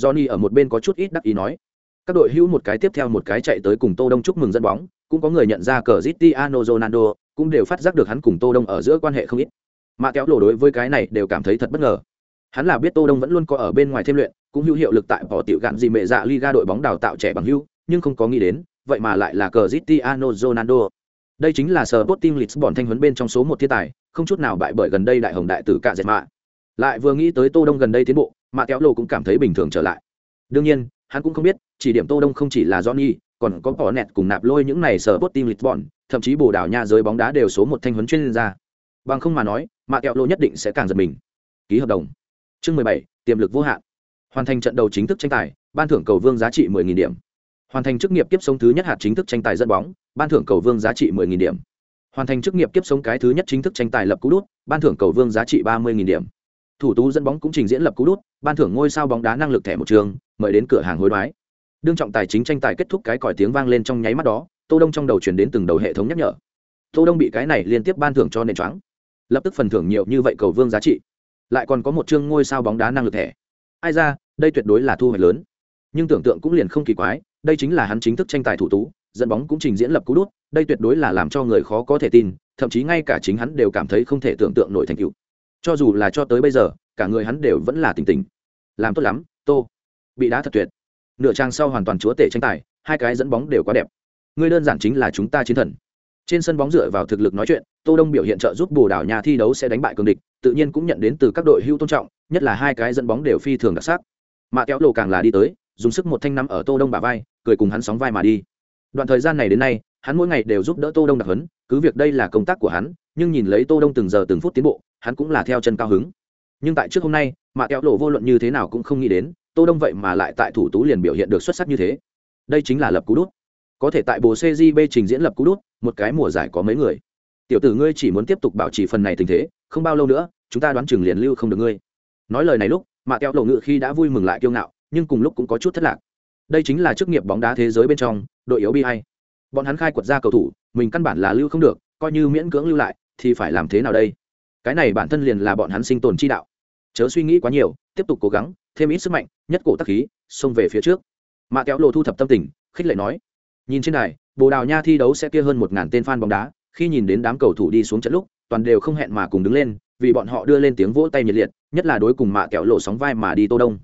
johnny ở một bên có chút ít đắc ý nói. Các đội hữu một cái tiếp theo một cái chạy tới cùng tô đông chúc mừng dẫn bóng, cũng có người nhận ra cờ Cristiano Ronaldo, cũng đều phát giác được hắn cùng tô đông ở giữa quan hệ không ít. Mà kéo lộ đối với cái này đều cảm thấy thật bất ngờ. Hắn là biết tô đông vẫn luôn có ở bên ngoài thêm luyện, cũng hữu hiệu lực tại bỏ tiểu gạn gì mẹ dạ liga đội bóng đào tạo trẻ bằng hữu, nhưng không có nghĩ đến, vậy mà lại là cờ Cristiano Ronaldo. Đây chính là sở Sporting Lisbon thanh huấn bên trong số một thiên tài, không chút nào bại bởi gần đây đại hồng đại tử cả dệt mạ lại vừa nghĩ tới tô đông gần đây tiến bộ mà kéo lộ cũng cảm thấy bình thường trở lại. Đương nhiên, hắn cũng không biết, chỉ điểm tô đông không chỉ là johnny, còn có bỏ nẹt cùng nạp lôi những này sở bot team lisbon, thậm chí bồ đào nha giới bóng đá đều số một thanh huấn chuyên gia. Bằng không mà nói, mà kéo lộ nhất định sẽ càng giật mình. Ký hợp đồng. Chương mười bảy, tiềm lực vô hạn. Hoàn thành trận đầu chính thức tranh tài, ban thưởng cầu vương giá trị 10.000 điểm. Hoàn thành chức nghiệp kiếp sống thứ nhất hạt chính thức tranh tài dẫn bóng, ban thưởng cầu vương giá trị 10.000 điểm. Hoàn thành chức nghiệp kiếp sống cái thứ nhất chính thức tranh tài lập cú đút, ban thưởng cầu vương giá trị 30.000 điểm thủ tú dẫn bóng cũng trình diễn lập cú đút, ban thưởng ngôi sao bóng đá năng lực thẻ một trường, mời đến cửa hàng hối đoái. Đương trọng tài chính tranh tài kết thúc cái còi tiếng vang lên trong nháy mắt đó, tô đông trong đầu chuyển đến từng đầu hệ thống nhắc nhở. Tô đông bị cái này liên tiếp ban thưởng cho nền choáng. Lập tức phần thưởng nhiều như vậy cầu vương giá trị. Lại còn có một chương ngôi sao bóng đá năng lực thẻ. Ai ra, đây tuyệt đối là thu hoạch lớn. Nhưng tưởng tượng cũng liền không kỳ quái, đây chính là hắn chính thức tranh tài thủ tú, dẫn bóng cũng trình diễn lập cú đút, đây tuyệt đối là làm cho người khó có thể tin, thậm chí ngay cả chính hắn đều cảm thấy không thể tưởng tượng nổi thành tựu cho dù là cho tới bây giờ, cả người hắn đều vẫn là tỉnh tỉnh. Làm tốt lắm, tô. Bị đá thật tuyệt. Nửa trang sau hoàn toàn chúa tể tranh tài, hai cái dẫn bóng đều quá đẹp. Ngươi đơn giản chính là chúng ta chiến thần. Trên sân bóng dựa vào thực lực nói chuyện, tô đông biểu hiện trợ giúp bồ đảo nhà thi đấu sẽ đánh bại cường địch, tự nhiên cũng nhận đến từ các đội hưu tôn trọng, nhất là hai cái dẫn bóng đều phi thường đặc sắc. Mạ kéo lộ càng là đi tới, dùng sức một thanh nắm ở tô đông bả vai, cười cùng hắn sóng vai mà đi. Đoạn thời gian này đến nay, hắn mỗi ngày đều giúp đỡ tô đông đặc hấn cứ việc đây là công tác của hắn, nhưng nhìn lấy tô đông từng giờ từng phút tiến bộ hắn cũng là theo chân cao hứng. Nhưng tại trước hôm nay, mà kéo lộ vô luận như thế nào cũng không nghĩ đến, tô đông vậy mà lại tại thủ tú liền biểu hiện được xuất sắc như thế. Đây chính là lập cú đút. Có thể tại bồ cgb trình diễn lập cú đút, một cái mùa giải có mấy người. Tiểu tử ngươi chỉ muốn tiếp tục bảo trì phần này tình thế, không bao lâu nữa, chúng ta đoán chừng liền lưu không được ngươi. Nói lời này lúc, mà kéo lộ ngự khi đã vui mừng lại kiêu ngạo, nhưng cùng lúc cũng có chút thất lạc. Đây chính là chức nghiệp bóng đá thế giới bên trong, đội yếu bi hay bọn hắn khai quật ra cầu thủ, mình căn bản là lưu không được, coi như miễn cưỡng lưu lại, thì phải làm thế nào đây? Cái này bản thân liền là bọn hắn sinh tồn chi đạo. Chớ suy nghĩ quá nhiều, tiếp tục cố gắng, thêm ít sức mạnh, nhất cổ tắc khí, xông về phía trước. Mạ kéo lộ thu thập tâm tình, khích lệ nói, nhìn trên này bồ đào nha thi đấu sẽ kia hơn một ngàn tên fan bóng đá, khi nhìn đến đám cầu thủ đi xuống trận lúc, toàn đều không hẹn mà cùng đứng lên, vì bọn họ đưa lên tiếng vỗ tay nhiệt liệt, nhất là đối cùng mạ kẹo lộ sóng vai mà đi tô đông.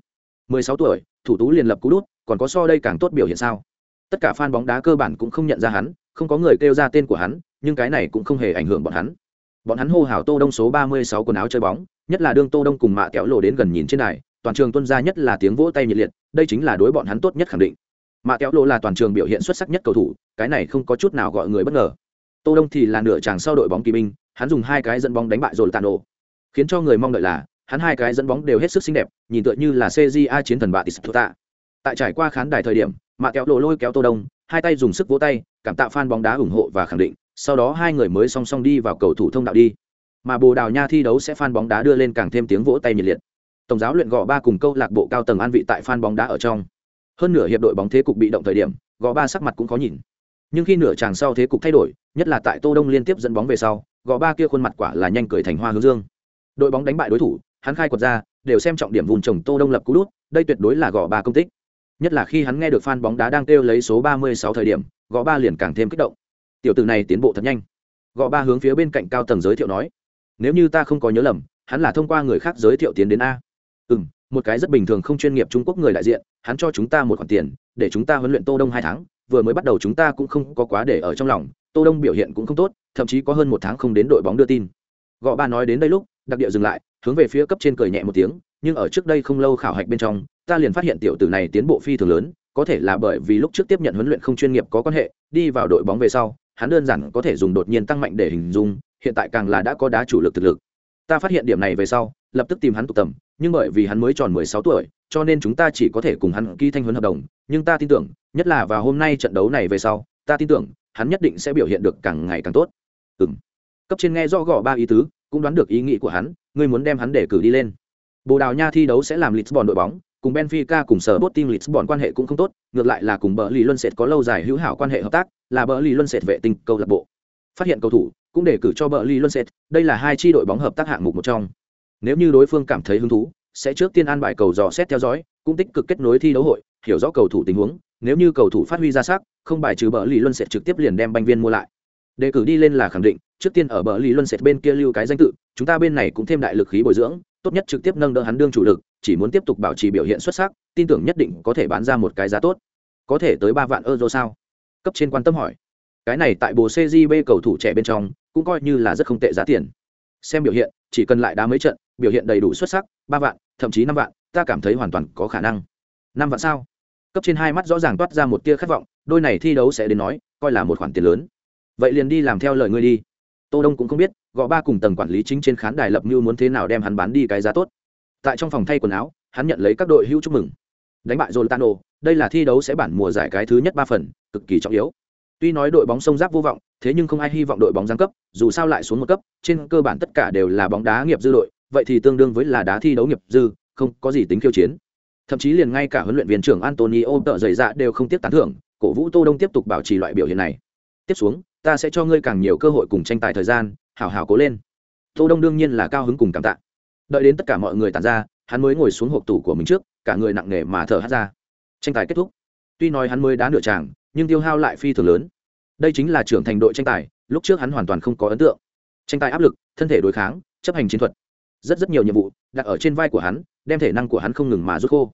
16 tuổi, thủ tú liền lập cú đút, còn có so đây càng tốt biểu hiện sao? Tất cả fan bóng đá cơ bản cũng không nhận ra hắn, không có người kêu ra tên của hắn, nhưng cái này cũng không hề ảnh hưởng bọn hắn bọn hắn hô hào tô đông số 36 quần áo chơi bóng, nhất là đương tô đông cùng mạ kéo lộ đến gần nhìn trên này toàn trường tuân ra nhất là tiếng vỗ tay nhiệt liệt, đây chính là đối bọn hắn tốt nhất khẳng định. Mạ kéo lộ là toàn trường biểu hiện xuất sắc nhất cầu thủ, cái này không có chút nào gọi người bất ngờ. Tô đông thì là nửa chàng sau đội bóng kỳ binh, hắn dùng hai cái dẫn bóng đánh bại rồi tàn ổ khiến cho người mong đợi là, hắn hai cái dẫn bóng đều hết sức xinh đẹp, nhìn tựa như là cja chiến thần bạ tis tại trải qua khán đài thời điểm, mạ kéo lộ lôi kéo tô đông, hai tay dùng sức vỗ tay, cảm tạ fan bóng đá ủng hộ và khẳng định sau đó hai người mới song song đi vào cầu thủ thông đạo đi. Mà bồ đào nha thi đấu sẽ fan bóng đá đưa lên càng thêm tiếng vỗ tay nhiệt liệt. Tổng giáo luyện gò ba cùng câu lạc bộ cao tầng an vị tại fan bóng đá ở trong. Hơn nửa hiệp đội bóng thế cục bị động thời điểm, gò ba sắc mặt cũng có nhìn. Nhưng khi nửa chàng sau thế cục thay đổi, nhất là tại tô đông liên tiếp dẫn bóng về sau, gò ba kia khuôn mặt quả là nhanh cười thành hoa hướng dương. Đội bóng đánh bại đối thủ, hắn khai quật ra, đều xem trọng điểm vùng trồng tô đông lập cú đút, đây tuyệt đối là gõ ba công tích. Nhất là khi hắn nghe được fan bóng đá đang kêu lấy số 36 thời điểm gõ ba liền càng thêm kích động tiểu tử này tiến bộ thật nhanh. Gõ ba hướng phía bên cạnh cao tầng giới thiệu nói, nếu như ta không có nhớ lầm, hắn là thông qua người khác giới thiệu tiến đến a. Ừ m một cái rất bình thường không chuyên nghiệp trung quốc người đại diện, hắn cho chúng ta một khoản tiền, để chúng ta huấn luyện tô đông hai tháng, vừa mới bắt đầu chúng ta cũng không có quá để ở trong lòng, tô đông biểu hiện cũng không tốt, thậm chí có hơn một tháng không đến đội bóng đưa tin. Gõ ba nói đến đây lúc, đặc địa dừng lại, hướng về phía cấp trên cười nhẹ một tiếng, nhưng ở trước đây không lâu khảo hạch bên trong, ta liền phát hiện tiểu tử này tiến bộ phi thường lớn, có thể là bởi vì lúc trước tiếp nhận huấn luyện không chuyên nghiệp có quan hệ, đi vào đội bóng về sau hắn đơn giản có thể dùng đột nhiên tăng mạnh để hình dung, hiện tại càng là đã có đá chủ lực thực lực. Ta phát hiện điểm này về sau, lập tức tìm hắn tụ tầm, nhưng bởi vì hắn mới tròn mười sáu tuổi, cho nên chúng ta chỉ có thể cùng hắn ký thanh huấn hợp đồng. Nhưng ta tin tưởng, nhất là vào hôm nay trận đấu này về sau, ta tin tưởng, hắn nhất định sẽ biểu hiện được càng ngày càng tốt. Ừ cấp trên nghe rõ gõ ba ý tứ, cũng đoán được ý nghĩ của hắn, ngươi muốn đem hắn để cử đi lên. Bồ đào nha thi đấu sẽ làm lisbon đội bóng cùng benfica cùng sở Sporting lisbon quan hệ cũng không tốt, ngược lại là cùng Burnley luân sệt có lâu dài hữu hảo quan hệ hợp tác, là Burnley luân sệt vệ tinh câu lạc bộ. Phát hiện cầu thủ, cũng để cử cho Burnley luân sệt, đây là hai chi đội bóng hợp tác hạng mục một trong. Nếu như đối phương cảm thấy hứng thú, sẽ trước tiên an bài cầu dò xét theo dõi, cũng tích cực kết nối thi đấu hội, hiểu rõ cầu thủ tình huống, nếu như cầu thủ phát huy ra sắc, không bài trừ Burnley luân sệt trực tiếp liền đem banh viên mua lại. Đề cử đi lên là khẳng định, trước tiên ở bờ lì luân sệt bên kia lưu cái danh tự, chúng ta bên này cũng thêm đại lực khí bồi dưỡng tốt nhất trực tiếp nâng đỡ hắn đương chủ lực, chỉ muốn tiếp tục bảo trì biểu hiện xuất sắc, tin tưởng nhất định có thể bán ra một cái giá tốt. Có thể tới ba vạn euro sao? Cấp trên quan tâm hỏi. Cái này tại bồ cgb cầu thủ trẻ bên trong, cũng coi như là rất không tệ giá tiền. Xem biểu hiện, chỉ cần lại đá mấy trận, biểu hiện đầy đủ xuất sắc, ba vạn, thậm chí năm vạn, ta cảm thấy hoàn toàn có khả năng. Năm vạn sao? Cấp trên hai mắt rõ ràng toát ra một tia khát vọng, đôi này thi đấu sẽ đến nói, coi là một khoản tiền lớn. Vậy liền đi làm theo lời ngươi đi tô đông cũng không biết gõ ba cùng tầng quản lý chính trên khán đài lập như muốn thế nào đem hắn bán đi cái giá tốt. Tại trong phòng thay quần áo hắn nhận lấy các đội hữu chúc mừng. Đánh bại Zoltano, đây là thi đấu sẽ bản mùa giải cái thứ nhất ba phần cực kỳ trọng yếu. Tuy nói đội bóng sông giáp vô vọng thế nhưng không ai hy vọng đội bóng giáng cấp dù sao lại xuống một cấp trên cơ bản tất cả đều là bóng đá nghiệp dư đội vậy thì tương đương với là đá thi đấu nghiệp dư không có gì tính khiêu chiến. Thậm chí liền ngay cả huấn luyện viên trưởng antonio tợ dày dạ đều không tiếp tán thưởng cổ vũ tô đông tiếp tục bảo trì loại biểu hiện này tiếp xuống, ta sẽ cho ngươi càng nhiều cơ hội cùng tranh tài thời gian, hảo hảo cố lên. Tô đông đương nhiên là cao hứng cùng cảm tạ. Đợi đến tất cả mọi người tàn ra, hắn mới ngồi xuống hộp tủ của mình trước, cả người nặng nề mà thở hắt ra. Tranh tài kết thúc. Tuy nói hắn mới đá nửa tràng, nhưng tiêu hao lại phi thường lớn. Đây chính là trưởng thành đội tranh tài, lúc trước hắn hoàn toàn không có ấn tượng. Tranh tài áp lực, thân thể đối kháng, chấp hành chiến thuật. Rất rất nhiều nhiệm vụ đặt ở trên vai của hắn, đem thể năng của hắn không ngừng mà rút khô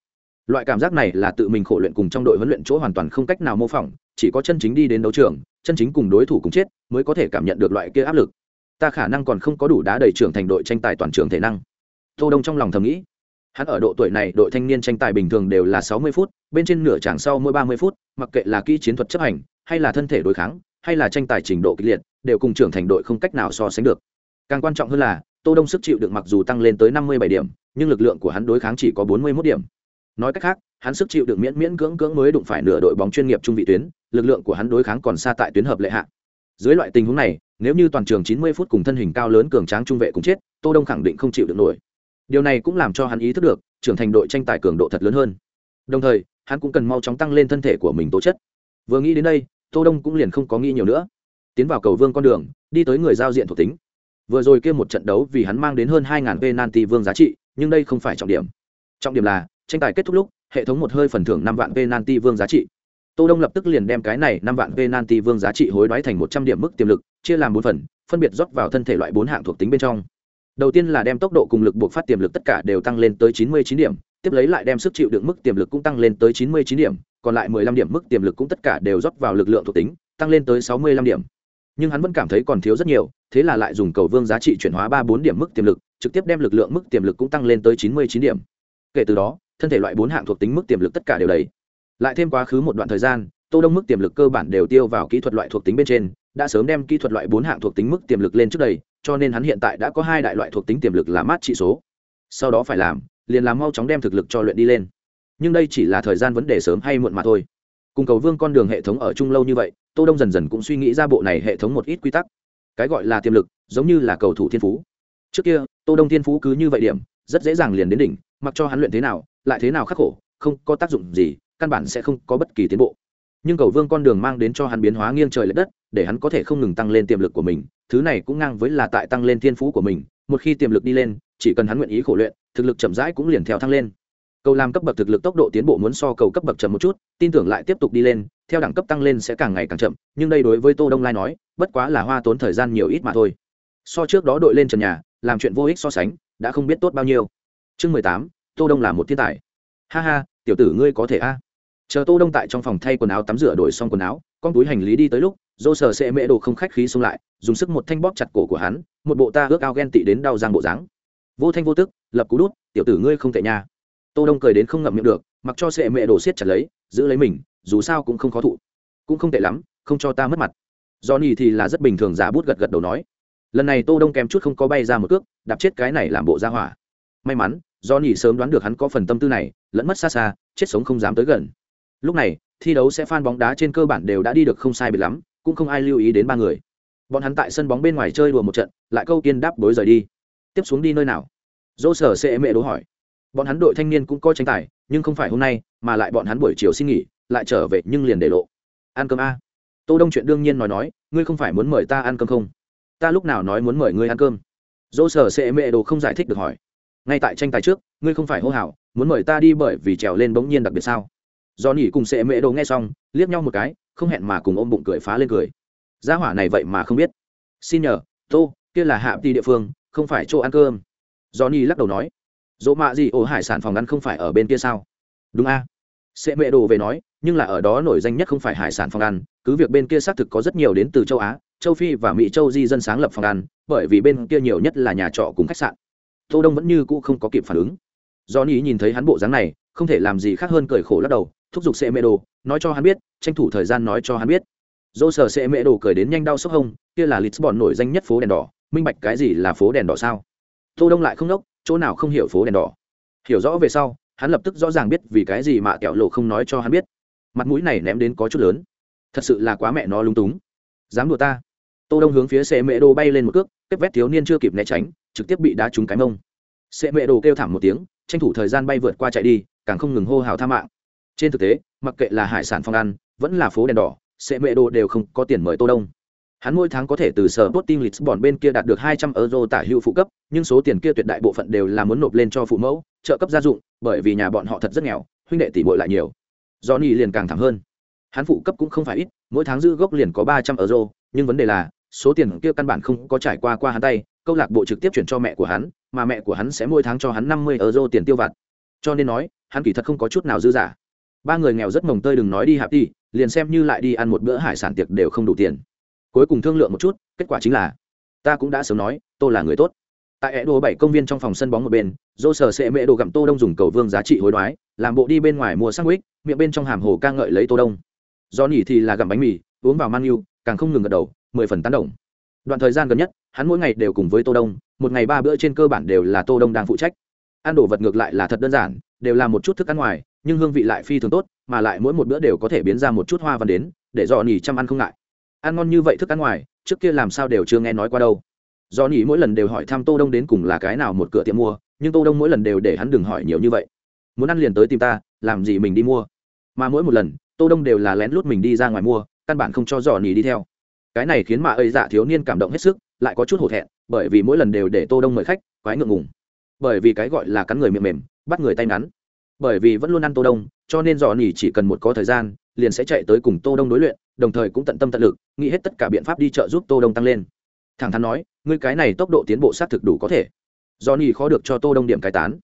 loại cảm giác này là tự mình khổ luyện cùng trong đội huấn luyện chỗ hoàn toàn không cách nào mô phỏng, chỉ có chân chính đi đến đấu trường, chân chính cùng đối thủ cùng chết mới có thể cảm nhận được loại kia áp lực. Ta khả năng còn không có đủ đá đầy trưởng thành đội tranh tài toàn trường thể năng. Tô đông trong lòng thầm nghĩ. Hắn ở độ tuổi này, đội thanh niên tranh tài bình thường đều là sáu mươi phút, bên trên nửa tràng sau mỗi ba mươi phút, mặc kệ là kỹ chiến thuật chấp hành, hay là thân thể đối kháng, hay là tranh tài trình độ kịch liệt, đều cùng trưởng thành đội không cách nào so sánh được. Càng quan trọng hơn là, tô đông sức chịu được mặc dù tăng lên tới năm mươi bảy điểm, nhưng lực lượng của hắn đối kháng chỉ có bốn mươi 41 điểm nói cách khác, hắn sức chịu được miễn miễn cưỡng cưỡng mới đụng phải nửa đội bóng chuyên nghiệp trung vị tuyến, lực lượng của hắn đối kháng còn xa tại tuyến hợp lệ hạ. Dưới loại tình huống này, nếu như toàn trường 90 phút cùng thân hình cao lớn cường tráng trung vệ cũng chết, tô đông khẳng định không chịu được nổi. Điều này cũng làm cho hắn ý thức được, trưởng thành đội tranh tài cường độ thật lớn hơn. Đồng thời, hắn cũng cần mau chóng tăng lên thân thể của mình tố chất. Vừa nghĩ đến đây, tô đông cũng liền không có nghĩ nhiều nữa. Tiến vào cầu vương con đường, đi tới người giao diện thuộc tính. Vừa rồi kia một trận đấu vì hắn mang đến hơn 2.000 penalty vương giá trị, nhưng đây không phải trọng điểm. Trọng điểm là tranh tài kết thúc lúc, hệ thống một hơi phần thưởng năm vạn penalty vương giá trị. Tô đông lập tức liền đem cái này năm vạn penalty vương giá trị hối đoái thành một trăm điểm mức tiềm lực, chia làm bốn phần, phân biệt rót vào thân thể loại bốn hạng thuộc tính bên trong. Đầu tiên là đem tốc độ cùng lực buộc phát tiềm lực tất cả đều tăng lên tới chín mươi chín điểm, tiếp lấy lại đem sức chịu đựng mức tiềm lực cũng tăng lên tới chín mươi chín điểm, còn lại mười lăm điểm mức tiềm lực cũng tất cả đều rót vào lực lượng thuộc tính, tăng lên tới sáu mươi lăm điểm. Nhưng hắn vẫn cảm thấy còn thiếu rất nhiều, thế là lại dùng cầu vương giá trị chuyển hóa ba bốn điểm mức tiềm lực, trực tiếp đem lực lượng mức tiềm lực cũng tăng lên tới chín mươi chín điểm. Kể từ đó thân thể loại bốn hạng thuộc tính mức tiềm lực tất cả đều đầy. Lại thêm quá khứ một đoạn thời gian, tô đông mức tiềm lực cơ bản đều tiêu vào kỹ thuật loại thuộc tính bên trên, đã sớm đem kỹ thuật loại bốn hạng thuộc tính mức tiềm lực lên trước đây, cho nên hắn hiện tại đã có hai đại loại thuộc tính tiềm lực là mát trị số. Sau đó phải làm, liền làm mau chóng đem thực lực cho luyện đi lên. Nhưng đây chỉ là thời gian vấn đề sớm hay muộn mà thôi. Cùng cầu vương con đường hệ thống ở chung lâu như vậy, tô đông dần dần cũng suy nghĩ ra bộ này hệ thống một ít quy tắc. Cái gọi là tiềm lực, giống như là cầu thủ thiên phú. Trước kia, tô đông thiên phú cứ như vậy điểm, rất dễ dàng liền đến đỉnh, mặc cho hắn luyện thế nào lại thế nào khắc khổ, không có tác dụng gì, căn bản sẽ không có bất kỳ tiến bộ. Nhưng cầu vương con đường mang đến cho hắn biến hóa nghiêng trời l ệ đất, để hắn có thể không ngừng tăng lên tiềm lực của mình, thứ này cũng ngang với là tại tăng lên thiên phú của mình, một khi tiềm lực đi lên, chỉ cần hắn nguyện ý khổ luyện, thực lực chậm rãi cũng liền theo thăng lên. Cầu làm cấp bậc thực lực tốc độ tiến bộ muốn so cầu cấp bậc chậm một chút, tin tưởng lại tiếp tục đi lên, theo đẳng cấp tăng lên sẽ càng ngày càng chậm, nhưng đây đối với tô đông lai nói, bất quá là hoa tốn thời gian nhiều ít mà thôi. So trước đó đội lên trần nhà, làm chuyện vô ích so sánh, đã không biết tốt bao nhiêu. Chương mười tám tô đông là một thiên tài. Ha ha, tiểu tử ngươi có thể a. Chờ tô đông tại trong phòng thay quần áo tắm rửa đổi xong quần áo, con túi hành lý đi tới lúc, dô sờ sẽ mễ đồ không khách khí xông lại, dùng sức một thanh bóp chặt cổ của hắn, một bộ ta ước ao ghen tị đến đau răng bộ dáng. Vô thanh vô tức, lập cú đút, tiểu tử ngươi không tệ nha. Tô đông cười đến không ngậm miệng được, mặc cho sệ mẹ đồ siết chặt lấy, giữ lấy mình, dù sao cũng không khó thụ. Cũng không tệ lắm, không cho ta mất mặt. Johnny thì là rất bình thường giả bút gật gật đầu nói. Lần này tô đông kém chút không có bay ra một cước, đạp chết cái này làm bộ ra hỏa. May mắn do nhỉ sớm đoán được hắn có phần tâm tư này, lẫn mất xa xa, chết sống không dám tới gần. Lúc này, thi đấu sẽ phan bóng đá trên cơ bản đều đã đi được không sai biệt lắm, cũng không ai lưu ý đến ba người. Bọn hắn tại sân bóng bên ngoài chơi đùa một trận, lại câu kiên đáp bối rời đi. Tiếp xuống đi nơi nào? Dỗ sở sẽ mẹ đố hỏi. Bọn hắn đội thanh niên cũng coi tranh tài, nhưng không phải hôm nay, mà lại bọn hắn buổi chiều xin nghỉ, lại trở về nhưng liền để lộ. Ăn cơm a. Tô đông chuyện đương nhiên nói nói, ngươi không phải muốn mời ta ăn cơm không? Ta lúc nào nói muốn mời ngươi ăn cơm? Dỗ sở sẽ mẹ đồ không giải thích được hỏi ngay tại tranh tài trước, ngươi không phải hô hào, muốn mời ta đi bởi vì trèo lên bỗng nhiên đặc biệt sao? Do nỉ cùng sệ mẹ đồ nghe xong, liếc nhau một cái, không hẹn mà cùng ôm bụng cười phá lên cười. Gia hỏa này vậy mà không biết. Xin nhờ, tô, kia là hạ ti địa phương, không phải chỗ ăn cơm. Johnny lắc đầu nói. Dỗ mạ gì ổ hải sản phòng ăn không phải ở bên kia sao? Đúng a. Sệ mẹ đồ về nói, nhưng là ở đó nổi danh nhất không phải hải sản phòng ăn, cứ việc bên kia xác thực có rất nhiều đến từ châu á, châu phi và mỹ, châu di dân sáng lập phòng ăn, bởi vì bên kia nhiều nhất là nhà trọ cùng khách sạn tô đông vẫn như cũ không có kịp phản ứng. Do ni nhìn thấy hắn bộ dáng này, không thể làm gì khác hơn cười khổ lắc đầu, thúc giục sẽ mẹ đồ, nói cho hắn biết, tranh thủ thời gian nói cho hắn biết. Dô sờ sẽ mẹ đồ cười đến nhanh đau sốc hông, kia là lisbon nổi danh nhất phố đèn đỏ, minh bạch cái gì là phố đèn đỏ sao? Tô đông lại không đốc chỗ nào không hiểu phố đèn đỏ. Hiểu rõ về sau, hắn lập tức rõ ràng biết vì cái gì mà kẹo lộ không nói cho hắn biết. Mặt mũi này ném đến có chút lớn. Thật sự là quá mẹ nó lung túng. Dám đùa ta. Tô đông hướng phía xe mẹ đồ bay lên một cước tiếp vét thiếu niên chưa kịp né tránh trực tiếp bị đá trúng cái mông. Sệ mệ đồ kêu thảm một tiếng, tranh thủ thời gian bay vượt qua chạy đi, càng không ngừng hô hào tha mạng. Trên thực tế, mặc kệ là hải sản phong ăn, vẫn là phố đèn đỏ, sệ mệ đồ đều không có tiền mời tô đông. Hắn mỗi tháng có thể từ sở tốt lịch lisbon bên kia đạt được 200 euro tả hữu phụ cấp, nhưng số tiền kia tuyệt đại bộ phận đều là muốn nộp lên cho phụ mẫu, trợ cấp gia dụng, bởi vì nhà bọn họ thật rất nghèo, huynh đệ tỷ muội lại nhiều. Johnny liền càng thảm hơn. Hắn phụ cấp cũng không phải ít, mỗi tháng dư gốc liền có 300 euro, nhưng vấn đề là số tiền kia căn bản không có trải qua qua hắn tay, câu lạc bộ trực tiếp chuyển cho mẹ của hắn, mà mẹ của hắn sẽ mỗi tháng cho hắn 50 euro tiền tiêu vặt. Cho nên nói, hắn kỳ thật không có chút nào dư giả. Ba người nghèo rất mồng tơi đừng nói đi hạp đi, liền xem như lại đi ăn một bữa hải sản tiệc đều không đủ tiền. Cuối cùng thương lượng một chút, kết quả chính là, ta cũng đã sớm nói tôi là người tốt. Tại ẹ đồ bảy công viên trong phòng sân bóng một bên dô sở sệ mẹ đồ gặm tô đông dùng cầu vương giá trị hối đoái, làm bộ đi bên ngoài mua sang miệng bên trong hàm hồ ca ngợi lấy tô đông. Do nỉ thì là gặm bánh mì, uống vào man yêu, càng không ngừng gật đầu mười phần tán đồng. Đoạn thời gian gần nhất, hắn mỗi ngày đều cùng với tô đông, một ngày ba bữa trên cơ bản đều là tô đông đang phụ trách. Ăn đồ vật ngược lại là thật đơn giản, đều là một chút thức ăn ngoài, nhưng hương vị lại phi thường tốt, mà lại mỗi một bữa đều có thể biến ra một chút hoa văn đến, để dò nỉ chăm ăn không ngại. Ăn ngon như vậy thức ăn ngoài, trước kia làm sao đều chưa nghe nói qua đâu. Do nỉ mỗi lần đều hỏi thăm tô đông đến cùng là cái nào một cửa tiệm mua, nhưng tô đông mỗi lần đều để hắn đừng hỏi nhiều như vậy. Muốn ăn liền tới tìm ta, làm gì mình đi mua. Mà mỗi một lần, tô đông đều là lén lút mình đi ra ngoài mua, căn bản không cho dò nỉ đi theo cái này khiến mà ơi dạ thiếu niên cảm động hết sức, lại có chút hổ thẹn, bởi vì mỗi lần đều để tô đông mời khách, quái ngượng ngùng. Bởi vì cái gọi là cắn người miệng mềm, bắt người tay ngắn. Bởi vì vẫn luôn ăn tô đông, cho nên dò nỉ chỉ cần một có thời gian, liền sẽ chạy tới cùng tô đông đối luyện, đồng thời cũng tận tâm tận lực, nghĩ hết tất cả biện pháp đi trợ giúp tô đông tăng lên. Thẳng thắn nói, ngươi cái này tốc độ tiến bộ sát thực đủ có thể. Do nỉ khó được cho tô đông điểm cai tán.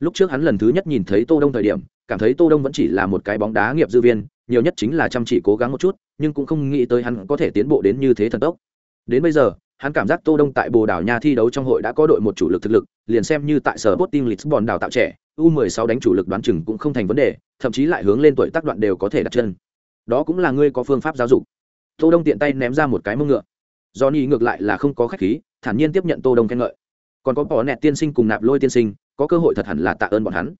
Lúc trước hắn lần thứ nhất nhìn thấy tô đông thời điểm, cảm thấy tô đông vẫn chỉ là một cái bóng đá nghiệp dư viên nhiều nhất chính là chăm chỉ cố gắng một chút, nhưng cũng không nghĩ tới hắn có thể tiến bộ đến như thế thần tốc. Đến bây giờ, hắn cảm giác tô đông tại bồ đào nha thi đấu trong hội đã có đội một chủ lực thực lực, liền xem như tại sở bot team lisbon đào tạo trẻ, u 16 đánh chủ lực đoán chừng cũng không thành vấn đề, thậm chí lại hướng lên tuổi tác đoạn đều có thể đặt chân. Đó cũng là ngươi có phương pháp giáo dục. Tô đông tiện tay ném ra một cái mông ngựa. Johnny ngược lại là không có khách khí, thản nhiên tiếp nhận tô đông khen ngợi. Còn có bỏ nẹt tiên sinh cùng nạp lôi tiên sinh, có cơ hội thật hẳn là tạ ơn bọn hắn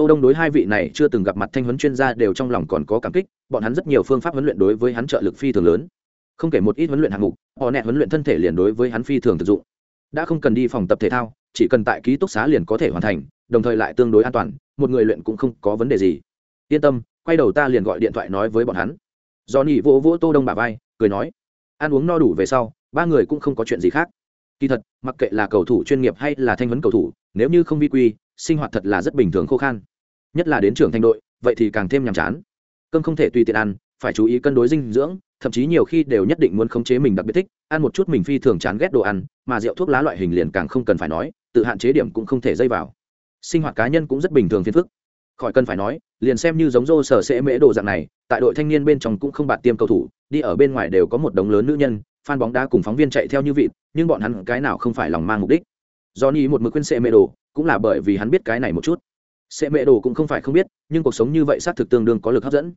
tô đông đối hai vị này chưa từng gặp mặt thanh huấn chuyên gia đều trong lòng còn có cảm kích, bọn hắn rất nhiều phương pháp huấn luyện đối với hắn trợ lực phi thường lớn. Không kể một ít huấn luyện hạng mục, họ nẹt huấn luyện thân thể liền đối với hắn phi thường thực dụng. Đã không cần đi phòng tập thể thao, chỉ cần tại ký túc xá liền có thể hoàn thành, đồng thời lại tương đối an toàn, một người luyện cũng không có vấn đề gì. Yên tâm, quay đầu ta liền gọi điện thoại nói với bọn hắn. Do nỉ vỗ vỗ tô đông bà vai, cười nói, ăn uống no đủ về sau, ba người cũng không có chuyện gì khác. Kỳ thật, mặc kệ là cầu thủ chuyên nghiệp hay là thanh huấn cầu thủ, nếu như không vi quy, sinh hoạt thật là rất bình thường khô khan nhất là đến trưởng thành đội, vậy thì càng thêm nhàm chán. Cơm không thể tùy tiện ăn, phải chú ý cân đối dinh dưỡng, thậm chí nhiều khi đều nhất định muốn khống chế mình đặc biệt thích, ăn một chút mình phi thường chán ghét đồ ăn, mà rượu thuốc lá loại hình liền càng không cần phải nói, tự hạn chế điểm cũng không thể dây vào. Sinh hoạt cá nhân cũng rất bình thường phiền phức. Khỏi cần phải nói, liền xem như giống rô sở sẽ mễ đồ dạng này, tại đội thanh niên bên trong cũng không bạt tiêm cầu thủ, đi ở bên ngoài đều có một đống lớn nữ nhân, fan bóng đá cùng phóng viên chạy theo như vịt, nhưng bọn hắn cái nào không phải lòng mang mục đích. Do ni một mực khuyên sẽ mễ đồ, cũng là bởi vì hắn biết cái này một chút sẽ mễ đồ cũng không phải không biết, nhưng cuộc sống như vậy xác thực tương đương có lực hấp dẫn.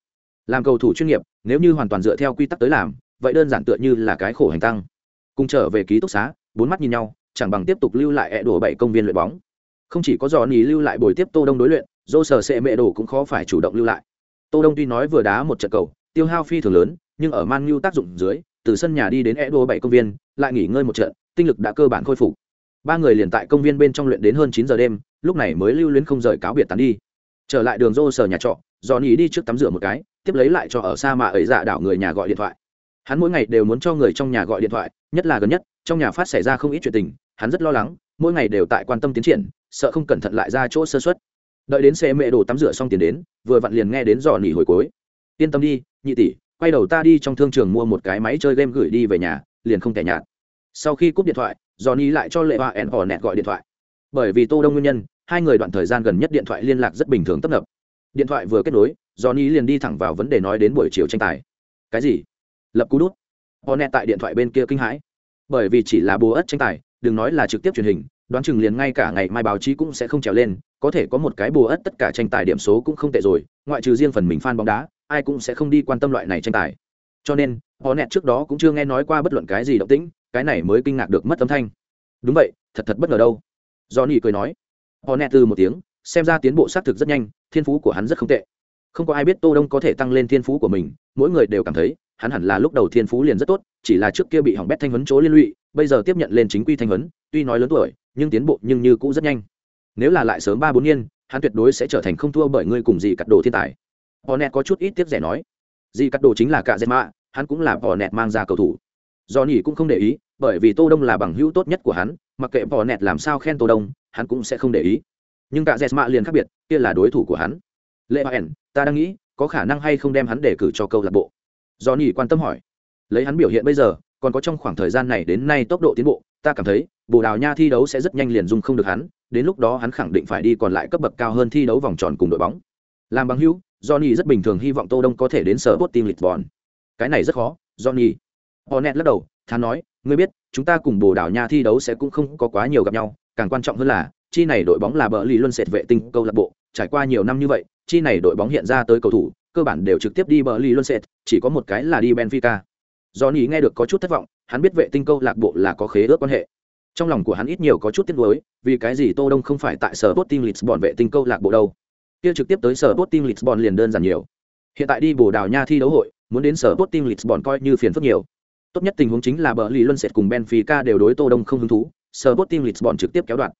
Làm cầu thủ chuyên nghiệp, nếu như hoàn toàn dựa theo quy tắc tới làm, vậy đơn giản tựa như là cái khổ hành tăng. Cùng trở về ký túc xá, bốn mắt nhìn nhau, chẳng bằng tiếp tục lưu lại ẹ đổ bảy công viên luyện bóng. Không chỉ có dò nỉ lưu lại buổi tiếp tô đông đối luyện, dô sở sệ mẹ đồ cũng khó phải chủ động lưu lại. Tô đông tuy nói vừa đá một trận cầu, tiêu hao phi thường lớn, nhưng ở man nhu tác dụng dưới, từ sân nhà đi đến ẹ đổ bảy công viên, lại nghỉ ngơi một trận, tinh lực đã cơ bản khôi phục. Ba người liền tại công viên bên trong luyện đến hơn chín giờ đêm lúc này mới lưu luyến không rời cáo biệt tán đi. Trở lại đường dô sở nhà trọ do nỉ đi trước tắm rửa một cái, tiếp lấy lại cho ở xa mà ấy dạ đảo người nhà gọi điện thoại. Hắn mỗi ngày đều muốn cho người trong nhà gọi điện thoại, nhất là gần nhất, trong nhà phát xảy ra không ít chuyện tình, hắn rất lo lắng, mỗi ngày đều tại quan tâm tiến triển, sợ không cẩn thận lại ra chỗ sơ xuất đợi đến xe mẹ đồ tắm rửa xong tiền đến, vừa vặn liền nghe đến dò nỉ hồi cuối. Yên tâm đi, nhị tỷ, quay đầu ta đi trong thương trường mua một cái máy chơi game gửi đi về nhà, liền không thể nhạt. Sau khi cúp điện thoại dò nỉ lại cho lệ hoa ẻn hò nẹt gọi điện thoại. Bởi vì tô đông nguyên nhân hai người đoạn thời gian gần nhất điện thoại liên lạc rất bình thường tấp nập. Điện thoại vừa kết nối, johnny liền đi thẳng vào vấn đề nói đến buổi chiều tranh tài. Cái gì? Lập cú đút. Hornet tại điện thoại bên kia kinh hãi. Bởi vì chỉ là bố ất tranh tài, đừng nói là trực tiếp truyền hình, đoán chừng liền ngay cả ngày mai báo chí cũng sẽ không trèo lên, có thể có một cái bùa ất tất cả tranh tài điểm số cũng không tệ rồi, ngoại trừ riêng phần mình fan bóng đá, ai cũng sẽ không đi quan tâm loại này tranh tài. Cho nên, Hornet trước đó cũng chưa nghe nói qua bất luận cái gì động tĩnh, cái này mới kinh ngạc được mất âm thanh. Đúng vậy, thật thật bất ngờ đâu. Johnny cười nói. Hornet từ một tiếng xem ra tiến bộ xác thực rất nhanh thiên phú của hắn rất không tệ. Không có ai biết tô đông có thể tăng lên thiên phú của mình mỗi người đều cảm thấy hắn hẳn là lúc đầu thiên phú liền rất tốt chỉ là trước kia bị hỏng bét thanh huấn chỗ liên lụy bây giờ tiếp nhận lên chính quy thanh huấn, tuy nói lớn tuổi nhưng tiến bộ nhưng như cũ rất nhanh. Nếu là lại sớm ba bốn niên hắn tuyệt đối sẽ trở thành không thua bởi ngươi cùng gì cắt đồ thiên tài. Họ nẹ có chút ít tiếp rẻ nói gì cắt đồ chính là cả dệt mạ hắn cũng là họ nẹ mang ra cầu thủ. Do nhỉ cũng không để ý bởi vì tô đông là bằng hữu tốt nhất của hắn mặc kệ họ nẹ làm sao khen tô đông hắn cũng sẽ không để ý. Nhưng cả dệt mạ liền khác biệt, kia là đối thủ của hắn. Lệ hoa ta đang nghĩ, có khả năng hay không đem hắn để cử cho câu lạc bộ? Do quan tâm hỏi. Lấy hắn biểu hiện bây giờ, còn có trong khoảng thời gian này đến nay tốc độ tiến bộ, ta cảm thấy, bồ đào nha thi đấu sẽ rất nhanh liền dung không được hắn, đến lúc đó hắn khẳng định phải đi còn lại cấp bậc cao hơn thi đấu vòng tròn cùng đội bóng. Làm bằng hữu, johnny rất bình thường hy vọng tô đông có thể đến sở bot team lisbon. Cái này rất khó, johnny. Hornet lắc đầu, thán nói, ngươi biết, chúng ta cùng bồ đào nha thi đấu sẽ cũng không có quá nhiều gặp nhau càng quan trọng hơn là, chi này đội bóng là bờ lì luân sệt vệ tinh câu lạc bộ, trải qua nhiều năm như vậy, chi này đội bóng hiện ra tới cầu thủ, cơ bản đều trực tiếp đi bờ lì luân sệt, chỉ có một cái là đi benfica. Johnny nghe được có chút thất vọng, hắn biết vệ tinh câu lạc bộ là có khế ước quan hệ. Trong lòng của hắn ít nhiều có chút tiếc nuối, vì cái gì tô đông không phải tại sở bot team lisbon vệ tinh câu lạc bộ đâu? Kia trực tiếp tới sở bot team lisbon liền đơn giản nhiều. Hiện tại đi bồ đào nha thi đấu hội, muốn đến sở bot team lisbon coi như phiền phức nhiều. Tốt nhất tình huống chính là bờ lì luân sệt cùng benfica đều đối tô đông không hứng thú sở lisbon trực tiếp kéo đoạn.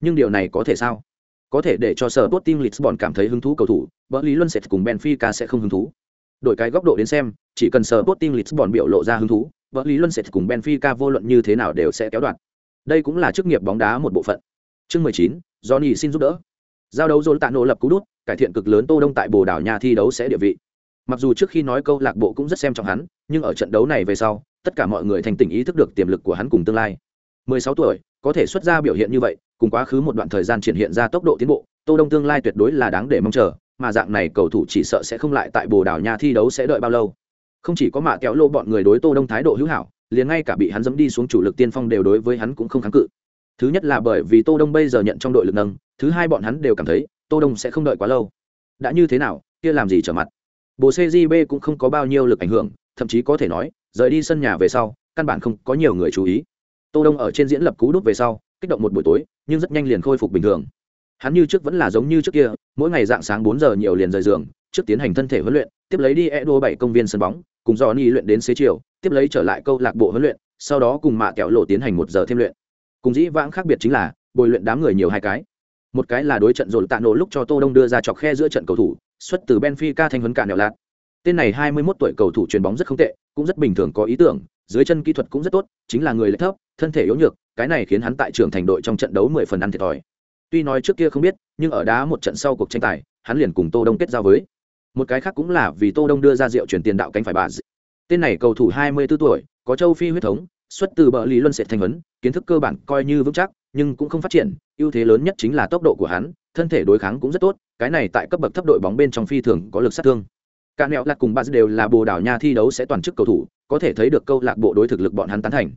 Nhưng điều này có thể sao? Có thể để cho sở lisbon cảm thấy hứng thú cầu thủ bởi lý luân sẽ cùng benfica sẽ không hứng thú. Đổi cái góc độ đến xem chỉ cần sở lisbon biểu lộ ra hứng thú bởi lý luân sẽ cùng benfica vô luận như thế nào đều sẽ kéo đoạn. Đây cũng là chức nghiệp bóng đá một bộ phận. Chương 19, Johnny xin giúp đỡ. Giao đấu dồn tạ nổ lập cú đút cải thiện cực lớn tô đông tại bồ Đào Nha thi đấu sẽ địa vị. Mặc dù trước khi nói câu lạc bộ cũng rất xem trọng hắn nhưng ở trận đấu này về sau tất cả mọi người thành tỉnh ý thức được tiềm lực của hắn cùng tương lai. 16 tuổi, có thể xuất ra biểu hiện như vậy, cùng quá khứ một đoạn thời gian triển hiện ra tốc độ tiến bộ, tô đông tương lai tuyệt đối là đáng để mong chờ, mà dạng này cầu thủ chỉ sợ sẽ không lại tại bồ đảo nhà thi đấu sẽ đợi bao lâu. Không chỉ có mạ kéo lô bọn người đối tô đông thái độ hữu hảo, liền ngay cả bị hắn dẫm đi xuống chủ lực tiên phong đều đối với hắn cũng không kháng cự. Thứ nhất là bởi vì tô đông bây giờ nhận trong đội lực nâng, thứ hai bọn hắn đều cảm thấy, tô đông sẽ không đợi quá lâu. Đã như thế nào, kia làm gì trở mặt? Bồ cgb cũng không có bao nhiêu lực ảnh hưởng, thậm chí có thể nói, rời đi sân nhà về sau, căn bản không có nhiều người chú ý tô đông ở trên diễn lập cú đút về sau, kích động một buổi tối, nhưng rất nhanh liền khôi phục bình thường. Hắn như trước vẫn là giống như trước kia, mỗi ngày dạng sáng bốn giờ nhiều liền rời giường, trước tiến hành thân thể huấn luyện, tiếp lấy đi e đô bảy công viên sân bóng, cùng do ni luyện đến xế chiều, tiếp lấy trở lại câu lạc bộ huấn luyện, sau đó cùng mạ kẹo lộ tiến hành một giờ thêm luyện. Cùng dĩ vãng khác biệt chính là, bồi luyện đám người nhiều hai cái. Một cái là đối trận dồn tạ nổ lúc cho tô đông đưa ra chọc khe giữa trận cầu thủ, xuất từ benfica thanh huấn cạn nẹo lạt. Tên này hai mươi 21 tuổi cầu thủ chuyền bóng rất không tệ, cũng rất bình thường có ý tưởng, dưới chân kỹ thuật cũng rất tốt, chính là người lệch thấp thân thể yếu nhược, cái này khiến hắn tại trưởng thành đội trong trận đấu mười phần ăn thiệt thòi. Tuy nói trước kia không biết, nhưng ở đá một trận sau cuộc tranh tài, hắn liền cùng tô đông kết giao với. Một cái khác cũng là vì tô đông đưa ra rượu chuyển tiền đạo cánh phải bà tên này cầu thủ 24 tuổi, có châu phi huyết thống, xuất từ bờ lý luân sẽ thành huấn, kiến thức cơ bản coi như vững chắc, nhưng cũng không phát triển, ưu thế lớn nhất chính là tốc độ của hắn, thân thể đối kháng cũng rất tốt, cái này tại cấp bậc thấp đội bóng bên trong phi thường có lực sát thương. Cả mẹo lạc cùng bà đều là bồ đảo nha thi đấu sẽ toàn chức cầu thủ, có thể thấy được câu lạc bộ đối thực lực bọn hắn tán thành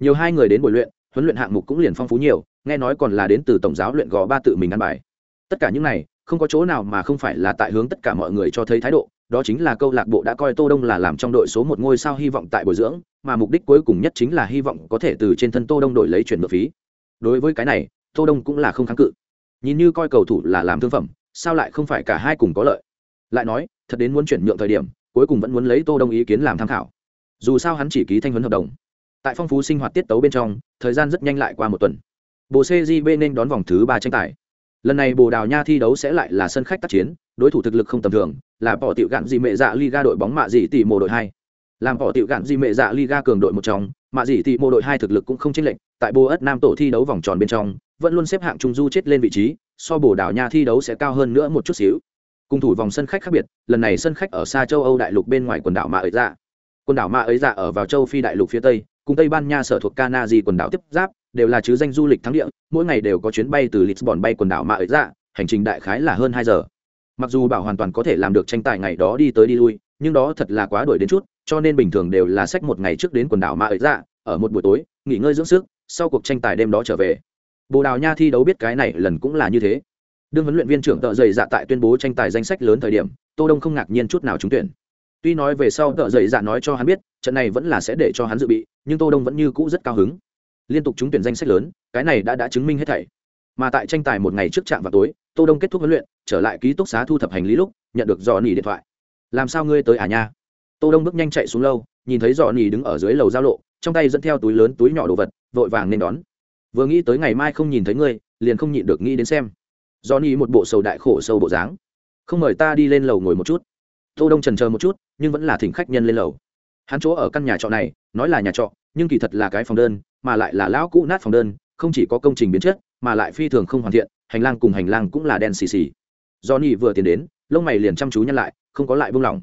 nhiều hai người đến buổi luyện, huấn luyện hạng mục cũng liền phong phú nhiều, nghe nói còn là đến từ tổng giáo luyện gò ba tự mình ăn bài. Tất cả những này, không có chỗ nào mà không phải là tại hướng tất cả mọi người cho thấy thái độ, đó chính là câu lạc bộ đã coi tô đông là làm trong đội số một ngôi sao hy vọng tại bồi dưỡng, mà mục đích cuối cùng nhất chính là hy vọng có thể từ trên thân tô đông đổi lấy chuyển ngược phí. Đối với cái này, tô đông cũng là không kháng cự. Nhìn như coi cầu thủ là làm thương phẩm, sao lại không phải cả hai cùng có lợi? Lại nói, thật đến muốn chuyển nhượng thời điểm, cuối cùng vẫn muốn lấy tô đông ý kiến làm tham khảo. Dù sao hắn chỉ ký thanh huấn hợp đồng tại phong phú sinh hoạt tiết tấu bên trong, thời gian rất nhanh lại qua một tuần. Bộ cgb nên đón vòng thứ ba tranh tài. Lần này bồ đào nha thi đấu sẽ lại là sân khách tác chiến, đối thủ thực lực không tầm thường, là bỏ tiểu gạn dị mệ dạ liga đội bóng mạ dị tỷ mộ đội hai. Làm bỏ tiểu gạn dị mệ dạ liga cường đội một trong, mạ dị tỷ mộ đội hai thực lực cũng không chênh lệch, tại bồ ất nam tổ thi đấu vòng tròn bên trong, vẫn luôn xếp hạng trung du chết lên vị trí, so bồ đào nha thi đấu sẽ cao hơn nữa một chút xíu. Cung thủ vòng sân khách khác biệt, lần này sân khách ở xa châu âu đại lục bên ngoài quần đảo mạ ấy dạ. Quần đảo mạ ấy dạ ở vào châu phi đại lục phía tây cùng tây ban nha sở thuộc canary quần đảo tiếp giáp, đều là chứ danh du lịch thắng địa, mỗi ngày đều có chuyến bay từ lisbon bay quần đảo mà ấy ra hành trình đại khái là hơn hai giờ. Mặc dù bảo hoàn toàn có thể làm được tranh tài ngày đó đi tới đi lui, nhưng đó thật là quá đuổi đến chút, cho nên bình thường đều là sách một ngày trước đến quần đảo mà ấy ra ở một buổi tối, nghỉ ngơi dưỡng sức, sau cuộc tranh tài đêm đó trở về. Bồ đào nha thi đấu biết cái này lần cũng là như thế. Đương huấn luyện viên trưởng tợ dày dạ tại tuyên bố tranh tài danh sách lớn thời điểm, tô đông không ngạc nhiên chút nào trúng tuyển tuy nói về sau tợ dậy dạ nói cho hắn biết, trận này vẫn là sẽ để cho hắn dự bị, nhưng tô đông vẫn như cũ rất cao hứng. Liên tục trúng tuyển danh sách lớn, cái này đã đã chứng minh hết thảy. Mà tại tranh tài một ngày trước trạm vào tối, tô đông kết thúc huấn luyện, trở lại ký túc xá thu thập hành lý lúc, nhận được dò nỉ điện thoại. Làm sao ngươi tới à nha? Tô đông bước nhanh chạy xuống lâu, nhìn thấy dò nỉ đứng ở dưới lầu giao lộ, trong tay dẫn theo túi lớn túi nhỏ đồ vật, vội vàng nên đón. Vừa nghĩ tới ngày mai không nhìn thấy ngươi, liền không nhịn được nghĩ đến xem. Dò nỉ một bộ sầu đại khổ sâu bộ dáng. Không mời ta đi lên lầu ngồi một chút tô đông trần chờ một chút, nhưng vẫn là thỉnh khách nhân lên lầu. Hắn chỗ ở căn nhà trọ này, nói là nhà trọ, nhưng kỳ thật là cái phòng đơn, mà lại là lão cũ nát phòng đơn, không chỉ có công trình biến chất, mà lại phi thường không hoàn thiện, hành lang cùng hành lang cũng là đen xì xì. Do ni vừa tiến đến, lông mày liền chăm chú nhăn lại, không có lại buông lỏng.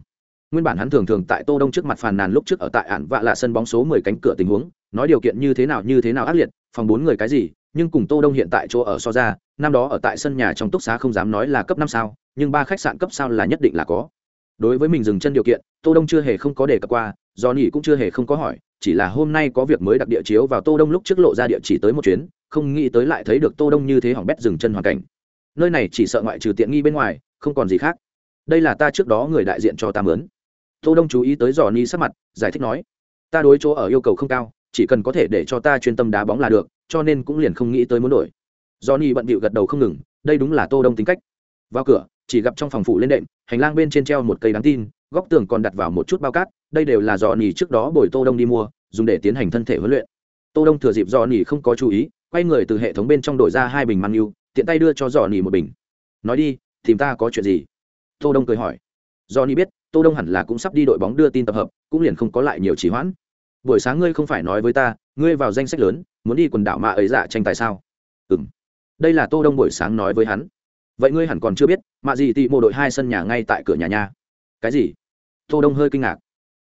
Nguyên bản hắn thường thường tại tô đông trước mặt phàn nàn lúc trước ở tại ản vạ là sân bóng số mười cánh cửa tình huống, nói điều kiện như thế nào như thế nào ác liệt, phòng bốn người cái gì, nhưng cùng tô đông hiện tại chỗ ở so ra, năm đó ở tại sân nhà trong túc xá không dám nói là cấp năm sao, nhưng ba khách sạn cấp sao là nhất định là có đối với mình dừng chân điều kiện, tô đông chưa hề không có đề cập qua, do nhỉ cũng chưa hề không có hỏi, chỉ là hôm nay có việc mới đặc địa chiếu vào tô đông lúc trước lộ ra địa chỉ tới một chuyến, không nghĩ tới lại thấy được tô đông như thế hỏng bét dừng chân hoàn cảnh. Nơi này chỉ sợ ngoại trừ tiện nghi bên ngoài, không còn gì khác. Đây là ta trước đó người đại diện cho ta mướn. Tô đông chú ý tới dò ni sắc mặt, giải thích nói, ta đối chỗ ở yêu cầu không cao, chỉ cần có thể để cho ta chuyên tâm đá bóng là được, cho nên cũng liền không nghĩ tới muốn đổi. Johnny bận bịu gật đầu không ngừng, đây đúng là tô đông tính cách. Vào cửa chỉ gặp trong phòng phụ lên đệm, hành lang bên trên treo một cây đáng tin, góc tường còn đặt vào một chút bao cát, đây đều là Johnny trước đó bồi tô đông đi mua, dùng để tiến hành thân thể huấn luyện. Tô đông thừa dịp Johnny không có chú ý, quay người từ hệ thống bên trong đổi ra hai bình mang yêu, tiện tay đưa cho Johnny một bình. Nói đi, tìm ta có chuyện gì? Tô đông cười hỏi. Johnny biết, tô đông hẳn là cũng sắp đi đội bóng đưa tin tập hợp, cũng liền không có lại nhiều trì hoãn. Buổi sáng ngươi không phải nói với ta, ngươi vào danh sách lớn, muốn đi quần đảo mạ ấy dạ tranh tài sao? Ừ đây là tô đông buổi sáng nói với hắn vậy ngươi hẳn còn chưa biết mạ gì tị mộ đội hai sân nhà ngay tại cửa nhà nha. Cái gì? Tô đông hơi kinh ngạc.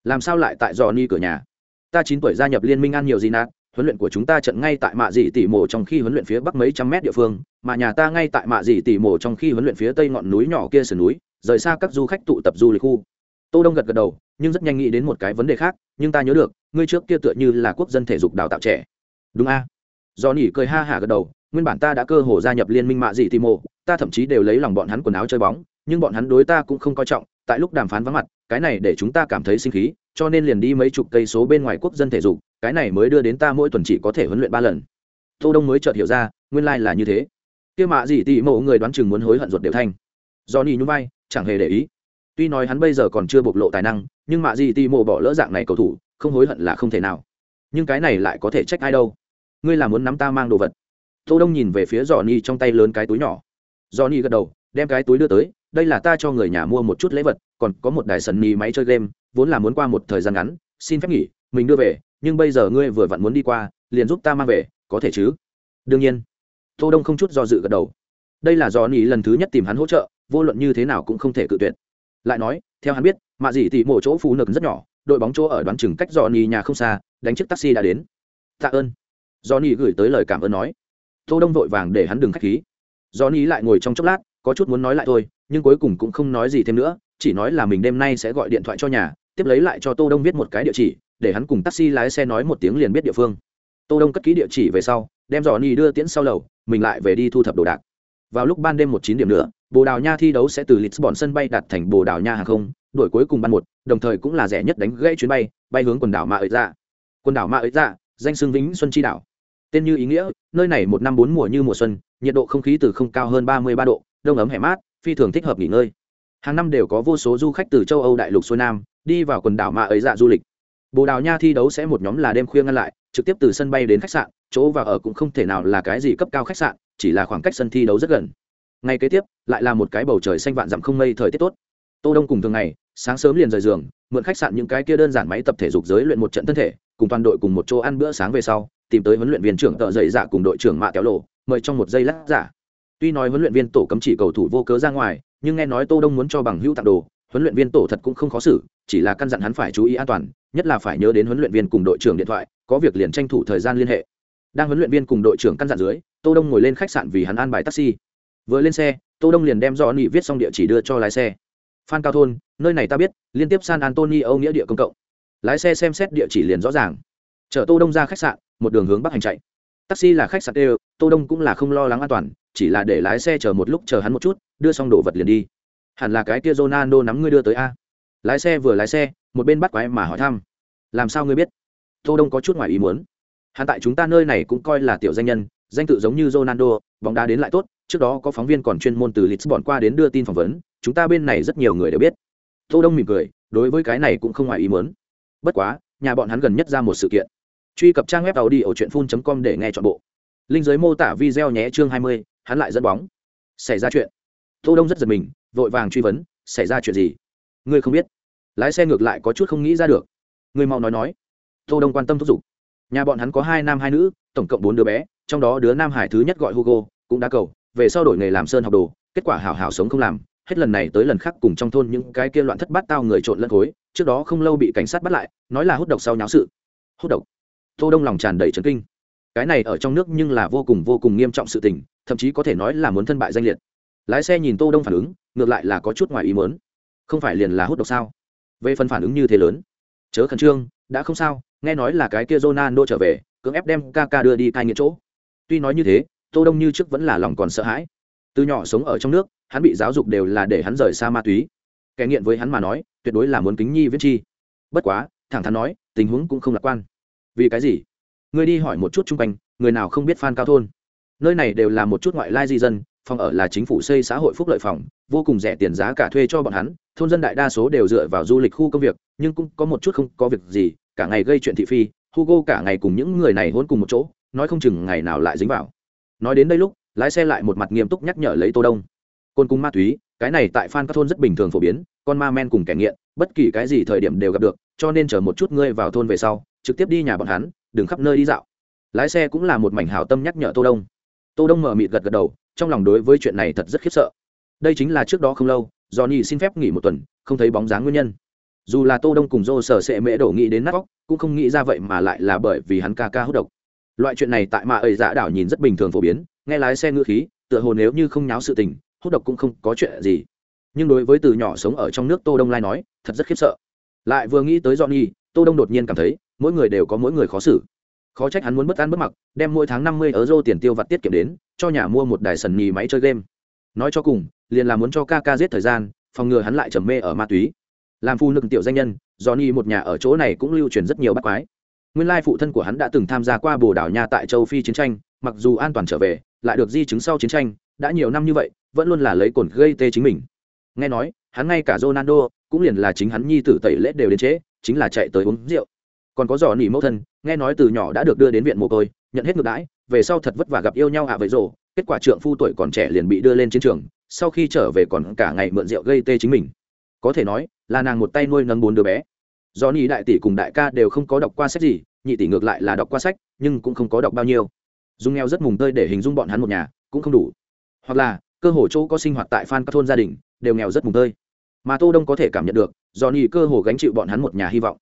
Làm sao lại tại dò ni cửa nhà? Ta chín tuổi gia nhập liên minh ăn nhiều gì nạt huấn luyện của chúng ta trận ngay tại mạ dị tỷ mộ trong khi huấn luyện phía bắc mấy trăm mét địa phương, mà nhà ta ngay tại mạ dị tỷ mộ trong khi huấn luyện phía tây ngọn núi nhỏ kia sườn núi, rời xa các du khách tụ tập du lịch khu. Tô đông gật gật đầu, nhưng rất nhanh nghĩ đến một cái vấn đề khác, nhưng ta nhớ được, ngươi trước kia tựa như là quốc dân thể dục đào tạo trẻ. Đúng a. Do nỉ cười ha hả gật đầu, nguyên bản ta đã cơ hồ gia nhập liên minh mạ dị mộ ta thậm chí đều lấy lòng bọn hắn quần áo chơi bóng, nhưng bọn hắn đối ta cũng không coi trọng, tại lúc đàm phán vắng mặt, cái này để chúng ta cảm thấy sinh khí, cho nên liền đi mấy chục cây số bên ngoài quốc dân thể dục, cái này mới đưa đến ta mỗi tuần chỉ có thể huấn luyện ba lần. Tô đông mới chợt hiểu ra, nguyên lai là như thế. Kia mạ dị tỷ mộ người đoán chừng muốn hối hận ruột đều thanh do nỉ nhún vai, chẳng hề để ý. Tuy nói hắn bây giờ còn chưa bộc lộ tài năng, nhưng mạ dị tỷ mộ bỏ lỡ dạng này cầu thủ, không hối hận là không thể nào. Nhưng cái này lại có thể trách ai đâu. Ngươi là muốn nắm ta mang đồ vật. Tô đông nhìn về phía dò ni trong tay lớn cái túi nhỏ. Johnny gật đầu, đem cái túi đưa tới, đây là ta cho người nhà mua một chút lễ vật, còn có một đài sần mì máy chơi game, vốn là muốn qua một thời gian ngắn, xin phép nghỉ, mình đưa về, nhưng bây giờ ngươi vừa vặn muốn đi qua, liền giúp ta mang về, có thể chứ? Đương nhiên. Tô đông không chút do dự gật đầu. Đây là Johnny lần thứ nhất tìm hắn hỗ trợ, vô luận như thế nào cũng không thể cự tuyệt. Lại nói, theo hắn biết, mạ gì tỷ mộ chỗ phú nực rất nhỏ, đội bóng chỗ ở đoán chừng cách Johnny nhà không xa, đánh chiếc taxi đã đến. Tạ ơn. Johnny gửi tới lời cảm ơn nói. Tô đông vội vàng để hắn đừng khách khí. Johnny lại ngồi trong chốc lát, có chút muốn nói lại thôi, nhưng cuối cùng cũng không nói gì thêm nữa, chỉ nói là mình đêm nay sẽ gọi điện thoại cho nhà, tiếp lấy lại cho tô đông viết một cái địa chỉ, để hắn cùng taxi lái xe nói một tiếng liền biết địa phương. Tô đông cất ký địa chỉ về sau, đem Johnny đưa tiễn sau lầu, mình lại về đi thu thập đồ đạc. Vào lúc ban đêm một chín điểm nữa, bồ đào nha thi đấu sẽ từ lisbon sân bay đặt thành bồ đào nha hàng không đổi cuối cùng ban một, đồng thời cũng là rẻ nhất đánh gãy chuyến bay bay hướng quần đảo Ma ấy ra quần đảo Ma ấy ra danh xưng vĩnh xuân chi đảo. Tên như ý nghĩa, nơi này một năm bốn mùa như mùa xuân nhiệt độ không khí từ không cao hơn ba mươi ba độ, đông ấm hẻ mát, phi thường thích hợp nghỉ ngơi. Hàng năm đều có vô số du khách từ châu âu đại lục xuôi nam, đi vào quần đảo mạ ấy dạ du lịch. Bồ đào nha thi đấu sẽ một nhóm là đêm khuya ngăn lại, trực tiếp từ sân bay đến khách sạn, chỗ và ở cũng không thể nào là cái gì cấp cao khách sạn, chỉ là khoảng cách sân thi đấu rất gần. Ngay kế tiếp, lại là một cái bầu trời xanh vạn dặm không mây thời tiết tốt. Tô đông cùng thường ngày, sáng sớm liền rời giường, mượn khách sạn những cái kia đơn giản máy tập thể dục giới luyện một trận thân thể, cùng toàn đội cùng một chỗ ăn bữa sáng về sau, tìm tới huấn luyện viên trưởng tợ dậy dạ cùng đội trưởng mạ kéo lộ mời trong một giây lát giả. Tuy nói huấn luyện viên tổ cấm chỉ cầu thủ vô cớ ra ngoài, nhưng nghe nói tô đông muốn cho bằng hữu tặng đồ, huấn luyện viên tổ thật cũng không khó xử, chỉ là căn dặn hắn phải chú ý an toàn, nhất là phải nhớ đến huấn luyện viên cùng đội trưởng điện thoại, có việc liền tranh thủ thời gian liên hệ. Đang huấn luyện viên cùng đội trưởng căn dặn dưới, tô đông ngồi lên khách sạn vì hắn an bài taxi. Vừa lên xe, tô đông liền đem do nị viết xong địa chỉ đưa cho lái xe. Phan cao thôn, nơi này ta biết, liên tiếp san antonio nghĩa địa công cộng. Lái xe xem xét địa chỉ liền rõ ràng. Chở tô đông ra khách sạn, một đường hướng bắc hành chạy. Taxi là khách sạn đều tô đông cũng là không lo lắng an toàn, chỉ là để lái xe chờ một lúc chờ hắn một chút, đưa xong đồ vật liền đi. Hẳn là cái kia Ronaldo nắm ngươi đưa tới a. Lái xe vừa lái xe, một bên bắt quái mà hỏi thăm. Làm sao ngươi biết? Tô đông có chút ngoài ý muốn. Hắn tại chúng ta nơi này cũng coi là tiểu danh nhân, danh tự giống như Ronaldo, bóng đá đến lại tốt, trước đó có phóng viên còn chuyên môn từ Lisbon qua đến đưa tin phỏng vấn, chúng ta bên này rất nhiều người đều biết. Tô đông mỉm cười, đối với cái này cũng không ngoài ý muốn. Bất quá, nhà bọn hắn gần nhất ra một sự kiện. Truy cập trang web tàu đi ở truyện phun com để nghe chọn bộ linh giới mô tả video nhé chương 20, hắn lại dẫn bóng. Xảy ra chuyện. Tô đông rất giật mình vội vàng truy vấn xảy ra chuyện gì? Ngươi không biết. Lái xe ngược lại có chút không nghĩ ra được. Ngươi mau nói nói. Tô đông quan tâm thúc giục. Nhà bọn hắn có hai nam hai nữ tổng cộng bốn đứa bé trong đó đứa nam hải thứ nhất gọi hugo cũng đã cầu về sau đổi nghề làm sơn học đồ kết quả hảo hảo sống không làm. Hết lần này tới lần khác cùng trong thôn những cái kia loạn thất bát tao người trộn lẫn khối trước đó không lâu bị cảnh sát bắt lại nói là hút độc sau nháo sự. Hút độc. Tô đông lòng tràn đầy trấn kinh cái này ở trong nước nhưng là vô cùng vô cùng nghiêm trọng sự tình, thậm chí có thể nói là muốn thân bại danh liệt. Lái xe nhìn tô đông phản ứng, ngược lại là có chút ngoài ý muốn. Không phải liền là hút độc sao? Về phần phản ứng như thế lớn, chớ khẩn trương, đã không sao, nghe nói là cái kia Ronaldo trở về, cưỡng ép đem Kaka đưa đi cai nghiện chỗ. Tuy nói như thế, tô đông như trước vẫn là lòng còn sợ hãi. Từ nhỏ sống ở trong nước, hắn bị giáo dục đều là để hắn rời xa ma túy. Kẻ nghiện với hắn mà nói, tuyệt đối là muốn kính nhi viết chi. Bất quá, thẳng thắn nói, tình huống cũng không lạc quan. Vì cái gì? Ngươi đi hỏi một chút chung quanh, người nào không biết phan cao thôn? Nơi này đều là một chút ngoại lai di dân, phòng ở là chính phủ xây xã hội phúc lợi phòng, vô cùng rẻ tiền giá cả thuê cho bọn hắn, thôn dân đại đa số đều dựa vào du lịch khu công việc, nhưng cũng có một chút không có việc gì, cả ngày gây chuyện thị phi, hugo cả ngày cùng những người này hôn cùng một chỗ, nói không chừng ngày nào lại dính vào. Nói đến đây lúc, lái xe lại một mặt nghiêm túc nhắc nhở lấy tô đông. Côn cung ma túy, cái này tại phan các thôn rất bình thường phổ biến, con ma men cùng kẻ nghiện, bất kỳ cái gì thời điểm đều gặp được, cho nên chờ một chút ngươi vào thôn về sau, trực tiếp đi nhà bọn hắn đừng khắp nơi đi dạo. Lái xe cũng là một mảnh hảo tâm nhắc nhở tô đông. Tô đông mở mịt gật gật đầu, trong lòng đối với chuyện này thật rất khiếp sợ. Đây chính là trước đó không lâu, johnny xin phép nghỉ một tuần, không thấy bóng dáng nguyên nhân. Dù là tô đông cùng dô sở sẽ mễ đổ nghĩ đến nát óc, cũng không nghĩ ra vậy mà lại là bởi vì hắn ca ca hút độc. Loại chuyện này tại mà ơi dạ đảo nhìn rất bình thường phổ biến, nghe lái xe ngựa khí, tựa hồ nếu như không nháo sự tình, hút độc cũng không có chuyện gì. Nhưng đối với từ nhỏ sống ở trong nước tô đông lai nói, thật rất khiếp sợ. Lại vừa nghĩ tới johnny, tô đông đột nhiên cảm thấy mỗi người đều có mỗi người khó xử. Khó trách hắn muốn bất ăn bất mặc đem mỗi tháng năm mươi euro tiền tiêu vặt tiết kiệm đến cho nhà mua một đài sần nhì máy chơi game. Nói cho cùng liền là muốn cho ca ca giết thời gian phòng ngừa hắn lại trầm mê ở ma túy. Làm phu nực tiểu danh nhân do ni một nhà ở chỗ này cũng lưu truyền rất nhiều bắt quái. Nguyên lai phụ thân của hắn đã từng tham gia qua bồ đảo nha tại châu phi chiến tranh mặc dù an toàn trở về lại được di chứng sau chiến tranh đã nhiều năm như vậy vẫn luôn là lấy cồn gây tê chính mình. Nghe nói hắn ngay cả ronaldo cũng liền là chính hắn nhi tử tẩy lễ đều đến chế, chính là chạy tới uống rượu còn có dò nỉ mẫu thân, nghe nói từ nhỏ đã được đưa đến viện mồ côi, nhận hết ngược đãi, về sau thật vất vả gặp yêu nhau ạ à với rồ, kết quả trượng phu tuổi còn trẻ liền bị đưa lên chiến trường, sau khi trở về còn cả ngày mượn rượu gây tê chính mình. Có thể nói, là nàng một tay nuôi nâng bốn đứa bé. Do nỉ đại tỷ cùng đại ca đều không có đọc qua sách gì, nhị tỷ ngược lại là đọc qua sách, nhưng cũng không có đọc bao nhiêu. Dùng nghèo rất mùng tơi để hình dung bọn hắn một nhà, cũng không đủ. Hoặc là, cơ hồ chỗ có sinh hoạt tại phan các thôn gia đình, đều nghèo rất mùng tơi. Mà tô đông có thể cảm nhận được do nhì cơ hồ gánh chịu bọn hắn một nhà hy vọng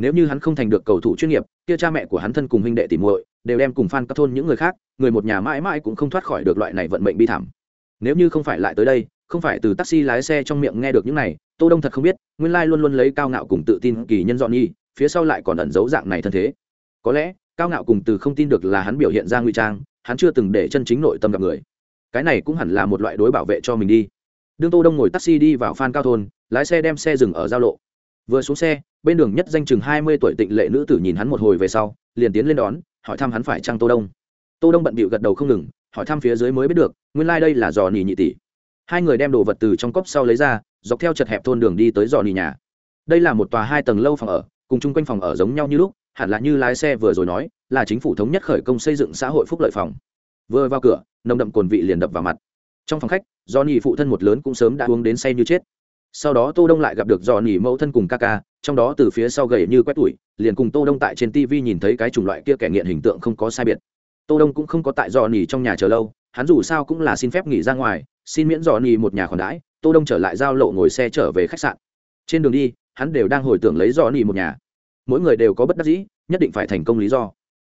nếu như hắn không thành được cầu thủ chuyên nghiệp, kia cha mẹ của hắn thân cùng huynh đệ tìm muội đều đem cùng phan các thôn những người khác, người một nhà mãi mãi cũng không thoát khỏi được loại này vận mệnh bi thảm. Nếu như không phải lại tới đây, không phải từ taxi lái xe trong miệng nghe được những này, tô đông thật không biết, nguyên lai luôn luôn lấy cao ngạo cùng tự tin kỳ nhân dọn nhi phía sau lại còn ẩn giấu dạng này thân thế. Có lẽ, cao ngạo cùng từ không tin được là hắn biểu hiện ra ngụy trang, hắn chưa từng để chân chính nội tâm gặp người. Cái này cũng hẳn là một loại đối bảo vệ cho mình đi. Đương tô đông ngồi taxi đi vào phan cao thôn, lái xe đem xe dừng ở giao lộ vừa xuống xe, bên đường nhất danh chừng hai mươi tuổi tịnh lệ nữ tử nhìn hắn một hồi về sau, liền tiến lên đón, hỏi thăm hắn phải trăng tô đông. Tô đông bận bịu gật đầu không ngừng, hỏi thăm phía dưới mới biết được, nguyên lai đây là giò nỉ nhị tỷ. Hai người đem đồ vật từ trong cốc sau lấy ra, dọc theo chật hẹp thôn đường đi tới giò nỉ nhà. Đây là một tòa hai tầng lâu phòng ở, cùng chung quanh phòng ở giống nhau như lúc, hẳn là như lái xe vừa rồi nói, là chính phủ thống nhất khởi công xây dựng xã hội phúc lợi phòng. Vừa vào cửa, nồng đậm cồn vị liền đập vào mặt. Trong phòng khách do nhị phụ thân một lớn cũng sớm đã uống đến say như chết sau đó tô đông lại gặp được dò nhị mẫu thân cùng ca ca trong đó từ phía sau gầy như quét tuổi liền cùng tô đông tại trên tv nhìn thấy cái chủng loại kia kẻ nghiện hình tượng không có sai biệt. Tô đông cũng không có tại dò nhị trong nhà chờ lâu, hắn dù sao cũng là xin phép nghỉ ra ngoài, xin miễn dò nhị một nhà khoản đãi, tô đông trở lại giao lộ ngồi xe trở về khách sạn. Trên đường đi, hắn đều đang hồi tưởng lấy dò nhị một nhà. Mỗi người đều có bất đắc dĩ, nhất định phải thành công lý do.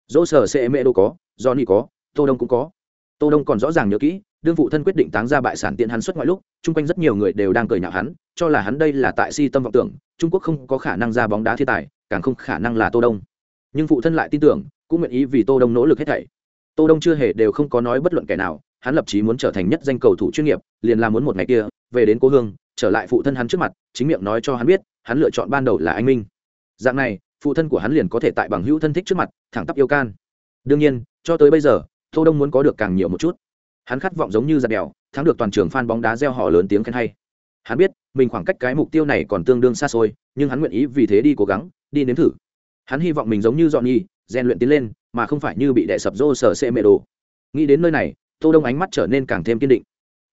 Dỗ sở sẽ mẹ đâu có dò nhị có, tô đông cũng có. Tô đông còn rõ ràng nhớ kỹ đương phụ thân quyết định táng ra bại sản tiện hắn xuất ngoại lúc, chung quanh rất nhiều người đều đang cười nhạo hắn, cho là hắn đây là tại si tâm vọng tưởng, trung quốc không có khả năng ra bóng đá thiên tài, càng không khả năng là tô đông. Nhưng phụ thân lại tin tưởng, cũng nguyện ý vì tô đông nỗ lực hết thảy. Tô đông chưa hề đều không có nói bất luận kẻ nào, hắn lập chí muốn trở thành nhất danh cầu thủ chuyên nghiệp, liền làm muốn một ngày kia, về đến cố hương, trở lại phụ thân hắn trước mặt, chính miệng nói cho hắn biết, hắn lựa chọn ban đầu là anh minh. Dạng này, phụ thân của hắn liền có thể tại bằng hữu thân thích trước mặt, thẳng tắp yêu can. Đương nhiên, cho tới bây giờ, tô đông muốn có được càng nhiều một chút hắn khát vọng giống như giặt đèo, thắng được toàn trường fan bóng đá gieo họ lớn tiếng khen hay. Hắn biết, mình khoảng cách cái mục tiêu này còn tương đương xa xôi, nhưng hắn nguyện ý vì thế đi cố gắng, đi nếm thử. Hắn hy vọng mình giống như dọn nhi rèn luyện tiến lên, mà không phải như bị đè sập rô sở xệ mệ đồ. Nghĩ đến nơi này, tô đông ánh mắt trở nên càng thêm kiên định.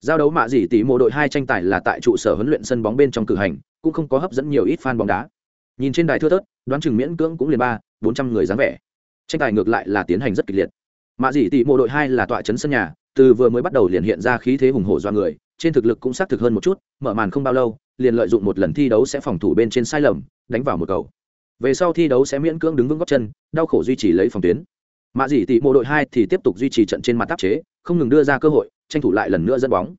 Giao đấu mạ dỉ tỷ mộ đội hai tranh tài là tại trụ sở huấn luyện sân bóng bên trong cử hành, cũng không có hấp dẫn nhiều ít fan bóng đá. Nhìn trên đài thưa thớt, đoán chừng miễn cưỡng cũng liền ba, bốn trăm người dáng vẻ. Tranh tài ngược lại là tiến hành rất kịch liệt. Mạ dỉ tỷ mộ đội hai là tọa trấn sân nhà từ vừa mới bắt đầu liền hiện ra khí thế hùng hổ do người trên thực lực cũng xác thực hơn một chút mở màn không bao lâu liền lợi dụng một lần thi đấu sẽ phòng thủ bên trên sai lầm đánh vào một cầu. Về sau thi đấu sẽ miễn cưỡng đứng vững góc chân đau khổ duy trì lấy phòng tuyến. Mạ dỉ tỷ mộ đội hai thì tiếp tục duy trì trận trên mặt tác chế không ngừng đưa ra cơ hội tranh thủ lại lần nữa dẫn bóng.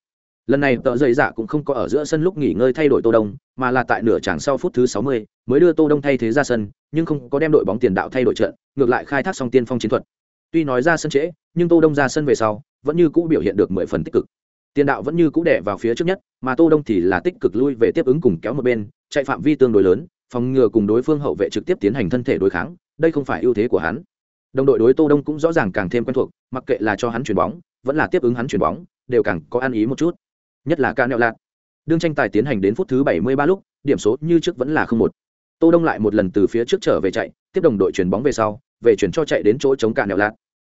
Lần này tợ dày giả cũng không có ở giữa sân lúc nghỉ ngơi thay đổi tô đông mà là tại nửa tràng sau phút thứ 60, mới đưa tô đông thay thế ra sân nhưng không có đem đội bóng tiền đạo thay đổi trận ngược lại khai thác xong tiên phong chiến thuật. Tuy nói ra sân trễ nhưng tô đông ra sân về sau vẫn như cũ biểu hiện được mười phần tích cực. Tiền đạo vẫn như cũ đẻ vào phía trước nhất, mà tô đông thì là tích cực lui về tiếp ứng cùng kéo một bên, chạy phạm vi tương đối lớn, phòng ngừa cùng đối phương hậu vệ trực tiếp tiến hành thân thể đối kháng, đây không phải ưu thế của hắn. Đồng đội đối tô đông cũng rõ ràng càng thêm quen thuộc, mặc kệ là cho hắn chuyển bóng, vẫn là tiếp ứng hắn chuyển bóng, đều càng có ăn ý một chút. Nhất là ca nẹo lạc đương tranh tài tiến hành đến phút thứ 73 lúc, điểm số như trước vẫn là không một. Tô đông lại một lần từ phía trước trở về chạy, tiếp đồng đội chuyển bóng về sau, về chuyển cho chạy đến chỗ chống ca nẹo lạc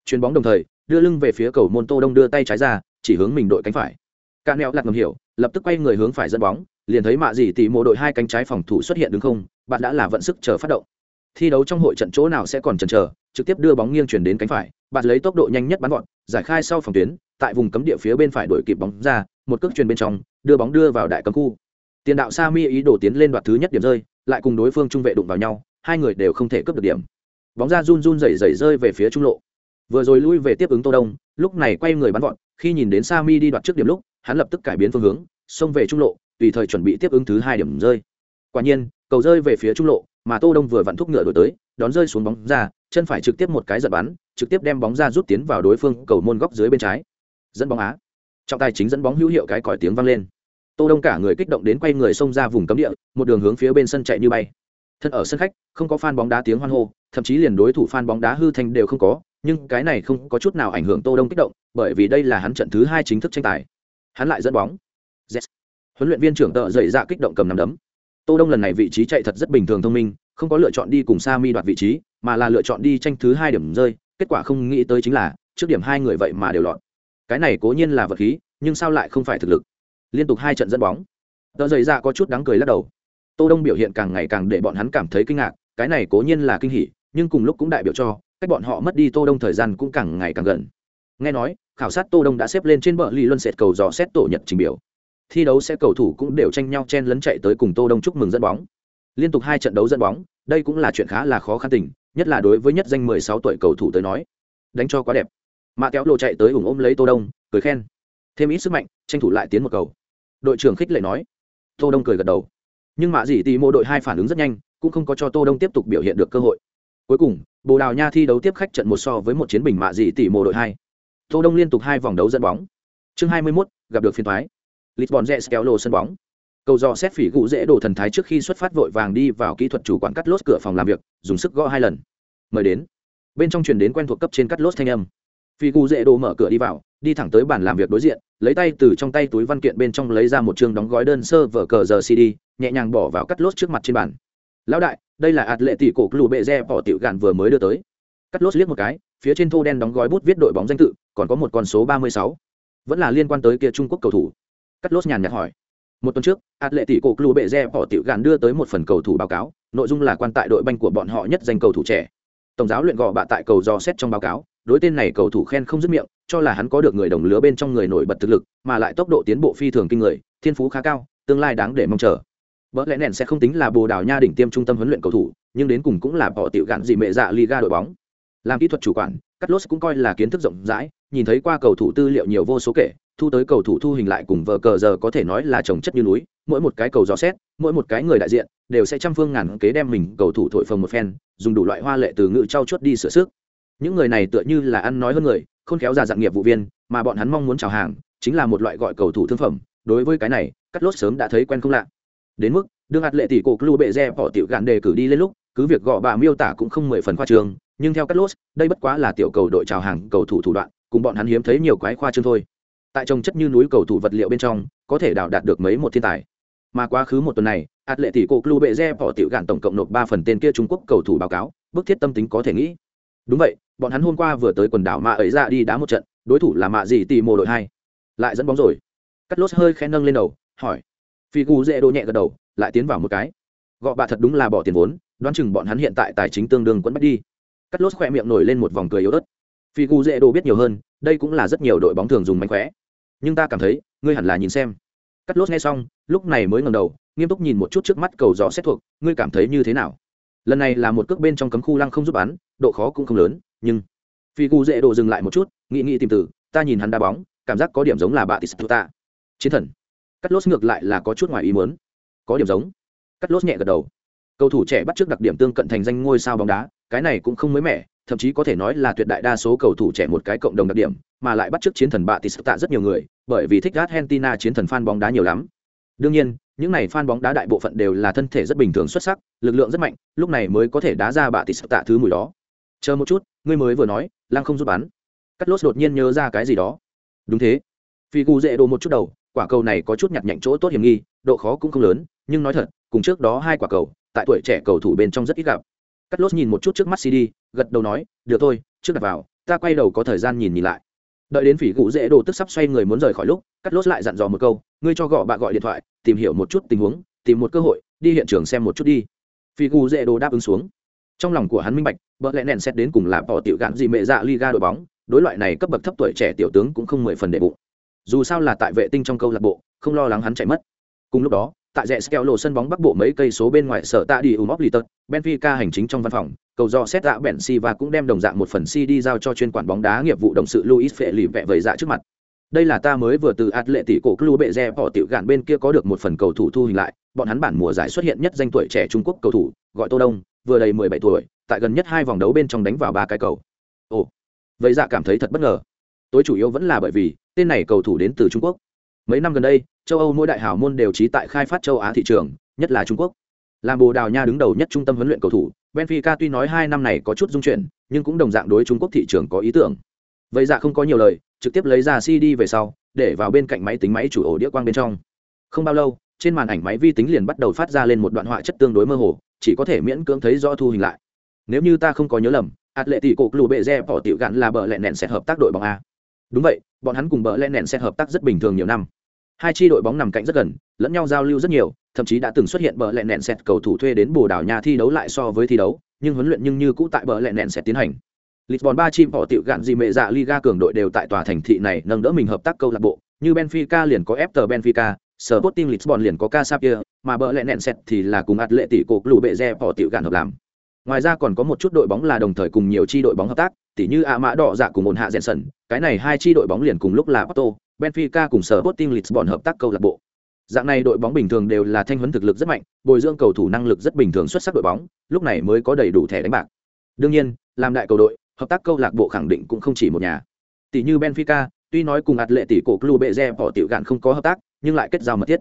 chuyền bóng đồng thời, đưa lưng về phía cầu môn tô đông đưa tay trái ra, chỉ hướng mình đội cánh phải. Ca nẹo lạc ngầm hiểu, lập tức quay người hướng phải dẫn bóng, liền thấy mạ gì tỷ mộ đội hai cánh trái phòng thủ xuất hiện đứng không, bạn đã là vận sức chờ phát động. Thi đấu trong hội trận chỗ nào sẽ còn chần chờ, trực tiếp đưa bóng nghiêng chuyển đến cánh phải, bạn lấy tốc độ nhanh nhất bắn gọn, giải khai sau phòng tuyến, tại vùng cấm địa phía bên phải đội kịp bóng ra, một cước truyền bên trong, đưa bóng đưa vào đại cấm khu. Tiền đạo sa mi ý đồ tiến lên đoạt thứ nhất điểm rơi, lại cùng đối phương trung vệ đụng vào nhau, hai người đều không thể cướp được điểm. Bóng ra run run rẩy rẩy rơi về phía trung lộ vừa rồi lui về tiếp ứng tô đông, lúc này quay người bắn vọt, khi nhìn đến sa mi đi đoạt trước điểm lúc, hắn lập tức cải biến phương hướng, xông về trung lộ, tùy thời chuẩn bị tiếp ứng thứ hai điểm rơi. Quả nhiên, cầu rơi về phía trung lộ, mà tô đông vừa vặn thúc ngựa đổi tới, đón rơi xuống bóng ra, chân phải trực tiếp một cái giật bắn, trực tiếp đem bóng ra rút tiến vào đối phương cầu môn góc dưới bên trái. Dẫn bóng á. Trọng tài chính dẫn bóng hữu hiệu cái còi tiếng vang lên. Tô đông cả người kích động đến quay người xông ra vùng cấm địa, một đường hướng phía bên sân chạy như bay. Thân ở sân khách, không có fan bóng đá tiếng hoan hô, thậm chí liền đối thủ fan bóng đá hư thành đều không có nhưng cái này không có chút nào ảnh hưởng tô đông kích động, bởi vì đây là hắn trận thứ hai chính thức tranh tài. Hắn lại dẫn bóng. Yes. huấn luyện viên trưởng tợ dậy dạ kích động cầm nắm đấm. Tô đông lần này vị trí chạy thật rất bình thường thông minh, không có lựa chọn đi cùng sa mi đoạt vị trí, mà là lựa chọn đi tranh thứ hai điểm rơi, kết quả không nghĩ tới chính là, trước điểm hai người vậy mà đều lọt. Cái này cố nhiên là vật khí, nhưng sao lại không phải thực lực? Liên tục hai trận dẫn bóng. Tợ dậy ra có chút đáng cười lắc đầu. Tô đông biểu hiện càng ngày càng để bọn hắn cảm thấy kinh ngạc, cái này cố nhiên là kinh hỉ, nhưng cùng lúc cũng đại biểu cho cách bọn họ mất đi tô đông thời gian cũng càng ngày càng gần. Nghe nói, khảo sát tô đông đã xếp lên trên bờ ly luân sệt cầu dò xét tổ nhật trình biểu. Thi đấu sẽ cầu thủ cũng đều tranh nhau chen lấn chạy tới cùng tô đông chúc mừng dẫn bóng. Liên tục hai trận đấu dẫn bóng, đây cũng là chuyện khá là khó khăn tình, nhất là đối với nhất danh 16 tuổi cầu thủ tới nói. Đánh cho quá đẹp. Mạ kéo lộ chạy tới ủng ôm lấy tô đông, cười khen. Thêm ít sức mạnh, tranh thủ lại tiến một cầu. Đội trưởng khích lệ nói. Tô đông cười gật đầu. Nhưng mạ dì tì mô đội hai phản ứng rất nhanh, cũng không có cho tô đông tiếp tục biểu hiện được cơ hội cuối cùng bồ đào nha thi đấu tiếp khách trận một so với một chiến bình mạ dị tỷ mồ đội hai. Tô đông liên tục hai vòng đấu dẫn bóng. Chương 21, gặp được phiên thoái. Lisbon rẽ kéo lô sân bóng. Cầu dò xét phỉ gụ dễ đồ thần thái trước khi xuất phát vội vàng đi vào kỹ thuật chủ quản cắt lốt cửa phòng làm việc dùng sức gõ hai lần. Mời đến. Bên trong truyền đến quen thuộc cấp trên cắt lốt thanh âm. Phỉ gụ dễ đồ mở cửa đi vào đi thẳng tới bàn làm việc đối diện lấy tay từ trong tay túi văn kiện bên trong lấy ra một chương đóng gói đơn sơ vở cờ giờ cd nhẹ nhàng bỏ vào cắt lốt trước mặt trên bàn lão đại, đây là ạt lệ tỷ cổ lù bệ re bỏ tiểu gạn vừa mới đưa tới. Cắt lốt liếc một cái, phía trên thô đen đóng gói bút viết đội bóng danh tự, còn có một con số ba mươi sáu. Vẫn là liên quan tới kia trung quốc cầu thủ. Cắt lốt nhàn nhạt hỏi. Một tuần trước, ạt lệ tỷ cổ lù bệ re bỏ tiểu gạn đưa tới một phần cầu thủ báo cáo, nội dung là quan tại đội banh của bọn họ nhất danh cầu thủ trẻ. Tổng giáo luyện gọ bạ tại cầu dò xét trong báo cáo, đối tên này cầu thủ khen không dứt miệng, cho là hắn có được người đồng lứa bên trong người nổi bật thực lực, mà lại tốc độ tiến bộ phi thường kinh người, thiên phú khá cao, tương lai đáng để mong chờ. Bỡ lẽ nền sẽ không tính là bồ đào nha đỉnh tiêm trung tâm huấn luyện cầu thủ, nhưng đến cùng cũng là bỏ tiểu gạn gì mẹ dạ liga đội bóng. Làm kỹ thuật chủ quản cắt lốt cũng coi là kiến thức rộng rãi, nhìn thấy qua cầu thủ tư liệu nhiều vô số kể, thu tới cầu thủ thu hình lại cùng vờ cờ giờ có thể nói là trồng chất như núi, mỗi một cái cầu dò xét, mỗi một cái người đại diện, đều sẽ trăm phương ngàn kế đem mình cầu thủ thổi phồng một phen, dùng đủ loại hoa lệ từ ngữ trau chuốt đi sửa sức. Những người này tựa như là ăn nói hơn người khôn khéo già dạng nghiệp vụ viên, mà bọn hắn mong muốn chào hàng, chính là một loại gọi cầu thủ thương phẩm. Đối với cái này cắt lốt sớm đã thấy quen không lạ đến mức, đương hạt lệ tỷ cổ club bệ re bỏ tiểu gạn đề cử đi lên lúc, cứ việc gõ bà miêu tả cũng không mười phần khoa trường nhưng theo cắt lốt đây bất quá là tiểu cầu đội chào hàng cầu thủ thủ đoạn, cùng bọn hắn hiếm thấy nhiều quái khoa trương thôi. Tại trồng chất như núi cầu thủ vật liệu bên trong, có thể đào đạt được mấy một thiên tài. Mà quá khứ một tuần này, hạt lệ tỷ cổ club bệ re bỏ tiểu gạn tổng cộng nộp ba phần tên kia trung quốc cầu thủ báo cáo, bức thiết tâm tính có thể nghĩ. Đúng vậy, bọn hắn hôm qua vừa tới quần đảo mạ ấy ra đi đá một trận, đối thủ là mạ gì tỷ mồ đội hai. Lại dẫn bóng rồi. Cắt lốt hơi khen nâng lên đầu, hỏi phi gu dễ đỗ nhẹ gật đầu, lại tiến vào một cái. Gọ bạ thật đúng là bỏ tiền vốn, đoán chừng bọn hắn hiện tại tài chính tương đương quẫn bắt đi. Cắt lốt khỏe miệng nổi lên một vòng cười yếu ớt. Phi gu dễ đỗ biết nhiều hơn, đây cũng là rất nhiều đội bóng thường dùng mánh khóe. Nhưng ta cảm thấy, ngươi hẳn là nhìn xem. Cắt lốt nghe xong, lúc này mới ngầm đầu, nghiêm túc nhìn một chút trước mắt cầu gió xét thuộc, ngươi cảm thấy như thế nào? Lần này là một cước bên trong cấm khu lăng không giúp bán độ khó cũng không lớn, nhưng phi gu dễ đỗ dừng lại một chút, nghĩ nghĩ tìm từ, ta nhìn hắn đá bóng, cảm giác có điểm giống là bà tistuta chiến thần cắt lốt ngược lại là có chút ngoài ý muốn. Có điểm giống. Cắt lốt nhẹ gật đầu. Cầu thủ trẻ bắt trước đặc điểm tương cận thành danh ngôi sao bóng đá, cái này cũng không mới mẻ, thậm chí có thể nói là tuyệt đại đa số cầu thủ trẻ một cái cộng đồng đặc điểm, mà lại bắt trước chiến thần bạ tỷ tạ rất nhiều người, bởi vì thích argentina chiến thần fan bóng đá nhiều lắm. Đương nhiên, những này fan bóng đá đại bộ phận đều là thân thể rất bình thường xuất sắc, lực lượng rất mạnh, lúc này mới có thể đá ra bạ tỷ tạ thứ mùi đó. Chờ một chút, ngươi mới vừa nói lang không giúp bắn. Cắt lốt đột nhiên nhớ ra cái gì đó. Đúng thế. Phi gu dễ đồ một chút đầu quả cầu này có chút nhặt nhạnh chỗ tốt hiểm nghi, độ khó cũng không lớn, nhưng nói thật, cùng trước đó hai quả cầu, tại tuổi trẻ cầu thủ bên trong rất ít gặp. Cắt lốt nhìn một chút trước mắt cd gật đầu nói, được thôi, trước đặt vào, ta quay đầu có thời gian nhìn nhìn lại. Đợi đến phỉ gũ dễ đồ tức sắp xoay người muốn rời khỏi lúc cắt lốt lại dặn dò một câu, ngươi cho gọ bạn gọi điện thoại, tìm hiểu một chút tình huống, tìm một cơ hội, đi hiện trường xem một chút đi. Phỉ gũ dễ đồ đáp ứng xuống. Trong lòng của hắn minh bạch bỡ lẽ nèn xét đến cùng là bỏ tiểu gạn gì mẹ dạ liga đội bóng, đối loại này cấp bậc thấp tuổi trẻ tiểu tướng cũng không mười phần đệ bụng dù sao là tại vệ tinh trong câu lạc bộ, không lo lắng hắn chạy mất. Cùng lúc đó, tại rẽ skeo lộ sân bóng bắc bộ mấy cây số bên ngoài sở tạ đi ủng móc lì tật, benfica hành chính trong văn phòng, cầu do xét dạ bèn si và cũng đem đồng dạng một phần cd giao cho chuyên quản bóng đá nghiệp vụ đồng sự luis phệ lì vẹ vầy dạ trước mặt. Đây là ta mới vừa từ ạt lệ tỷ cổ club bệ re bỏ tiểu gạn bên kia có được một phần cầu thủ thu hình lại, bọn hắn bản mùa giải xuất hiện nhất danh tuổi trẻ trung quốc cầu thủ, gọi tô đông, vừa đầy mười bảy tuổi, tại gần nhất hai vòng đấu bên trong đánh vào ba cái cầu. Ồ vậy dạ cảm thấy thật bất ngờ tối chủ yếu vẫn là bởi vì, tên này cầu thủ đến từ trung quốc. Mấy năm gần đây, châu âu mỗi đại hào môn đều trí tại khai phát châu á thị trường, nhất là trung quốc. Làm bồ đào nha đứng đầu nhất trung tâm huấn luyện cầu thủ, benfica tuy nói hai năm này có chút dung chuyển, nhưng cũng đồng dạng đối trung quốc thị trường có ý tưởng. Vậy dạ không có nhiều lời, trực tiếp lấy ra cd về sau, để vào bên cạnh máy tính máy chủ ổ đĩa quang bên trong. Không bao lâu, trên màn ảnh máy vi tính liền bắt đầu phát ra lên một đoạn họa chất tương đối mơ hồ, chỉ có thể miễn cưỡng thấy rõ thu hình lại. Nếu như ta không có nhớ lầm ạt lệ tỷ cổ lù bệ re bỏ tiểu gạn là bờ lẹ nẹn sẽ hợp tác đội bóng a đúng vậy bọn hắn cùng bờ len nện xét hợp tác rất bình thường nhiều năm. Hai chi đội bóng nằm cạnh rất gần lẫn nhau giao lưu rất nhiều thậm chí đã từng xuất hiện bờ lẹ nẹn sẽ cầu thủ thuê đến bồ đảo nhà thi đấu lại so với thi đấu nhưng huấn luyện nhưng như cũ tại bờ lẹ nẹn sẽ tiến hành. Lisbon ba chim họ tiệu gạn gì mẹ dạ Liga cường đội đều tại tòa thành thị này nâng đỡ mình hợp tác câu lạc bộ, như Benfica liền có Fter Benfica, Sporting Lisbon liền có Casapia, mà bờ lẹ nẹn sẹt thì là cùng Atletico Club bệ re họ tiệu gạn hợp làm. Ngoài ra còn có một chút đội bóng là đồng thời cùng nhiều chi đội bóng hợp tác, tỉ như ạ Mã Đỏ Dạ cùng ổn hạ Jensen, cái này hai chi đội bóng liền cùng lúc là Porto, Benfica cùng sở Sporting Lisbon hợp tác câu lạc bộ. Dạng này đội bóng bình thường đều là thanh huấn thực lực rất mạnh, bồi dưỡng cầu thủ năng lực rất bình thường xuất sắc đội bóng, lúc này mới có đầy đủ thẻ đánh bạc. Đương nhiên, làm đại cầu đội, hợp tác câu lạc bộ khẳng định cũng không chỉ một nhà. Tỷ như Benfica, tuy nói cùng lệ tỷ cổ Club Beze bỏ tiểu gạn không có hợp tác, nhưng lại kết giao mật thiết.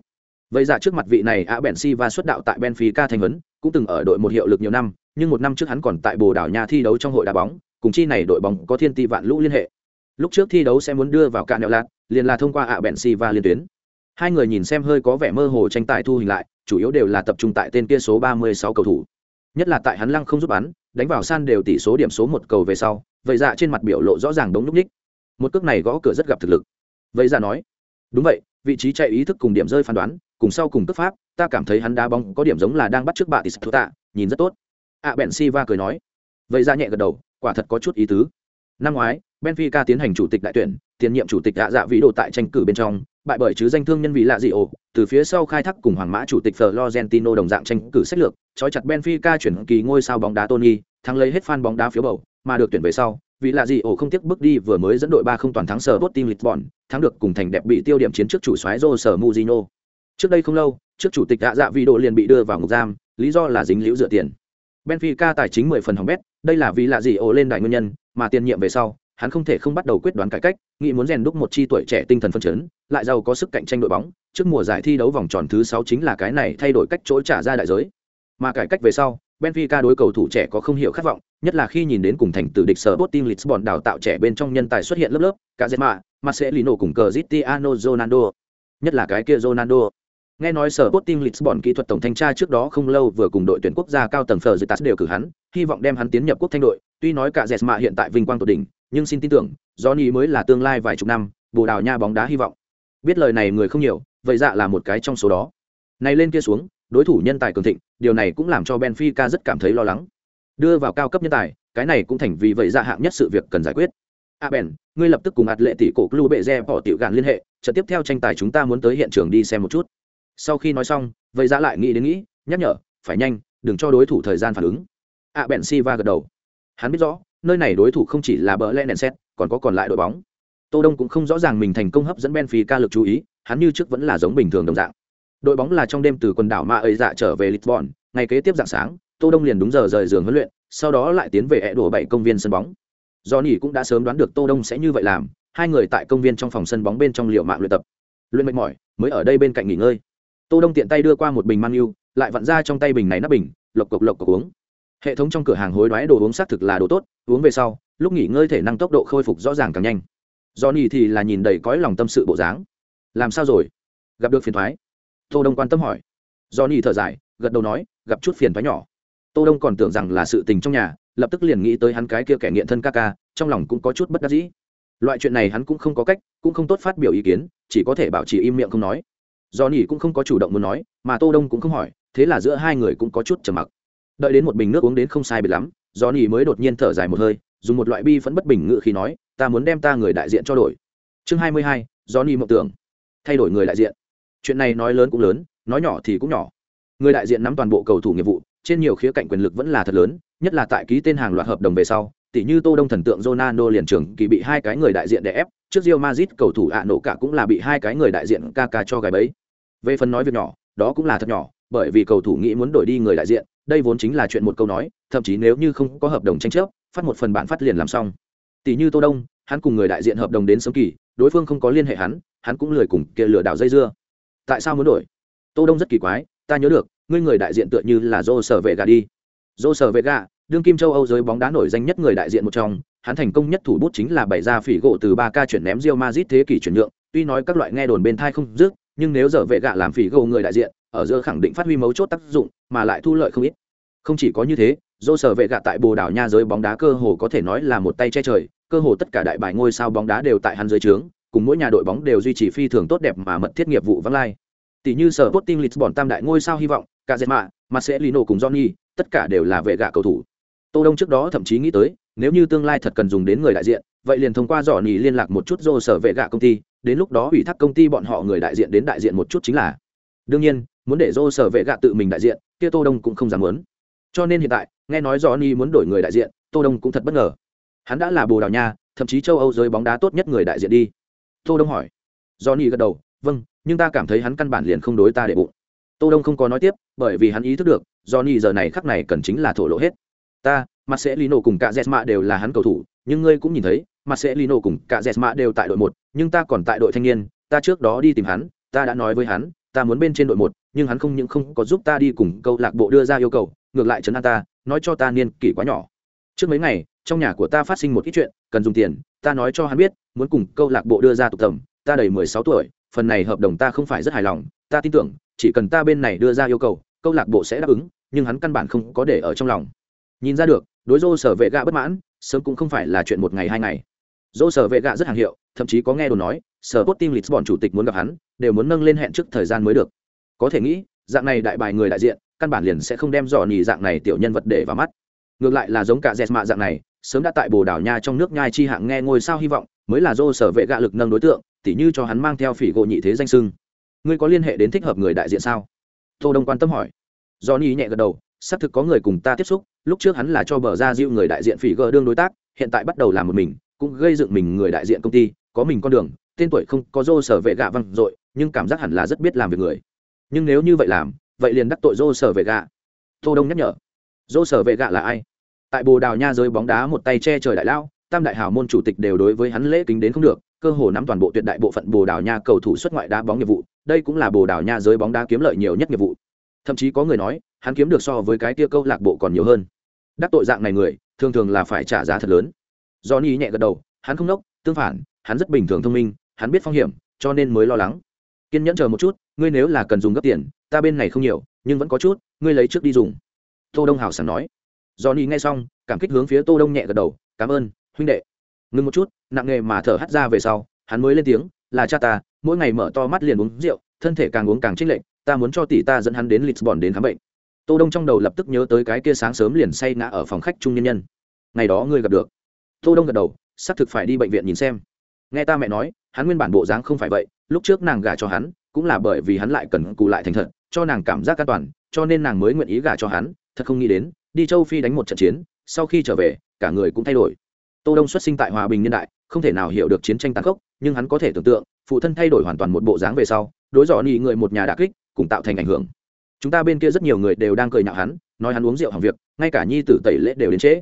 Vậy giả trước mặt vị này A Ben va xuất đạo tại Benfica thanh huấn, cũng từng ở đội một hiệu lực nhiều năm, nhưng một năm trước hắn còn tại Bồ Đảo Nha thi đấu trong hội đá bóng, cùng chi này đội bóng có thiên ti vạn lũ liên hệ. Lúc trước thi đấu sẽ muốn đưa vào cạn nẹo lạt, liền là thông qua ạ bèn si và liên tuyến. Hai người nhìn xem hơi có vẻ mơ hồ tranh tài thu hình lại, chủ yếu đều là tập trung tại tên kia số 36 cầu thủ. Nhất là tại hắn lăng không giúp bắn, đánh vào san đều tỷ số điểm số một cầu về sau, vậy dạ trên mặt biểu lộ rõ ràng đống lúc ních. Một cước này gõ cửa rất gặp thực lực. Vậy dạ nói, đúng vậy, vị trí chạy ý thức cùng điểm rơi phán đoán, cùng sau cùng cước pháp, ta cảm thấy hắn đá bóng có điểm giống là đang bắt trước bạ tỷ tạ, nhìn rất tốt. À si va cười nói. Vậy ra nhẹ gật đầu, quả thật có chút ý tứ. Năm ngoái, Benfica tiến hành chủ tịch đại tuyển, tiền nhiệm chủ tịch đã dạ vị đồ tại tranh cử bên trong, bại bởi chứ danh thương nhân vị lạ gì ồ, từ phía sau khai thác cùng hoàng mã chủ tịch Florentino đồng dạng tranh cử sách lược, trói chặt Benfica chuyển kỳ ngôi sao bóng đá Tony, thắng lấy hết fan bóng đá phiếu bầu, mà được tuyển về sau, vị lạ gì ồ không tiếc bước đi vừa mới dẫn đội ba không toàn thắng sở Sporting Lisbon, thắng được cùng thành đẹp bị tiêu điểm chiến trước chủ soái Jose Mourinho. Trước đây không lâu, trước chủ tịch đã dạ vị độ liền bị đưa vào ngục giam, lý do là dính liễu dựa tiền. Benfica tài chính 10 phần hỏng bét, đây là vì lạ gì ồ lên đại nguyên nhân, mà tiền nhiệm về sau, hắn không thể không bắt đầu quyết đoán cải cách, nghĩ muốn rèn đúc một chi tuổi trẻ tinh thần phân chấn, lại giàu có sức cạnh tranh đội bóng, trước mùa giải thi đấu vòng tròn thứ 6 chính là cái này thay đổi cách chỗ trả ra đại giới. Mà cải cách về sau, Benfica đối cầu thủ trẻ có không hiểu khát vọng, nhất là khi nhìn đến cùng thành tử địch sở Sporting Lisbon đào tạo trẻ bên trong nhân tài xuất hiện lớp lớp, cả Zema, Marcelino cùng Cristiano Ronaldo. Nhất là cái kia Ronaldo. Nghe nói sở Sporting Lisbon kỹ thuật tổng thanh tra trước đó không lâu vừa cùng đội tuyển quốc gia cao tầng Ferzitas đều cử hắn, hy vọng đem hắn tiến nhập quốc thanh đội, tuy nói cả Jesma hiện tại vinh quang tột đỉnh, nhưng xin tin tưởng johnny mới là tương lai vài chục năm bồ đào nha bóng đá hy vọng. Biết lời này người không nhiều vậy dạ là một cái trong số đó. Này lên kia xuống đối thủ nhân tài cường thịnh điều này cũng làm cho benfica rất cảm thấy lo lắng. Đưa vào cao cấp nhân tài cái này cũng thành vì vậy dạ hạng nhất sự việc cần giải quyết. À A ben ngươi lập tức cùng ạt lệ tỷ cổ club bệ bỏ tiểu gạn liên hệ trận tiếp theo tranh tài chúng ta muốn tới hiện trường đi xem một chút sau khi nói xong vậy ra lại nghĩ đến nghĩ, nhắc nhở, phải nhanh, đừng cho đối thủ thời gian phản ứng. A ben va gật đầu. Hắn biết rõ, nơi này đối thủ không chỉ là bờ len xét, còn có còn lại đội bóng. Tô đông cũng không rõ ràng mình thành công hấp dẫn benfica lực chú ý, hắn như trước vẫn là giống bình thường đồng dạng. Đội bóng là trong đêm từ quần đảo ma ấy dạ trở về lisbon, ngày kế tiếp dạng sáng, tô đông liền đúng giờ rời giường huấn luyện, sau đó lại tiến về hẹ đổ bảy công viên sân bóng. Do nỉ cũng đã sớm đoán được tô đông sẽ như vậy làm, hai người tại công viên trong phòng sân bóng bên trong liệu mạng luyện tập. Luyện mệt mỏi, mới ở đây bên cạnh nghỉ ngơi tô đông tiện tay đưa qua một bình man yêu, lại vặn ra trong tay bình này nắp bình, lộc cộc lộc cộc uống. Hệ thống trong cửa hàng hối đoái đồ uống xác thực là đồ tốt, uống về sau, lúc nghỉ ngơi thể năng tốc độ khôi phục rõ ràng càng nhanh. Do nhì thì là nhìn đầy cõi lòng tâm sự bộ dáng. Làm sao rồi? Gặp được phiền thoái? Tô đông quan tâm hỏi. Do nhì thở dài, gật đầu nói, gặp chút phiền thoái nhỏ. Tô đông còn tưởng rằng là sự tình trong nhà, lập tức liền nghĩ tới hắn cái kia kẻ nghiện thân ca ca, trong lòng cũng có chút bất đắc dĩ. Loại chuyện này hắn cũng không có cách, cũng không tốt phát biểu ý kiến, chỉ có thể bảo trì im miệng không nói do nhỉ cũng không có chủ động muốn nói, mà tô đông cũng không hỏi, thế là giữa hai người cũng có chút trầm mặc. Đợi đến một bình nước uống đến không sai biệt lắm, do nhỉ mới đột nhiên thở dài một hơi, dùng một loại bi phẫn bất bình ngự khi nói, ta muốn đem ta người đại diện cho đổi. Chương hai mươi hai, do nhỉ mộng tưởng. Thay đổi người đại diện. Chuyện này nói lớn cũng lớn, nói nhỏ thì cũng nhỏ. Người đại diện nắm toàn bộ cầu thủ nghiệp vụ, trên nhiều khía cạnh quyền lực vẫn là thật lớn, nhất là tại ký tên hàng loạt hợp đồng về sau tỷ như tô đông thần tượng ronaldo liền trưởng kỳ bị hai cái người đại diện đè ép, trước rio Madrid cầu thủ ạ nổ cả cũng là bị hai cái người đại diện ca ca cho gài bấy về phần nói việc nhỏ, đó cũng là thật nhỏ, bởi vì cầu thủ nghĩ muốn đổi đi người đại diện, đây vốn chính là chuyện một câu nói, thậm chí nếu như không có hợp đồng tranh chấp, phát một phần bản phát liền làm xong. Tỷ như tô đông, hắn cùng người đại diện hợp đồng đến sớm kỳ, đối phương không có liên hệ hắn hắn cũng lười cùng kia lừa đảo dây dưa. Tại sao muốn đổi? Tô đông rất kỳ quái, ta nhớ được, ngươi người đại diện tựa như là dô sở vệ gà đi. Dô sở vệ gà đương kim châu âu giới bóng đá nổi danh nhất người đại diện một trong, hắn thành công nhất thủ bút chính là bày ra phỉ gỗ từ ba ca chuyển ném Real Madrid thế kỷ chuyển nhượng, tuy nói các loại nghe đồn bên thai không dứt nhưng nếu giờ vệ gạ làm phỉ gầu người đại diện ở giữa khẳng định phát huy mấu chốt tác dụng mà lại thu lợi không ít. Không chỉ có như thế dô sở vệ gạ tại bồ đảo nha giới bóng đá cơ hồ có thể nói là một tay che trời cơ hồ tất cả đại bài ngôi sao bóng đá đều tại hắn dưới trướng cùng mỗi nhà đội bóng đều duy trì phi thường tốt đẹp mà mật thiết nghiệp vụ vắng lai. Tỷ như sở Sporting Lisbon tam đại ngôi sao hy vọng Cazema, Marcelino cùng Johnny tất cả đều là vệ gạ cầu thủ. Tô Đông trước đó thậm chí nghĩ tới nếu như tương lai thật cần dùng đến người đại diện vậy liền thông qua dò nỉ liên lạc một chút dô sở vệ gạ công ty đến lúc đó ủy thác công ty bọn họ người đại diện đến đại diện một chút chính là. Đương nhiên, muốn để dô sở vệ gạ tự mình đại diện, kia tô đông cũng không dám muốn. Cho nên hiện tại, nghe nói do ni muốn đổi người đại diện, tô đông cũng thật bất ngờ. Hắn đã là bồ đào nha, thậm chí châu âu giới bóng đá tốt nhất người đại diện đi. Tô đông hỏi. Do ni gật đầu vâng nhưng ta cảm thấy hắn căn bản liền không đối ta để bụng. Tô đông không có nói tiếp, bởi vì hắn ý thức được do ni giờ này khắc này cần chính là thổ lộ hết. Ta mặt sẽ lino cùng cả jesma đều là hắn cầu thủ, nhưng ngươi cũng nhìn thấy mặt sẽ lino cùng cả jesma đều tại đội một, nhưng ta còn tại đội thanh niên, ta trước đó đi tìm hắn, ta đã nói với hắn, ta muốn bên trên đội một, nhưng hắn không những không có giúp ta đi cùng câu lạc bộ đưa ra yêu cầu, ngược lại chấn an ta, nói cho ta niên kỷ quá nhỏ. Trước mấy ngày, trong nhà của ta phát sinh một ít chuyện, cần dùng tiền, ta nói cho hắn biết, muốn cùng câu lạc bộ đưa ra tục tầm ta đầy mười sáu tuổi, phần này hợp đồng ta không phải rất hài lòng, ta tin tưởng, chỉ cần ta bên này đưa ra yêu cầu, câu lạc bộ sẽ đáp ứng, nhưng hắn căn bản không có để ở trong lòng. Nhìn ra được đối dô sở vệ gạ bất mãn, sớm cũng không phải là chuyện một ngày hai ngày. Dô sở vệ gạ rất hàng hiệu, thậm chí có nghe đồn nói, sở tốt tim lịch bọn chủ tịch muốn gặp hắn, đều muốn nâng lên hẹn trước thời gian mới được. Có thể nghĩ, dạng này đại bài người đại diện, căn bản liền sẽ không đem dò nhì dạng này tiểu nhân vật để vào mắt. Ngược lại là giống cả dẹt mạ dạng này, sớm đã tại bồ đảo nha trong nước nhai chi hạng nghe ngôi sao hy vọng, mới là dô sở vệ gạ lực nâng đối tượng, tỉ như cho hắn mang theo phỉ gộ nhị thế danh sưng. Ngươi có liên hệ đến thích hợp người đại diện sao? Tô đông quan tâm hỏi. Do ni nhẹ gật đầu xác thực có người cùng ta tiếp xúc, lúc trước hắn là cho bờ ra diệu người đại diện phỉ gờ đương đối tác, hiện tại bắt đầu làm một mình, cũng gây dựng mình người đại diện công ty, có mình con đường, tên tuổi không có dô sở vệ gạ văng dội, nhưng cảm giác hẳn là rất biết làm việc người. Nhưng nếu như vậy làm, vậy liền đắc tội dô sở vệ gạ. Tô đông nhắc nhở dô sở vệ gạ là ai? Tại bồ đào nha rơi bóng đá một tay che trời đại lao tam đại hào môn chủ tịch đều đối với hắn lễ kính đến không được, cơ hồ nắm toàn bộ tuyệt đại bộ phận bồ đào nha cầu thủ xuất ngoại đá bóng nghiệp vụ, đây cũng là bồ đào nha giới bóng đá kiếm lợi nhiều nhất nghiệp vụ. Thậm chí có người nói hắn kiếm được so với cái tia câu lạc bộ còn nhiều hơn. Đắc tội dạng này người, thường thường là phải trả giá thật lớn. Do ni nhẹ gật đầu, hắn không nốc, tương phản, hắn rất bình thường thông minh, hắn biết phong hiểm, cho nên mới lo lắng. Kiên nhẫn chờ một chút, ngươi nếu là cần dùng gấp tiền, ta bên này không nhiều, nhưng vẫn có chút, ngươi lấy trước đi dùng. Tô đông hào sảng nói. Do ni nghe xong, cảm kích hướng phía tô đông nhẹ gật đầu, cảm ơn, huynh đệ. Ngưng một chút, nặng nghề mà thở hắt ra về sau, hắn mới lên tiếng, là cha ta, mỗi ngày mở to mắt liền uống rượu, thân thể càng uống càng chênh lệch, ta muốn cho tỷ ta dẫn hắn đến lisbon đến khám bệnh tô đông trong đầu lập tức nhớ tới cái kia sáng sớm liền say ngã ở phòng khách trung nhân nhân. Ngày đó ngươi gặp được. Tô đông gật đầu, xác thực phải đi bệnh viện nhìn xem. Nghe ta mẹ nói, hắn nguyên bản bộ dáng không phải vậy, lúc trước nàng gả cho hắn, cũng là bởi vì hắn lại cần cù lại thành thật, cho nàng cảm giác an toàn, cho nên nàng mới nguyện ý gả cho hắn, thật không nghĩ đến, đi châu phi đánh một trận chiến, sau khi trở về, cả người cũng thay đổi. Tô đông xuất sinh tại hòa bình Nhân đại, không thể nào hiểu được chiến tranh tàn khốc, nhưng hắn có thể tưởng tượng, phụ thân thay đổi hoàn toàn một bộ dáng về sau, đối dò nhị người một nhà đả kích, cùng tạo thành ảnh hưởng chúng ta bên kia rất nhiều người đều đang cười nhạo hắn, nói hắn uống rượu hàng việc, ngay cả nhi tử tẩy lễ đều đến trễ.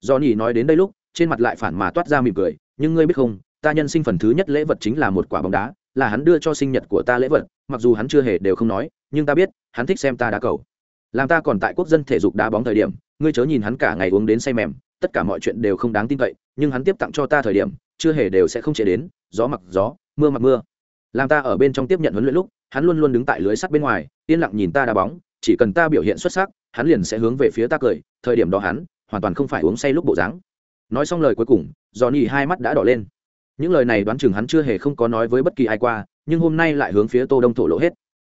Do nhị nói đến đây lúc, trên mặt lại phản mà toát ra mỉm cười, nhưng ngươi biết không, ta nhân sinh phần thứ nhất lễ vật chính là một quả bóng đá, là hắn đưa cho sinh nhật của ta lễ vật, mặc dù hắn chưa hề đều không nói, nhưng ta biết, hắn thích xem ta đá cầu. Làm ta còn tại quốc dân thể dục đá bóng thời điểm, ngươi chớ nhìn hắn cả ngày uống đến say mềm, tất cả mọi chuyện đều không đáng tin cậy, nhưng hắn tiếp tặng cho ta thời điểm, chưa hề đều sẽ không chế đến, gió mặc gió, mưa mặc mưa làm ta ở bên trong tiếp nhận huấn luyện lúc, hắn luôn luôn đứng tại lưới sắt bên ngoài, yên lặng nhìn ta đá bóng, chỉ cần ta biểu hiện xuất sắc, hắn liền sẽ hướng về phía ta cười, thời điểm đó hắn, hoàn toàn không phải uống say lúc bộ dáng. Nói xong lời cuối cùng do hai mắt đã đỏ lên. Những lời này đoán chừng hắn chưa hề không có nói với bất kỳ ai qua, nhưng hôm nay lại hướng phía tô đông thổ lộ hết.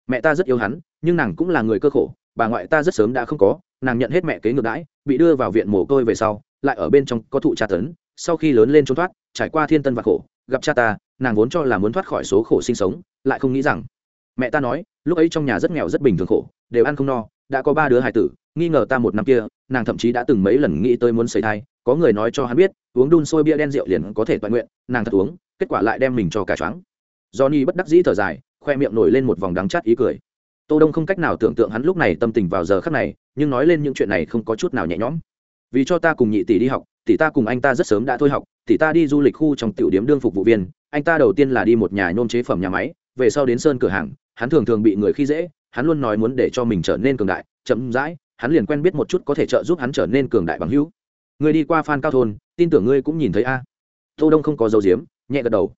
Mẹ ta rất yêu hắn, nhưng nàng cũng là người cơ khổ, bà ngoại ta rất sớm đã không có, nàng nhận hết mẹ kế ngược đãi, bị đưa vào viện mồ côi về sau, lại ở bên trong có thụ tra tấn, sau khi lớn lên trốn thoát, trải qua thiên tân và khổ, gặp cha ta nàng vốn cho là muốn thoát khỏi số khổ sinh sống, lại không nghĩ rằng. Mẹ ta nói, lúc ấy trong nhà rất nghèo rất bình thường khổ, đều ăn không no, đã có ba đứa hải tử, nghi ngờ ta một năm kia, nàng thậm chí đã từng mấy lần nghĩ tới muốn xảy thai, có người nói cho hắn biết, uống đun sôi bia đen rượu liền có thể toàn nguyện, nàng thật uống, kết quả lại đem mình cho cả choáng. Johnny bất đắc dĩ thở dài, khoe miệng nổi lên một vòng đắng chát ý cười. Tô đông không cách nào tưởng tượng hắn lúc này tâm tình vào giờ khắc này, nhưng nói lên những chuyện này không có chút nào nhẹ nhõm. Vì cho ta cùng nhị tỷ đi học, tỷ ta cùng anh ta rất sớm đã thôi học, tỷ ta đi du lịch khu trong tiểu điểm đương phục vụ viên anh ta đầu tiên là đi một nhà nhôm chế phẩm nhà máy, về sau đến sơn cửa hàng, hắn thường thường bị người khi dễ, hắn luôn nói muốn để cho mình trở nên cường đại, chậm rãi, hắn liền quen biết một chút có thể trợ giúp hắn trở nên cường đại bằng hữu. Người đi qua phan cao thôn, tin tưởng ngươi cũng nhìn thấy a. Tô đông không có dấu diếm nhẹ gật đầu.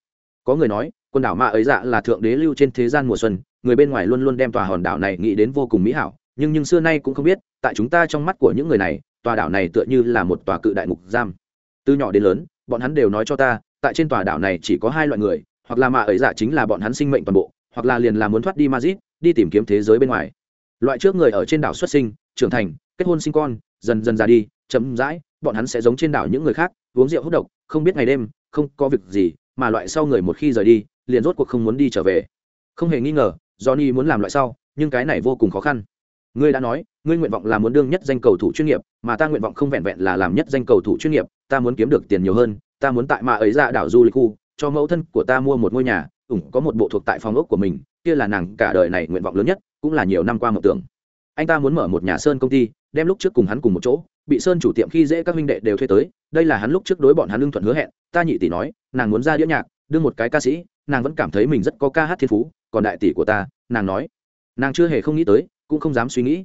Có người nói, quần đảo ma ấy dạ là thượng đế lưu trên thế gian mùa xuân, người bên ngoài luôn luôn đem tòa hòn đảo này nghĩ đến vô cùng mỹ hảo, nhưng nhưng xưa nay cũng không biết, tại chúng ta trong mắt của những người này, tòa đảo này tựa như là một tòa cự đại ngục giam. Từ nhỏ đến lớn, bọn hắn đều nói cho ta tại trên tòa đảo này chỉ có hai loại người, hoặc là mạ ấy dạ chính là bọn hắn sinh mệnh toàn bộ, hoặc là liền là muốn thoát đi mazit đi tìm kiếm thế giới bên ngoài. Loại trước người ở trên đảo xuất sinh, trưởng thành, kết hôn sinh con, dần dần già đi chấm dãi bọn hắn sẽ giống trên đảo những người khác, uống rượu hút độc, không biết ngày đêm, không có việc gì, mà loại sau người một khi rời đi, liền rốt cuộc không muốn đi trở về. Không hề nghi ngờ, johnny muốn làm loại sau, nhưng cái này vô cùng khó khăn. Ngươi đã nói, ngươi nguyện vọng là muốn đương nhất danh cầu thủ chuyên nghiệp, mà ta nguyện vọng không vẹn vẹn là làm nhất danh cầu thủ chuyên nghiệp, ta muốn kiếm được tiền nhiều hơn ta muốn tại mà ấy ra đảo du lịch khu, cho mẫu thân của ta mua một ngôi nhà, ủng có một bộ thuộc tại phòng ốc của mình, kia là nàng cả đời này nguyện vọng lớn nhất, cũng là nhiều năm qua mộng tưởng. Anh ta muốn mở một nhà sơn công ty, đem lúc trước cùng hắn cùng một chỗ, bị sơn chủ tiệm khi dễ các huynh đệ đều thuê tới, đây là hắn lúc trước đối bọn hắn lương thuận hứa hẹn, ta nhị tỷ nói, nàng muốn ra đĩa nhạc đương một cái ca sĩ, nàng vẫn cảm thấy mình rất có ca hát thiên phú, còn đại tỷ của ta, nàng nói. Nàng chưa hề không nghĩ tới, cũng không dám suy nghĩ.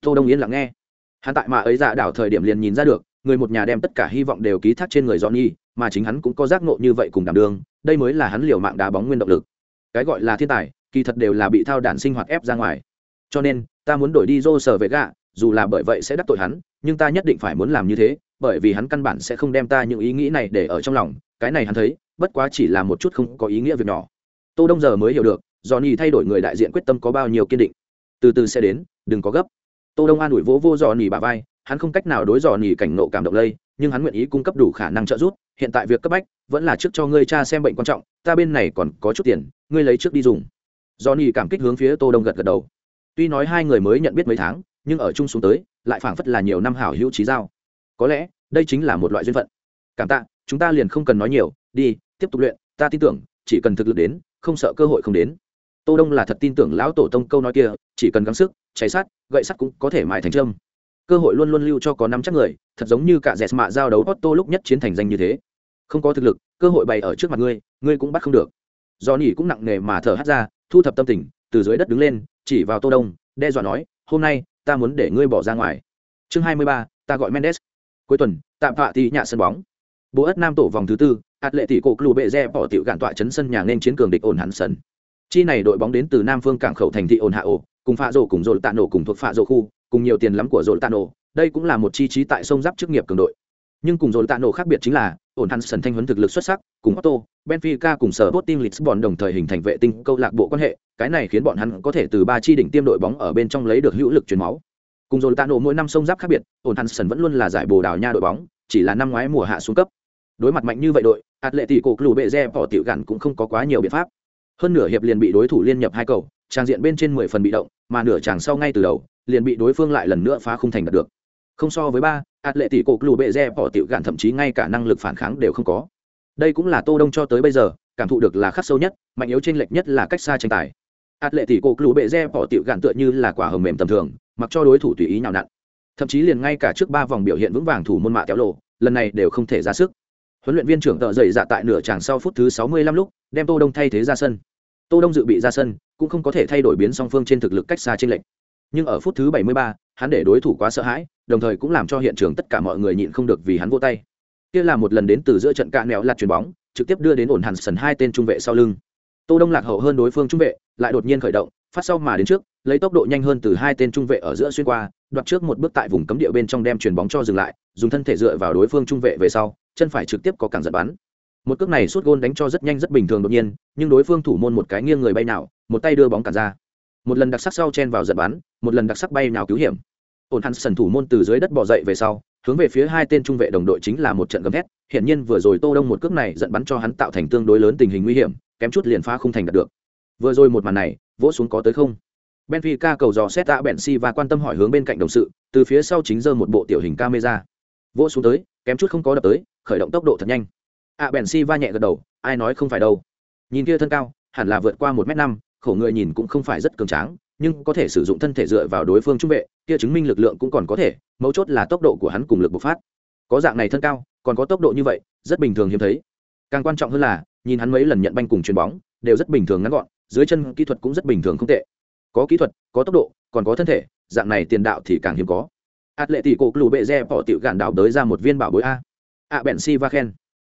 Tô đông yên lặng nghe. Hắn tại mà ấy dạ đảo thời điểm liền nhìn ra được người một nhà đem tất cả hy vọng đều ký thác trên người Johnny, mà chính hắn cũng có giác ngộ như vậy cùng đảm đương, đây mới là hắn liều mạng đá bóng nguyên động lực. Cái gọi là thiên tài, kỳ thật đều là bị thao đản sinh hoạt ép ra ngoài. Cho nên, ta muốn đổi đi Joe về gạ, dù là bởi vậy sẽ đắc tội hắn, nhưng ta nhất định phải muốn làm như thế, bởi vì hắn căn bản sẽ không đem ta những ý nghĩ này để ở trong lòng, cái này hắn thấy, bất quá chỉ là một chút không có ý nghĩa việc nhỏ. Tô Đông giờ mới hiểu được, Johnny thay đổi người đại diện quyết tâm có bao nhiêu kiên định. Từ từ sẽ đến, đừng có gấp. Tô Đông an ủi vỗ vô Johnny bả vai, hắn không cách nào đối dò nhì cảnh nộ cảm động lây, nhưng hắn nguyện ý cung cấp đủ khả năng trợ giúp. Hiện tại việc cấp bách vẫn là trước cho ngươi cha xem bệnh quan trọng, ta bên này còn có chút tiền, ngươi lấy trước đi dùng. Do nhì cảm kích hướng phía tô đông gật gật đầu. Tuy nói hai người mới nhận biết mấy tháng, nhưng ở chung xuống tới, lại phảng phất là nhiều năm hảo hữu trí giao. Có lẽ, đây chính là một loại duyên phận. Cảm tạ, chúng ta liền không cần nói nhiều, đi, tiếp tục luyện, ta tin tưởng, chỉ cần thực lực đến, không sợ cơ hội không đến. Tô đông là thật tin tưởng lão tổ tông câu nói kia, chỉ cần gắng sức, cháy sắt, gậy sắt cũng có thể mài thành trâm cơ hội luôn luôn lưu cho có năm chắc người thật giống như cả dẹt mạ giao đấu otto lúc nhất chiến thành danh như thế. Không có thực lực cơ hội bày ở trước mặt ngươi ngươi cũng bắt không được. Do nỉ cũng nặng nề mà thở hắt ra thu thập tâm tình từ dưới đất đứng lên chỉ vào tô đông đe dọa nói hôm nay ta muốn để ngươi bỏ ra ngoài. Chương hai mươi ba, ta gọi mendes. Cuối tuần tạm phạ thì nhà sân bóng. Bố ất nam tổ vòng thứ tư hạt lệ tỷ cổ club bệ re bỏ tiểu gạn tọa chấn sân nhà nên chiến cường địch ổn hẳn sân. Chi này đội bóng đến từ nam phương cảng khẩu thành thị ổn hạ ổ cùng phạ rổ cùng rổ tạ nổ cùng thuộc phạ rổ khu cùng nhiều tiền lắm của dồn tạ nổ đây cũng là một chi trí tại sông giáp chức nghiệp cường đội. Nhưng cùng dồn tạ nổ khác biệt chính là, ổn hắn sần thanh huấn thực lực xuất sắc, cùng otto benfica cùng sở Sporting lisbon đồng thời hình thành vệ tinh câu lạc bộ quan hệ, cái này khiến bọn hắn có thể từ ba chi đỉnh tiêm đội bóng ở bên trong lấy được hữu lực truyền máu. Cùng dồn tạ nổ mỗi năm sông giáp khác biệt, ổn hắn sần vẫn luôn là giải bồ đào nha đội bóng, chỉ là năm ngoái mùa hạ xuống cấp. Đối mặt mạnh như vậy đội, atletico club bệ re bỏ tiểu gạn cũng không có quá nhiều biện pháp. Hơn nửa hiệp liền bị đối thủ liên nhập hai cầu trang diện bên trên mười phần bị động, mà nửa chàng sau ngay từ đầu, liền bị đối phương lại lần nữa phá không thành đạt được. Không so với ba, ạt lệ tỷ cổ lù bệ re bỏ tiểu gạn thậm chí ngay cả năng lực phản kháng đều không có. Đây cũng là tô đông cho tới bây giờ, cảm thụ được là khắc sâu nhất, mạnh yếu trên lệch nhất là cách xa tranh tài. Ạt lệ tỷ cổ lù bệ re bỏ tiểu gạn tựa như là quả hầm mềm tầm thường, mặc cho đối thủ tùy ý nhào nặn. Thậm chí liền ngay cả trước ba vòng biểu hiện vững vàng thủ môn mạ kéo lộ, lần này đều không thể ra sức. Huấn luyện viên trưởng tợ dậy dạ tại nửa tràng sau phút thứ 65 lúc, đem tô đông thay thế ra sân. Tô đông dự bị ra sân cũng không có thể thay đổi biến song phương trên thực lực cách xa trên lệnh nhưng ở phút thứ 73, hắn để đối thủ quá sợ hãi đồng thời cũng làm cho hiện trường tất cả mọi người nhịn không được vì hắn vô tay. Kia là một lần đến từ giữa trận cạn mèo lạt chuyền bóng trực tiếp đưa đến ổn hẳn sần hai tên trung vệ sau lưng. Tô đông lạc hậu hơn đối phương trung vệ lại đột nhiên khởi động phát sau mà đến trước lấy tốc độ nhanh hơn từ hai tên trung vệ ở giữa xuyên qua đoạt trước một bước tại vùng cấm địa bên trong đem chuyền bóng cho dừng lại dùng thân thể dựa vào đối phương trung vệ về sau chân phải trực tiếp có cản giật bắn một cước này suốt gôn đánh cho rất nhanh rất bình thường đột nhiên, nhưng đối phương thủ môn một cái nghiêng người bay nào, một tay đưa bóng cản ra. Một lần đặc sắc sau chen vào giật bắn, một lần đặc sắc bay nào cứu hiểm. Ổn hắn sần thủ môn từ dưới đất bỏ dậy về sau, hướng về phía hai tên trung vệ đồng đội chính là một trận gầm thét hiện nhiên vừa rồi tô đông một cước này giận bắn cho hắn tạo thành tương đối lớn tình hình nguy hiểm, kém chút liền phá không thành đạt được. Vừa rồi một màn này, vỗ xuống có tới không? Benfica cầu dò xét tạ bẹn si và quan tâm hỏi hướng bên cạnh đồng sự, từ phía sau chính giơ một bộ tiểu hình camera. Vỗ xuống tới, kém chút không có đập tới, khởi động tốc độ thật nhanh ạ bèn si va nhẹ gật đầu, ai nói không phải đâu. Nhìn kia thân cao, hẳn là vượt qua một m năm, khổ người nhìn cũng không phải rất cường tráng, nhưng có thể sử dụng thân thể dựa vào đối phương trung vệ, kia chứng minh lực lượng cũng còn có thể, mấu chốt là tốc độ của hắn cùng lực bộc phát. Có dạng này thân cao, còn có tốc độ như vậy, rất bình thường hiếm thấy. Càng quan trọng hơn là, nhìn hắn mấy lần nhận banh cùng chuyền bóng, đều rất bình thường ngắn gọn, dưới chân kỹ thuật cũng rất bình thường không tệ. Có kỹ thuật, có tốc độ, còn có thân thể, dạng này tiền đạo thì càng hiếm có. Atletico lù bệ re bỏ tiểu gạn đảo đới ra một viên bảo bối a. A Ben Silva khen.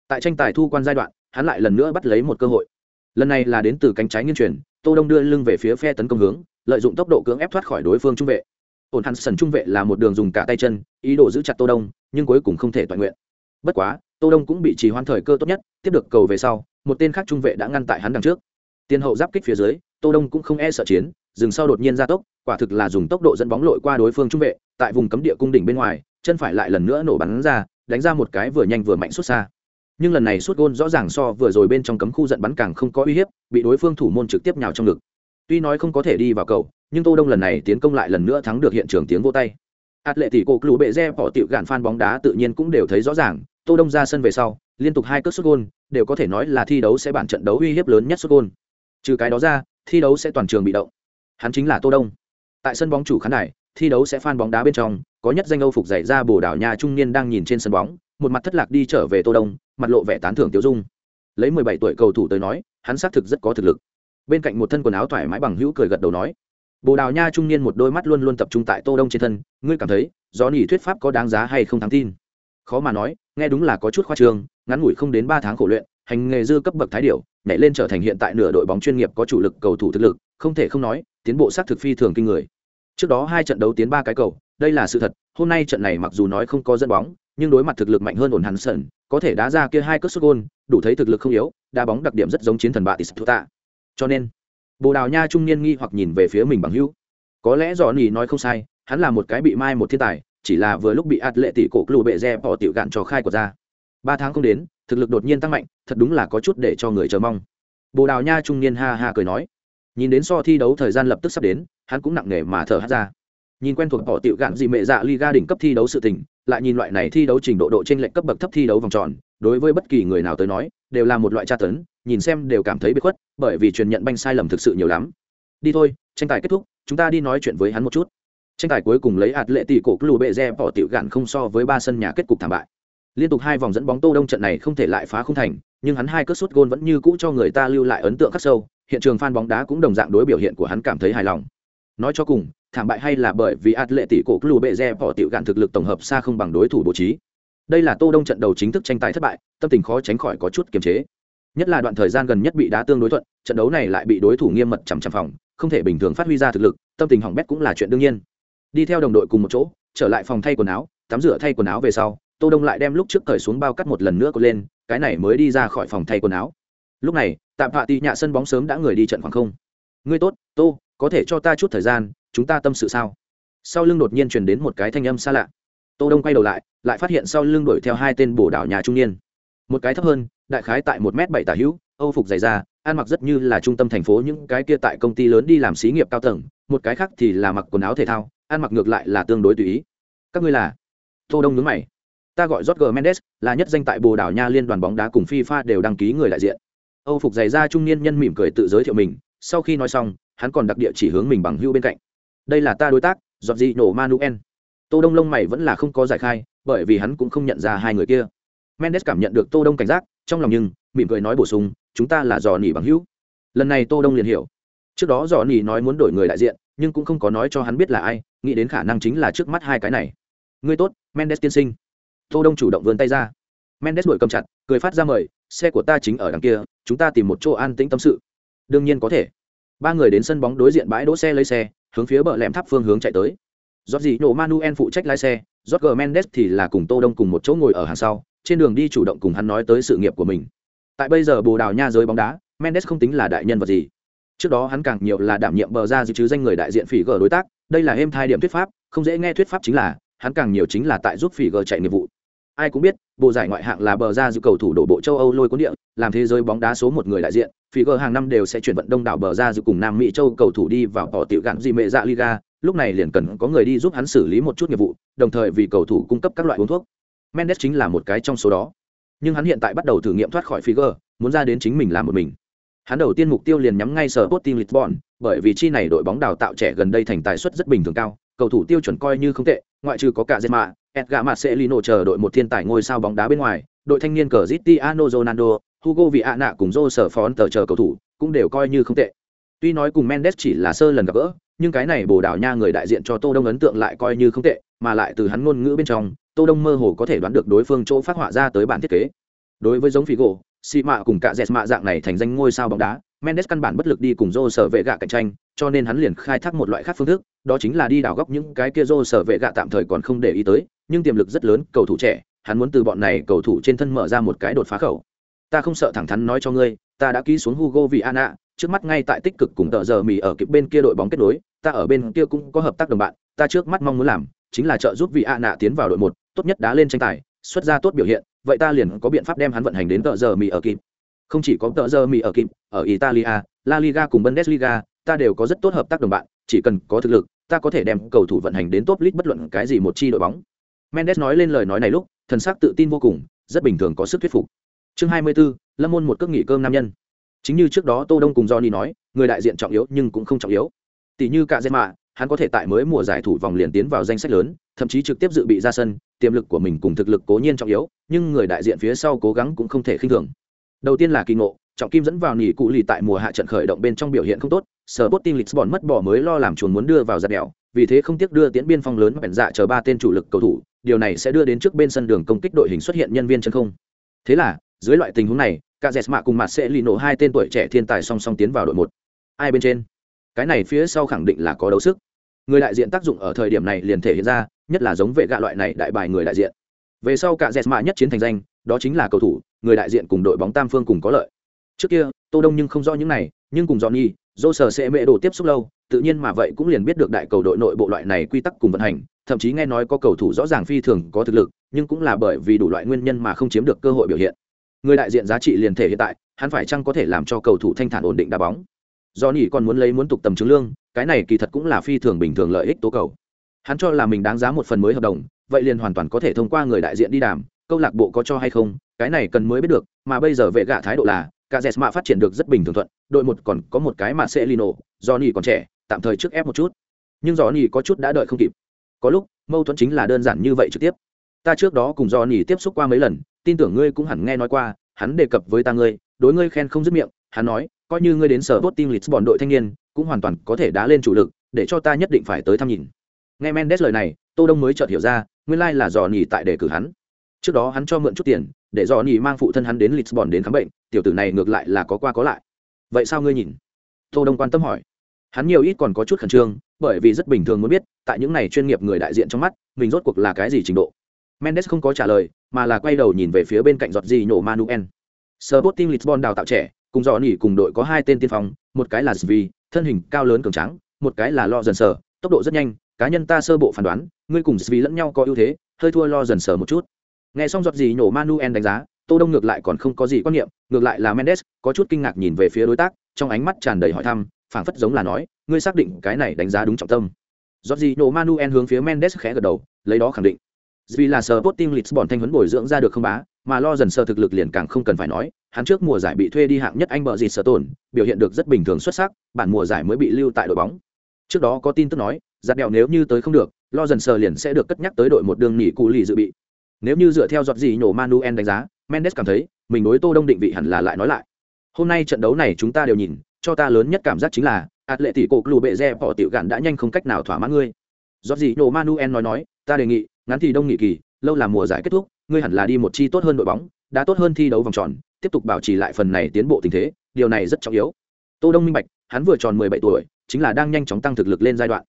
Tại tranh tài thu quan giai đoạn, hắn lại lần nữa bắt lấy một cơ hội. Lần này là đến từ cánh trái nghiên truyền. Tô Đông đưa lưng về phía phe tấn công hướng, lợi dụng tốc độ cưỡng ép thoát khỏi đối phương trung vệ. Ổn hắn sần trung vệ là một đường dùng cả tay chân, ý đồ giữ chặt Tô Đông, nhưng cuối cùng không thể toàn nguyện. Bất quá, Tô Đông cũng bị trì hoãn thời cơ tốt nhất, tiếp được cầu về sau, một tên khác trung vệ đã ngăn tại hắn đằng trước. Tiên hậu giáp kích phía dưới, Tô Đông cũng không e sợ chiến, dừng sau đột nhiên ra tốc, quả thực là dùng tốc độ dẫn bóng lội qua đối phương trung vệ, tại vùng cấm địa cung đỉnh bên ngoài, chân phải lại lần nữa nổ bắn ra, đánh ra một cái vừa nhanh vừa mạnh xuất xa nhưng lần này suốt gôn rõ ràng so vừa rồi bên trong cấm khu giận bắn càng không có uy hiếp, bị đối phương thủ môn trực tiếp nhào trong ngực. Tuy nói không có thể đi vào cầu, nhưng tô đông lần này tiến công lại lần nữa thắng được hiện trường tiếng vô tay. Ạt lệ tỷ cổ clù bệ re bỏ tiệu gạn phan bóng đá tự nhiên cũng đều thấy rõ ràng, tô đông ra sân về sau, liên tục hai cước sút gôn, đều có thể nói là thi đấu sẽ bản trận đấu uy hiếp lớn nhất xuất gôn. Trừ cái đó ra, thi đấu sẽ toàn trường bị động. Hắn chính là tô đông. Tại sân bóng chủ khán đài, thi đấu sẽ phan bóng đá bên trong, có nhất danh âu phục dạy ra bồ đảo nhà trung niên đang nhìn trên sân bóng một mặt thất lạc đi trở về tô đông, mặt lộ vẻ tán thưởng tiêu dung. Lấy 17 tuổi cầu thủ tới nói, hắn xác thực rất có thực lực. Bên cạnh một thân quần áo thoải mái bằng hữu cười gật đầu nói, bồ đào nha trung niên một đôi mắt luôn luôn tập trung tại tô đông trên thân, ngươi cảm thấy, do nỉ thuyết pháp có đáng giá hay không thắng tin? Khó mà nói, nghe đúng là có chút khoa trương, ngắn ngủi không đến ba tháng khổ luyện, hành nghề dư cấp bậc thái điểu, nhảy lên trở thành hiện tại nửa đội bóng chuyên nghiệp có chủ lực cầu thủ thực lực, không thể không nói, tiến bộ xác thực phi thường kinh người. Trước đó hai trận đấu tiến ba cái cầu, đây là sự thật, hôm nay trận này mặc dù nói không có dẫn bóng nhưng đối mặt thực lực mạnh hơn ổn hắn sần, có thể đá ra kia hai cước sút gôn, đủ thấy thực lực không yếu, đá bóng đặc điểm rất giống chiến thần bạ Tisuta. tạ. Cho nên, bồ đào nha trung niên nghi hoặc nhìn về phía mình bằng hữu. Có lẽ dò nhỉ nói không sai, hắn là một cái bị mai một thiên tài, chỉ là vừa lúc bị ạt lệ tỷ cổ lù bệ re bỏ tiểu gạn cho khai của ra. Ba tháng không đến, thực lực đột nhiên tăng mạnh, thật đúng là có chút để cho người chờ mong. Bồ đào nha trung niên ha ha cười nói. Nhìn đến so thi đấu thời gian lập tức sắp đến, hắn cũng nặng nề mà thở hắt ra nhìn quen thuộc bỏ tiểu gạn gì mẹ dạ liga đỉnh cấp thi đấu sự tình, lại nhìn loại này thi đấu trình độ độ trên lệnh cấp bậc thấp thi đấu vòng tròn, đối với bất kỳ người nào tới nói, đều là một loại tra tấn, nhìn xem đều cảm thấy bị khuất, bởi vì truyền nhận banh sai lầm thực sự nhiều lắm. Đi thôi, tranh tài kết thúc, chúng ta đi nói chuyện với hắn một chút. Tranh tài cuối cùng lấy hạt lệ tỷ cổ club bệ re bỏ tiểu gạn không so với ba sân nhà kết cục thảm bại. Liên tục hai vòng dẫn bóng tô đông trận này không thể lại phá không thành, nhưng hắn hai cất sút gôn vẫn như cũ cho người ta lưu lại ấn tượng khắc sâu, hiện trường fan bóng đá cũng đồng dạng đối biểu hiện của hắn cảm thấy hài lòng nói cho cùng, thảm bại hay là bởi vì hạt lệ tỷ cổ club bệ re bỏ tiểu gạn thực lực tổng hợp xa không bằng đối thủ bố trí. Đây là tô đông trận đầu chính thức tranh tài thất bại, tâm tình khó tránh khỏi có chút kiềm chế. Nhất là đoạn thời gian gần nhất bị đá tương đối thuận, trận đấu này lại bị đối thủ nghiêm mật chằm chằm phòng, không thể bình thường phát huy ra thực lực, tâm tình hỏng bét cũng là chuyện đương nhiên. Đi theo đồng đội cùng một chỗ, trở lại phòng thay quần áo, tắm rửa thay quần áo về sau, tô đông lại đem lúc trước cởi xuống bao cắt một lần nữa cột lên, cái này mới đi ra khỏi phòng thay quần áo. Lúc này, tạm hạ tị nhạ sân bóng sớm đã người đi trận khoảng không. Ngươi tốt, tô có thể cho ta chút thời gian, chúng ta tâm sự sao? Sau lưng đột nhiên truyền đến một cái thanh âm xa lạ. Tô đông quay đầu lại lại phát hiện sau lưng đuổi theo hai tên bổ đảo nhà trung niên. Một cái thấp hơn, đại khái tại một m bảy tả hữu, âu phục dày da, ăn mặc rất như là trung tâm thành phố những cái kia tại công ty lớn đi làm xí nghiệp cao tầng, một cái khác thì là mặc quần áo thể thao, ăn mặc ngược lại là tương đối tùy ý. Các ngươi là? Tô đông nhướng mày. Ta gọi Jorge Mendes, là nhất danh tại Bồ Đào Nha liên đoàn bóng đá cùng FIFA đều đăng ký người đại diện. Âu phục dày da trung niên nhân mỉm cười tự giới thiệu mình, sau khi nói xong hắn còn đặc địa chỉ hướng mình bằng hưu bên cạnh. Đây là ta đối tác, giọt dị nổ manuel. Tô đông lông mày vẫn là không có giải khai, bởi vì hắn cũng không nhận ra hai người kia. Mendes cảm nhận được tô đông cảnh giác, trong lòng nhưng, mỉm cười nói bổ sung, chúng ta là dò nỉ bằng hữu. Lần này tô đông liền hiểu. Trước đó dò nỉ nói muốn đổi người đại diện, nhưng cũng không có nói cho hắn biết là ai, nghĩ đến khả năng chính là trước mắt hai cái này. Ngươi tốt, mendes tiên sinh. Tô đông chủ động vươn tay ra. Mendes đuổi cầm chặt, cười phát ra mời, xe của ta chính ở đằng kia, chúng ta tìm một chỗ an tĩnh tâm sự. Đương nhiên có thể ba người đến sân bóng đối diện bãi đỗ xe lấy xe, hướng phía bờ lẹm tháp phương hướng chạy tới. Giót gì, nổ manuel phụ trách lái xe giót g mendes thì là cùng tô đông cùng một chỗ ngồi ở hàng sau, trên đường đi chủ động cùng hắn nói tới sự nghiệp của mình. Tại bây giờ bồ đào nha giới bóng đá, mendes không tính là đại nhân vật gì. Trước đó hắn càng nhiều là đảm nhiệm bờ ra dự chứ danh người đại diện phỉ g đối tác, đây là êm thai điểm thuyết pháp, không dễ nghe thuyết pháp chính là, hắn càng nhiều chính là tại giúp phỉ g chạy nghiệp vụ. Ai cũng biết, bộ giải ngoại hạng là bờ ra dự cầu thủ đổ bộ châu âu lôi cuốn địa, làm thế giới bóng đá số một người đại diện phí gờ hàng năm đều sẽ chuyển vận đông đảo bờ ra dự cùng nam mỹ châu cầu thủ đi vào bỏ tiểu gạn gì mệ dạ liga lúc này liền cần có người đi giúp hắn xử lý một chút nghiệp vụ đồng thời vì cầu thủ cung cấp các loại uống thuốc mendes chính là một cái trong số đó nhưng hắn hiện tại bắt đầu thử nghiệm thoát khỏi Figo, muốn ra đến chính mình làm một mình. Hắn đầu tiên mục tiêu liền nhắm ngay sở Sporting Lisbon, bởi vì chi này đội bóng đào tạo trẻ gần đây thành tài suất rất bình thường cao, cầu thủ tiêu chuẩn coi như không tệ, ngoại trừ có cả Zema, Edgar Marcelino chờ đội một thiên tài ngôi sao bóng đá bên ngoài, đội thanh niên cờ Cristiano Ronaldo, Hugo Viana cùng Jose Fonte chờ cầu thủ cũng đều coi như không tệ. Tuy nói cùng Mendes chỉ là sơ lần gặp gỡ, nhưng cái này Bồ Đào Nha người đại diện cho Tô Đông ấn tượng lại coi như không tệ, mà lại từ hắn ngôn ngữ bên trong, Tô Đông mơ hồ có thể đoán được đối phương chỗ phát họa ra tới bản thiết kế. Đối với giống Figo, Si Mạ cùng cả dẹt Mạ dạng này thành danh ngôi sao bóng đá, Mendes căn bản bất lực đi cùng Joe sở vệ gạ cạnh tranh, cho nên hắn liền khai thác một loại khác phương thức, đó chính là đi đào góc những cái kia Joe sở vệ gạ tạm thời còn không để ý tới, nhưng tiềm lực rất lớn, cầu thủ trẻ, hắn muốn từ bọn này cầu thủ trên thân mở ra một cái đột phá khẩu. Ta không sợ thẳng thắn nói cho ngươi, ta đã ký xuống Hugo vì Anna. trước mắt ngay tại tích cực cùng tờ giờ mì ở kịp bên kia đội bóng kết nối, ta ở bên kia cũng có hợp tác đồng bạn, ta trước mắt mong muốn làm chính là trợ giúp vị Anna nạ tiến vào đội một tốt nhất đá lên tranh tài xuất ra tốt biểu hiện vậy ta liền có biện pháp đem hắn vận hành đến tờ giờ mì ở kịp không chỉ có tờ giờ mì ở kịp ở italia la liga cùng bundesliga ta đều có rất tốt hợp tác đồng bạn chỉ cần có thực lực ta có thể đem cầu thủ vận hành đến top league bất luận cái gì một chi đội bóng mendes nói lên lời nói này lúc thần sắc tự tin vô cùng rất bình thường có sức thuyết phục chương 24, lâm môn một cước nghỉ cơm nam nhân. Chính như trước đó tô đông cùng johnny nói người đại diện trọng yếu nhưng cũng không trọng yếu. Tỷ như cả dệt mạ hắn có thể tại mới mùa giải thủ vòng liền tiến vào danh sách lớn thậm chí trực tiếp dự bị ra sân tiềm lực của mình cùng thực lực cố nhiên trọng yếu nhưng người đại diện phía sau cố gắng cũng không thể khinh thường. Đầu tiên là kỳ ngộ trọng kim dẫn vào nỉ cụ lì tại mùa hạ trận khởi động bên trong biểu hiện không tốt sở bot team lisbon mất bỏ mới lo làm chuồn muốn đưa vào giặt đèo vì thế không tiếc đưa tiến biên phong lớn bèn dạ chờ ba tên chủ lực cầu thủ điều này sẽ đưa đến trước bên sân đường công kích đội hình xuất hiện nhân viên chân không. Thế là dưới loại tình huống này, cả dẹt mạ cùng mặt sẽ lì nổ hai tên tuổi trẻ thiên tài song song tiến vào đội một. Ai bên trên? Cái này phía sau khẳng định là có đấu sức. Người đại diện tác dụng ở thời điểm này liền thể hiện ra, nhất là giống vệ gạ loại này đại bài người đại diện. Về sau cả dẹt mạ nhất chiến thành danh, đó chính là cầu thủ, người đại diện cùng đội bóng tam phương cùng có lợi. Trước kia, tô đông nhưng không rõ những này, nhưng cùng johnny dô sở sẽ mệ đồ tiếp xúc lâu, tự nhiên mà vậy cũng liền biết được đại cầu đội nội bộ loại này quy tắc cùng vận hành, thậm chí nghe nói có cầu thủ rõ ràng phi thường có thực lực, nhưng cũng là bởi vì đủ loại nguyên nhân mà không chiếm được cơ hội biểu hiện người đại diện giá trị liền thể hiện tại, hắn phải chăng có thể làm cho cầu thủ thanh thản ổn định đá bóng? Do nhỉ còn muốn lấy muốn tục tầm chứng lương, cái này kỳ thật cũng là phi thường bình thường lợi ích tố cầu. Hắn cho là mình đáng giá một phần mới hợp đồng, vậy liền hoàn toàn có thể thông qua người đại diện đi đàm, câu lạc bộ có cho hay không, cái này cần mới biết được, mà bây giờ vệ gạ thái độ là, cả dẹt mạ phát triển được rất bình thường thuận, đội một còn có một cái mà sẽ lino do nhỉ còn trẻ, tạm thời trước ép một chút. Nhưng do nhỉ có chút đã đợi không kịp. Có lúc, mâu thuẫn chính là đơn giản như vậy trực tiếp. Ta trước đó cùng do nhỉ tiếp xúc qua mấy lần tin tưởng ngươi cũng hẳn nghe nói qua, hắn đề cập với ta ngươi, đối ngươi khen không dứt miệng, hắn nói, coi như ngươi đến sở tốt team lisbon đội thanh niên, cũng hoàn toàn có thể đá lên chủ lực, để cho ta nhất định phải tới thăm nhìn. Nghe mendes lời này, tô đông mới chợt hiểu ra, nguyên lai là dò nhỉ tại đề cử hắn. Trước đó hắn cho mượn chút tiền, để dò nhỉ mang phụ thân hắn đến lisbon đến khám bệnh, tiểu tử này ngược lại là có qua có lại. Vậy sao ngươi nhìn? Tô đông quan tâm hỏi. Hắn nhiều ít còn có chút khẩn trương, bởi vì rất bình thường muốn biết, tại những này chuyên nghiệp người đại diện trong mắt, mình rốt cuộc là cái gì trình độ. Mendes không có trả lời mà là quay đầu nhìn về phía bên cạnh giọt gì nhổ manuel Sporting Lisbon đào tạo trẻ, cùng dọn nhỉ cùng đội có hai tên tiên phong, một cái là Svi, thân hình cao lớn cường tráng, một cái là Lo dần sở, tốc độ rất nhanh, cá nhân ta sơ bộ phán đoán, ngươi cùng Svi lẫn nhau có ưu thế, hơi thua Lo dần sở một chút. Nghe xong giọt gì nhổ Manuel đánh giá, Tô Đông ngược lại còn không có gì quan niệm, ngược lại là Mendes có chút kinh ngạc nhìn về phía đối tác, trong ánh mắt tràn đầy hỏi thăm, phảng phất giống là nói, ngươi xác định cái này đánh giá đúng trọng tâm. Jorginho Manuel hướng phía Mendes khẽ gật đầu, lấy đó khẳng định. Vì là Sporting Lisbon thanh huấn bồi dưỡng ra được không bá, mà lo dần sơ thực lực liền càng không cần phải nói, hắn trước mùa giải bị thuê đi hạng nhất Anh bợ gì sở tổn, biểu hiện được rất bình thường xuất sắc, bản mùa giải mới bị lưu tại đội bóng. Trước đó có tin tức nói, giặt đèo nếu như tới không được, lo dần sơ liền sẽ được cất nhắc tới đội một đường nghỉ cụ lì dự bị. Nếu như dựa theo giọt gì nhổ Manuel đánh giá, Mendes cảm thấy, mình đối Tô Đông định vị hẳn là lại nói lại. Hôm nay trận đấu này chúng ta đều nhìn, cho ta lớn nhất cảm giác chính là, Atletico Club bệ re bỏ tiểu gạn đã nhanh không cách nào thỏa mãn ngươi. Giọt gì nhổ Manuel nói nói, ta đề nghị, ngắn thì đông nghị kỳ, lâu là mùa giải kết thúc, ngươi hẳn là đi một chi tốt hơn đội bóng, đã tốt hơn thi đấu vòng tròn, tiếp tục bảo trì lại phần này tiến bộ tình thế, điều này rất trọng yếu. Tô Đông minh bạch, hắn vừa tròn 17 tuổi, chính là đang nhanh chóng tăng thực lực lên giai đoạn.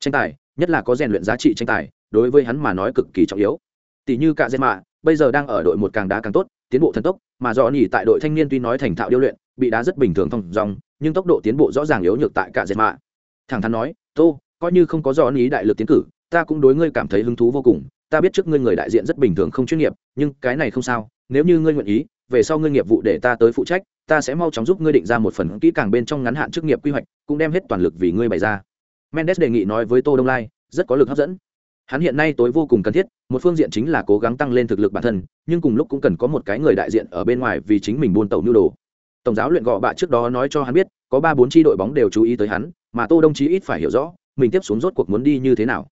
Tranh tài, nhất là có rèn luyện giá trị tranh tài, đối với hắn mà nói cực kỳ trọng yếu. Tỷ như cả Zema, bây giờ đang ở đội một càng đá càng tốt, tiến bộ thần tốc, mà do nhỉ tại đội thanh niên tuy nói thành thạo điêu luyện, bị đá rất bình thường thông dòng, nhưng tốc độ tiến bộ rõ ràng yếu nhược tại cả Zema. Thẳng thắn nói, "Tô, coi như không có do nhỉ đại lực tiến cử, ta cũng đối ngươi cảm thấy hứng thú vô cùng, ta biết trước ngươi người đại diện rất bình thường không chuyên nghiệp nhưng cái này không sao nếu như ngươi nguyện ý về sau ngươi nghiệp vụ để ta tới phụ trách ta sẽ mau chóng giúp ngươi định ra một phần kỹ càng bên trong ngắn hạn chức nghiệp quy hoạch cũng đem hết toàn lực vì ngươi bày ra. Mendes đề nghị nói với tô đông lai rất có lực hấp dẫn. Hắn hiện nay tối vô cùng cần thiết một phương diện chính là cố gắng tăng lên thực lực bản thân nhưng cùng lúc cũng cần có một cái người đại diện ở bên ngoài vì chính mình buôn tàu nhu đồ. Tổng giáo luyện gọ bạ trước đó nói cho hắn biết có ba bốn tri đội bóng đều chú ý tới hắn mà tô đông chí ít phải hiểu rõ mình tiếp xuống rốt cuộc muốn đi như thế nào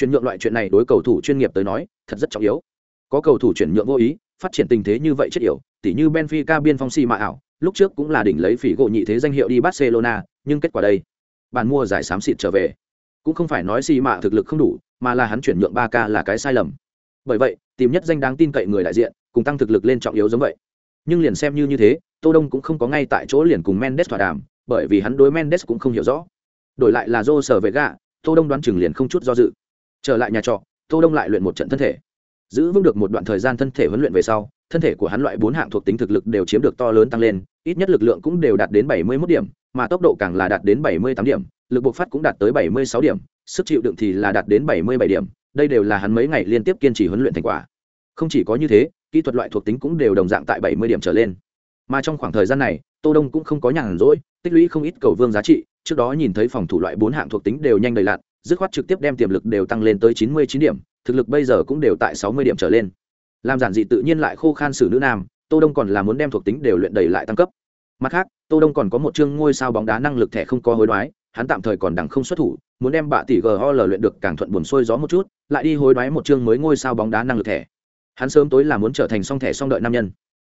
chuyển nhượng loại chuyện này đối cầu thủ chuyên nghiệp tới nói, thật rất trọng yếu. Có cầu thủ chuyển nhượng vô ý, phát triển tình thế như vậy chết yểu, tỉ như benfica biên phong si mạ ảo, lúc trước cũng là đỉnh lấy phỉ gỗ nhị thế danh hiệu đi barcelona, nhưng kết quả đây, bàn mua giải xám xịt trở về. Cũng không phải nói si mạ thực lực không đủ, mà là hắn chuyển nhượng ba k là cái sai lầm. Bởi vậy, tìm nhất danh đáng tin cậy người đại diện, cùng tăng thực lực lên trọng yếu giống vậy. Nhưng liền xem như như thế, tô đông cũng không có ngay tại chỗ liền cùng mendes thỏa đàm, bởi vì hắn đối mendes cũng không hiểu rõ. Đổi lại là dô sở vệ gạ tô đông đoán chừng liền không chút do dự trở lại nhà trọ tô đông lại luyện một trận thân thể giữ vững được một đoạn thời gian thân thể huấn luyện về sau thân thể của hắn loại bốn hạng thuộc tính thực lực đều chiếm được to lớn tăng lên ít nhất lực lượng cũng đều đạt đến bảy mươi 71 điểm mà tốc độ càng là đạt đến bảy mươi tám điểm lực bộc phát cũng đạt tới bảy mươi sáu điểm sức chịu đựng thì là đạt đến bảy mươi bảy điểm đây đều là hắn mấy ngày liên tiếp kiên trì huấn luyện thành quả Không chỉ có như thế, kỹ thuật loại thuộc tính cũng đều đồng dạng tại 70 điểm trở lên. Mà trong khoảng thời gian này, Tô Đông cũng không có nhàn rỗi, tích lũy không ít cầu vương giá trị, trước đó nhìn thấy phòng thủ loại bốn hạng thuộc tính đều nhanh đầy lặn, dứt khoát trực tiếp đem tiềm lực đều tăng lên tới 99 điểm, thực lực bây giờ cũng đều tại 60 điểm trở lên. Làm giản dị tự nhiên lại khô khan sử nữ nam, Tô Đông còn là muốn đem thuộc tính đều luyện đầy lại tăng cấp. Mặt khác, Tô Đông còn có một chương ngôi sao bóng đá năng lực thẻ không có hối đoái, hắn tạm thời còn đẳng không xuất thủ, muốn đem bạ tỷ GOL luyện được càng thuận buồn xuôi gió một chút, lại đi hối đoái một chương mới ngôi sao bóng đá năng lực thẻ. Hắn sớm tối là muốn trở thành song thẻ song đợi nam nhân.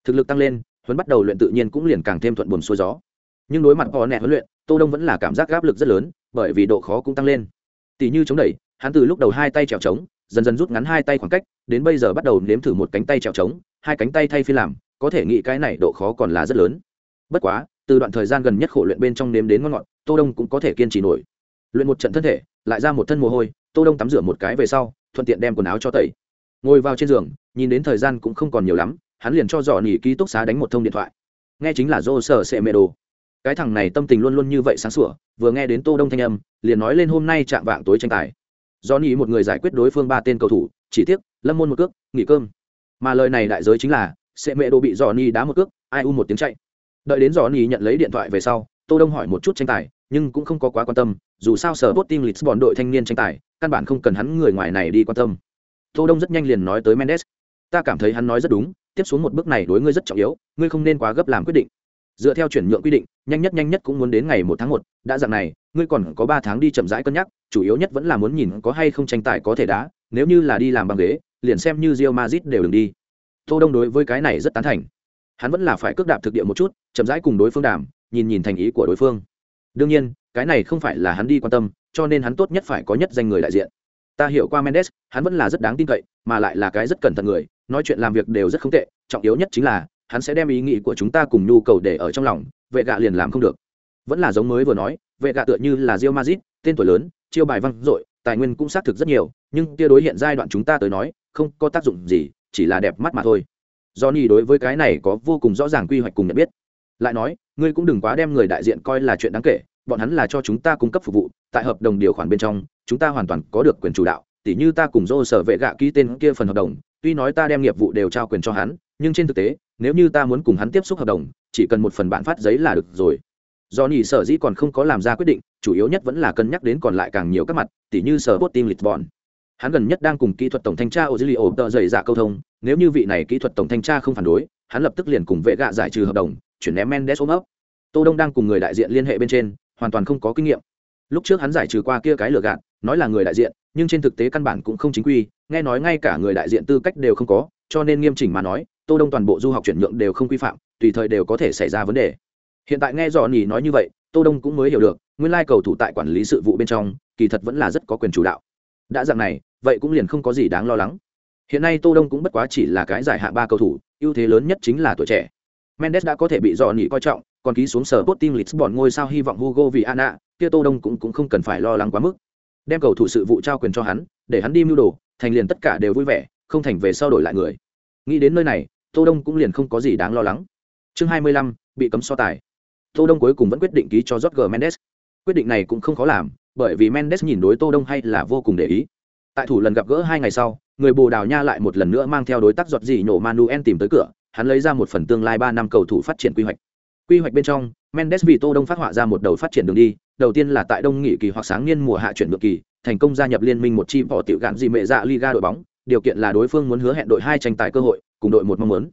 Thực lực tăng lên, huấn bắt đầu luyện tự nhiên cũng liền càng thêm thuận buồn xuôi gió. Nhưng đối mặt có nẹ huấn luyện, Tô Đông vẫn là cảm giác áp lực rất lớn, bởi vì độ khó cũng tăng lên. Tỷ như chống đẩy, hắn từ lúc đầu hai tay trèo trống, dần dần rút ngắn hai tay khoảng cách, đến bây giờ bắt đầu nếm thử một cánh tay trèo trống, hai cánh tay thay phiên làm, có thể nghĩ cái này độ khó còn là rất lớn. Bất quá, từ đoạn thời gian gần nhất khổ luyện bên trong nếm đến ngon ngọt, Tô Đông cũng có thể kiên trì nổi. Luyện một trận thân thể, lại ra một thân mồ hôi, Tô Đông tắm rửa một cái về sau, thuận tiện đem quần áo cho tẩy. Ngồi vào trên giường, nhìn đến thời gian cũng không còn nhiều lắm, hắn liền cho dò nỉ ký túc xá đánh một thông điện thoại. Nghe chính là Dô Sở Sệ Mê Đồ. Cái thằng này tâm tình luôn luôn như vậy sáng sủa, vừa nghe đến Tô Đông thanh âm, liền nói lên hôm nay chạm vạng tối tranh tài. do nghĩ một người giải quyết đối phương ba tên cầu thủ, chỉ tiếc, Lâm Môn một cước, nghỉ cơm. Mà lời này đại giới chính là, sẽ Mẹ Đồ bị Johnny đá một cước, ai u một tiếng chạy. Đợi đến Johnny nhận lấy điện thoại về sau, Tô Đông hỏi một chút tranh tài, nhưng cũng không có quá quan tâm, dù sao sở Sporting Lisbon đội thanh niên tranh tài, căn bản không cần hắn người ngoài này đi quan tâm. Tô Đông rất nhanh liền nói tới Mendes. Ta cảm thấy hắn nói rất đúng, tiếp xuống một bước này đối ngươi rất trọng yếu, ngươi không nên quá gấp làm quyết định. Dựa theo chuyển nhượng quy định, nhanh nhất nhanh nhất cũng muốn đến ngày một tháng một. đã dạng này, ngươi còn có ba tháng đi chậm rãi cân nhắc, chủ yếu nhất vẫn là muốn nhìn có hay không tranh tài có thể đá, nếu như là đi làm bằng ghế, liền xem như Real Madrid đều đừng đi. Tô Đông đối với cái này rất tán thành. Hắn vẫn là phải cước đạp thực địa một chút, chậm rãi cùng đối phương đàm, nhìn nhìn thành ý của đối phương. Đương nhiên, cái này không phải là hắn đi quan tâm, cho nên hắn tốt nhất phải có nhất danh người đại diện. Ta hiểu qua Mendes, hắn vẫn là rất đáng tin cậy, mà lại là cái rất cẩn thận người, nói chuyện làm việc đều rất không tệ, trọng yếu nhất chính là hắn sẽ đem ý nghĩ của chúng ta cùng nhu cầu để ở trong lòng, vệ gạ liền làm không được. Vẫn là giống mới vừa nói, vệ gạ tựa như là Real Madrid, tên tuổi lớn, chiêu bài văn dội, tài nguyên cũng xác thực rất nhiều, nhưng kia đối hiện giai đoạn chúng ta tới nói, không có tác dụng gì, chỉ là đẹp mắt mà thôi. Johnny đối với cái này có vô cùng rõ ràng quy hoạch cùng nhận biết. Lại nói, ngươi cũng đừng quá đem người đại diện coi là chuyện đáng kể, bọn hắn là cho chúng ta cung cấp phục vụ, tại hợp đồng điều khoản bên trong, chúng ta hoàn toàn có được quyền chủ đạo, tỉ như ta cùng Dô sở vệ gạ ký tên kia phần hợp đồng, tuy nói ta đem nghiệp vụ đều trao quyền cho hắn, nhưng trên thực tế, nếu như ta muốn cùng hắn tiếp xúc hợp đồng, chỉ cần một phần bản phát giấy là được rồi. Do nhỉ sở dĩ còn không có làm ra quyết định, chủ yếu nhất vẫn là cân nhắc đến còn lại càng nhiều các mặt, tỉ như sở Sporting Lisbon. Hắn gần nhất đang cùng kỹ thuật tổng thanh tra Ozilio tờ dày dạ câu thông, nếu như vị này kỹ thuật tổng thanh tra không phản đối, hắn lập tức liền cùng vệ gạ giải trừ hợp đồng, chuyển ném Mendes ôm ấp. Tô Đông đang cùng người đại diện liên hệ bên trên, hoàn toàn không có kinh nghiệm. Lúc trước hắn giải trừ qua kia cái lừa gạt, nói là người đại diện, nhưng trên thực tế căn bản cũng không chính quy, nghe nói ngay cả người đại diện tư cách đều không có, cho nên nghiêm chỉnh mà nói, Tô Đông toàn bộ du học chuyển nhượng đều không quy phạm, tùy thời đều có thể xảy ra vấn đề. Hiện tại nghe dò nhì nói như vậy, Tô Đông cũng mới hiểu được, nguyên lai cầu thủ tại quản lý sự vụ bên trong, kỳ thật vẫn là rất có quyền chủ đạo. Đã dạng này, vậy cũng liền không có gì đáng lo lắng. Hiện nay Tô Đông cũng bất quá chỉ là cái giải hạng ba cầu thủ, ưu thế lớn nhất chính là tuổi trẻ. Mendes đã có thể bị dò nhì coi trọng, còn ký xuống sở Sporting Lisbon ngôi sao hy vọng Hugo Viana, kia Tô Đông cũng cũng không cần phải lo lắng quá mức. Đem cầu thủ sự vụ trao quyền cho hắn, để hắn đi mưu đồ, thành liền tất cả đều vui vẻ, không thành về sau đổi lại người. Nghĩ đến nơi này, Tô Đông cũng liền không có gì đáng lo lắng. Chương 25, bị cấm so tài. Tô Đông cuối cùng vẫn quyết định ký cho Jorge Mendes. Quyết định này cũng không khó làm, bởi vì Mendes nhìn đối Tô Đông hay là vô cùng để ý. Tại thủ lần gặp gỡ hai ngày sau, người Bồ Đào Nha lại một lần nữa mang theo đối tác giọt gì nhổ Manuel tìm tới cửa, hắn lấy ra một phần tương lai ba năm cầu thủ phát triển quy hoạch. Quy hoạch bên trong, Mendes vì Tô Đông phát họa ra một đầu phát triển đường đi, đầu tiên là tại đông nghị kỳ hoặc sáng niên mùa hạ chuyển nhượng kỳ, thành công gia nhập liên minh một chi bỏ tiểu gạn gì mẹ dạ Liga đội bóng, điều kiện là đối phương muốn hứa hẹn đội hai tranh tài cơ hội, cùng đội một mong muốn.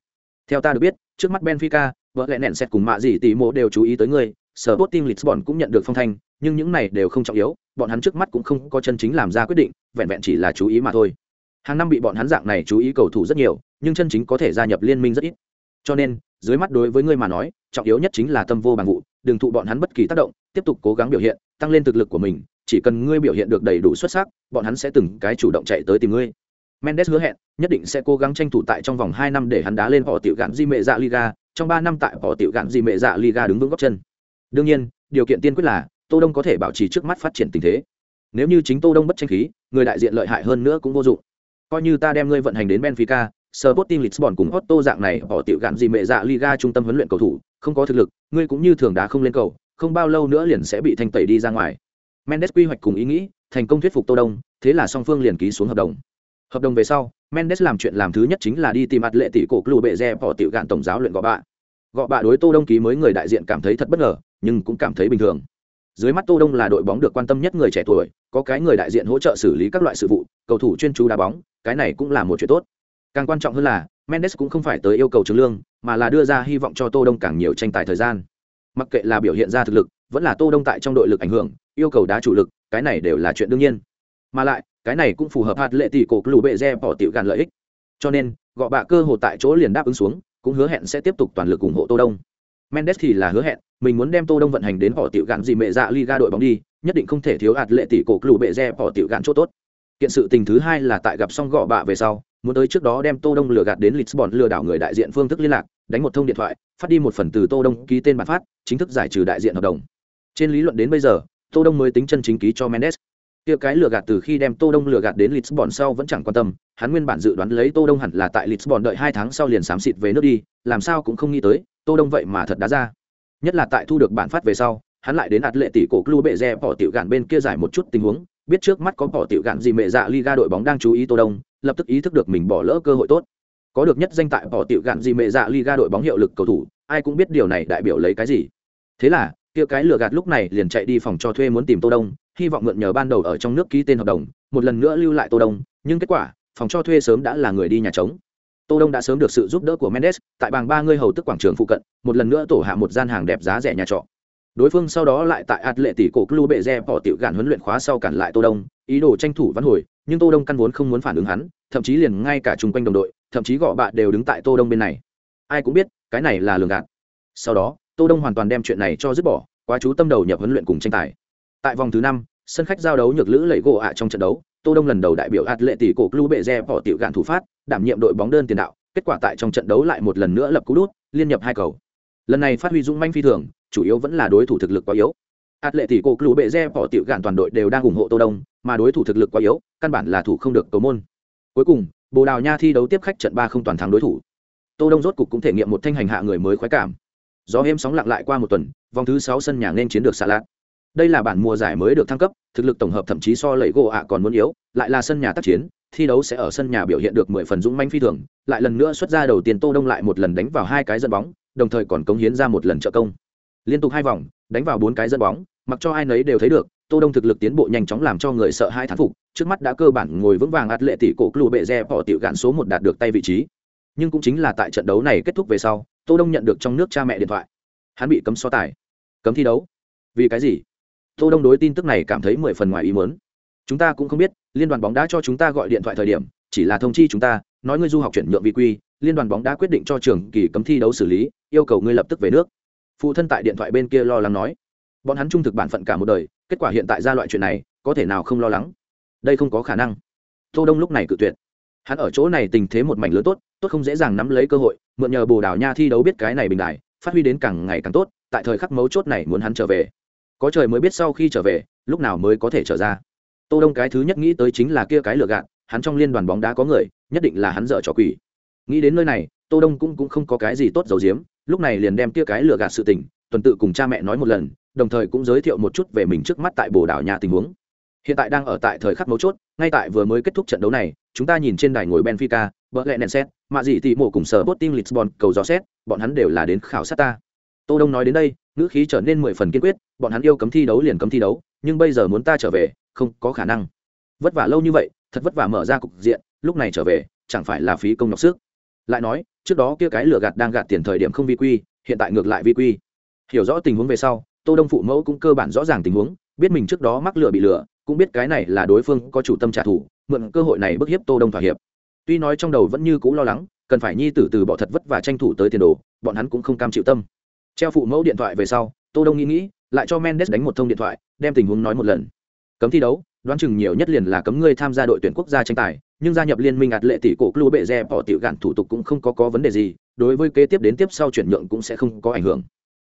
Theo ta được biết, trước mắt Benfica, vợ lẽ nện xét cùng mạ gì tỷ mộ đều chú ý tới người, Sporting Lisbon cũng nhận được phong thanh, nhưng những này đều không trọng yếu, bọn hắn trước mắt cũng không có chân chính làm ra quyết định, vẹn vẹn chỉ là chú ý mà thôi. Hàng năm bị bọn hắn dạng này chú ý cầu thủ rất nhiều, nhưng chân chính có thể gia nhập liên minh rất ít. Cho nên, dưới mắt đối với ngươi mà nói, trọng yếu nhất chính là tâm vô bằng vụ, đừng thụ bọn hắn bất kỳ tác động, tiếp tục cố gắng biểu hiện, tăng lên thực lực của mình, chỉ cần ngươi biểu hiện được đầy đủ xuất sắc, bọn hắn sẽ từng cái chủ động chạy tới tìm ngươi. Mendes hứa hẹn, nhất định sẽ cố gắng tranh thủ tại trong vòng 2 năm để hắn đá lên họ tiểu gạn di mệ dạ Liga, trong 3 năm tại họ tiểu gạn di mệ dạ Liga đứng vững gót chân. Đương nhiên, điều kiện tiên quyết là Tô Đông có thể bảo trì trước mắt phát triển tình thế. Nếu như chính Tô Đông bất tranh khí, người đại diện lợi hại hơn nữa cũng vô dụng. Coi như ta đem ngươi vận hành đến Benfica, Sporting Lisbon cùng Otto dạng này họ tiểu gạn Di Mệ dạ Liga trung tâm huấn luyện cầu thủ, không có thực lực, ngươi cũng như thường đá không lên cầu, không bao lâu nữa liền sẽ bị thanh tẩy đi ra ngoài. Mendes quy hoạch cùng ý nghĩ, thành công thuyết phục Tô Đông, thế là song phương liền ký xuống hợp đồng. Hợp đồng về sau, mendes làm chuyện làm thứ nhất chính là đi tìm mặt lệ tỷ cổ club bệ re bỏ tiểu gạn tổng giáo luyện gọ bạ. Gọ bạ đối tô đông ký mới người đại diện cảm thấy thật bất ngờ nhưng cũng cảm thấy bình thường. Dưới mắt tô đông là đội bóng được quan tâm nhất người trẻ tuổi có cái người đại diện hỗ trợ xử lý các loại sự vụ cầu thủ chuyên chú đá bóng cái này cũng là một chuyện tốt. Càng quan trọng hơn là mendes cũng không phải tới yêu cầu trứng lương mà là đưa ra hy vọng cho tô đông càng nhiều tranh tài thời gian. Mặc kệ là biểu hiện ra thực lực vẫn là tô đông tại trong đội lực ảnh hưởng yêu cầu đá chủ lực cái này đều là chuyện đương nhiên. Mà lại cái này cũng phù hợp hạt lệ tỷ cổ lù bệ re bỏ tiểu gàn lợi ích. Cho nên, gọ bạ cơ hồ tại chỗ liền đáp ứng xuống, cũng hứa hẹn sẽ tiếp tục toàn lực ủng hộ tô đông. Mendes thì là hứa hẹn, mình muốn đem tô đông vận hành đến họ tiểu gạn gì mẹ dạ liga đội bóng đi, nhất định không thể thiếu hạt lệ tỷ cổ lù bệ re bỏ tiểu gạn chỗ tốt. Kiện sự tình thứ hai là tại gặp xong gọ bạ về sau, muốn tới trước đó đem tô đông lừa gạt đến lisbon lừa đảo người đại diện phương thức liên lạc, đánh một thông điện thoại, phát đi một phần từ tô đông ký tên bản phát, chính thức giải trừ đại diện hợp đồng. Trên lý luận đến bây giờ, tô đông mới tính chân chính ký cho mendes kia cái lừa gạt từ khi đem tô đông lừa gạt đến lisbon sau vẫn chẳng quan tâm, hắn nguyên bản dự đoán lấy tô đông hẳn là tại lisbon đợi hai tháng sau liền xám xịt về nước đi, làm sao cũng không nghĩ tới, tô đông vậy mà thật đã ra. Nhất là tại thu được bản phát về sau, hắn lại đến ạt lệ tỷ cổ club bệ rẻ bỏ tiểu gạn bên kia giải một chút tình huống, biết trước mắt có bỏ tiểu gạn gì mẹ dạ liga đội bóng đang chú ý tô đông, lập tức ý thức được mình bỏ lỡ cơ hội tốt. Có được nhất danh tại bỏ tiểu gạn gì mẹ dạ liga đội bóng hiệu lực cầu thủ, ai cũng biết điều này đại biểu lấy cái gì. Thế là kia cái lừa gạt lúc này liền chạy đi phòng cho thuê muốn tìm tô đông, hy vọng mượn nhờ ban đầu ở trong nước ký tên hợp đồng, một lần nữa lưu lại tô đông. Nhưng kết quả, phòng cho thuê sớm đã là người đi nhà trống. Tô đông đã sớm được sự giúp đỡ của mendes, tại bảng ba ngươi hầu tức quảng trường phụ cận, một lần nữa tổ hạ một gian hàng đẹp giá rẻ nhà trọ. Đối phương sau đó lại tại ạt lệ tỷ cổ club bệ re bỏ tiểu gạn huấn luyện khóa sau cản lại tô đông, ý đồ tranh thủ vãn hồi, nhưng tô đông căn vốn không muốn phản ứng hắn, thậm chí liền ngay cả chung quanh đồng đội, thậm chí gõ bạn đều đứng tại tô đông bên này. Ai cũng biết, cái này là lường gạt. Sau đó tô đông hoàn toàn đem chuyện này cho dứt bỏ, quá chú tâm đầu nhập huấn luyện cùng tranh tài. Tại vòng thứ năm, sân khách giao đấu nhược lữ lẩy gỗ ạ trong trận đấu, tô đông lần đầu đại biểu ạt lệ tỷ cổ club bệ re bỏ tiểu gạn thủ phát, đảm nhiệm đội bóng đơn tiền đạo, kết quả tại trong trận đấu lại một lần nữa lập cú đút, liên nhập hai cầu. Lần này phát huy dũng manh phi thường, chủ yếu vẫn là đối thủ thực lực quá yếu. Ạt lệ tỷ cổ club bệ re bỏ tiểu gạn toàn đội đều đang ủng hộ tô đông, mà đối thủ thực lực quá yếu, căn bản là thủ không được cầu môn. Cuối cùng, bồ đào nha thi đấu tiếp khách trận ba không toàn thắng đối thủ. Tô đông rốt cục cũng thể nghiệm một thanh hành hạ người mới khoái cảm gió êm sóng lặng lại qua một tuần, vòng thứ sáu sân nhà nên chiến được xà lạt đây là bản mùa giải mới được thăng cấp, thực lực tổng hợp thậm chí so lẫy gỗ ạ còn muốn yếu, lại là sân nhà tác chiến, thi đấu sẽ ở sân nhà biểu hiện được mười phần dũng manh phi thường, lại lần nữa xuất ra đầu tiên tô đông lại một lần đánh vào hai cái dẫn bóng, đồng thời còn cống hiến ra một lần trợ công. Liên tục hai vòng, đánh vào bốn cái dẫn bóng, mặc cho ai nấy đều thấy được, tô đông thực lực tiến bộ nhanh chóng làm cho người sợ hai thán phục, trước mắt đã cơ bản ngồi vững vàng ạt lệ tỷ cổ club bệ re bỏ tiểu gạn số một đạt được tay vị trí. Nhưng cũng chính là tại trận đấu này kết thúc về sau tô đông nhận được trong nước cha mẹ điện thoại. Hắn bị cấm so tài. Cấm thi đấu. Vì cái gì? Tô đông đối tin tức này cảm thấy mười phần ngoài ý muốn. Chúng ta cũng không biết, liên đoàn bóng đá cho chúng ta gọi điện thoại thời điểm, chỉ là thông chi chúng ta, nói ngươi du học chuyển nhượng vi quy, liên đoàn bóng đá quyết định cho trường kỳ cấm thi đấu xử lý, yêu cầu ngươi lập tức về nước. Phụ thân tại điện thoại bên kia lo lắng nói. Bọn hắn trung thực bản phận cả một đời, kết quả hiện tại ra loại chuyện này, có thể nào không lo lắng? Đây không có khả năng. Tô đông lúc này cự tuyệt. Hắn ở chỗ này tình thế một mảnh lớn tốt tốt không dễ dàng nắm lấy cơ hội, mượn nhờ bồ đào nha thi đấu biết cái này bình đại, phát huy đến càng ngày càng tốt, tại thời khắc mấu chốt này muốn hắn trở về. Có trời mới biết sau khi trở về, lúc nào mới có thể trở ra. Tô đông cái thứ nhất nghĩ tới chính là kia cái lừa gạt, hắn trong liên đoàn bóng đá có người, nhất định là hắn dở trò quỷ. Nghĩ đến nơi này, tô đông cũng cũng không có cái gì tốt dầu giếm, lúc này liền đem kia cái lừa gạt sự tình, tuần tự cùng cha mẹ nói một lần, đồng thời cũng giới thiệu một chút về mình trước mắt tại bồ đảo nhà tình huống. Hiện tại đang ở tại thời khắc mấu chốt, ngay tại vừa mới kết thúc trận đấu này, chúng ta nhìn trên đài ngồi benfica vợ lẹ nèn xét mạ dị tị mộ cùng sở bot team lisbon cầu gió xét, bọn hắn đều là đến khảo sát ta. Tô đông nói đến đây, ngữ khí trở nên mười phần kiên quyết, bọn hắn yêu cấm thi đấu liền cấm thi đấu, nhưng bây giờ muốn ta trở về, không có khả năng. Vất vả lâu như vậy, thật vất vả mở ra cục diện, lúc này trở về, chẳng phải là phí công nhọc sức. Lại nói, trước đó kia cái lừa gạt đang gạt tiền thời điểm không vi quy, hiện tại ngược lại vi quy. Hiểu rõ tình huống về sau, tô đông phụ mẫu cũng cơ bản rõ ràng tình huống, biết mình trước đó mắc lừa bị lừa, cũng biết cái này là đối phương có chủ tâm trả thù, mượn cơ hội này bức hiếp tô đông thỏa hiệp tuy nói trong đầu vẫn như cũ lo lắng, cần phải nhi tử từ bỏ thật vất và tranh thủ tới tiền đồ, bọn hắn cũng không cam chịu tâm. Treo phụ mẫu điện thoại về sau, tô đông nghĩ nghĩ, lại cho mendes đánh một thông điện thoại, đem tình huống nói một lần. Cấm thi đấu, đoán chừng nhiều nhất liền là cấm ngươi tham gia đội tuyển quốc gia tranh tài, nhưng gia nhập liên minh ạt lệ tỷ cổ club bệ re bỏ tiểu gạn thủ tục cũng không có có vấn đề gì, đối với kế tiếp đến tiếp sau chuyển nhượng cũng sẽ không có ảnh hưởng.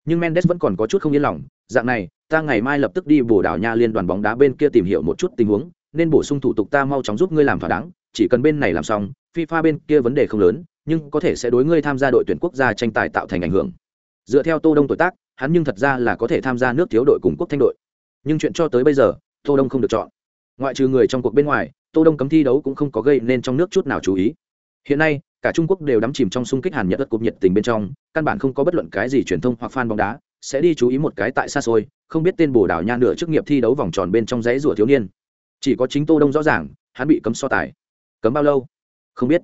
Nhưng mendes vẫn còn có chút không yên lòng, dạng này, ta ngày mai lập tức đi bồ đảo nha liên đoàn bóng đá bên kia tìm hiểu một chút tình huống, nên bổ sung thủ tục ta mau chóng giúp ngươi làm thỏa đáng chỉ cần bên này làm xong, fifa bên kia vấn đề không lớn, nhưng có thể sẽ đối ngươi tham gia đội tuyển quốc gia tranh tài tạo thành ảnh hưởng. Dựa theo tô đông tuổi tác, hắn nhưng thật ra là có thể tham gia nước thiếu đội cùng quốc thanh đội. Nhưng chuyện cho tới bây giờ, tô đông không được chọn. Ngoại trừ người trong cuộc bên ngoài, tô đông cấm thi đấu cũng không có gây nên trong nước chút nào chú ý. Hiện nay, cả trung quốc đều đắm chìm trong xung kích hàn nhật đất cục nhiệt tình bên trong, căn bản không có bất luận cái gì truyền thông hoặc fan bóng đá sẽ đi chú ý một cái tại xa xôi, không biết tên bồ đào nha nửa chức nghiệp thi đấu vòng tròn bên trong giấy rùa thiếu niên. Chỉ có chính tô đông rõ ràng, hắn bị cấm so tài cấm bao lâu? Không biết.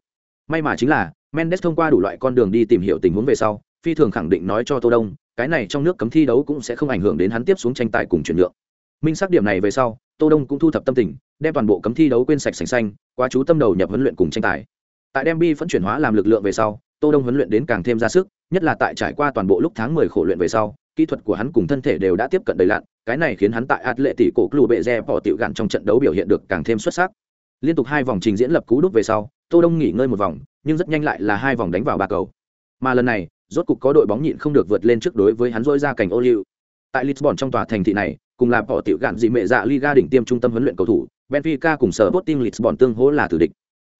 May mà chính là, mendes thông qua đủ loại con đường đi tìm hiểu tình huống về sau, phi thường khẳng định nói cho tô đông, cái này trong nước cấm thi đấu cũng sẽ không ảnh hưởng đến hắn tiếp xuống tranh tài cùng chuyển nhượng. Minh xác điểm này về sau, tô đông cũng thu thập tâm tình, đem toàn bộ cấm thi đấu quên sạch sành xanh quá chú tâm đầu nhập huấn luyện cùng tranh tài. Tại đem bi vẫn chuyển hóa làm lực lượng về sau, tô đông huấn luyện đến càng thêm ra sức, nhất là tại trải qua toàn bộ lúc tháng 10 khổ luyện về sau, kỹ thuật của hắn cùng thân thể đều đã tiếp cận đầy lặn, cái này khiến hắn tại lệ tỷ cổ club bệ re bỏ tiểu gạn trong trận đấu biểu hiện được càng thêm xuất sắc liên tục hai vòng trình diễn lập cú đúc về sau, tô đông nghỉ ngơi một vòng, nhưng rất nhanh lại là hai vòng đánh vào ba cầu. Mà lần này, rốt cục có đội bóng nhịn không được vượt lên trước đối với hắn dỗi ra cảnh ô liu. Tại lisbon trong tòa thành thị này, cùng là bỏ tiểu gạn dị mẹ dạ liga đỉnh tiêm trung tâm huấn luyện cầu thủ, benfica cùng sở bot team lisbon tương hỗ là tử địch.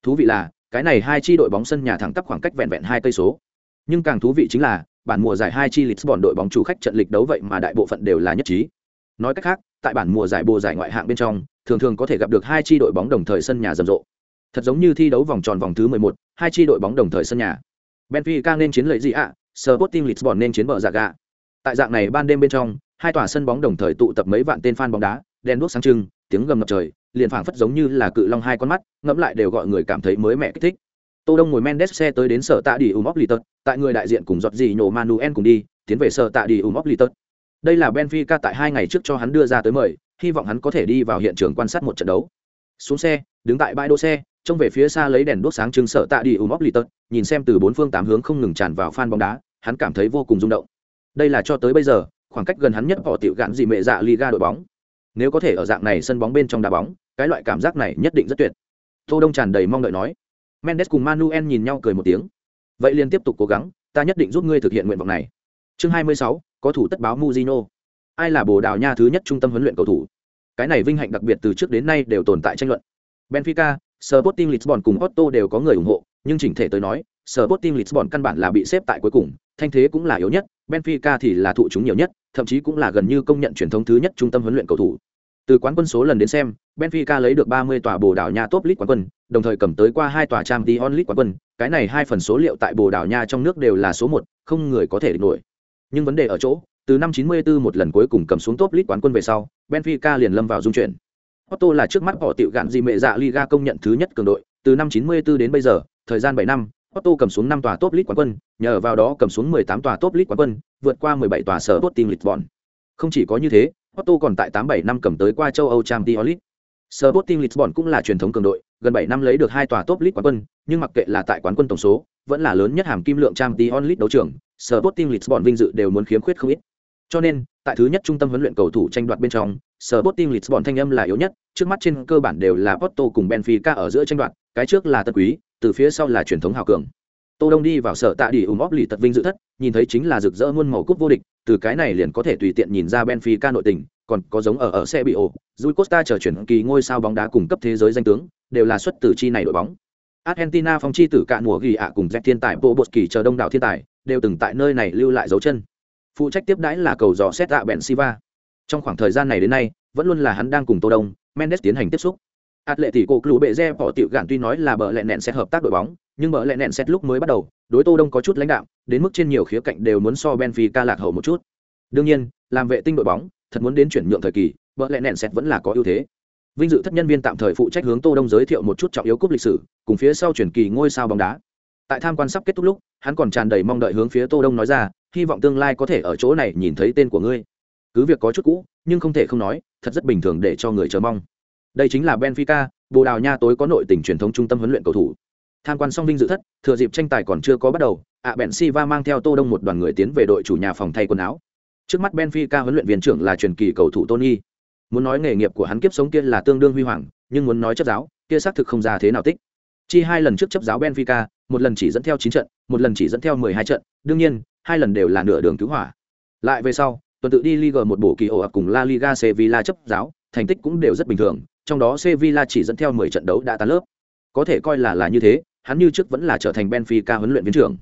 Thú vị là, cái này hai chi đội bóng sân nhà thẳng tắp khoảng cách vẹn vẹn hai cây số. Nhưng càng thú vị chính là, bản mùa giải hai chi lisbon đội bóng chủ khách trận lịch đấu vậy mà đại bộ phận đều là nhất trí. Nói cách khác, tại bản mùa giải bồ giải ngoại hạng bên trong thường thường có thể gặp được hai chi đội bóng đồng thời sân nhà rầm rộ thật giống như thi đấu vòng tròn vòng thứ 11, hai chi đội bóng đồng thời sân nhà benfica nên chiến lợi gì ạ Sporting Lisbon nên chiến bờ dạ giả gạ. Tại dạng này ban đêm bên trong, hai tòa sân bóng đồng thời tụ tập mấy vạn tên fan bóng đá, đèn đuốc sáng trưng, tiếng gầm ngập trời, liền phảng phất giống như là cự long hai con mắt, ngẫm lại đều gọi người cảm thấy mới mẻ kích thích. Tô Đông ngồi Mendes xe tới đến sở tạ đi Um tại người đại diện cùng giọt gì nhổ Manuel cùng đi, tiến về sở tạ đi Um Đây là Benfica tại hai ngày trước cho hắn đưa ra tới mời, hy vọng hắn có thể đi vào hiện trường quan sát một trận đấu. Xuống xe, đứng tại bãi đỗ xe, trông về phía xa lấy đèn đuốc sáng trưng sở tạ đi Um Oplitot, nhìn xem từ bốn phương tám hướng không ngừng tràn vào fan bóng đá, hắn cảm thấy vô cùng rung động. Đây là cho tới bây giờ, khoảng cách gần hắn nhất họ tiểu gạn gì mẹ dạ Liga đội bóng. Nếu có thể ở dạng này sân bóng bên trong đá bóng, cái loại cảm giác này nhất định rất tuyệt. Tô Đông tràn đầy mong đợi nói. Mendes cùng Manuel nhìn nhau cười một tiếng. Vậy liền tiếp tục cố gắng, ta nhất định giúp ngươi thực hiện nguyện vọng này. Chương 26, có thủ tất báo Mujino. Ai là Bồ Đào Nha thứ nhất trung tâm huấn luyện cầu thủ? Cái này vinh hạnh đặc biệt từ trước đến nay đều tồn tại tranh luận. Benfica, Sporting Lisbon cùng Porto đều có người ủng hộ, nhưng chỉnh thể tới nói, Sporting Lisbon căn bản là bị xếp tại cuối cùng, thanh thế cũng là yếu nhất, Benfica thì là thụ chúng nhiều nhất, thậm chí cũng là gần như công nhận truyền thống thứ nhất trung tâm huấn luyện cầu thủ. Từ quán quân số lần đến xem, Benfica lấy được 30 tòa Bồ Đào Nha top league quán quân, đồng thời cầm tới qua hai tòa Champions League quán quân, cái này hai phần số liệu tại Bồ Đào Nha trong nước đều là số 1, không người có thể địch nổi. Nhưng vấn đề ở chỗ, từ năm 94 một lần cuối cùng cầm xuống top list quán quân về sau, Benfica liền lâm vào dung chuyển. Porto là trước mắt họ tiểu gạn gì mẹ dạ Liga công nhận thứ nhất cường đội, từ năm 94 đến bây giờ, thời gian 7 năm, Porto cầm xuống 5 tòa top list quán quân, nhờ vào đó cầm xuống 18 tòa top list quán quân, vượt qua 17 tòa sở Sporting Lisbon. Không chỉ có như thế, Porto còn tại 87 năm cầm tới qua châu Âu Champions League. Sporting Lisbon cũng là truyền thống cường đội, gần 7 năm lấy được hai tòa top league quán quân, nhưng mặc kệ là tại quán quân tổng số, vẫn là lớn nhất hàm kim lượng Champions League đấu trường, Sporting Lisbon vinh dự đều muốn khiếm khuyết không ít. Cho nên, tại thứ nhất trung tâm huấn luyện cầu thủ tranh đoạt bên trong, Sporting Lisbon thanh âm là yếu nhất, trước mắt trên cơ bản đều là Porto cùng Benfica ở giữa tranh đoạt, cái trước là Tân Quý, từ phía sau là truyền thống hào cường. Tô Đông đi vào sở tạ đi ủng óp lì tật vinh dự thất, nhìn thấy chính là rực rỡ muôn màu cúp vô địch, từ cái này liền có thể tùy tiện nhìn ra Benfica nội tình, còn có giống ở ở xe bị ổ, Rui Costa trở chuyển kỳ ngôi sao bóng đá cùng cấp thế giới danh tướng, đều là xuất từ chi này đội bóng. Argentina phong chi tử cạn mùa ghi ạ cùng Jack thiên tài bộ bột kỳ chờ đông đảo thiên tài, đều từng tại nơi này lưu lại dấu chân. Phụ trách tiếp đãi là cầu dò xét tạ bèn Siva. Trong khoảng thời gian này đến nay, vẫn luôn là hắn đang cùng Tô Đông, Mendes tiến hành tiếp xúc. Atletico Club bệ re bỏ tiểu gạn tuy nói là bờ lẹ nẹn sẽ hợp tác đội bóng, nhưng bờ lẹ nẹn xét lúc mới bắt đầu, đối Tô Đông có chút lãnh đạo, đến mức trên nhiều khía cạnh đều muốn so Benfica lạc hậu một chút. Đương nhiên, làm vệ tinh đội bóng, thật muốn đến chuyển nhượng thời kỳ, bờ lẹ nẹn xét vẫn là có ưu thế. Vinh dự thất nhân viên tạm thời phụ trách hướng Tô Đông giới thiệu một chút trọng yếu cúp lịch sử, cùng phía sau chuyển kỳ ngôi sao bóng đá. Tại tham quan sắp kết thúc lúc, hắn còn tràn đầy mong đợi hướng phía Tô Đông nói ra, hy vọng tương lai có thể ở chỗ này nhìn thấy tên của ngươi. Cứ việc có chút cũ, nhưng không thể không nói, thật rất bình thường để cho người chờ mong. Đây chính là Benfica, Bồ Đào Nha tối có nội tình truyền thống trung tâm huấn luyện cầu thủ. Tham quan xong vinh dự thất, thừa dịp tranh tài còn chưa có bắt đầu, ạ bèn Siva mang theo Tô Đông một đoàn người tiến về đội chủ nhà phòng thay quần áo. Trước mắt Benfica huấn luyện viên trưởng là truyền kỳ cầu thủ Tony. Muốn nói nghề nghiệp của hắn kiếp sống kia là tương đương huy hoàng, nhưng muốn nói chấp giáo, kia xác thực không ra thế nào tích. Chi hai lần trước chấp giáo Benfica, một lần chỉ dẫn theo chín trận, một lần chỉ dẫn theo 12 trận, đương nhiên, hai lần đều là nửa đường cứu hỏa. Lại về sau, tuần tự đi Liga một bổ kỳ ổ cùng La Liga Sevilla chấp giáo, thành tích cũng đều rất bình thường, trong đó Sevilla chỉ dẫn theo 10 trận đấu đã tan lớp. Có thể coi là là như thế, hắn như trước vẫn là trở thành Benfica huấn luyện viên trưởng.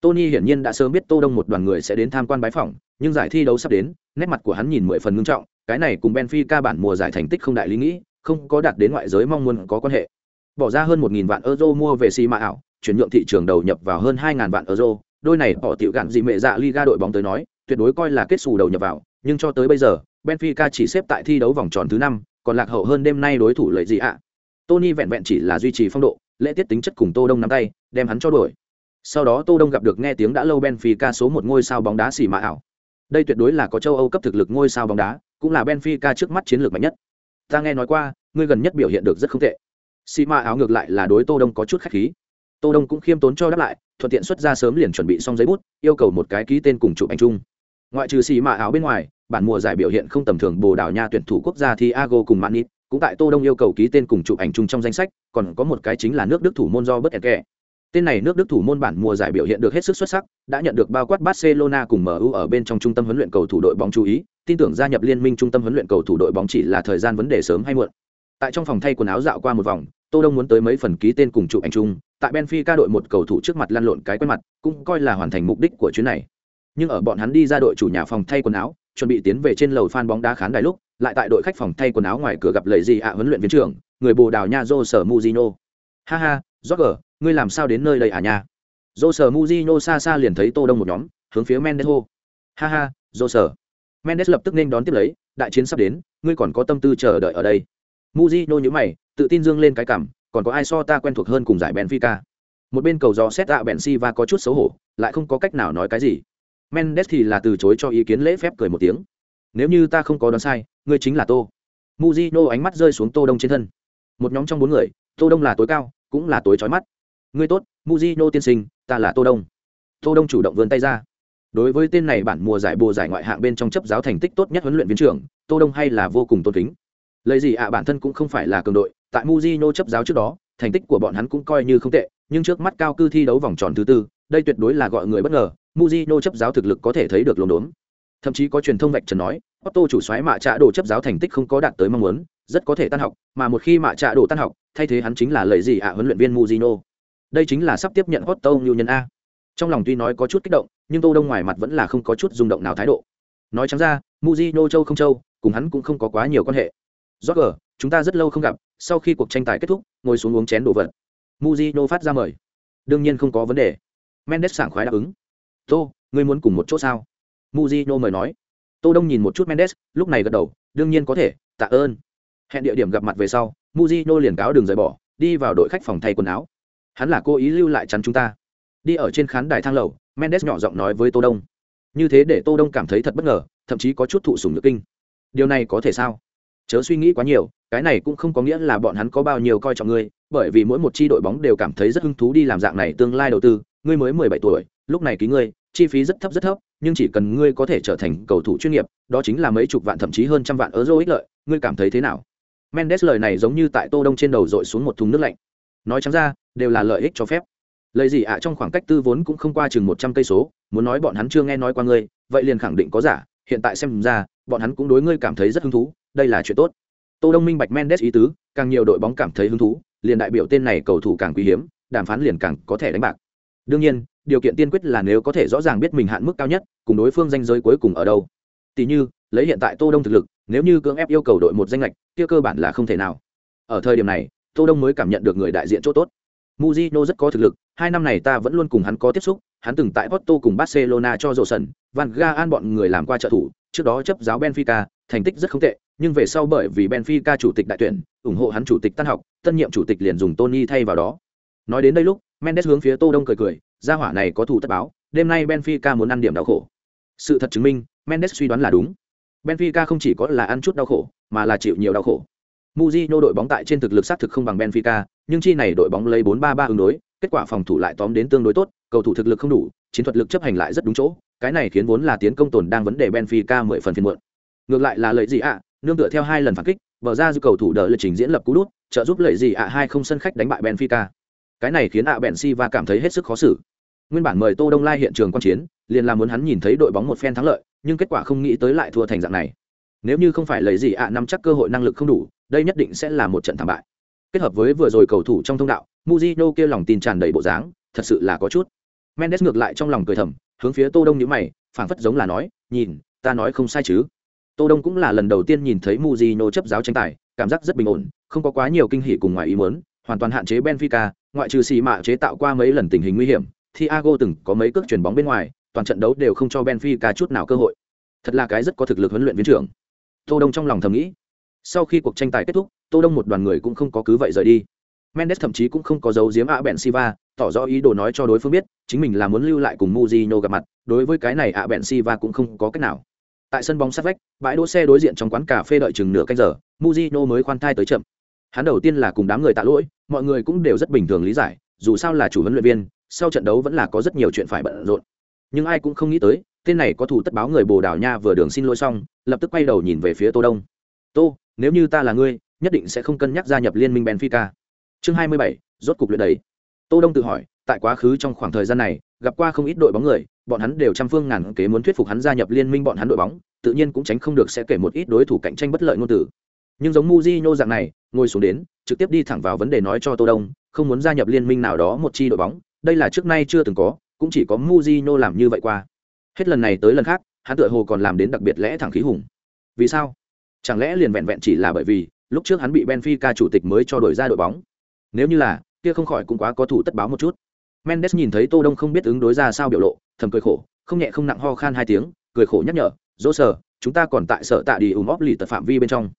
Tony hiển nhiên đã sớm biết Tô Đông một đoàn người sẽ đến tham quan bái phỏng, nhưng giải thi đấu sắp đến, nét mặt của hắn nhìn mười phần ngưng trọng, cái này cùng Benfica bản mùa giải thành tích không đại lý nghĩ, không có đạt đến ngoại giới mong muốn có quan hệ bỏ ra hơn một nghìn vạn euro mua về Si Ma ảo chuyển nhượng thị trường đầu nhập vào hơn hai ngàn vạn euro đôi này họ tiểu gạn gì mẹ dạ liga đội bóng tới nói, tuyệt đối coi là kết xù đầu nhập vào, nhưng cho tới bây giờ, benfica chỉ xếp tại thi đấu vòng tròn thứ năm, còn lạc hậu hơn đêm nay đối thủ lợi gì ạ. Tony vẹn vẹn chỉ là duy trì phong độ, lễ tiết tính chất cùng tô đông nắm tay, đem hắn cho đuổi. Sau đó tô đông gặp được nghe tiếng đã lâu benfica số một ngôi sao bóng đá xì mã ảo. Đây tuyệt đối là có châu âu cấp thực lực ngôi sao bóng đá, cũng là benfica trước mắt chiến lược mạnh nhất. Ta nghe nói qua ngươi gần nhất biểu hiện được rất không tệ. Xì mã ảo ngược lại là đối tô đông có chút khách khí tô đông cũng khiêm tốn cho đáp lại, thuận tiện xuất ra sớm liền chuẩn bị xong giấy bút, yêu cầu một cái ký tên cùng chụp ảnh chung. Ngoại trừ xì mạ áo bên ngoài, bản mùa giải biểu hiện không tầm thường bồ đào nha tuyển thủ quốc gia thì ago cùng manit cũng tại tô đông yêu cầu ký tên cùng chụp ảnh chung trong danh sách, còn có một cái chính là nước đức thủ môn do bất kẻ tên này nước đức thủ môn bản mùa giải biểu hiện được hết sức xuất sắc, đã nhận được bao quát barcelona cùng mu ở bên trong trung tâm huấn luyện cầu thủ đội bóng chú ý, tin tưởng gia nhập liên minh trung tâm huấn luyện cầu thủ đội bóng chỉ là thời gian vấn đề sớm hay muộn. Tại trong phòng thay quần áo dạo qua một vòng tô đông muốn tới mấy phần ký tên cùng chụp ảnh chung tại benfica đội một cầu thủ trước mặt lăn lộn cái quen mặt cũng coi là hoàn thành mục đích của chuyến này nhưng ở bọn hắn đi ra đội chủ nhà phòng thay quần áo chuẩn bị tiến về trên lầu fan bóng đá khán đài lúc lại tại đội khách phòng thay quần áo ngoài cửa gặp lợi gì ạ huấn luyện viên trưởng người bồ đào nha Jose Mourinho. Ha ha Roger, ngươi làm sao đến nơi đây à nha Jose Mourinho xa xa liền thấy tô đông một nhóm hướng phía mendes hô ha ha Jose. mendes lập tức nên đón tiếp lấy đại chiến sắp đến ngươi còn có tâm tư chờ đợi ở đây Mujino nhíu mày tự tin dương lên cái cằm còn có ai so ta quen thuộc hơn cùng giải benfica? Một bên cầu gió xét ạ bèn si và có chút xấu hổ, lại không có cách nào nói cái gì. Mendes thì là từ chối cho ý kiến lễ phép cười một tiếng. Nếu như ta không có đoán sai, ngươi chính là tô. Muzino ánh mắt rơi xuống tô đông trên thân. Một nhóm trong bốn người, tô đông là tối cao, cũng là tối chói mắt. Ngươi tốt muzino tiên sinh, ta là tô đông. Tô đông chủ động vươn tay ra. Đối với tên này bản mùa giải bồ giải ngoại hạng bên trong chấp giáo thành tích tốt nhất huấn luyện viên trưởng, tô đông hay là vô cùng tôn kính lấy gì ạ? À, bản thân cũng không phải là cường đội, tại muzino chấp giáo trước đó, thành tích của bọn hắn cũng coi như không tệ, nhưng trước mắt cao cư thi đấu vòng tròn thứ tư, đây tuyệt đối là gọi người bất ngờ muzino chấp giáo thực lực có thể thấy được lồn đốn thậm chí có truyền thông vạch trần nói Otto chủ xoáy mạ trạ đồ chấp giáo thành tích không có đạt tới mong muốn, rất có thể tan học, mà một khi mạ trạ đồ tan học, thay thế hắn chính là lợi gì ạ? À, huấn luyện viên muzino đây chính là sắp tiếp nhận Otto như nhân a. Trong lòng tuy nói có chút kích động, nhưng tô đông ngoài mặt vẫn là không có chút rung động nào thái độ. Nói trắng ra muzino châu không châu, cùng hắn cũng không có quá nhiều quan hệ. Roger, chúng ta rất lâu không gặp sau khi cuộc tranh tài kết thúc ngồi xuống uống chén đồ vật. Mujino phát ra mời. Đương nhiên không có vấn đề. Mendes sảng khoái đáp ứng. Tô ngươi muốn cùng một chỗ sao? Mujino mời nói. Tô đông nhìn một chút mendes lúc này gật đầu đương nhiên có thể tạ ơn. Hẹn địa điểm gặp mặt về sau Mujino liền cáo đường rời bỏ đi vào đội khách phòng thay quần áo. Hắn là cố ý lưu lại chắn chúng ta. Đi ở trên khán đài thang lầu mendes nhỏ giọng nói với tô đông. Như thế để tô đông cảm thấy thật bất ngờ thậm chí có chút thụ sủng nhược kinh. Điều này có thể sao? Chớ suy nghĩ quá nhiều, cái này cũng không có nghĩa là bọn hắn có bao nhiêu coi trọng ngươi, bởi vì mỗi một chi đội bóng đều cảm thấy rất hứng thú đi làm dạng này tương lai đầu tư, ngươi mới mười bảy tuổi, lúc này ký ngươi, chi phí rất thấp rất thấp, nhưng chỉ cần ngươi có thể trở thành cầu thủ chuyên nghiệp, đó chính là mấy chục vạn thậm chí hơn trăm vạn euro ích lợi, ngươi cảm thấy thế nào? Mendes lời này giống như tại tô đông trên đầu dội xuống một thùng nước lạnh. Nói trắng ra, đều là lợi ích cho phép. Lời gì ạ à, trong khoảng cách tư vốn cũng không qua chừng một trăm cây số, muốn nói bọn hắn chưa nghe nói qua ngươi, vậy liền khẳng định có giả, hiện tại xem ra, bọn hắn cũng đối ngươi cảm thấy rất hứng thú đây là chuyện tốt. Tô đông minh bạch mendes ý tứ càng nhiều đội bóng cảm thấy hứng thú liền đại biểu tên này cầu thủ càng quý hiếm đàm phán liền càng có thể đánh bạc. Đương nhiên điều kiện tiên quyết là nếu có thể rõ ràng biết mình hạn mức cao nhất cùng đối phương danh giới cuối cùng ở đâu. Tỷ như lấy hiện tại tô đông thực lực nếu như cưỡng ép yêu cầu đội một danh lệch kia cơ bản là không thể nào. Ở thời điểm này tô đông mới cảm nhận được người đại diện chỗ tốt. Mujino rất có thực lực, hai năm này ta vẫn luôn cùng hắn có tiếp xúc, hắn từng tại Porto cùng Barcelona cho rổ sân, Van Gaal bọn người làm qua trợ thủ, trước đó chấp giáo Benfica, thành tích rất không tệ, nhưng về sau bởi vì Benfica chủ tịch đại tuyển, ủng hộ hắn chủ tịch tan học, tân nhiệm chủ tịch liền dùng Tony thay vào đó. Nói đến đây lúc, Mendes hướng phía Tô Đông cười cười, gia hỏa này có thủ tất báo, đêm nay Benfica muốn ăn điểm đau khổ. Sự thật chứng minh, Mendes suy đoán là đúng. Benfica không chỉ có là ăn chút đau khổ, mà là chịu nhiều đau khổ. Mujinho đội bóng tại trên thực lực sát thực không bằng Benfica, nhưng chi này đội bóng lấy 4-3-3 ứng đối, kết quả phòng thủ lại tóm đến tương đối tốt, cầu thủ thực lực không đủ, chiến thuật lực chấp hành lại rất đúng chỗ, cái này khiến vốn là tiến công tồn đang vấn đề Benfica 10 phần phiền muộn. Ngược lại là lợi gì ạ, nương tựa theo hai lần phản kích, bờ ra dư cầu thủ đỡ lực trình diễn lập cú đút, trợ giúp lợi gì ạ hai không sân khách đánh bại Benfica. Cái này khiến ạ Bèn Silva cảm thấy hết sức khó xử. Nguyên bản mời Tô Đông Lai hiện trường quan chiến, liền là muốn hắn nhìn thấy đội bóng một phen thắng lợi, nhưng kết quả không nghĩ tới lại thua thành dạng này. Nếu như không phải lợi gì ạ nắm chắc cơ hội năng lực không đủ, đây nhất định sẽ là một trận thảm bại. Kết hợp với vừa rồi cầu thủ trong thông đạo, Mujino kia lòng tin tràn đầy bộ dáng, thật sự là có chút. Mendes ngược lại trong lòng cười thầm, hướng phía Tô Đông nhíu mày, phảng phất giống là nói, nhìn, ta nói không sai chứ. Tô Đông cũng là lần đầu tiên nhìn thấy Mujino chấp giáo tranh tài, cảm giác rất bình ổn không có quá nhiều kinh hỉ cùng ngoài ý muốn hoàn toàn hạn chế benfica ngoại trừ xì mạ chế tạo qua mấy lần tình hình nguy hiểm thiago từng có mấy cước chuyển bóng bên ngoài toàn trận đấu đều không cho benfica chút nào cơ hội. Thật là cái rất có thực lực huấn luyện viên trưởng. Tô đông trong lòng thầm nghĩ. Sau khi cuộc tranh tài kết thúc tô đông một đoàn người cũng không có cứ vậy rời đi. Mendes thậm chí cũng không có giấu giếm ạ bèn Silva, tỏ rõ ý đồ nói cho đối phương biết chính mình là muốn lưu lại cùng Mujino gặp mặt đối với cái này ạ bèn Silva cũng không có cách nào tại sân bóng sát vách bãi đỗ xe đối diện trong quán cà phê đợi chừng nửa canh giờ muzino mới khoan thai tới chậm. Hắn đầu tiên là cùng đám người tạ lỗi mọi người cũng đều rất bình thường lý giải dù sao là chủ huấn luyện viên sau trận đấu vẫn là có rất nhiều chuyện phải bận rộn. Nhưng ai cũng không nghĩ tới tên này có thủ tất báo người bồ đào nha vừa đường xin lỗi xong lập tức quay đầu nhìn về phía tô đông. Tô nếu như ta là ngươi nhất định sẽ không cân nhắc gia nhập liên minh benfica. Chương 27, rốt cục luyện đầy. Tô đông tự hỏi tại quá khứ trong khoảng thời gian này gặp qua không ít đội bóng người, bọn hắn đều trăm phương ngàn kế muốn thuyết phục hắn gia nhập liên minh bọn hắn đội bóng, tự nhiên cũng tránh không được sẽ kể một ít đối thủ cạnh tranh bất lợi ngôn từ. Nhưng giống Mujinho dạng này, ngồi xuống đến, trực tiếp đi thẳng vào vấn đề nói cho tô đông, không muốn gia nhập liên minh nào đó một chi đội bóng, đây là trước nay chưa từng có, cũng chỉ có Mujinho làm như vậy qua. Hết lần này tới lần khác, hắn tựa hồ còn làm đến đặc biệt lẽ thẳng khí hùng. Vì sao? Chẳng lẽ liền vẹn vẹn chỉ là bởi vì, lúc trước hắn bị benfica chủ tịch mới cho đổi ra đội bóng? Nếu như là, kia không khỏi cũng quá có thủ tất báo một chút mendes nhìn thấy tô đông không biết ứng đối ra sao biểu lộ thầm cười khổ không nhẹ không nặng ho khan hai tiếng cười khổ nhắc nhở dỗ sở chúng ta còn tại sở tạ đi ùm óp lì tật phạm vi bên trong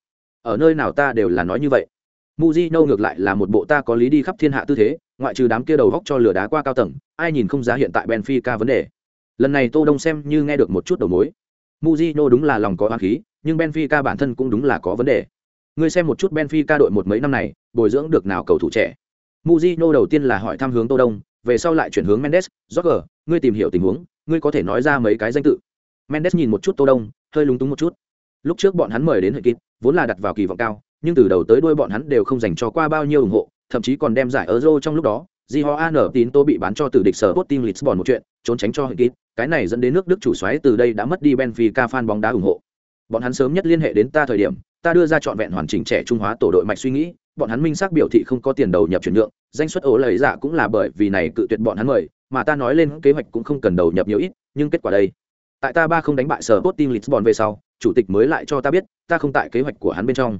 ở nơi nào ta đều là nói như vậy Mujino ngược lại là một bộ ta có lý đi khắp thiên hạ tư thế, ngoại trừ đám kia đầu góc cho lửa đá qua cao tầng, ai nhìn không giá hiện tại Benfica vấn đề. Lần này Tô Đông xem như nghe được một chút đầu mối. Mujino đúng là lòng có oán khí, nhưng Benfica bản thân cũng đúng là có vấn đề. Ngươi xem một chút Benfica đội một mấy năm này, bồi dưỡng được nào cầu thủ trẻ. Mujino đầu tiên là hỏi thăm hướng Tô Đông, về sau lại chuyển hướng Mendes, "Roger, ngươi tìm hiểu tình huống, ngươi có thể nói ra mấy cái danh tự?" Mendes nhìn một chút Tô Đông, hơi lúng túng một chút. Lúc trước bọn hắn mời đến hội kịp, vốn là đặt vào kỳ vọng cao, nhưng từ đầu tới đuôi bọn hắn đều không dành cho qua bao nhiêu ủng hộ, thậm chí còn đem giải Euro trong lúc đó, Jihoan tín tô bị bán cho tử địch sở Sporting Lisbon một chuyện, trốn tránh cho hội kịp, cái này dẫn đến nước Đức chủ soái từ đây đã mất đi Benfica fan bóng đá ủng hộ. Bọn hắn sớm nhất liên hệ đến ta thời điểm, ta đưa ra trọn vẹn hoàn chỉnh trẻ trung hóa tổ đội mạch suy nghĩ, bọn hắn minh xác biểu thị không có tiền đầu nhập chuyển nhượng, danh suất ố lời giả cũng là bởi vì này cự tuyệt bọn hắn mời, mà ta nói lên kế hoạch cũng không cần đầu nhập nhiều ít, nhưng kết quả đây. Tại ta ba không đánh bại sở Sporting Lisbon về sau, chủ tịch mới lại cho ta biết, ta không tại kế hoạch của hắn bên trong.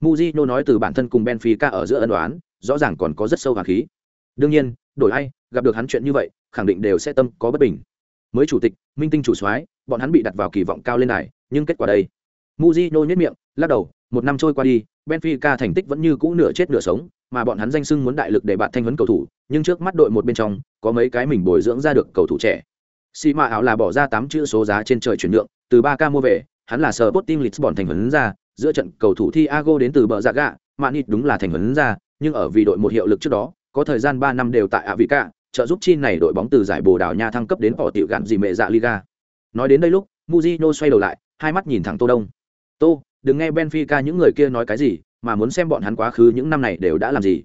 Mujino nói từ bản thân cùng Benfica ở giữa ân đoán, rõ ràng còn có rất sâu hàn khí. Đương nhiên, đổi ai, gặp được hắn chuyện như vậy, khẳng định đều sẽ tâm có bất bình. Mới chủ tịch, minh tinh chủ soái, bọn hắn bị đặt vào kỳ vọng cao lên này, nhưng kết quả đây. Mujino nhếch miệng, lắc đầu, một năm trôi qua đi, Benfica thành tích vẫn như cũ nửa chết nửa sống, mà bọn hắn danh xưng muốn đại lực để bạn thanh huấn cầu thủ, nhưng trước mắt đội một bên trong, có mấy cái mình bồi dưỡng ra được cầu thủ trẻ. Xi mạ áo là bỏ ra tám chữ số giá trên trời chuyển nhượng, từ 3K mua về, hắn là sở Sporting Lisbon thành huấn ra, giữa trận cầu thủ Thiago đến từ bờ dạ gạ, Manit đúng là thành huấn ra, nhưng ở vì đội một hiệu lực trước đó, có thời gian 3 năm đều tại Avica, trợ giúp chi này đội bóng từ giải Bồ Đào Nha thăng cấp đến bỏ tiểu gạn gì mẹ dạ Liga. Nói đến đây lúc, Mujino xoay đầu lại, hai mắt nhìn thẳng Tô Đông. "Tô, đừng nghe Benfica những người kia nói cái gì, mà muốn xem bọn hắn quá khứ những năm này đều đã làm gì."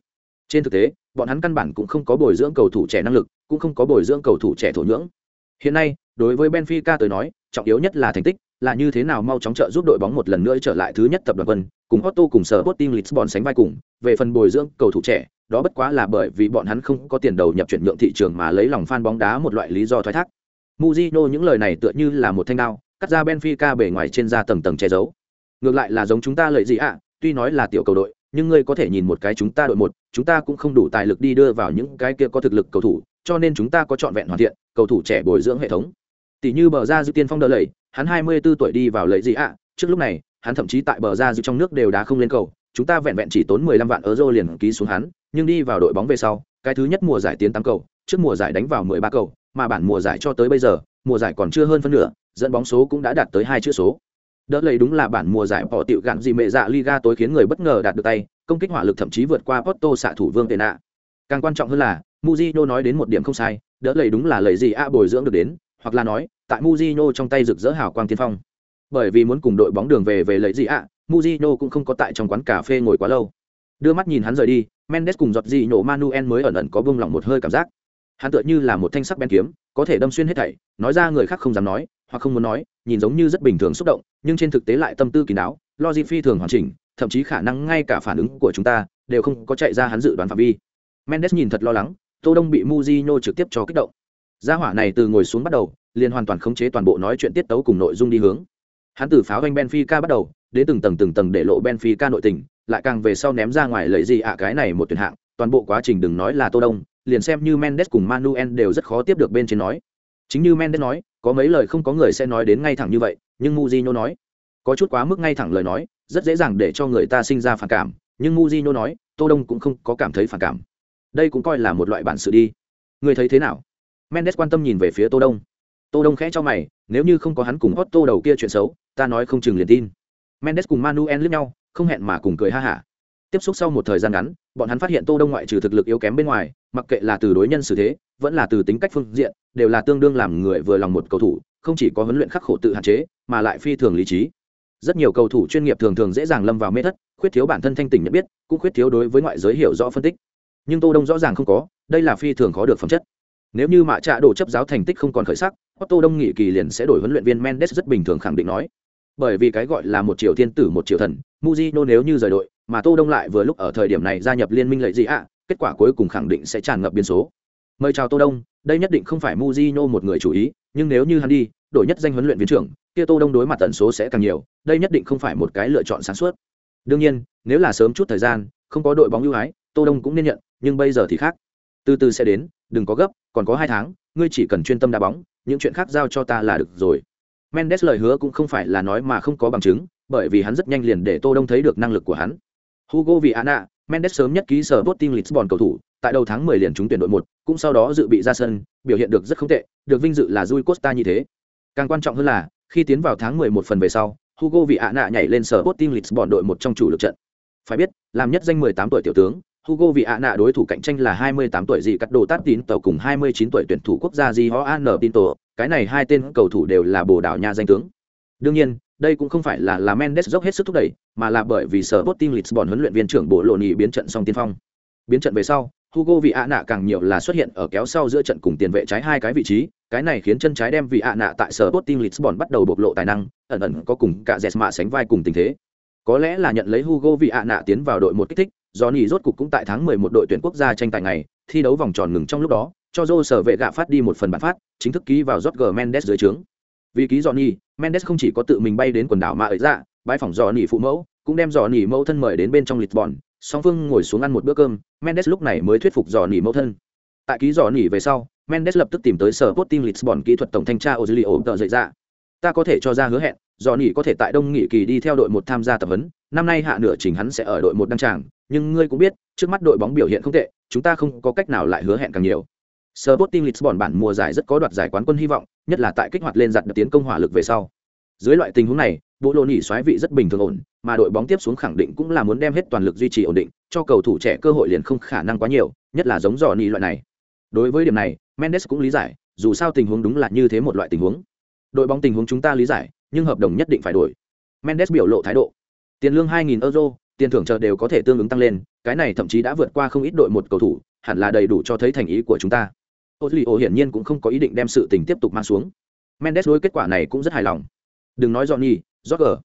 Trên thực tế, bọn hắn căn bản cũng không có bồi dưỡng cầu thủ trẻ năng lực, cũng không có bồi dưỡng cầu thủ trẻ thổ nhưỡng. Hiện nay, đối với Benfica tới nói, trọng yếu nhất là thành tích, là như thế nào mau chóng trợ giúp đội bóng một lần nữa trở lại thứ nhất tập đoàn quân, cùng Otto cùng sở Sporting Lisbon sánh vai cùng, về phần bồi dưỡng cầu thủ trẻ, đó bất quá là bởi vì bọn hắn không có tiền đầu nhập chuyển nhượng thị trường mà lấy lòng fan bóng đá một loại lý do thoái thác. Mujino những lời này tựa như là một thanh đao, cắt ra Benfica bề ngoài trên da tầng tầng che giấu. Ngược lại là giống chúng ta lợi gì ạ, tuy nói là tiểu cầu đội, nhưng ngươi có thể nhìn một cái chúng ta đội một, chúng ta cũng không đủ tài lực đi đưa vào những cái kia có thực lực cầu thủ, cho nên chúng ta có chọn vẹn hoàn thiện, cầu thủ trẻ bồi dưỡng hệ thống. Tỷ như bờ ra dư tiên phong đỡ lầy, hắn 24 tuổi đi vào lợi gì ạ, trước lúc này, hắn thậm chí tại bờ ra dư trong nước đều đá không lên cầu, chúng ta vẹn vẹn chỉ tốn 15 vạn euro liền ký xuống hắn, nhưng đi vào đội bóng về sau, cái thứ nhất mùa giải tiến tám cầu, trước mùa giải đánh vào 13 cầu, mà bản mùa giải cho tới bây giờ, mùa giải còn chưa hơn phân nửa, dẫn bóng số cũng đã đạt tới hai chữ số. Đỡ lấy đúng là bản mùa giải bỏ tiểu gạn gì mẹ dạ Liga tối khiến người bất ngờ đạt được tay, công kích hỏa lực thậm chí vượt qua Porto xạ thủ Vương tệ nạ Càng quan trọng hơn là, Mujino nói đến một điểm không sai, đỡ lấy đúng là lời gì a bồi dưỡng được đến, hoặc là nói, tại Mujino trong tay rực rỡ hào quang tiên phong. Bởi vì muốn cùng đội bóng đường về về lấy gì a, Mujino cũng không có tại trong quán cà phê ngồi quá lâu. Đưa mắt nhìn hắn rời đi, Mendes cùng giọt gì nhổ Manuel mới ẩn ẩn có vương lỏng một hơi cảm giác. Hắn tựa như là một thanh sắc bén kiếm, có thể đâm xuyên hết thảy, nói ra người khác không dám nói, hoặc không muốn nói, nhìn giống như rất bình thường xúc động, nhưng trên thực tế lại tâm tư kín đáo, logic phi thường hoàn chỉnh, thậm chí khả năng ngay cả phản ứng của chúng ta đều không có chạy ra hắn dự đoán phạm vi. Mendes nhìn thật lo lắng, Tô Đông bị muzino trực tiếp cho kích động. Gia hỏa này từ ngồi xuống bắt đầu, liền hoàn toàn khống chế toàn bộ nói chuyện tiết tấu cùng nội dung đi hướng. Hắn từ pháo anh Benfica bắt đầu, đến từng tầng từng tầng để lộ benfica nội tình lại càng về sau ném ra ngoài lấy gì ạ cái này một tuyển hạng toàn bộ quá trình đừng nói là tô đông liền xem như mendes cùng manuel đều rất khó tiếp được bên trên nói chính như mendes nói có mấy lời không có người sẽ nói đến ngay thẳng như vậy, nhưng muzino nói, có chút quá mức ngay thẳng lời nói, rất dễ dàng để cho người ta sinh ra phản cảm, nhưng muzino nói, tô đông cũng không có cảm thấy phản cảm. Đây cũng coi là một loại bản sự đi. Người thấy thế nào? Mendes quan tâm nhìn về phía tô đông. Tô đông khẽ cho mày, nếu như không có hắn cùng otto đầu kia chuyện xấu, ta nói không chừng liền tin. Mendes cùng manuel lướt nhau, không hẹn mà cùng cười ha hả tiếp xúc sau một thời gian ngắn, bọn hắn phát hiện tô đông ngoại trừ thực lực yếu kém bên ngoài, mặc kệ là từ đối nhân xử thế, vẫn là từ tính cách phương diện, đều là tương đương làm người vừa lòng một cầu thủ, không chỉ có huấn luyện khắc khổ tự hạn chế, mà lại phi thường lý trí. Rất nhiều cầu thủ chuyên nghiệp thường thường dễ dàng lâm vào mê thất, khuyết thiếu bản thân thanh tỉnh nhận biết, cũng khuyết thiếu đối với ngoại giới hiểu rõ phân tích. Nhưng tô đông rõ ràng không có, đây là phi thường khó được phẩm chất. Nếu như mạ trạ đổ chấp giáo thành tích không còn khởi sắc Otto Đông nghị kỳ liền sẽ đổi huấn luyện viên Mendes rất bình thường khẳng định nói. Bởi vì cái gọi là một triệu thiên tử một triệu thần, muzino nếu như rời đội, mà Tô Đông lại vừa lúc ở thời điểm này gia nhập liên minh lợi gì ạ, kết quả cuối cùng khẳng định sẽ tràn ngập biến số. Mời chào Tô Đông, đây nhất định không phải muzino một người chủ ý, nhưng nếu như hắn đi, đổi nhất danh huấn luyện viên trưởng, kia Tô Đông đối mặt tần số sẽ càng nhiều, đây nhất định không phải một cái lựa chọn sáng suốt. Đương nhiên, nếu là sớm chút thời gian, không có đội bóng ưu ái, Tô Đông cũng nên nhận, nhưng bây giờ thì khác. Từ từ sẽ đến, đừng có gấp, còn có hai tháng, ngươi chỉ cần chuyên tâm đá bóng, những chuyện khác giao cho ta là được rồi. Mendes lời hứa cũng không phải là nói mà không có bằng chứng, bởi vì hắn rất nhanh liền để Tô Đông thấy được năng lực của hắn. Hugo Viana, Mendes sớm nhất ký sở Sporting Lisbon cầu thủ, tại đầu tháng 10 liền trúng tuyển đội 1, cũng sau đó dự bị ra sân, biểu hiện được rất không tệ, được vinh dự là Rui Costa như thế. Càng quan trọng hơn là, khi tiến vào tháng 11 phần về sau, Hugo Viana nhảy lên sở Sporting Lisbon đội một trong chủ lực trận. Phải biết, làm nhất danh 18 tuổi tiểu tướng, Hugo Viana đối thủ cạnh tranh là 28 tuổi gì cắt đồ tát tín tàu cùng 29 tuổi tuyển thủ quốc gia Di Ho Tinto, cái này hai tên cầu thủ đều là Bồ đảo Nha danh tướng. Đương nhiên, đây cũng không phải là là Mendes dốc hết sức thúc đẩy, mà là bởi vì sở Sporting Lisbon huấn luyện viên trưởng bộ lộ nhị biến trận song tiên phong. Biến trận về sau, Hugo vị ạ nạ càng nhiều là xuất hiện ở kéo sau giữa trận cùng tiền vệ trái hai cái vị trí, cái này khiến chân trái đem vị ạ nạ tại sở Sporting Lisbon bắt đầu bộc lộ tài năng, ẩn ẩn có cùng cả Jesma sánh vai cùng tình thế. Có lẽ là nhận lấy Hugo vị ạ nạ tiến vào đội một kích thích, Johnny rốt cục cũng tại tháng 11 đội tuyển quốc gia tranh tài ngày, thi đấu vòng tròn ngừng trong lúc đó, cho Joe sở vệ gạ phát đi một phần bản phát, chính thức ký vào Jorge Mendes dưới trướng. Vì ký Johnny, Mendes không chỉ có tự mình bay đến quần đảo mà ở dạ, bãi phòng Johnny phụ mẫu, cũng đem Johnny mẫu thân mời đến bên trong Lisbon, song phương ngồi xuống ăn một bữa cơm, Mendes lúc này mới thuyết phục Johnny mẫu thân. Tại ký Johnny về sau, Mendes lập tức tìm tới sở Sporting Lisbon kỹ thuật tổng thanh tra Ozilio tờ dậy ra. Ta có thể cho ra hứa hẹn, Johnny có thể tại Đông Nghị kỳ đi theo đội một tham gia tập huấn, năm nay hạ nửa trình hắn sẽ ở đội một đăng tràng, nhưng ngươi cũng biết, trước mắt đội bóng biểu hiện không tệ, chúng ta không có cách nào lại hứa hẹn càng nhiều. Sporting Lisbon bản mùa giải rất có đoạt giải quán quân hy vọng, nhất là tại kích hoạt lên giật được tiến công hỏa lực về sau. Dưới loại tình huống này, bộ lô nhỉ xoáy vị rất bình thường ổn, mà đội bóng tiếp xuống khẳng định cũng là muốn đem hết toàn lực duy trì ổn định, cho cầu thủ trẻ cơ hội liền không khả năng quá nhiều, nhất là giống dò nhỉ loại này. Đối với điểm này, Mendes cũng lý giải, dù sao tình huống đúng là như thế một loại tình huống. Đội bóng tình huống chúng ta lý giải, nhưng hợp đồng nhất định phải đổi. Mendes biểu lộ thái độ. Tiền lương 2000 euro, tiền thưởng chờ đều có thể tương ứng tăng lên, cái này thậm chí đã vượt qua không ít đội một cầu thủ, hẳn là đầy đủ cho thấy thành ý của chúng ta. Ozilio hiển nhiên cũng không có ý định đem sự tình tiếp tục mang xuống. Mendes đối kết quả này cũng rất hài lòng. Đừng nói Johnny, Roger.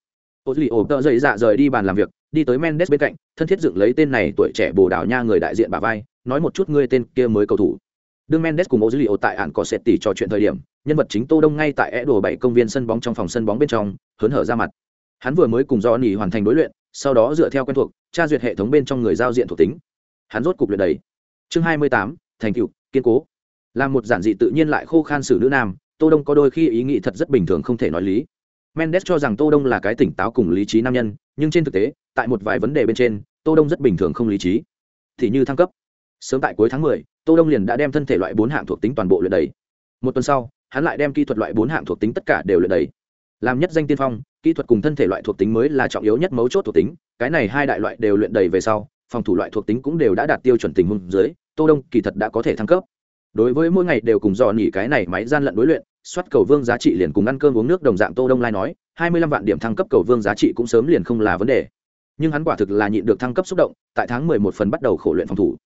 Ozilio tự dậy dạ rời đi bàn làm việc, đi tới Mendes bên cạnh, thân thiết dựng lấy tên này tuổi trẻ Bồ Đào Nha người đại diện bà vai, nói một chút ngươi tên kia mới cầu thủ. Đương Mendes cùng Ozilio tại ản có sệt tỉ trò chuyện thời điểm, nhân vật chính Tô Đông ngay tại Edo bảy công viên sân bóng trong phòng sân bóng bên trong, hớn hở ra mặt. Hắn vừa mới cùng Johnny hoàn thành đối luyện, sau đó dựa theo quen thuộc, tra duyệt hệ thống bên trong người giao diện thuộc tính. Hắn rốt cục luyện đầy. Chương 28, thành tựu, kiên cố là một giản dị tự nhiên lại khô khan xử nữ nam tô đông có đôi khi ý nghĩ thật rất bình thường không thể nói lý. Mendes cho rằng tô đông là cái tỉnh táo cùng lý trí nam nhân nhưng trên thực tế tại một vài vấn đề bên trên tô đông rất bình thường không lý trí. Thì như thăng cấp. Sớm tại cuối tháng 10, tô đông liền đã đem thân thể loại bốn hạng thuộc tính toàn bộ luyện đầy. Một tuần sau hắn lại đem kỹ thuật loại bốn hạng thuộc tính tất cả đều luyện đầy. Làm nhất danh tiên phong kỹ thuật cùng thân thể loại thuộc tính mới là trọng yếu nhất mấu chốt thuộc tính. Cái này hai đại loại đều luyện đầy về sau phòng thủ loại thuộc tính cũng đều đã đạt tiêu chuẩn tình huống dưới tô đông kỳ thật đã có thể thăng cấp đối với mỗi ngày đều cùng dò nỉ cái này máy gian lận đối luyện, soát cầu vương giá trị liền cùng ăn cơm uống nước đồng dạng tô đông lai nói, hai mươi lăm vạn điểm thăng cấp cầu vương giá trị cũng sớm liền không là vấn đề. Nhưng hắn quả thực là nhịn được thăng cấp xúc động, tại tháng mười một phần bắt đầu khổ luyện phòng thủ.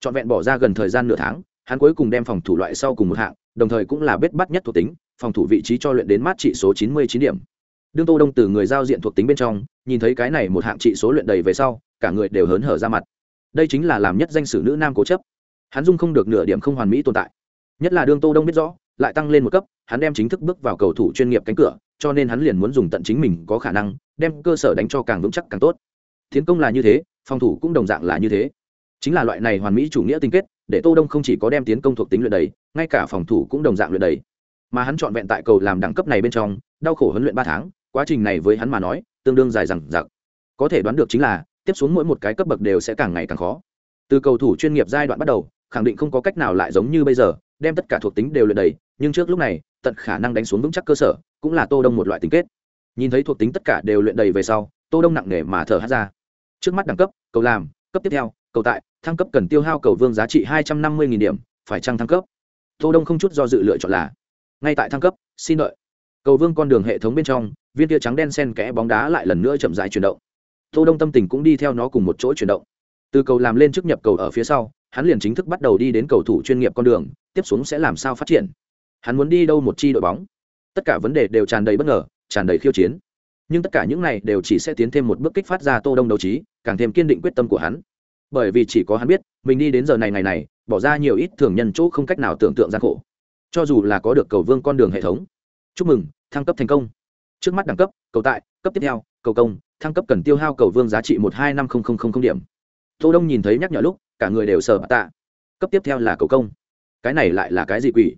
Trọn vẹn bỏ ra gần thời gian nửa tháng, hắn cuối cùng đem phòng thủ loại sau cùng một hạng, đồng thời cũng là bết bắt nhất thuộc tính, phòng thủ vị trí cho luyện đến mát trị số chín mươi chín điểm. Đương tô đông từ người giao diện thuộc tính bên trong, nhìn thấy cái này một hạng trị số luyện đầy về sau, cả người đều hớn hở ra mặt. Đây chính là làm nhất danh sử nữ nam cố chấp hắn dung không được nửa điểm không hoàn mỹ tồn tại. Nhất là đương tô đông biết rõ, lại tăng lên một cấp, hắn đem chính thức bước vào cầu thủ chuyên nghiệp cánh cửa, cho nên hắn liền muốn dùng tận chính mình có khả năng, đem cơ sở đánh cho càng vững chắc càng tốt. Tiến công là như thế, phòng thủ cũng đồng dạng là như thế. Chính là loại này hoàn mỹ chủ nghĩa tinh kết, để tô đông không chỉ có đem tiến công thuộc tính luyện đầy, ngay cả phòng thủ cũng đồng dạng luyện đầy. Mà hắn chọn vẹn tại cầu làm đẳng cấp này bên trong, đau khổ huấn luyện ba tháng, quá trình này với hắn mà nói, tương đương dài dằng dặc. Có thể đoán được chính là, tiếp xuống mỗi một cái cấp bậc đều sẽ càng ngày càng khó. Từ cầu thủ chuyên nghiệp giai đoạn bắt đầu khẳng định không có cách nào lại giống như bây giờ, đem tất cả thuộc tính đều luyện đầy, nhưng trước lúc này, tận khả năng đánh xuống vững chắc cơ sở, cũng là tô đông một loại tính kết. Nhìn thấy thuộc tính tất cả đều luyện đầy về sau, tô đông nặng nề mà thở hát ra. Trước mắt đẳng cấp, cầu làm, cấp tiếp theo, cầu tại, thăng cấp cần tiêu hao cầu vương giá trị hai trăm năm mươi điểm, phải trăng thăng cấp? Tô đông không chút do dự lựa chọn là, ngay tại thăng cấp, xin đợi. Cầu vương con đường hệ thống bên trong, viên tia trắng đen sen kẽ bóng đá lại lần nữa chậm rãi chuyển động. Tô đông tâm tình cũng đi theo nó cùng một chỗ chuyển động. Từ cầu làm lên trước nhập cầu ở phía sau hắn liền chính thức bắt đầu đi đến cầu thủ chuyên nghiệp con đường, tiếp xuống sẽ làm sao phát triển. Hắn muốn đi đâu một chi đội bóng? Tất cả vấn đề đều tràn đầy bất ngờ, tràn đầy khiêu chiến. Nhưng tất cả những này đều chỉ sẽ tiến thêm một bước kích phát ra tô đông đấu trí, càng thêm kiên định quyết tâm của hắn. Bởi vì chỉ có hắn biết, mình đi đến giờ này ngày này, bỏ ra nhiều ít thường nhân chỗ không cách nào tưởng tượng gian khổ. Cho dù là có được cầu vương con đường hệ thống. Chúc mừng, thăng cấp thành công. Trước mắt đẳng cấp, cầu tại, cấp tiếp theo, cầu công, thăng cấp cần tiêu hao cầu vương giá trị một hai năm không điểm. Tô đông nhìn thấy nhắc nhở lúc cả người đều sờ tạ. Cấp tiếp theo là cầu công. Cái này lại là cái gì quỷ?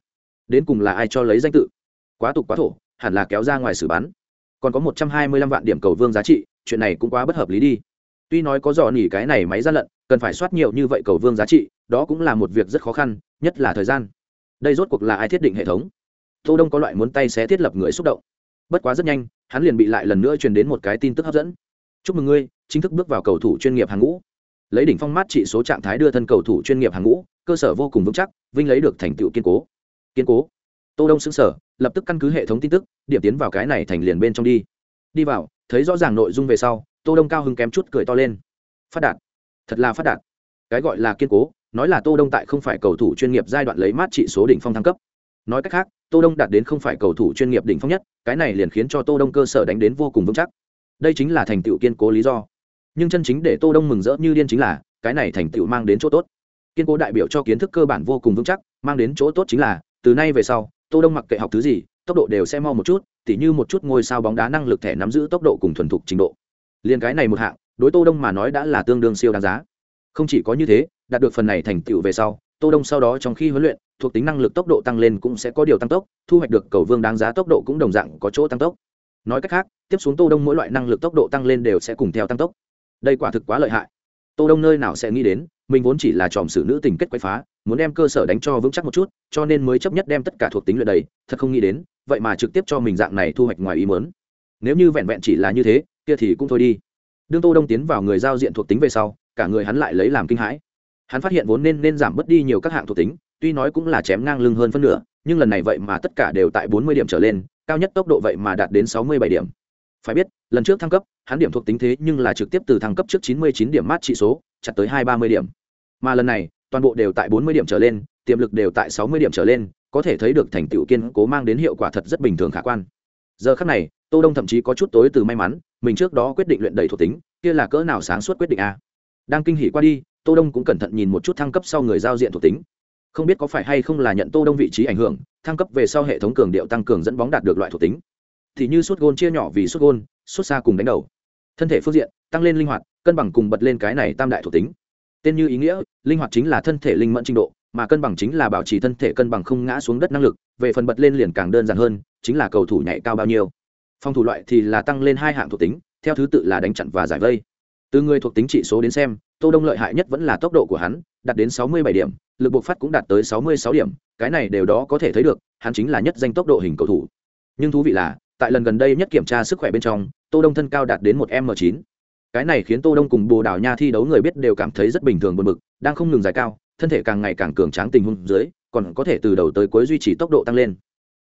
Đến cùng là ai cho lấy danh tự? Quá tục quá thổ, hẳn là kéo ra ngoài xử bắn. Còn có một trăm hai mươi lăm vạn điểm cầu vương giá trị, chuyện này cũng quá bất hợp lý đi. Tuy nói có dò nỉ cái này máy gian lận, cần phải soát nhiều như vậy cầu vương giá trị, đó cũng là một việc rất khó khăn, nhất là thời gian. Đây rốt cuộc là ai thiết định hệ thống? Tô đông có loại muốn tay xé thiết lập người xúc động. Bất quá rất nhanh, hắn liền bị lại lần nữa truyền đến một cái tin tức hấp dẫn. Chúc mừng ngươi, chính thức bước vào cầu thủ chuyên nghiệp hàng ngũ lấy đỉnh phong mát trị số trạng thái đưa thân cầu thủ chuyên nghiệp hàng ngũ, cơ sở vô cùng vững chắc, vinh lấy được thành tựu kiên cố. Kiên cố. Tô đông xứng sở lập tức căn cứ hệ thống tin tức, điểm tiến vào cái này thành liền bên trong đi. Đi vào, thấy rõ ràng nội dung về sau, tô đông cao hứng kém chút cười to lên. Phát đạt. Thật là phát đạt. Cái gọi là kiên cố, nói là tô đông tại không phải cầu thủ chuyên nghiệp giai đoạn lấy mát trị số đỉnh phong thăng cấp. Nói cách khác, tô đông đạt đến không phải cầu thủ chuyên nghiệp đỉnh phong nhất, cái này liền khiến cho tô đông cơ sở đánh đến vô cùng vững chắc. Đây chính là thành tựu kiên cố lý do nhưng chân chính để tô đông mừng rỡ như điên chính là, cái này thành tựu mang đến chỗ tốt. Kiên cố đại biểu cho kiến thức cơ bản vô cùng vững chắc, mang đến chỗ tốt chính là, từ nay về sau, tô đông mặc kệ học thứ gì, tốc độ đều sẽ mau một chút, tỉ như một chút ngôi sao bóng đá năng lực thẻ nắm giữ tốc độ cùng thuần thục trình độ. Liền cái này một hạng, đối tô đông mà nói đã là tương đương siêu đáng giá. Không chỉ có như thế, đạt được phần này thành tựu về sau, tô đông sau đó trong khi huấn luyện, thuộc tính năng lực tốc độ tăng lên cũng sẽ có điều tăng tốc, thu hoạch được cầu vương đáng giá tốc độ cũng đồng dạng có chỗ tăng tốc. Nói cách khác, tiếp xuống tô đông mỗi loại năng lực tốc độ tăng lên đều sẽ cùng theo tăng tốc đây quả thực quá lợi hại. Tô đông nơi nào sẽ nghĩ đến, mình vốn chỉ là tròm xử nữ tình kết quấy phá, muốn đem cơ sở đánh cho vững chắc một chút, cho nên mới chấp nhất đem tất cả thuộc tính luyện đầy, thật không nghĩ đến, vậy mà trực tiếp cho mình dạng này thu hoạch ngoài ý muốn. Nếu như vẹn vẹn chỉ là như thế, kia thì cũng thôi đi. Đương tô đông tiến vào người giao diện thuộc tính về sau, cả người hắn lại lấy làm kinh hãi. Hắn phát hiện vốn nên nên giảm bớt đi nhiều các hạng thuộc tính, tuy nói cũng là chém ngang lưng hơn phân nửa, nhưng lần này vậy mà tất cả đều tại 40 điểm trở lên, cao nhất tốc độ vậy mà đạt đến 67 điểm phải biết, lần trước thăng cấp, hắn điểm thuộc tính thế nhưng là trực tiếp từ thăng cấp trước 99 điểm mát trị số, chặt tới hai ba mươi điểm. Mà lần này, toàn bộ đều tại 40 điểm trở lên, tiềm lực đều tại 60 điểm trở lên, có thể thấy được thành tựu kiên cố mang đến hiệu quả thật rất bình thường khả quan. Giờ khắc này, tô đông thậm chí có chút tối từ may mắn, mình trước đó quyết định luyện đầy thuộc tính, kia là cỡ nào sáng suốt quyết định a? Đang kinh hỉ qua đi, tô đông cũng cẩn thận nhìn một chút thăng cấp sau người giao diện thuộc tính. Không biết có phải hay không là nhận tô đông vị trí ảnh hưởng, thăng cấp về sau hệ thống cường điệu tăng cường dẫn bóng đạt được loại thuộc tính thì như suốt gôn chia nhỏ vì suốt gôn suốt xa cùng đánh đầu. Thân thể phương diện, tăng lên linh hoạt, cân bằng cùng bật lên cái này tam đại thuộc tính. Tên như ý nghĩa, linh hoạt chính là thân thể linh mẫn trình độ, mà cân bằng chính là bảo trì thân thể cân bằng không ngã xuống đất năng lực, về phần bật lên liền càng đơn giản hơn, chính là cầu thủ nhảy cao bao nhiêu. Phòng thủ loại thì là tăng lên hai hạng thuộc tính, theo thứ tự là đánh chặn và giải vây. Từ người thuộc tính trị số đến xem, tô đông lợi hại nhất vẫn là tốc độ của hắn, đạt đến 67 điểm, lực buộc phát cũng đạt tới 66 điểm, cái này đều đó có thể thấy được, hắn chính là nhất danh tốc độ hình cầu thủ. Nhưng thú vị là tại lần gần đây nhất kiểm tra sức khỏe bên trong, tô đông thân cao đạt đến một m chín. cái này khiến tô đông cùng bồ đào nha thi đấu người biết đều cảm thấy rất bình thường buồn bực, đang không ngừng dài cao, thân thể càng ngày càng cường tráng tình huống dưới, còn có thể từ đầu tới cuối duy trì tốc độ tăng lên.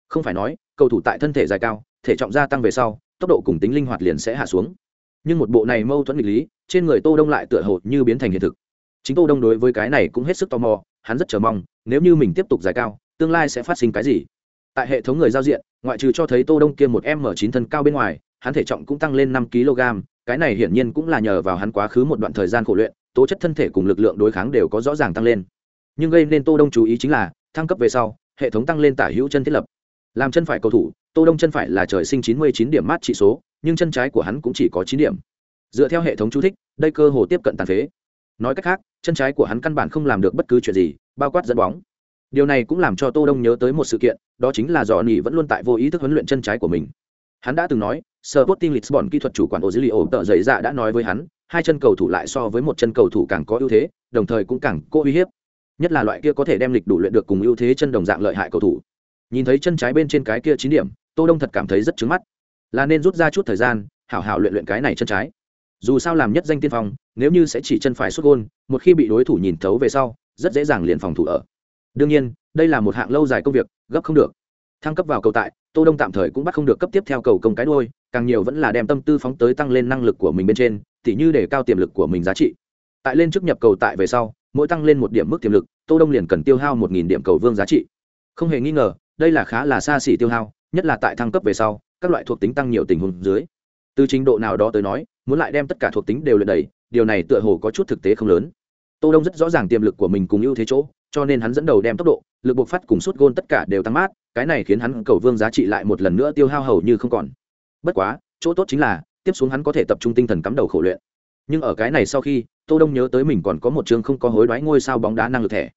Không phải nói, cầu thủ tại thân thể dài cao, thể trọng gia tăng về sau, tốc độ cùng tính linh hoạt liền sẽ hạ xuống. Nhưng một bộ này mâu thuẫn nghịch lý, trên người tô đông lại tựa hồ như biến thành hiện thực. Chính tô đông đối với cái này cũng hết sức tò mò, hắn rất chờ mong, nếu như mình tiếp tục dài cao, tương lai sẽ phát sinh cái gì? Tại hệ thống người giao diện, ngoại trừ cho thấy tô đông kia một m chín thân cao bên ngoài, hắn thể trọng cũng tăng lên năm kg, cái này hiển nhiên cũng là nhờ vào hắn quá khứ một đoạn thời gian khổ luyện, tố chất thân thể cùng lực lượng đối kháng đều có rõ ràng tăng lên. Nhưng gây nên tô đông chú ý chính là, thăng cấp về sau, hệ thống tăng lên tả hữu chân thiết lập. Làm chân phải cầu thủ, tô đông chân phải là trời sinh 99 điểm mát trị số, nhưng chân trái của hắn cũng chỉ có chín điểm. Dựa theo hệ thống chú thích, đây cơ hồ tiếp cận tàn phế. Nói cách khác, chân trái của hắn căn bản không làm được bất cứ chuyện gì, bao quát dẫn bóng điều này cũng làm cho tô đông nhớ tới một sự kiện, đó chính là dò nỉ vẫn luôn tại vô ý thức huấn luyện chân trái của mình. Hắn đã từng nói, Sporting Lisbon kỹ thuật chủ quản Ozilio tợ giấy dạ đã nói với hắn, hai chân cầu thủ lại so với một chân cầu thủ càng có ưu thế, đồng thời cũng càng cố uy hiếp. Nhất là loại kia có thể đem lịch đủ luyện được cùng ưu thế chân đồng dạng lợi hại cầu thủ. Nhìn thấy chân trái bên trên cái kia chín điểm, tô đông thật cảm thấy rất trứng mắt. Là nên rút ra chút thời gian, hảo hảo luyện luyện cái này chân trái. Dù sao làm nhất danh tiên phong, nếu như sẽ chỉ chân phải xuất gôn, một khi bị đối thủ nhìn thấu về sau, rất dễ dàng liền phòng thủ ở đương nhiên, đây là một hạng lâu dài công việc, gấp không được. Thăng cấp vào cầu tại, tô đông tạm thời cũng bắt không được cấp tiếp theo cầu công cái đôi càng nhiều vẫn là đem tâm tư phóng tới tăng lên năng lực của mình bên trên, tỉ như để cao tiềm lực của mình giá trị. Tại lên trước nhập cầu tại về sau, mỗi tăng lên một điểm mức tiềm lực, tô đông liền cần tiêu hao một nghìn điểm cầu vương giá trị. Không hề nghi ngờ, đây là khá là xa xỉ tiêu hao, nhất là tại thăng cấp về sau, các loại thuộc tính tăng nhiều tình huống dưới. Từ trình độ nào đó tới nói, muốn lại đem tất cả thuộc tính đều luyện đầy, điều này tựa hồ có chút thực tế không lớn. Tô đông rất rõ ràng tiềm lực của mình cùng ưu thế chỗ cho nên hắn dẫn đầu đem tốc độ, lực buộc phát cùng suốt gôn tất cả đều tăng mát, cái này khiến hắn cầu vương giá trị lại một lần nữa tiêu hao hầu như không còn. Bất quá, chỗ tốt chính là, tiếp xuống hắn có thể tập trung tinh thần cắm đầu khổ luyện. Nhưng ở cái này sau khi, tô đông nhớ tới mình còn có một chương không có hối đoái ngôi sao bóng đá năng lực thẻ.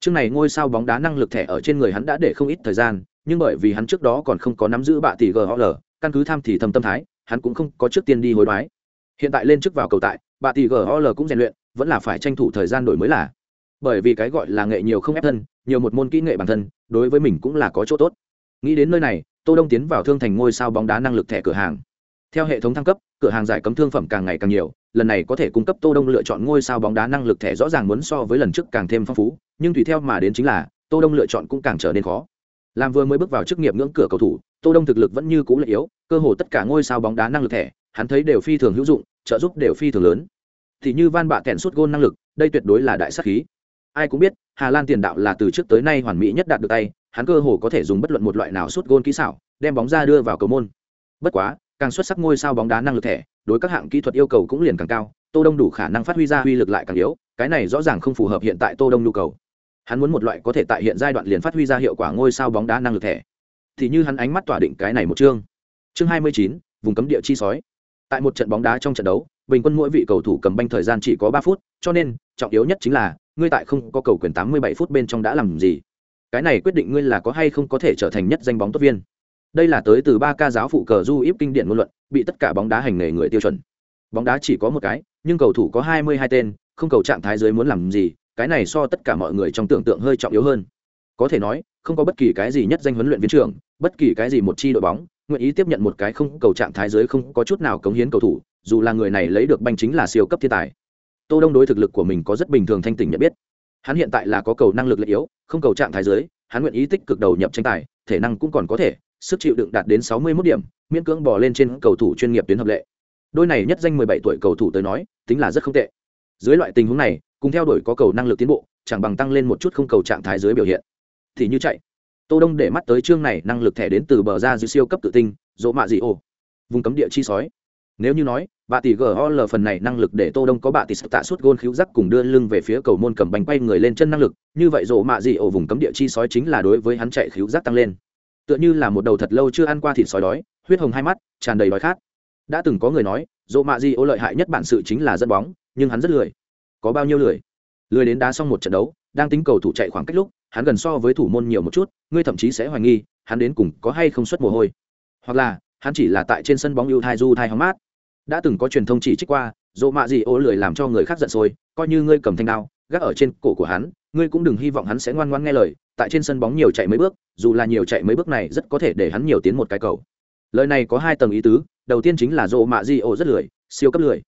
Chương này ngôi sao bóng đá năng lực thẻ ở trên người hắn đã để không ít thời gian, nhưng bởi vì hắn trước đó còn không có nắm giữ bạ tỷ ghl căn cứ tham thì thầm tâm thái, hắn cũng không có trước tiên đi hối đoái. Hiện tại lên trước vào cầu tại, bạ tỷ ghl cũng rèn luyện, vẫn là phải tranh thủ thời gian đổi mới là bởi vì cái gọi là nghệ nhiều không ép thân, nhiều một môn kỹ nghệ bản thân, đối với mình cũng là có chỗ tốt. Nghĩ đến nơi này, tô đông tiến vào thương thành ngôi sao bóng đá năng lực thẻ cửa hàng. Theo hệ thống thăng cấp, cửa hàng giải cấm thương phẩm càng ngày càng nhiều, lần này có thể cung cấp tô đông lựa chọn ngôi sao bóng đá năng lực thẻ rõ ràng muốn so với lần trước càng thêm phong phú, nhưng tùy theo mà đến chính là, tô đông lựa chọn cũng càng trở nên khó. Làm vừa mới bước vào chức nghiệp ngưỡng cửa cầu thủ, tô đông thực lực vẫn như cũ là yếu, cơ hồ tất cả ngôi sao bóng đá năng lực thẻ, hắn thấy đều phi thường hữu dụng, trợ giúp đều phi thường lớn. Thì như van bạ kẹn suốt gôn năng lực, đây tuyệt đối là đại sát khí ai cũng biết hà lan tiền đạo là từ trước tới nay hoàn mỹ nhất đạt được tay hắn cơ hồ có thể dùng bất luận một loại nào suốt gôn kỹ xảo đem bóng ra đưa vào cầu môn. Bất quá càng xuất sắc ngôi sao bóng đá năng lực thẻ đối các hạng kỹ thuật yêu cầu cũng liền càng cao tô đông đủ khả năng phát huy ra uy lực lại càng yếu cái này rõ ràng không phù hợp hiện tại tô đông nhu cầu. Hắn muốn một loại có thể tại hiện giai đoạn liền phát huy ra hiệu quả ngôi sao bóng đá năng lực thẻ. Thì như hắn ánh mắt tỏa định cái này một chương. Chương 29, vùng cấm địa chi sói. Tại một trận bóng đá trong trận đấu bình quân mỗi vị cầu thủ cầm banh thời gian chỉ có ba phút cho nên trọng yếu nhất chính là ngươi tại không có cầu quyền 87 phút bên trong đã làm gì? Cái này quyết định ngươi là có hay không có thể trở thành nhất danh bóng tốt viên? Đây là tới từ ba ca giáo phụ cờ du íp kinh điển ngôn luận, bị tất cả bóng đá hành nghề người tiêu chuẩn. Bóng đá chỉ có một cái, nhưng cầu thủ có hai mươi hai tên, không cầu trạng thái dưới muốn làm gì, cái này so tất cả mọi người trong tưởng tượng hơi trọng yếu hơn. Có thể nói, không có bất kỳ cái gì nhất danh huấn luyện viên trưởng, bất kỳ cái gì một chi đội bóng, nguyện ý tiếp nhận một cái không cầu trạng thái dưới không có chút nào cống hiến cầu thủ, dù là người này lấy được banh chính là siêu cấp thiên tài tô đông đối thực lực của mình có rất bình thường thanh tỉnh nhận biết. Hắn hiện tại là có cầu năng lực lệ yếu không cầu trạng thái dưới hắn nguyện ý tích cực đầu nhập tranh tài thể năng cũng còn có thể sức chịu đựng đạt đến sáu mươi 61 điểm miễn cưỡng bỏ lên trên cầu thủ chuyên nghiệp tuyến hợp lệ. Đôi này nhất danh mười bảy tuổi cầu thủ tới nói tính là rất không tệ. Dưới loại tình huống này cùng theo đuổi có cầu năng lực tiến bộ chẳng bằng tăng lên một chút không cầu trạng thái dưới biểu hiện. Thì như chạy. Tô đông để mắt tới chương này năng lực thẻ đến từ bờ ra dưới siêu cấp tự tinh dỗ mạ dị ồ, vùng cấm địa chi sói nếu như nói, bà tỷ gol phần này năng lực để tô đông có bà tỷ tạ suốt gôn khiếu giác cùng đưa lưng về phía cầu môn cầm bánh quay người lên chân năng lực, như vậy rộ mạ gì ổ vùng cấm địa chi sói chính là đối với hắn chạy khiếu giác tăng lên. Tựa như là một đầu thật lâu chưa ăn qua thịt sói đói, huyết hồng hai mắt, tràn đầy đói khát. Đã từng có người nói, rộ mạ gì ổ lợi hại nhất bản sự chính là dẫn bóng, nhưng hắn rất lười. Có bao nhiêu lười? Lười đến đá xong một trận đấu, đang tính cầu thủ chạy khoảng cách lúc, hắn gần so với thủ môn nhiều một chút, ngươi thậm chí sẽ hoài nghi, hắn đến cùng có hay không xuất mồ hôi. Hoặc là, hắn chỉ là tại trên sân bóng ưu thai du thai hóng mát đã từng có truyền thông chỉ trích qua, dỗ mạ gì ô lười làm cho người khác giận sôi, coi như ngươi cầm thanh đao, gác ở trên cổ của hắn, ngươi cũng đừng hy vọng hắn sẽ ngoan ngoan nghe lời, tại trên sân bóng nhiều chạy mấy bước, dù là nhiều chạy mấy bước này rất có thể để hắn nhiều tiến một cái cầu. Lời này có hai tầng ý tứ, đầu tiên chính là dỗ mạ di ô rất lười, siêu cấp lười.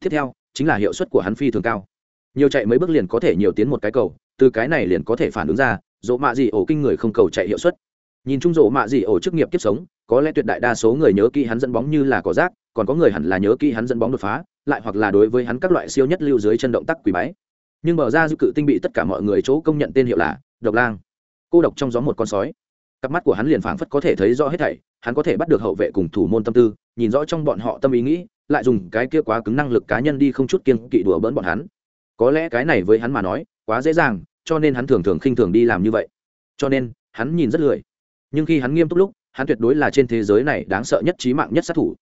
Tiếp theo, chính là hiệu suất của hắn phi thường cao. Nhiều chạy mấy bước liền có thể nhiều tiến một cái cầu, từ cái này liền có thể phản ứng ra, dỗ mạ di ổ kinh người không cầu chạy hiệu suất. Nhìn chung dỗ mạ di ổ chức nghiệp kiếp sống, có lẽ tuyệt đại đa số người nhớ kỹ hắn dẫn bóng như là cỏ rác còn có người hẳn là nhớ kỹ hắn dẫn bóng đột phá, lại hoặc là đối với hắn các loại siêu nhất lưu dưới chân động tác quỷ bái. Nhưng mở ra dư cự tinh bị tất cả mọi người chỗ công nhận tên hiệu là độc lang. Cô độc trong gió một con sói. Cặp mắt của hắn liền phảng phất có thể thấy rõ hết thảy, hắn có thể bắt được hậu vệ cùng thủ môn tâm tư, nhìn rõ trong bọn họ tâm ý nghĩ, lại dùng cái kia quá cứng năng lực cá nhân đi không chút kiên kỵ đùa bỡn bọn hắn. Có lẽ cái này với hắn mà nói, quá dễ dàng, cho nên hắn thường thường khinh thường đi làm như vậy. Cho nên, hắn nhìn rất lười. Nhưng khi hắn nghiêm túc lúc, hắn tuyệt đối là trên thế giới này đáng sợ nhất trí mạng nhất sát thủ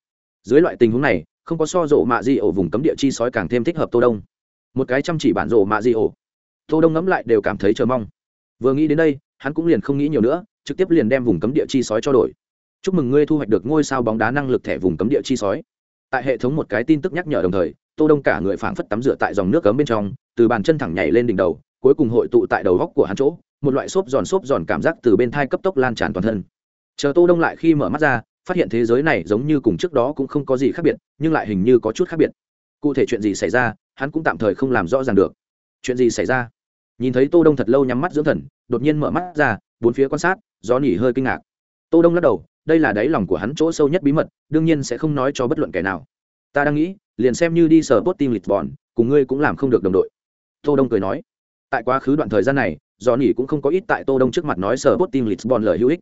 dưới loại tình huống này, không có so rộ mạ di ổ vùng cấm địa chi sói càng thêm thích hợp tô đông. Một cái chăm chỉ bản rộ mạ di ổ. Tô đông ngẫm lại đều cảm thấy chờ mong. Vừa nghĩ đến đây, hắn cũng liền không nghĩ nhiều nữa, trực tiếp liền đem vùng cấm địa chi sói cho đổi. Chúc mừng ngươi thu hoạch được ngôi sao bóng đá năng lực thẻ vùng cấm địa chi sói. Tại hệ thống một cái tin tức nhắc nhở đồng thời, tô đông cả người phảng phất tắm rửa tại dòng nước cấm bên trong, từ bàn chân thẳng nhảy lên đỉnh đầu, cuối cùng hội tụ tại đầu góc của hắn chỗ, một loại xốp giòn xốp giòn cảm giác từ bên thai cấp tốc lan tràn toàn thân. Chờ tô đông lại khi mở mắt ra phát hiện thế giới này giống như cùng trước đó cũng không có gì khác biệt nhưng lại hình như có chút khác biệt. Cụ thể chuyện gì xảy ra hắn cũng tạm thời không làm rõ ràng được. Chuyện gì xảy ra? Nhìn thấy tô đông thật lâu nhắm mắt dưỡng thần đột nhiên mở mắt ra bốn phía quan sát gió nỉ hơi kinh ngạc. Tô đông lắc đầu đây là đáy lòng của hắn chỗ sâu nhất bí mật đương nhiên sẽ không nói cho bất luận kẻ nào. Ta đang nghĩ liền xem như đi sở bot team vòn, cùng ngươi cũng làm không được đồng đội. Tô đông cười nói. Tại quá khứ đoạn thời gian này do nỉ cũng không có ít tại tô đông trước mặt nói sở bot team vòn lời hữu ích.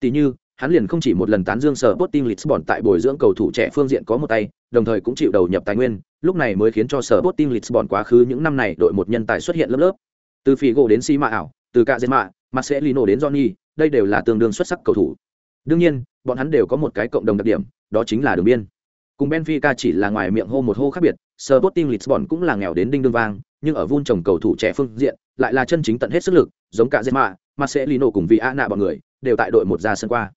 Tỷ như hắn liền không chỉ một lần tán dương sở Botting lisbon tại bồi dưỡng cầu thủ trẻ phương diện có một tay đồng thời cũng chịu đầu nhập tài nguyên lúc này mới khiến cho sở Botting lisbon quá khứ những năm này đội một nhân tài xuất hiện lớp lớp. Từ figo đến Sima ảo từ Cazema, marcelino đến johnny đây đều là tương đương xuất sắc cầu thủ. Đương nhiên bọn hắn đều có một cái cộng đồng đặc điểm đó chính là đường biên. Cùng benfica chỉ là ngoài miệng hô một hô khác biệt Sporting Lisbon cũng là nghèo đến đinh đương vang nhưng ở vun trồng cầu thủ trẻ phương diện lại là chân chính tận hết sức lực giống cả Zema, Marcelino cùng Viana bọn người đều tại đội một ra sân qua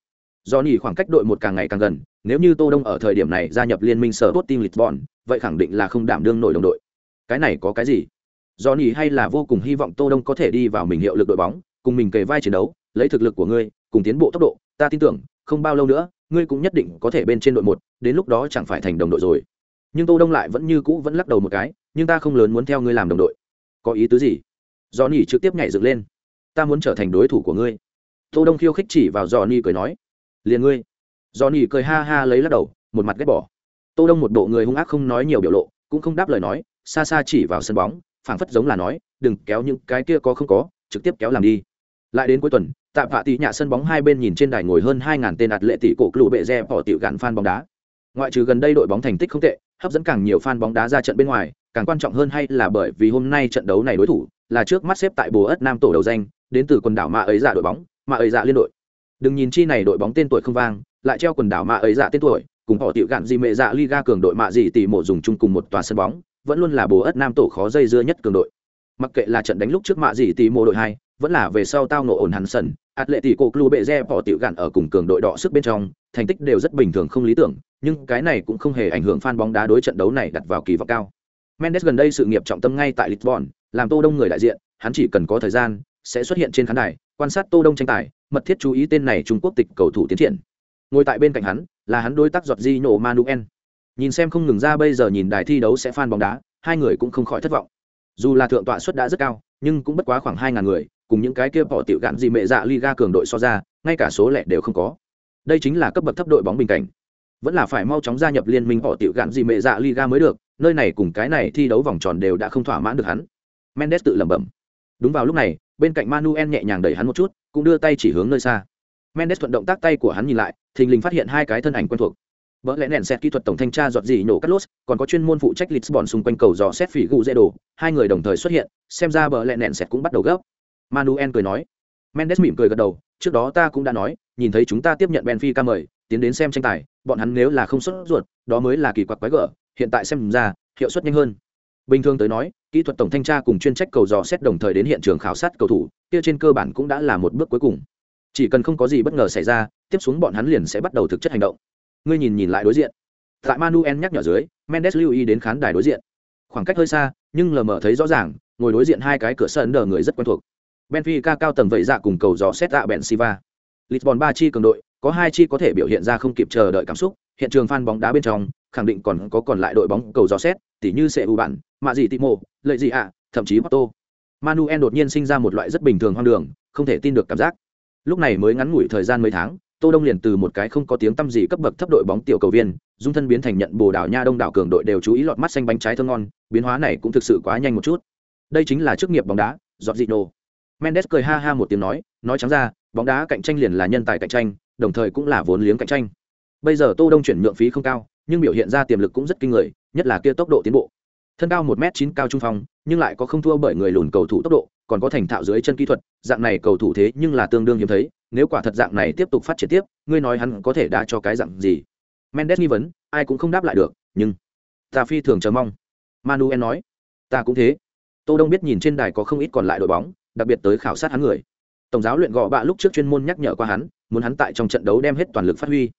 do nhỉ khoảng cách đội một càng ngày càng gần, nếu như tô đông ở thời điểm này gia nhập liên minh sở Sporting Lisbon, vậy khẳng định là không đảm đương nổi đồng đội. Cái này có cái gì? Do nhỉ hay là vô cùng hy vọng tô đông có thể đi vào mình hiệu lực đội bóng, cùng mình kề vai chiến đấu, lấy thực lực của ngươi, cùng tiến bộ tốc độ, ta tin tưởng, không bao lâu nữa, ngươi cũng nhất định có thể bên trên đội một, đến lúc đó chẳng phải thành đồng đội rồi. Nhưng tô đông lại vẫn như cũ vẫn lắc đầu một cái, nhưng ta không lớn muốn theo ngươi làm đồng đội. Có ý tứ gì? Do nỉ trực tiếp nhảy dựng lên. Ta muốn trở thành đối thủ của ngươi. Tô đông khiêu khích chỉ vào do nỉ cười nói liền ngươi. Do nỉ cười ha ha lấy lắc đầu, một mặt ghét bỏ. Tô đông một bộ người hung ác không nói nhiều biểu lộ, cũng không đáp lời nói, xa xa chỉ vào sân bóng, phảng phất giống là nói, đừng kéo những cái kia có không có, trực tiếp kéo làm đi. Lại đến cuối tuần tạm vạ tỷ nhạ sân bóng hai bên nhìn trên đài ngồi hơn hai ngàn tên đạt lệ tỷ cổ lũ bệ re bỏ tiểu gạn fan bóng đá. Ngoại trừ gần đây đội bóng thành tích không tệ, hấp dẫn càng nhiều fan bóng đá ra trận bên ngoài, càng quan trọng hơn hay là bởi vì hôm nay trận đấu này đối thủ là trước mắt xếp tại bồ ất nam tổ đầu danh, đến từ quần đảo mạ ấy dạ đội bóng mạ ấy dạ liên đội đừng nhìn chi này đội bóng tên tuổi không vang lại treo quần đảo mạ ấy dạ tên tuổi cùng họ tiểu gạn gì mẹ dạ liga cường đội mạ gì tỷ mộ dùng chung cùng một tòa sân bóng vẫn luôn là bồ ất nam tổ khó dây dưa nhất cường đội mặc kệ là trận đánh lúc trước mạ gì tỷ mộ đội hai vẫn là về sau tao nổ ổn hắn sần Atletico Club bệ re bỏ tiểu gạn ở cùng cường đội đỏ sức bên trong, thành tích đều rất bình thường không lý tưởng, nhưng cái này cũng không hề ảnh hưởng fan bóng đá đối trận đấu này đặt vào kỳ vọng cao. Mendes gần đây sự nghiệp trọng tâm ngay tại Lisbon, làm Tô Đông người đại diện, hắn chỉ cần có thời gian, sẽ xuất hiện trên khán đài, quan sát Tô Đông tranh tài, mật thiết chú ý tên này Trung Quốc tịch cầu thủ tiến triển. Ngồi tại bên cạnh hắn, là hắn đối tác giọt giếng Manuel. Nhìn xem không ngừng ra bây giờ nhìn đài thi đấu sẽ fan bóng đá, hai người cũng không khỏi thất vọng. Dù là thượng tọa suất đã rất cao, nhưng cũng bất quá khoảng hai ngàn người, cùng những cái kia bỏ tiểu gạn gì mẹ dạ liga cường đội so ra ngay cả số lẻ đều không có đây chính là cấp bậc thấp đội bóng bình cảnh vẫn là phải mau chóng gia nhập liên minh bỏ tiểu gạn gì mẹ dạ liga mới được nơi này cùng cái này thi đấu vòng tròn đều đã không thỏa mãn được hắn mendes tự lẩm bẩm đúng vào lúc này bên cạnh manuel nhẹ nhàng đẩy hắn một chút cũng đưa tay chỉ hướng nơi xa. Mendes thuận động tác tay của hắn nhìn lại thình lình phát hiện hai cái thân ảnh quen thuộc. Bỡ lẽ nền xét kỹ thuật tổng thanh tra giọt gì nổ cắt lốt, còn có chuyên môn phụ trách Lisbon xung quanh cầu dò xét phỉ gù dễ đổ. hai người đồng thời xuất hiện, xem ra bỡ lẽ nền xét cũng bắt đầu gấp. Manuel cười nói. Mendes mỉm cười gật đầu trước đó ta cũng đã nói nhìn thấy chúng ta tiếp nhận benfica mời tiến đến xem tranh tài bọn hắn nếu là không xuất ruột đó mới là kỳ quặc quái gở hiện tại xem ra hiệu suất nhanh hơn bình thường tới nói kỹ thuật tổng thanh tra cùng chuyên trách cầu dò xét đồng thời đến hiện trường khảo sát cầu thủ kia trên cơ bản cũng đã là một bước cuối cùng. Chỉ cần không có gì bất ngờ xảy ra tiếp xuống bọn hắn liền sẽ bắt đầu thực chất hành động. Ngươi nhìn nhìn lại đối diện. Tại manuel nhắc nhở dưới mendes lưu ý đến khán đài đối diện. Khoảng cách hơi xa nhưng lờ mờ thấy rõ ràng ngồi đối diện hai cái cửa sân đờ người rất quen thuộc. Benfica cao tầng vậy dạ cùng cầu dò xét dạ bèn Siva. Lisbon ba chi cường đội, có hai chi có thể biểu hiện ra không kịp chờ đợi cảm xúc, hiện trường phan bóng đá bên trong, khẳng định còn có còn lại đội bóng cầu dò xét, tỉ như sẽ ủ bạn, Mạ gì Timo, lợi gì ạ, thậm chí Porto. Manuel đột nhiên sinh ra một loại rất bình thường hoang đường, không thể tin được cảm giác. Lúc này mới ngắn ngủi thời gian mấy tháng, Tô Đông liền từ một cái không có tiếng tăm gì cấp bậc thấp đội bóng tiểu cầu viên, dung thân biến thành nhận Bồ đảo Nha Đông đảo cường đội đều chú ý lọt mắt xanh bánh trái thơm ngon, biến hóa này cũng thực sự quá nhanh một chút. Đây chính là chức nghiệp bóng đá, dọn dị nổ. Mendes cười ha ha một tiếng nói, nói trắng ra, bóng đá cạnh tranh liền là nhân tài cạnh tranh, đồng thời cũng là vốn liếng cạnh tranh. Bây giờ Tô Đông chuyển nhượng phí không cao, nhưng biểu hiện ra tiềm lực cũng rất kinh người, nhất là kia tốc độ tiến bộ. Thân cao một m chín cao trung phong, nhưng lại có không thua bởi người lùn cầu thủ tốc độ, còn có thành thạo dưới chân kỹ thuật, dạng này cầu thủ thế nhưng là tương đương hiếm thấy, nếu quả thật dạng này tiếp tục phát triển tiếp ngươi nói hắn có thể đã cho cái dạng gì? Mendes nghi vấn ai cũng không đáp lại được nhưng ta phi thường chờ mong. Manuel nói ta cũng thế. Tô đông biết nhìn trên đài có không ít còn lại đội bóng đặc biệt tới khảo sát hắn người. Tổng giáo luyện gò bạ lúc trước chuyên môn nhắc nhở qua hắn muốn hắn tại trong trận đấu đem hết toàn lực phát huy.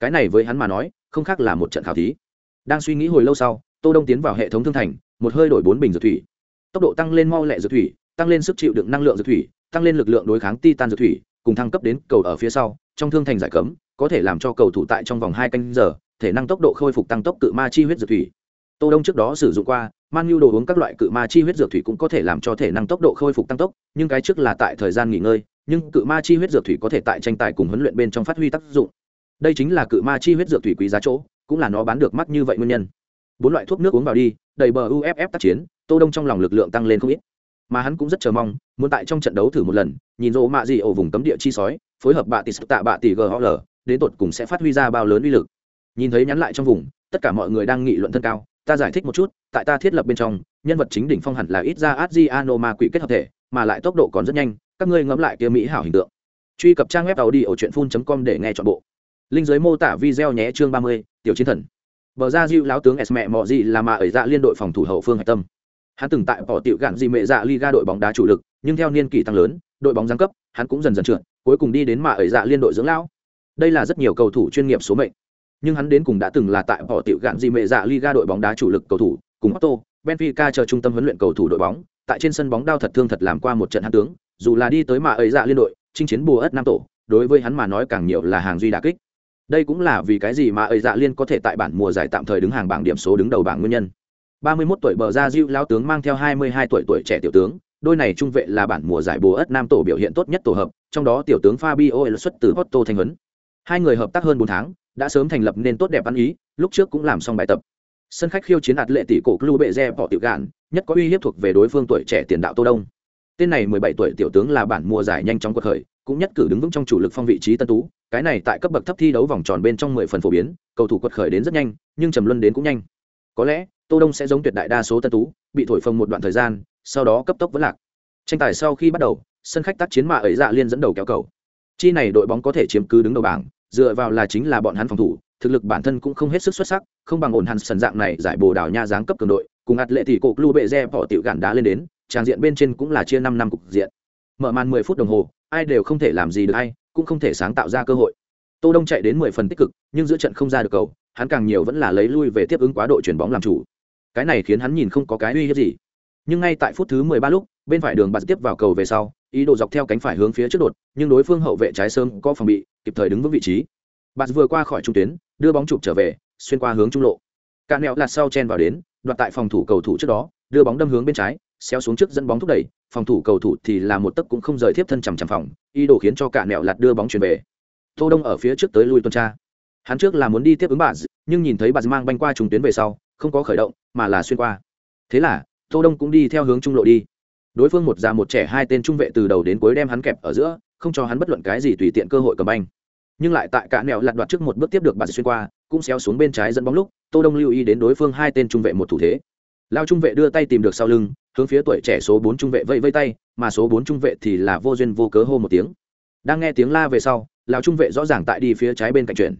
Cái này với hắn mà nói không khác là một trận khảo thí đang suy nghĩ hồi lâu sau, tô đông tiến vào hệ thống thương thành, một hơi đổi bốn bình dược thủy. Tốc độ tăng lên mau lẹ dược thủy, tăng lên sức chịu đựng năng lượng dược thủy, tăng lên lực lượng đối kháng titan dược thủy, cùng thăng cấp đến cầu ở phía sau, trong thương thành giải cấm, có thể làm cho cầu thủ tại trong vòng hai canh giờ, thể năng tốc độ khôi phục tăng tốc cự ma chi huyết dược thủy. Tô đông trước đó sử dụng qua, man nhu đồ uống các loại cự ma chi huyết dược thủy cũng có thể làm cho thể năng tốc độ khôi phục tăng tốc, nhưng cái trước là tại thời gian nghỉ ngơi, nhưng cự ma chi huyết dược thủy có thể tại tranh tài cùng huấn luyện bên trong phát huy tác dụng. Đây chính là cự ma chi huyết dược thủy quý giá chỗ cũng là nó bán được mắt như vậy nguyên nhân. Bốn loại thuốc nước uống vào đi, đầy bờ uff tác chiến, tô đông trong lòng lực lượng tăng lên không ít. Mà hắn cũng rất chờ mong, muốn tại trong trận đấu thử một lần, nhìn rộ mạ gì ở vùng cấm địa chi sói, phối hợp bạ tỷ tạ bạ tỷ ghl đến tột cùng sẽ phát huy ra bao lớn uy lực. Nhìn thấy nhắn lại trong vùng, tất cả mọi người đang nghị luận thân cao, ta giải thích một chút, tại ta thiết lập bên trong, nhân vật chính đỉnh phong hẳn là ít ra adriano ma quỷ kết hợp thể, mà lại tốc độ còn rất nhanh, các ngươi ngẫm lại kia mỹ hảo hình tượng. Truy cập trang web tàu đi ở truyện phun com để nghe chọn bộ linh giới mô tả video nhé chương ba mươi tiểu chiến thần. Bờ ra diệu lão tướng s mẹ mọ gì là mà ở dạ liên đội phòng thủ hậu phương hạch tâm. Hắn từng tại bỏ tiểu gạn gì mẹ dạ liga đội bóng đá chủ lực nhưng theo niên kỷ tăng lớn đội bóng giáng cấp hắn cũng dần dần trượt cuối cùng đi đến mà ở dạ liên đội dưỡng lão. Đây là rất nhiều cầu thủ chuyên nghiệp số mệnh. Nhưng hắn đến cùng đã từng là tại bỏ tiểu gạn gì mẹ dạ liga đội bóng đá chủ lực cầu thủ cùng Otto, Benfica chờ trung tâm huấn luyện cầu thủ đội bóng tại trên sân bóng đao thật thương thật làm qua một trận hắn tướng dù là đi tới mà ấy dạ liên đội chinh chiến bùa ất nam tổ đối với hắn mà nói càng nhiều là hàng duy đà kích đây cũng là vì cái gì mà ấy dạ liên có thể tại bản mùa giải tạm thời đứng hàng bảng điểm số đứng đầu bảng nguyên nhân. 31 tuổi bờ ra diêu lão tướng mang theo 22 tuổi tuổi trẻ tiểu tướng đôi này trung vệ là bản mùa giải bùa ất nam tổ biểu hiện tốt nhất tổ hợp trong đó tiểu tướng fabio xuất từ porto thành huấn, hai người hợp tác hơn bốn tháng đã sớm thành lập nên tốt đẹp ăn ý lúc trước cũng làm xong bài tập. Sân khách khiêu chiến hạt lệ tỷ cổ club bệ re bỏ tiểu gạn nhất có uy hiếp thuộc về đối phương tuổi trẻ tiền đạo tô đông tên này 17 tuổi tiểu tướng là bản mùa giải nhanh chóng quật khởi, cũng nhất cử đứng vững trong chủ lực phong vị trí tân tú, cái này tại cấp bậc thấp thi đấu vòng tròn bên trong 10 phần phổ biến, cầu thủ quật khởi đến rất nhanh, nhưng trầm luân đến cũng nhanh. Có lẽ, tô đông sẽ giống tuyệt đại đa số tân tú, bị thổi phồng một đoạn thời gian, sau đó cấp tốc vẫn lạc. Tranh tài sau khi bắt đầu, sân khách tác chiến mạ ấy dạ liên dẫn đầu kéo cầu. Chi này đội bóng có thể chiếm cứ đứng đầu bảng, dựa vào là chính là bọn hắn phòng thủ, thực lực bản thân cũng không hết sức xuất sắc, không bằng ổn hẳn sần dạng này giải bồ đào nha giáng cấp cường đội, cùng ạt lệ tỷ cột lu bệ re bỏ tiểu gạn đá lên đến tràng diện bên trên cũng là chia năm năm cục diện. Mở màn mười phút đồng hồ, ai đều không thể làm gì được ai, cũng không thể sáng tạo ra cơ hội. Tô đông chạy đến mười phần tích cực, nhưng giữa trận không ra được cầu, hắn càng nhiều vẫn là lấy lui về tiếp ứng quá độ chuyển bóng làm chủ. Cái này khiến hắn nhìn không có cái uy hiếp gì. Nhưng ngay tại phút thứ mười ba lúc, bên phải đường bạt tiếp vào cầu về sau, ý đồ dọc theo cánh phải hướng phía trước đột, nhưng đối phương hậu vệ trái sớm có phòng bị, kịp thời đứng vững vị trí. Bạt vừa qua khỏi trung tuyến, đưa bóng chụp trở về, xuyên qua hướng trung lộ. Cạn mẹo lạt sau chen vào đến, đoạt tại phòng thủ cầu thủ trước đó, đưa bóng đâm hướng bên trái xéo xuống trước dẫn bóng thúc đẩy, phòng thủ cầu thủ thì là một tấc cũng không rời tiếp thân chằm chằm phòng, ý đồ khiến cho cả nẹo lạt đưa bóng chuyển về. Tô đông ở phía trước tới lui tuần tra. Hắn trước là muốn đi tiếp ứng bà nhưng nhìn thấy bà mang banh qua trùng tuyến về sau, không có khởi động, mà là xuyên qua. Thế là, tô đông cũng đi theo hướng trung lộ đi. Đối phương một già một trẻ hai tên trung vệ từ đầu đến cuối đem hắn kẹp ở giữa, không cho hắn bất luận cái gì tùy tiện cơ hội cầm banh. Nhưng lại tại cả nẹo lạt đoạt trước một bước tiếp được bà xuyên qua, cũng xéo xuống bên trái dẫn bóng lúc, tô đông lưu ý đến đối phương hai tên trung vệ một thủ thế lao trung vệ đưa tay tìm được sau lưng, hướng phía tuổi trẻ số bốn trung vệ vây vây tay, mà số bốn trung vệ thì là vô duyên vô cớ hô một tiếng. Đang nghe tiếng la về sau lão trung vệ rõ ràng tại đi phía trái bên cạnh chuyển.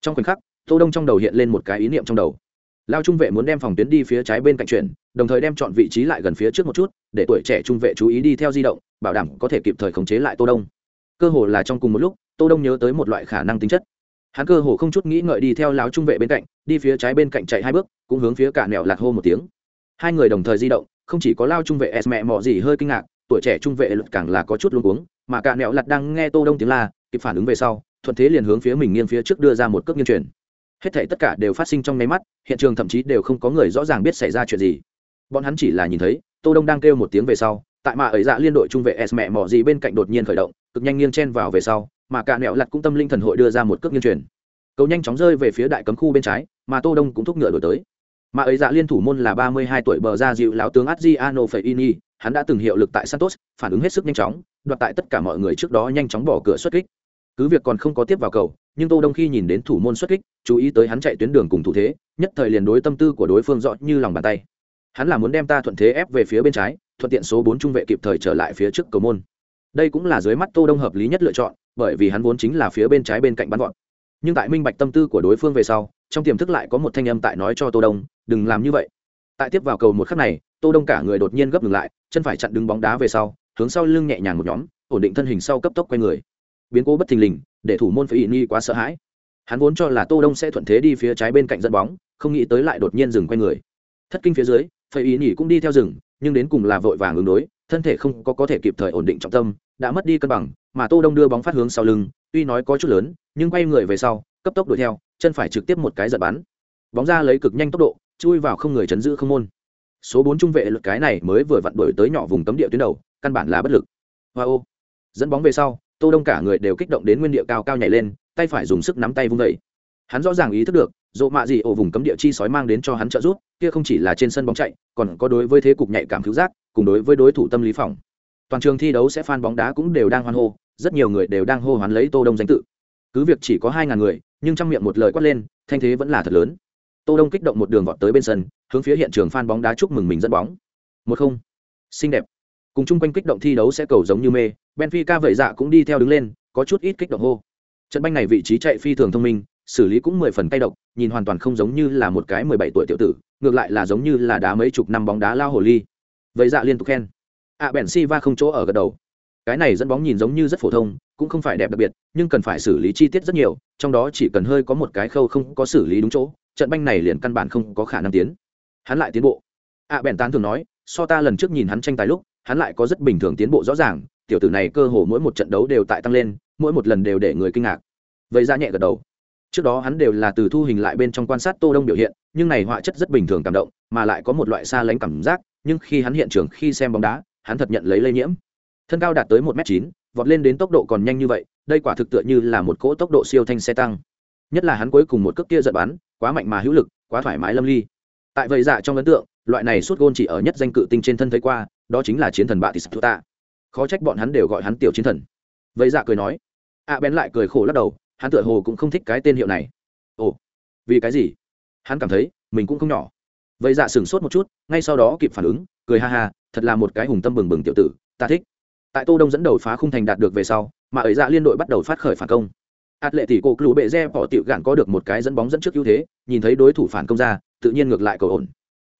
Trong khoảnh khắc, tô đông trong đầu hiện lên một cái ý niệm trong đầu. Lao trung vệ muốn đem phòng tuyến đi phía trái bên cạnh chuyển, đồng thời đem chọn vị trí lại gần phía trước một chút, để tuổi trẻ trung vệ chú ý đi theo di động, bảo đảm có thể kịp thời khống chế lại tô đông. Cơ hồ là trong cùng một lúc, tô đông nhớ tới một loại khả năng tính chất. Hắn cơ hồ không chút nghĩ ngợi đi theo lão trung vệ bên cạnh, đi phía trái bên cạnh chạy hai bước, cũng hướng phía cả nẻo lạc hô một tiếng hai người đồng thời di động không chỉ có lao trung vệ s mẹ mọ gì hơi kinh ngạc tuổi trẻ trung vệ luật càng là có chút luống cuống mà cả nẹo lặt đang nghe tô đông tiếng la kịp phản ứng về sau thuận thế liền hướng phía mình nghiêng phía trước đưa ra một cước nghiêng truyền, hết thảy tất cả đều phát sinh trong nháy mắt hiện trường thậm chí đều không có người rõ ràng biết xảy ra chuyện gì. Bọn hắn chỉ là nhìn thấy tô đông đang kêu một tiếng về sau tại mà ấy dạ liên đội trung vệ s mẹ mỏ gì bên cạnh đột nhiên khởi động cực nhanh nghiêng chen vào về sau mà cả nẹo lặt cũng tâm linh thần hội đưa ra một cước nghiêng truyền cầu nhanh chóng rơi về phía đại cấm khu bên trái mà tô đông cũng thúc ngựa đổi tới mà ấy dạ liên thủ môn là 32 tuổi bờ ra dịu lão tướng Adriano Feini, hắn đã từng hiệu lực tại Santos, phản ứng hết sức nhanh chóng, đoạt tại tất cả mọi người trước đó nhanh chóng bỏ cửa xuất kích. Cứ việc còn không có tiếp vào cầu, nhưng tô đông khi nhìn đến thủ môn xuất kích, chú ý tới hắn chạy tuyến đường cùng thủ thế, nhất thời liền đối tâm tư của đối phương rõ như lòng bàn tay. Hắn là muốn đem ta thuận thế ép về phía bên trái, thuận tiện số bốn trung vệ kịp thời trở lại phía trước cầu môn. Đây cũng là dưới mắt tô đông hợp lý nhất lựa chọn, bởi vì hắn vốn chính là phía bên trái bên cạnh bắn gọn. Nhưng tại minh bạch tâm tư của đối phương về sau, trong tiềm thức lại có một thanh âm tại nói cho tô đông đừng làm như vậy. Tại tiếp vào cầu một khắc này, tô đông cả người đột nhiên gấp ngừng lại, chân phải chặn đứng bóng đá về sau, hướng sau lưng nhẹ nhàng một nhóm, ổn định thân hình sau cấp tốc quay người. Biến cố bất thình lình, để thủ môn phải ỉ nghi quá sợ hãi. Hắn vốn cho là tô đông sẽ thuận thế đi phía trái bên cạnh dẫn bóng, không nghĩ tới lại đột nhiên dừng quay người. Thất kinh phía dưới phải ý nhỉ cũng đi theo rừng nhưng đến cùng là vội vàng ứng đối, thân thể không có có thể kịp thời ổn định trọng tâm, đã mất đi cân bằng, mà tô đông đưa bóng phát hướng sau lưng, tuy nói có chút lớn, nhưng quay người về sau, cấp tốc đuổi theo, chân phải trực tiếp một cái giật bắn. Bóng ra lấy cực nhanh tốc độ chui vào không người chấn giữ không môn. Số bốn trung vệ luật cái này mới vừa vặn đuổi tới nhỏ vùng cấm địa tuyến đầu, căn bản là bất lực. Wow dẫn bóng về sau, tô đông cả người đều kích động đến nguyên địa cao cao nhảy lên, tay phải dùng sức nắm tay vung vẩy hắn rõ ràng ý thức được dộ mạ gì ổ vùng cấm địa chi sói mang đến cho hắn trợ giúp, kia không chỉ là trên sân bóng chạy, còn có đối với thế cục nhạy cảm cứu giác, cùng đối với đối thủ tâm lý phòng. Toàn trường thi đấu sẽ phan bóng đá cũng đều đang hoan hô, rất nhiều người đều đang hô hoán lấy tô đông danh tự. Cứ việc chỉ có hai ngàn người, nhưng trong miệng một lời quát lên, thanh thế vẫn là thật lớn tô đông kích động một đường vọt tới bên sân hướng phía hiện trường phan bóng đá chúc mừng mình dẫn bóng. Một không. Xinh đẹp. Cùng chung quanh kích động thi đấu sẽ cầu giống như mê benfica vậy dạ cũng đi theo đứng lên có chút ít kích động hô. Trận banh này vị trí chạy phi thường thông minh xử lý cũng mười phần tay độc nhìn hoàn toàn không giống như là một cái mười bảy tuổi tiểu tử ngược lại là giống như là đá mấy chục năm bóng đá lao hồ ly. Vậy dạ liên tục khen. À, bèn Silva không chỗ ở gật đầu. Cái này dẫn bóng nhìn giống như rất phổ thông cũng không phải đẹp đặc biệt nhưng cần phải xử lý chi tiết rất nhiều trong đó chỉ cần hơi có một cái khâu không có xử lý đúng chỗ trận banh này liền căn bản không có khả năng tiến. Hắn lại tiến bộ. Ạ à, bèn tán thường nói so ta lần trước nhìn hắn tranh tài lúc hắn lại có rất bình thường tiến bộ rõ ràng tiểu tử này cơ hồ mỗi một trận đấu đều tại tăng lên mỗi một lần đều để người kinh ngạc. Vậy ra nhẹ gật đầu. Trước đó hắn đều là từ thu hình lại bên trong quan sát tô đông biểu hiện nhưng này họa chất rất bình thường cảm động mà lại có một loại xa lánh cảm giác nhưng khi hắn hiện trường khi xem bóng đá hắn thật nhận lấy lây nhiễm. Thân cao đạt tới một m chín vọt lên đến tốc độ còn nhanh như vậy đây quả thực tựa như là một cỗ tốc độ siêu thanh xe tăng nhất là hắn cuối cùng một cước kia giật bắn quá mạnh mà hữu lực quá thoải mái lâm ly. Tại vậy dạ trong ấn tượng loại này suốt gôn chỉ ở nhất danh cự tinh trên thân thấy qua đó chính là chiến thần bạ tis ta khó trách bọn hắn đều gọi hắn tiểu chiến thần. Vậy dạ cười nói. A à, bén lại cười khổ lắc đầu hắn tựa hồ cũng không thích cái tên hiệu này. Ồ vì cái gì? Hắn cảm thấy mình cũng không nhỏ. Vậy dạ sửng sốt một chút ngay sau đó kịp phản ứng cười ha ha thật là một cái hùng tâm bừng bừng tiểu tử ta thích. Tại tô đông dẫn đầu phá khung thành đạt được về sau mà ấy dạ liên đội bắt đầu phát khởi phản công ạt lệ tỷ cổ clú bệ re bỏ tiểu gạn có được một cái dẫn bóng dẫn trước ưu thế, nhìn thấy đối thủ phản công ra, tự nhiên ngược lại cầu ổn.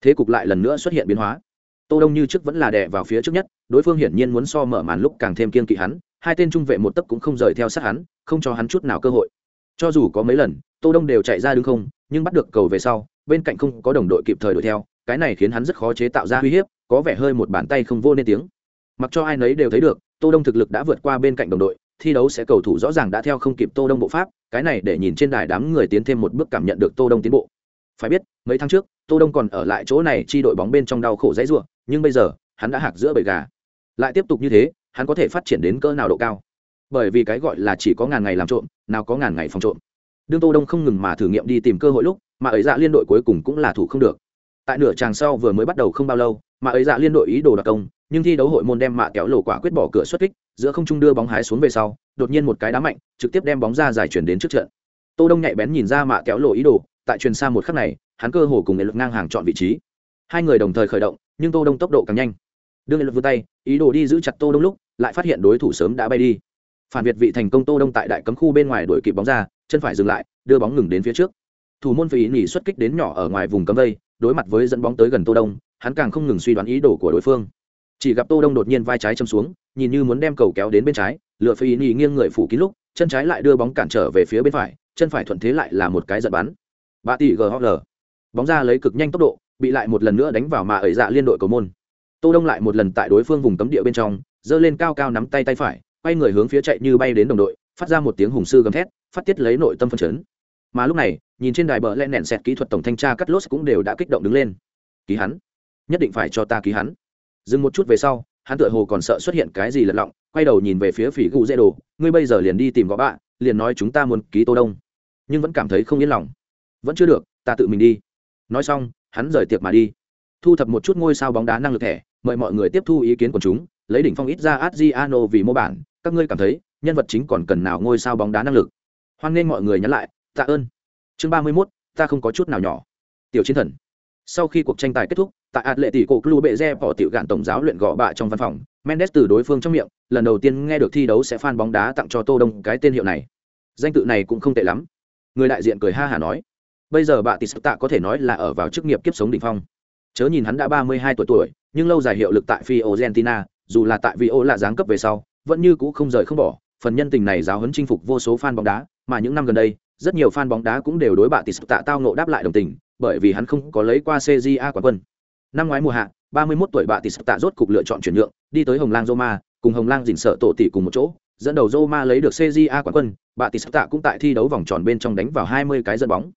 Thế cục lại lần nữa xuất hiện biến hóa. Tô đông như trước vẫn là đè vào phía trước nhất, đối phương hiển nhiên muốn so mở màn lúc càng thêm kiên kỵ hắn, hai tên trung vệ một tấc cũng không rời theo sát hắn, không cho hắn chút nào cơ hội. Cho dù có mấy lần, tô đông đều chạy ra đứng không, nhưng bắt được cầu về sau, bên cạnh không có đồng đội kịp thời đuổi theo, cái này khiến hắn rất khó chế tạo ra uy hiếp, có vẻ hơi một bàn tay không vô nên tiếng. Mặc cho ai nấy đều thấy được, tô đông thực lực đã vượt qua bên cạnh đồng đội thi đấu sẽ cầu thủ rõ ràng đã theo không kịp tô đông bộ pháp, cái này để nhìn trên đài đám người tiến thêm một bước cảm nhận được tô đông tiến bộ. Phải biết, mấy tháng trước, tô đông còn ở lại chỗ này chi đội bóng bên trong đau khổ dãy rủa, nhưng bây giờ, hắn đã hạc giữa bầy gà. Lại tiếp tục như thế, hắn có thể phát triển đến cỡ nào độ cao? Bởi vì cái gọi là chỉ có ngàn ngày làm trộm, nào có ngàn ngày phòng trộm. Đương tô đông không ngừng mà thử nghiệm đi tìm cơ hội lúc, mà ấy dạ liên đội cuối cùng cũng là thủ không được. Tại nửa tràng sau vừa mới bắt đầu không bao lâu mà ấy dạ liên đội ý đồ đặc công, nhưng thi đấu hội môn đem mạ kéo lổ quả quyết bỏ cửa xuất kích, giữa không trung đưa bóng hái xuống về sau, đột nhiên một cái đá mạnh, trực tiếp đem bóng ra giải chuyển đến trước trận. Tô đông nhạy bén nhìn ra mạ kéo lộ ý đồ, tại truyền xa một khắc này, hắn cơ hồ cùng nghệ lực ngang hàng chọn vị trí. Hai người đồng thời khởi động, nhưng tô đông tốc độ càng nhanh. Đương nghệ lực vươn tay, ý đồ đi giữ chặt tô đông lúc, lại phát hiện đối thủ sớm đã bay đi. Phản việt vị thành công tô đông tại đại cấm khu bên ngoài đuổi kịp bóng ra, chân phải dừng lại, đưa bóng ngừng đến phía trước. Thủ môn phí ý nghỉ xuất kích đến nhỏ ở ngoài vùng cấm vây, đối mặt với dẫn bóng tới gần tô đông hắn càng không ngừng suy đoán ý đồ của đối phương. Chỉ gặp tô đông đột nhiên vai trái châm xuống, nhìn như muốn đem cầu kéo đến bên trái, lựa phi ý nghiêng người phủ kín lúc, chân trái lại đưa bóng cản trở về phía bên phải, chân phải thuận thế lại là một cái giật bắn. Ba tỷ ghl bóng ra lấy cực nhanh tốc độ, bị lại một lần nữa đánh vào mà ẩy dạ liên đội cầu môn. Tô đông lại một lần tại đối phương vùng cấm địa bên trong, giơ lên cao cao nắm tay tay phải, quay người hướng phía chạy như bay đến đồng đội, phát ra một tiếng hùng sư gầm thét, phát tiết lấy nội tâm phân chấn. Mà lúc này, nhìn trên đài bờ len nẹn xẹt kỹ thuật tổng thanh tra cắt lốt cũng đều đã kích động đứng lên. Ký hắn nhất định phải cho ta ký hắn. Dừng một chút về sau hắn tựa hồ còn sợ xuất hiện cái gì lật lọng quay đầu nhìn về phía phỉ gù dễ đồ ngươi bây giờ liền đi tìm gõ bạ liền nói chúng ta muốn ký tô đông. Nhưng vẫn cảm thấy không yên lòng. Vẫn chưa được ta tự mình đi. Nói xong hắn rời tiệc mà đi. Thu thập một chút ngôi sao bóng đá năng lực thẻ mời mọi người tiếp thu ý kiến của chúng lấy đỉnh phong ít ra adriano vì mô bản các ngươi cảm thấy nhân vật chính còn cần nào ngôi sao bóng đá năng lực? Hoan nghênh mọi người nhắn lại tạ ơn. Chương ba mươi 31, ta không có chút nào nhỏ. Tiểu chiến thần. Sau khi cuộc tranh tài kết thúc tại atletico tỷ club bệ re bỏ tiểu gạn tổng giáo luyện gõ bạ trong văn phòng mendes từ đối phương trong miệng lần đầu tiên nghe được thi đấu sẽ fan bóng đá tặng cho tô đông cái tên hiệu này. Danh tự này cũng không tệ lắm. Người đại diện cười ha hả nói bây giờ bà tỷ tạ có thể nói là ở vào chức nghiệp kiếp sống đỉnh phong. Chớ nhìn hắn đã ba mươi hai tuổi tuổi nhưng lâu dài hiệu lực tại Fiorentina, dù là tại Vio là giáng cấp về sau, vẫn như cũ không rời không bỏ, phần nhân tình này giáo huấn chinh phục vô số fan bóng đá, mà những năm gần đây, rất nhiều fan bóng đá cũng đều đối bạ tỷ tạ tao nộ đáp lại đồng tình, bởi vì hắn không có lấy qua CJA quán quân. Năm ngoái mùa hạ, 31 tuổi bạ sập tạ rốt cục lựa chọn chuyển nhượng, đi tới Hồng Lang Roma, cùng Hồng Lang dình sợ tổ tỷ cùng một chỗ, dẫn đầu Roma lấy được CJA quán quân, bạ sập tạ cũng tại thi đấu vòng tròn bên trong đánh vào 20 cái dẫn bóng.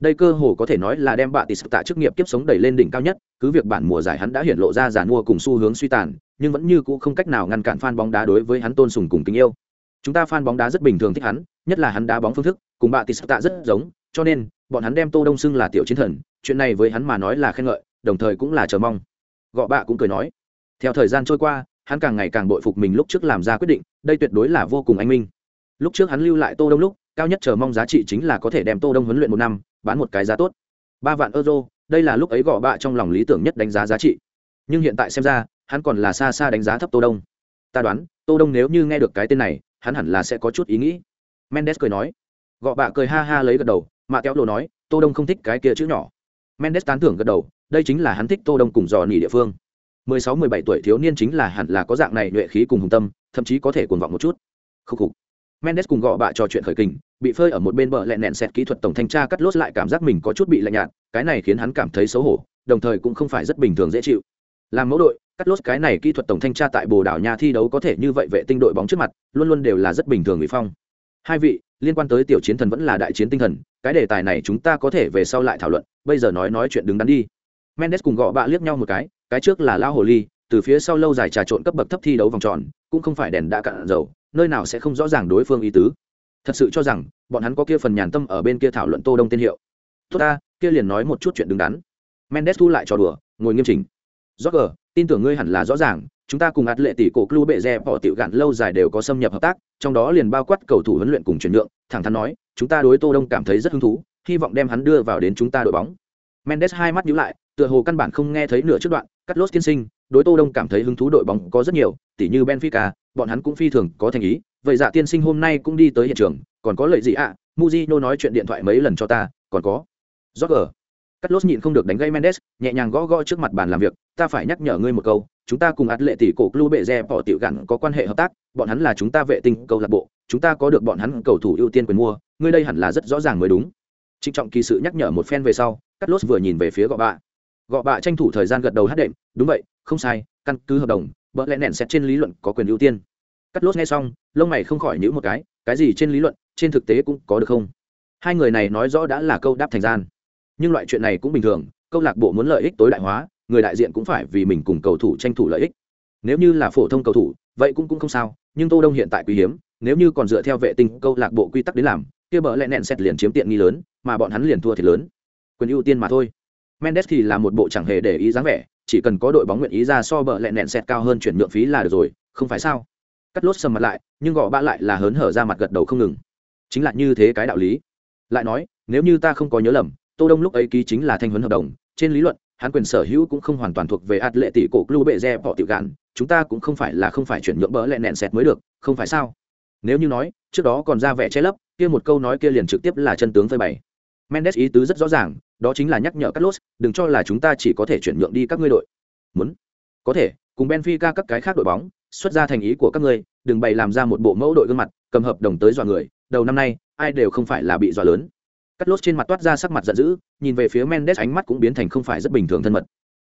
Đây cơ hồ có thể nói là đem bạ sập tạ chức nghiệp kiếp sống đẩy lên đỉnh cao nhất, cứ việc bản mùa giải hắn đã hiện lộ ra giàn mua cùng xu hướng suy tàn, nhưng vẫn như cũ không cách nào ngăn cản fan bóng đá đối với hắn tôn sùng cùng tình yêu. Chúng ta fan bóng đá rất bình thường thích hắn, nhất là hắn đá bóng phương thức, cùng bạ sập tạ rất giống, cho nên bọn hắn đem Tô Đông xưng là tiểu chiến thần, chuyện này với hắn mà nói là khen ngợi, đồng thời cũng là chờ mong. Gọ bạ cũng cười nói, theo thời gian trôi qua, hắn càng ngày càng bội phục mình lúc trước làm ra quyết định, đây tuyệt đối là vô cùng anh minh. Lúc trước hắn lưu lại Tô Đông lúc, cao nhất chờ mong giá trị chính là có thể đem Tô Đông huấn luyện một năm, bán một cái giá tốt. ba vạn euro, đây là lúc ấy gõ bạ trong lòng lý tưởng nhất đánh giá giá trị nhưng hiện tại xem ra hắn còn là xa xa đánh giá thấp tô đông ta đoán tô đông nếu như nghe được cái tên này hắn hẳn là sẽ có chút ý nghĩ mendes cười nói gõ bạ cười ha ha lấy gật đầu mạ kéo đồ nói tô đông không thích cái kia chữ nhỏ mendes tán thưởng gật đầu, đây chính là hắn thích tô đông cùng dò nỉ địa phương. 16-17 tuổi thiếu niên chính là hẳn là có dạng này nhuệ khí cùng hùng tâm, thậm chí có thể cuồng vọng một chút. Khúc khục. Mendes cùng gõ bạ trò chuyện khởi kình, bị phơi ở một bên bờ lẹn nẹn xẹt kỹ thuật tổng thanh tra cắt lốt lại cảm giác mình có chút bị lạnh nhạt, cái này khiến hắn cảm thấy xấu hổ, đồng thời cũng không phải rất bình thường dễ chịu. Làm mẫu đội, cắt lốt cái này kỹ thuật tổng thanh tra tại bồ đảo nhà thi đấu có thể như vậy vệ tinh đội bóng trước mặt, luôn luôn đều là rất bình thường bị phong. Hai vị liên quan tới tiểu chiến thần vẫn là đại chiến tinh thần cái đề tài này chúng ta có thể về sau lại thảo luận bây giờ nói nói chuyện đứng đắn đi. Mendes cùng gõ bạ liếc nhau một cái cái trước là lao hồ ly từ phía sau lâu dài trà trộn cấp bậc thấp thi đấu vòng tròn cũng không phải đèn đã cạn dầu nơi nào sẽ không rõ ràng đối phương ý tứ. Thật sự cho rằng bọn hắn có kia phần nhàn tâm ở bên kia thảo luận tô đông tên hiệu. Tốt ta kia liền nói một chút chuyện đứng đắn. Mendes thu lại trò đùa ngồi nghiêm chỉnh. Roger, tin tưởng ngươi hẳn là rõ ràng chúng ta cùng lệ tỷ cổ club bệ rẻ bỏ tiểu gạn lâu dài đều có xâm nhập hợp tác trong đó liền bao quát cầu thủ huấn luyện cùng chuyển nhượng thẳng thắn nói chúng ta đối tô đông cảm thấy rất hứng thú hy vọng đem hắn đưa vào đến chúng ta đội bóng mendes hai mắt nhíu lại tựa hồ căn bản không nghe thấy nửa trước đoạn cắt lốt tiên sinh đối tô đông cảm thấy hứng thú đội bóng có rất nhiều tỷ như benfica bọn hắn cũng phi thường có thành ý vậy dạ tiên sinh hôm nay cũng đi tới hiện trường còn có lợi gì ạ à? muzino nói chuyện điện thoại mấy lần cho ta còn có Roger. Cắt lốt nhịn không được đánh gây Mendes, nhẹ nhàng gõ gõ trước mặt bàn làm việc, ta phải nhắc nhở ngươi một câu, chúng ta cùng ạt lệ tỷ cổ club bệ rẻ bỏ tiểu gặn có quan hệ hợp tác, bọn hắn là chúng ta vệ tinh câu lạc bộ, chúng ta có được bọn hắn cầu thủ ưu tiên quyền mua, ngươi đây hẳn là rất rõ ràng mới đúng. Trịnh trọng kỳ sự nhắc nhở một phen về sau, Carlos lốt vừa nhìn về phía gọ bạ. Gọ bạ tranh thủ thời gian gật đầu hất đệm, đúng vậy, không sai, căn cứ hợp đồng, bợ lẽ nện xét trên lý luận có quyền ưu tiên. Carlos lốt nghe xong, lông mày không khỏi nhíu một cái, cái gì trên lý luận, trên thực tế cũng có được không? Hai người này nói rõ đã là câu đáp thành gian nhưng loại chuyện này cũng bình thường câu lạc bộ muốn lợi ích tối đại hóa người đại diện cũng phải vì mình cùng cầu thủ tranh thủ lợi ích. Nếu như là phổ thông cầu thủ, vậy cũng cũng không sao, nhưng tô đông hiện tại quý hiếm, nếu như còn dựa theo vệ tinh câu lạc bộ quy tắc đến làm, kia bờ lẽ nẹn xét liền chiếm tiện nghi lớn, mà bọn hắn liền thua thiệt lớn. Quyền ưu tiên mà thôi. Mendes thì là một bộ chẳng hề để ý dáng vẻ, chỉ cần có đội bóng nguyện ý ra so bờ lẽ nẹn xét cao hơn chuyển nhượng phí là được rồi, không phải sao? Cắt lốt sầm mặt lại, nhưng gõ ba lại là hớn hở ra mặt gật đầu không ngừng. Chính là như thế cái đạo lý. Lại nói, nếu như ta không có nhớ lầm, tô đông lúc ấy ký chính là thanh huấn hợp đồng, trên lý luận hắn quyền sở hữu cũng không hoàn toàn thuộc về ạt lệ tỷ cổ club bệ re bỏ tiểu gạn, chúng ta cũng không phải là không phải chuyển nhượng bỡ lẹ nẹn xẹt mới được, không phải sao? Nếu như nói, trước đó còn ra vẻ che lấp, kia một câu nói kia liền trực tiếp là chân tướng phơi bày. Mendes ý tứ rất rõ ràng, đó chính là nhắc nhở carlos, đừng cho là chúng ta chỉ có thể chuyển nhượng đi các ngươi đội. Muốn. Có thể, cùng benfica các cái khác đội bóng, xuất ra thành ý của các ngươi, đừng bày làm ra một bộ mẫu đội gương mặt, cầm hợp đồng tới dọa người, đầu năm nay, ai đều không phải là bị dọa lớn cắt lốt trên mặt toát ra sắc mặt giận dữ, nhìn về phía mendes, ánh mắt cũng biến thành không phải rất bình thường thân mật.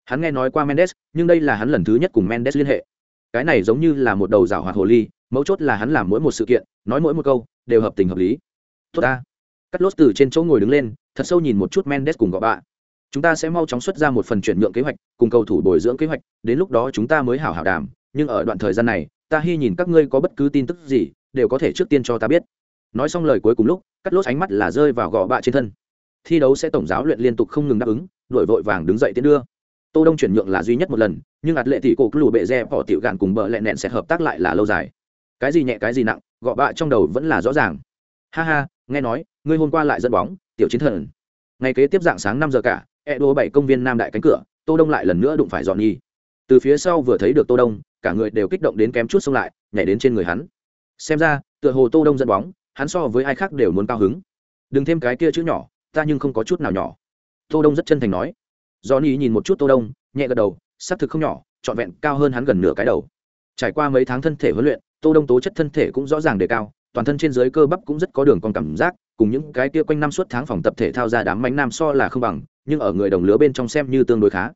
Hắn nghe nói qua mendes, nhưng đây là hắn lần thứ nhất cùng mendes liên hệ. Cái này giống như là một đầu rào hoạt hồ ly, mấu chốt là hắn làm mỗi một sự kiện, nói mỗi một câu, đều hợp tình hợp lý. Tốt ta. Cắt lốt từ trên chỗ ngồi đứng lên, thật sâu nhìn một chút mendes cùng gọ bạ chúng ta sẽ mau chóng xuất ra một phần chuyển nhượng kế hoạch, cùng cầu thủ bồi dưỡng kế hoạch, đến lúc đó chúng ta mới hảo hảo đàm, nhưng ở đoạn thời gian này, ta hy nhìn các ngươi có bất cứ tin tức gì, đều có thể trước tiên cho ta biết nói xong lời cuối cùng lúc, cắt lốt ánh mắt là rơi vào gò bạ trên thân. Thi đấu sẽ tổng giáo luyện liên tục không ngừng đáp ứng đổi vội vàng đứng dậy tiến đưa. Tô đông chuyển nhượng là duy nhất một lần, nhưng ạt lệ tỷ cổ lù bệ re bỏ tiểu gạn cùng bờ lẹ nẹn sẽ hợp tác lại là lâu dài. Cái gì nhẹ, cái gì nặng gọ bạ trong đầu vẫn là rõ ràng. Ha ha, nghe nói, ngươi hôm qua lại dẫn bóng, tiểu chiến thần. Ngày kế tiếp dạng sáng năm giờ cả e đô bảy công viên nam đại cánh cửa, tô đông lại lần nữa đụng phải dọn nhi từ phía sau vừa thấy được tô đông, cả người đều kích động đến kém chút xông lại, nhảy đến trên người hắn. Xem ra, tựa hồ tô đông dẫn bóng hắn so với ai khác đều muốn cao hứng. Đừng thêm cái kia chữ nhỏ, ta nhưng không có chút nào nhỏ. Tô đông rất chân thành nói. Do ni nhìn một chút tô đông, nhẹ gật đầu, xác thực không nhỏ, trọn vẹn cao hơn hắn gần nửa cái đầu. Trải qua mấy tháng thân thể huấn luyện, tô đông tố chất thân thể cũng rõ ràng đề cao, toàn thân trên dưới cơ bắp cũng rất có đường con cảm giác, cùng những cái kia quanh năm suốt tháng phòng tập thể thao ra đám mánh nam so là không bằng, nhưng ở người đồng lứa bên trong xem như tương đối khá.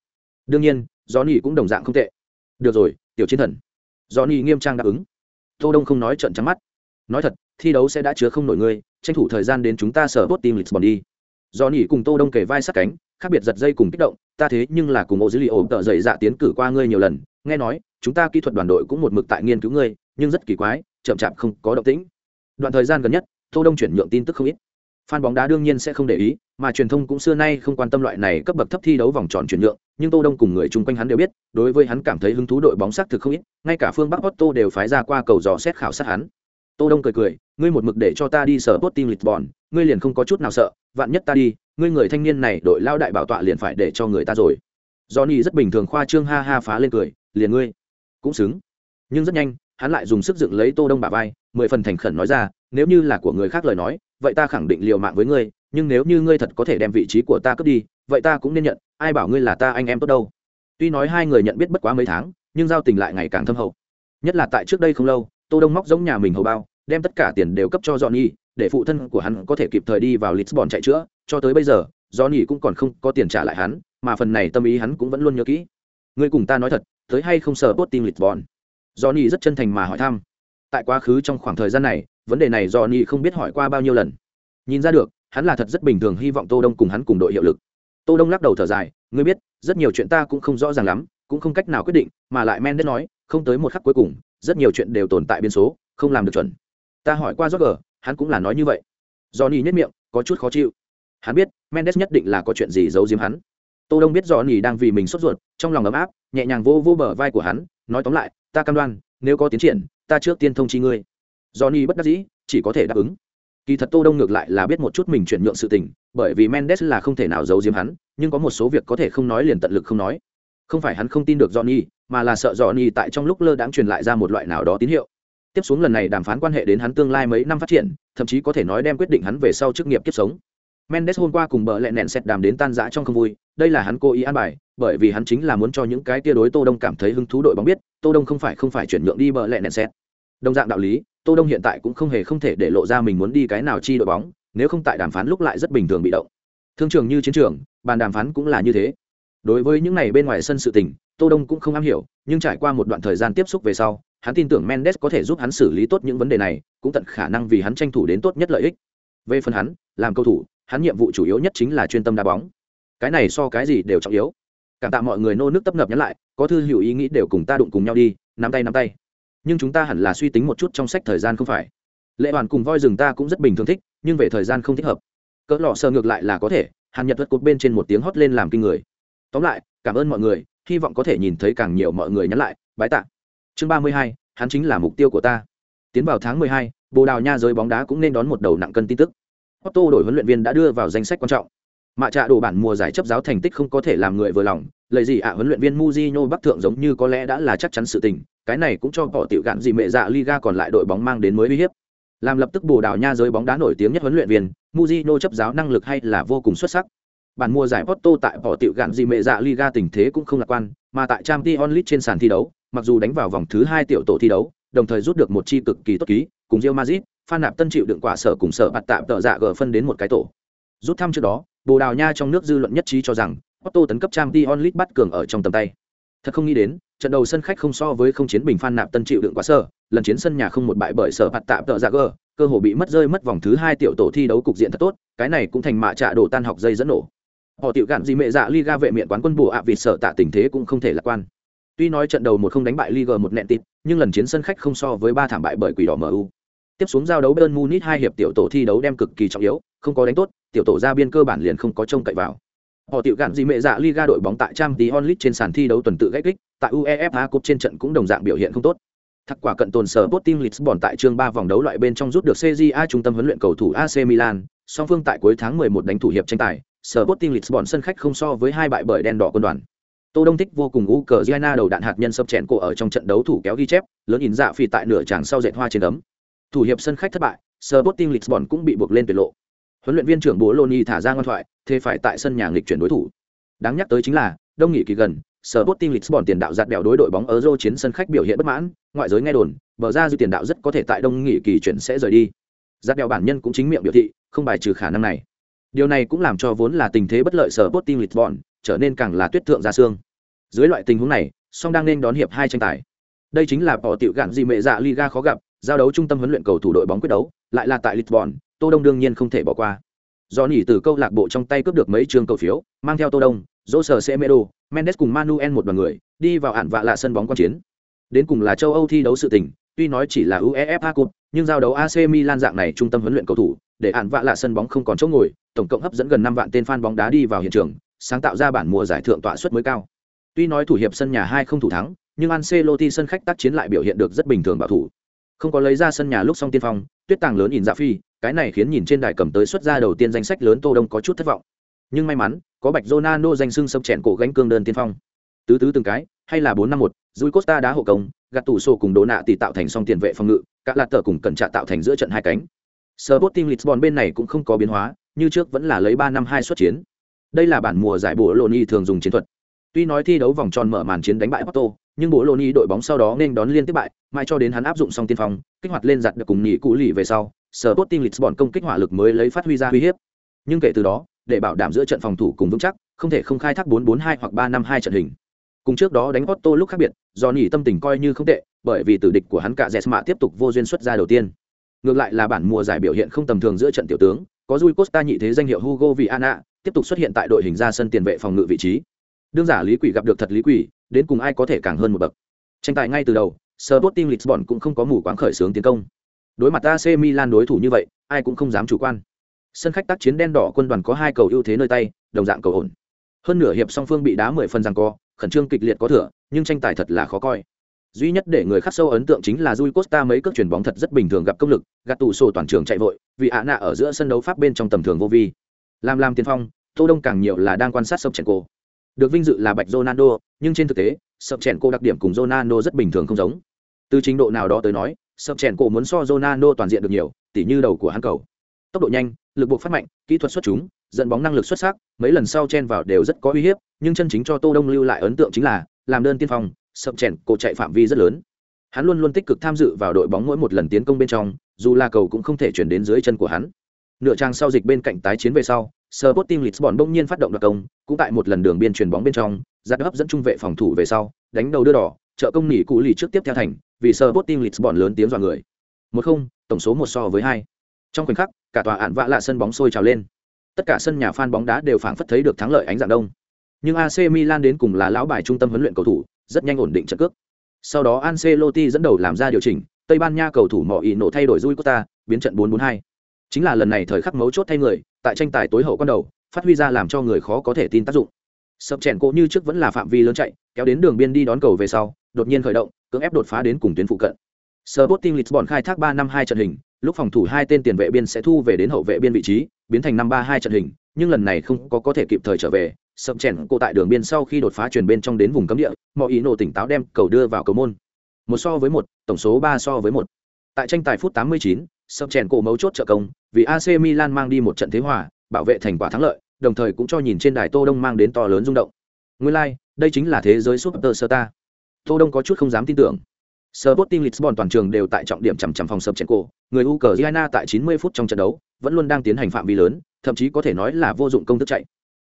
Đương nhiên do ni cũng đồng dạng không tệ. Được rồi, tiểu chiến thần. Do ni nghiêm trang đáp ứng. Tô đông không nói trận trắng mắt. Nói thật thi đấu sẽ đã chứa không nổi ngươi, tranh thủ thời gian đến chúng ta sở tốt team lisbon đi. Johnny cùng tô đông kề vai sát cánh, khác biệt giật dây cùng kích động, ta thế nhưng là cùng ô dữ liệu tợ dậy dạ tiến cử qua ngươi nhiều lần, nghe nói, chúng ta kỹ thuật đoàn đội cũng một mực tại nghiên cứu ngươi, nhưng rất kỳ quái, chậm chạp không có động tĩnh. Đoạn thời gian gần nhất, tô đông chuyển nhượng tin tức không ít. Fan bóng đá đương nhiên sẽ không để ý, mà truyền thông cũng xưa nay không quan tâm loại này cấp bậc thấp thi đấu vòng tròn chuyển nhượng, nhưng tô đông cùng người chung quanh hắn đều biết, đối với hắn cảm thấy hứng thú đội bóng sắc thực không ít, ngay cả phương bắc otto đều phái ra qua cầu dò xét khảo sát hắn tô đông cười cười ngươi một mực để cho ta đi sở tốt team vòn, ngươi liền không có chút nào sợ vạn nhất ta đi ngươi người thanh niên này đội lao đại bảo tọa liền phải để cho người ta rồi. Johnny rất bình thường khoa trương ha ha phá lên cười liền ngươi cũng xứng. Nhưng rất nhanh hắn lại dùng sức dựng lấy tô đông bả vai mười phần thành khẩn nói ra nếu như là của người khác lời nói vậy ta khẳng định liều mạng với ngươi nhưng nếu như ngươi thật có thể đem vị trí của ta cướp đi vậy ta cũng nên nhận ai bảo ngươi là ta anh em tốt đâu. Tuy nói hai người nhận biết bất quá mấy tháng nhưng giao tình lại ngày càng thâm hậu. Nhất là tại trước đây không lâu tô đông móc giống nhà mình hầu bao, đem tất cả tiền đều cấp cho johnny, để phụ thân của hắn có thể kịp thời đi vào lisbon chạy chữa. Cho tới bây giờ, johnny cũng còn không có tiền trả lại hắn, mà phần này tâm ý hắn cũng vẫn luôn nhớ kỹ. Ngươi cùng ta nói thật, tới hay không sợ tốt team lisbon? Johnny rất chân thành mà hỏi thăm. Tại quá khứ trong khoảng thời gian này, vấn đề này johnny không biết hỏi qua bao nhiêu lần. Nhìn ra được, hắn là thật rất bình thường hy vọng tô đông cùng hắn cùng đội hiệu lực. Tô đông lắc đầu thở dài, ngươi biết, rất nhiều chuyện ta cũng không rõ ràng lắm, cũng không cách nào quyết định, mà lại mendes nói, không tới một khắc cuối cùng rất nhiều chuyện đều tồn tại biên số không làm được chuẩn. Ta hỏi qua Roger, hắn cũng là nói như vậy. Johnny nhất miệng có chút khó chịu. Hắn biết mendes nhất định là có chuyện gì giấu giếm hắn. Tô đông biết johnny đang vì mình sốt ruột trong lòng ấm áp nhẹ nhàng vô vô bờ vai của hắn nói tóm lại ta cam đoan nếu có tiến triển ta trước tiên thông chi ngươi. Johnny bất đắc dĩ chỉ có thể đáp ứng. Kỳ thật tô đông ngược lại là biết một chút mình chuyển nhượng sự tình bởi vì mendes là không thể nào giấu giếm hắn nhưng có một số việc có thể không nói liền tận lực không nói không phải hắn không tin được johnny, mà là sợ johnny tại trong lúc lơ đãng truyền lại ra một loại nào đó tín hiệu. Tiếp xuống lần này đàm phán quan hệ đến hắn tương lai mấy năm phát triển, thậm chí có thể nói đem quyết định hắn về sau chức nghiệp kiếp sống. Mendes hôm qua cùng bờ lẹ nẹn xét đàm đến tan rã trong không vui, đây là hắn cố ý an bài, bởi vì hắn chính là muốn cho những cái tia đối tô đông cảm thấy hứng thú đội bóng biết, tô đông không phải không phải chuyển nhượng đi bờ lẹ nẹn xét đồng dạng đạo lý, tô đông hiện tại cũng không hề không thể để lộ ra mình muốn đi cái nào chi đội bóng, nếu không tại đàm phán lúc lại rất bình thường bị động. Thương trường như chiến trường, bàn đàm phán cũng là như thế đối với những này bên ngoài sân sự tình, tô đông cũng không am hiểu, nhưng trải qua một đoạn thời gian tiếp xúc về sau, hắn tin tưởng mendes có thể giúp hắn xử lý tốt những vấn đề này, cũng tận khả năng vì hắn tranh thủ đến tốt nhất lợi ích. Về phần hắn, làm cầu thủ, hắn nhiệm vụ chủ yếu nhất chính là chuyên tâm đá bóng. Cái này so cái gì đều trọng yếu. Cảm tạ mọi người nô nước tấp nập nhắn lại, có thư hữu ý nghĩ đều cùng ta đụng cùng nhau đi, nắm tay nắm tay. Nhưng chúng ta hẳn là suy tính một chút trong sách thời gian không phải. Lệ hoàn cùng voi rừng ta cũng rất bình thường thích, nhưng về thời gian không thích hợp. Cỡ lọ sơ ngược lại là có thể, hàn nhật vật cột bên trên một tiếng hót lên làm kinh người tóm lại cảm ơn mọi người hy vọng có thể nhìn thấy càng nhiều mọi người nhắn lại bái tạ chương ba mươi hai hắn chính là mục tiêu của ta tiến vào tháng mười hai bồ đào nha giới bóng đá cũng nên đón một đầu nặng cân tin tức otto đổi huấn luyện viên đã đưa vào danh sách quan trọng mạ trạ đồ bản mùa giải chấp giáo thành tích không có thể làm người vừa lòng lời gì ạ à, huấn luyện viên Mujino Bắc thượng giống như có lẽ đã là chắc chắn sự tình, cái này cũng cho họ tiểu gạn gì mẹ dạ Liga còn lại đội bóng mang đến mới uy hiếp. Làm lập tức Bồ đào nha giới bóng đá nổi tiếng nhất huấn luyện viên, Mujino chấp giáo năng lực hay là vô cùng xuất sắc. Bản mùa giải Porto tại bỏ tiểu gạn gì mẹ dạ Liga tình thế cũng không lạc quan, mà tại Champions League trên sàn thi đấu, mặc dù đánh vào vòng thứ hai tiểu tổ thi đấu, đồng thời rút được một chi cực kỳ tốt ký, cùng Real Madrid, Phan Nạp Tân chịu đựng quả sở cùng sở bạt tạm tợ dạ gờ phân đến một cái tổ. Rút thăm trước đó, Bồ Đào Nha trong nước dư luận nhất trí cho rằng Porto tấn cấp trang Champions League bắt cường ở trong tầm tay. Thật không nghĩ đến, trận đầu sân khách không so với không chiến bình Phan Nạp Tân chịu đựng quả sở, lần chiến sân nhà không một bại bởi sở bạt tạm tợ dạ gờ, cơ hội bị mất rơi mất vòng thứ hai tiểu tổ thi đấu cục diện thật tốt, cái này cũng thành mạ trạ đổ tan học dây dẫn nổ. Họ tiểu gạn gì mẹ dạ Liga vệ miện quán quân bùa ạ vì sở tạ tình thế cũng không thể lạc quan. Tuy nói trận đầu một không đánh bại Liga một nẹn tịt, nhưng lần chiến sân khách không so với ba thảm bại bởi quỷ đỏ MU. Tiếp xuống giao đấu Bayern Munich hai hiệp tiểu tổ thi đấu đem cực kỳ trọng yếu, không có đánh tốt, tiểu tổ ra biên cơ bản liền không có trông cậy vào. Họ tiểu gạn gì mẹ dạ Liga đội bóng tại Champions League trên sàn thi đấu tuần tự gách kích, tại UEFA Cup trên trận cũng đồng dạng biểu hiện không tốt. Thắc quả cận tồn sở Sporting Lisbon tại chương 3 vòng đấu loại bên trong rút được CJA trung tâm huấn luyện cầu thủ AC Milan, song phương tại cuối tháng 11 đánh thủ hiệp tranh tài, Sporting Lisbon sân khách không so với hai bại bởi đen đỏ quân đoàn. Tô Đông thích vô cùng Ukraine đầu đạn hạt nhân sập chèn cổ ở trong trận đấu thủ kéo ghi chép, lớn nhìn dạ phi tại nửa tràng sau dệt hoa trên đấm. Thủ hiệp sân khách thất bại, Sporting Lisbon cũng bị buộc lên tuyệt lộ. Huấn luyện viên trưởng Bologna thả ra ngoan thoại, thế phải tại sân nhà nghịch chuyển đối thủ. Đáng nhắc tới chính là, đông nghỉ kỳ gần, Sporting Lisbon tiền đạo giật bèo đối đội bóng Euro chiến sân khách biểu hiện bất mãn, ngoại giới nghe đồn, bờ ra dư tiền đạo rất có thể tại đông nghỉ kỳ chuyển sẽ rời đi. Giật bèo bản nhân cũng chính miệng biểu thị, không bài trừ khả năng này. Điều này cũng làm cho vốn là tình thế bất lợi sở Sporting Lisbon trở nên càng là tuyết thượng ra xương. Dưới loại tình huống này, song đang nên đón hiệp hai tranh tài. Đây chính là bỏ tiểu gạn gì mẹ dạ Liga khó gặp, giao đấu trung tâm huấn luyện cầu thủ đội bóng quyết đấu, lại là tại Lisbon, Tô Đông đương nhiên không thể bỏ qua. Do nhỉ từ câu lạc bộ trong tay cướp được mấy trường cầu phiếu, mang theo Tô Đông, Jose Semedo, Mendes cùng Manuel một đoàn người, đi vào ản vạ lạ sân bóng quan chiến. Đến cùng là châu Âu thi đấu sự tình, tuy nói chỉ là UEFA Cup, nhưng giao đấu AC Milan dạng này trung tâm huấn luyện cầu thủ, để ạn vạ lạ sân bóng không còn chỗ ngồi, tổng cộng hấp dẫn gần năm vạn tên fan bóng đá đi vào hiện trường, sáng tạo ra bản mùa giải thượng tọa suất mới cao. Tuy nói thủ hiệp sân nhà hai không thủ thắng, nhưng Ancelotti sân khách tác chiến lại biểu hiện được rất bình thường bảo thủ. Không có lấy ra sân nhà lúc xong tiên phong, tuyết tàng lớn nhìn dạ phi, cái này khiến nhìn trên đài cầm tới xuất ra đầu tiên danh sách lớn Tô Đông có chút thất vọng. Nhưng may mắn, có Bạch Ronaldo danh xưng sập chèn cổ gánh cương đơn tiên phong. Tứ tứ từng cái, hay là 4-5-1, Rui Costa đá hộ công, gạt tủ sổ cùng đố nạ tỷ tạo thành song tiền vệ phòng ngự, các lạt tờ cùng cẩn trạ tạo thành giữa trận hai cánh. Sporting Lisbon bên này cũng không có biến hóa, như trước vẫn là lấy 3 năm 2 xuất chiến. Đây là bản mùa giải bộ Loni thường dùng chiến thuật. Tuy nói thi đấu vòng tròn mở màn chiến đánh bại Porto, nhưng bộ Loni đội bóng sau đó nên đón liên tiếp bại, mai cho đến hắn áp dụng xong tiên phong, kích hoạt lên giật được cùng nhị cũ lì về sau, Sporting Lisbon công kích hỏa lực mới lấy phát huy ra uy hiếp. Nhưng kể từ đó, để bảo đảm giữa trận phòng thủ cùng vững chắc, không thể không khai thác 4-4-2 hoặc 3-5-2 trận hình. Cùng trước đó đánh Porto lúc khác biệt, do tâm tình coi như không tệ, bởi vì tử địch của hắn cả Jesma tiếp tục vô duyên xuất ra đầu tiên. Ngược lại là bản mùa giải biểu hiện không tầm thường giữa trận tiểu tướng, có Rui Costa nhị thế danh hiệu Hugo Viana, tiếp tục xuất hiện tại đội hình ra sân tiền vệ phòng ngự vị trí. Đương giả Lý Quỷ gặp được thật Lý Quỷ, đến cùng ai có thể càng hơn một bậc. Tranh tài ngay từ đầu, Sporting Lisbon cũng không có mù quáng khởi xướng tiến công. Đối mặt AC Milan đối thủ như vậy, ai cũng không dám chủ quan. Sân khách tác chiến đen đỏ quân đoàn có hai cầu ưu thế nơi tay, đồng dạng cầu ổn. Hơn nửa hiệp song phương bị đá mười phần giằng co, khẩn trương kịch liệt có thừa, nhưng tranh tài thật là khó coi. Duy nhất để người khắc sâu ấn tượng chính là Rui Costa mấy cước chuyển bóng thật rất bình thường gặp công lực, gạt tủ sổ toàn trường chạy vội, vì ạ nạ ở giữa sân đấu pháp bên trong tầm thường vô vi. Làm làm tiền phong, Tô Đông càng nhiều là đang quan sát sập chèn cô. Được vinh dự là Bạch Ronaldo, nhưng trên thực tế, sập chèn cô đặc điểm cùng Ronaldo rất bình thường không giống. Từ trình độ nào đó tới nói, sập chèn cô muốn so Ronaldo toàn diện được nhiều, tỉ như đầu của hắn cầu. Tốc độ nhanh, lực buộc phát mạnh, kỹ thuật xuất chúng, dẫn bóng năng lực xuất sắc, mấy lần sau chen vào đều rất có uy hiếp, nhưng chân chính cho Tô Đông lưu lại ấn tượng chính là làm đơn tiên phong, sập chèn cổ chạy phạm vi rất lớn. Hắn luôn luôn tích cực tham dự vào đội bóng mỗi một lần tiến công bên trong, dù là cầu cũng không thể chuyển đến dưới chân của hắn. Nửa trang sau dịch bên cạnh tái chiến về sau, Sporting Lisbon bỗng nhiên phát động đoạt công, cũng tại một lần đường biên truyền bóng bên trong, giật hấp dẫn trung vệ phòng thủ về sau, đánh đầu đưa đỏ, trợ công nỉ cụ lì trước tiếp theo thành, vì Sporting Lisbon lớn tiếng dọa người. Một không, tổng số một so với hai. Trong khoảnh khắc, cả tòa án vạ lạ sân bóng sôi trào lên. Tất cả sân nhà fan bóng đá đều phảng phất thấy được thắng lợi ánh dạng đông. Nhưng AC Milan đến cùng là lão bài trung tâm huấn luyện cầu thủ, rất nhanh ổn định trận cước. Sau đó Ancelotti dẫn đầu làm ra điều chỉnh, Tây Ban Nha cầu thủ Mọ ý nổ thay đổi Rui Costa, biến trận 4-4-2. Chính là lần này thời khắc mấu chốt thay người, tại tranh tài tối hậu quan đầu, phát huy ra làm cho người khó có thể tin tác dụng. Sập chèn cổ như trước vẫn là phạm vi lớn chạy, kéo đến đường biên đi đón cầu về sau, đột nhiên khởi động, cưỡng ép đột phá đến cùng tuyến phụ cận. Sporting Lisbon khai thác 3 năm 2 trận hình, lúc phòng thủ hai tên tiền vệ biên sẽ thu về đến hậu vệ biên vị trí, biến thành 5 3 2 trận hình, nhưng lần này không có có thể kịp thời trở về, sập chèn cổ tại đường biên sau khi đột phá chuyển bên trong đến vùng cấm địa, mọi ý nổ tỉnh táo đem cầu đưa vào cầu môn. Một so với một, tổng số ba so với một. Tại tranh tài phút 89, sập chèn cổ mấu chốt trợ công, vì AC Milan mang đi một trận thế hòa, bảo vệ thành quả thắng lợi, đồng thời cũng cho nhìn trên đài Tô Đông mang đến to lớn rung động. Nguyên lai, like, đây chính là thế giới Superstar. Tô Đông có chút không dám tin tưởng. Sporting Lisbon toàn trường đều tại trọng điểm chằm chằm phòng sập chèn cổ, người Ukraine tại 90 phút trong trận đấu vẫn luôn đang tiến hành phạm vi lớn, thậm chí có thể nói là vô dụng công thức chạy.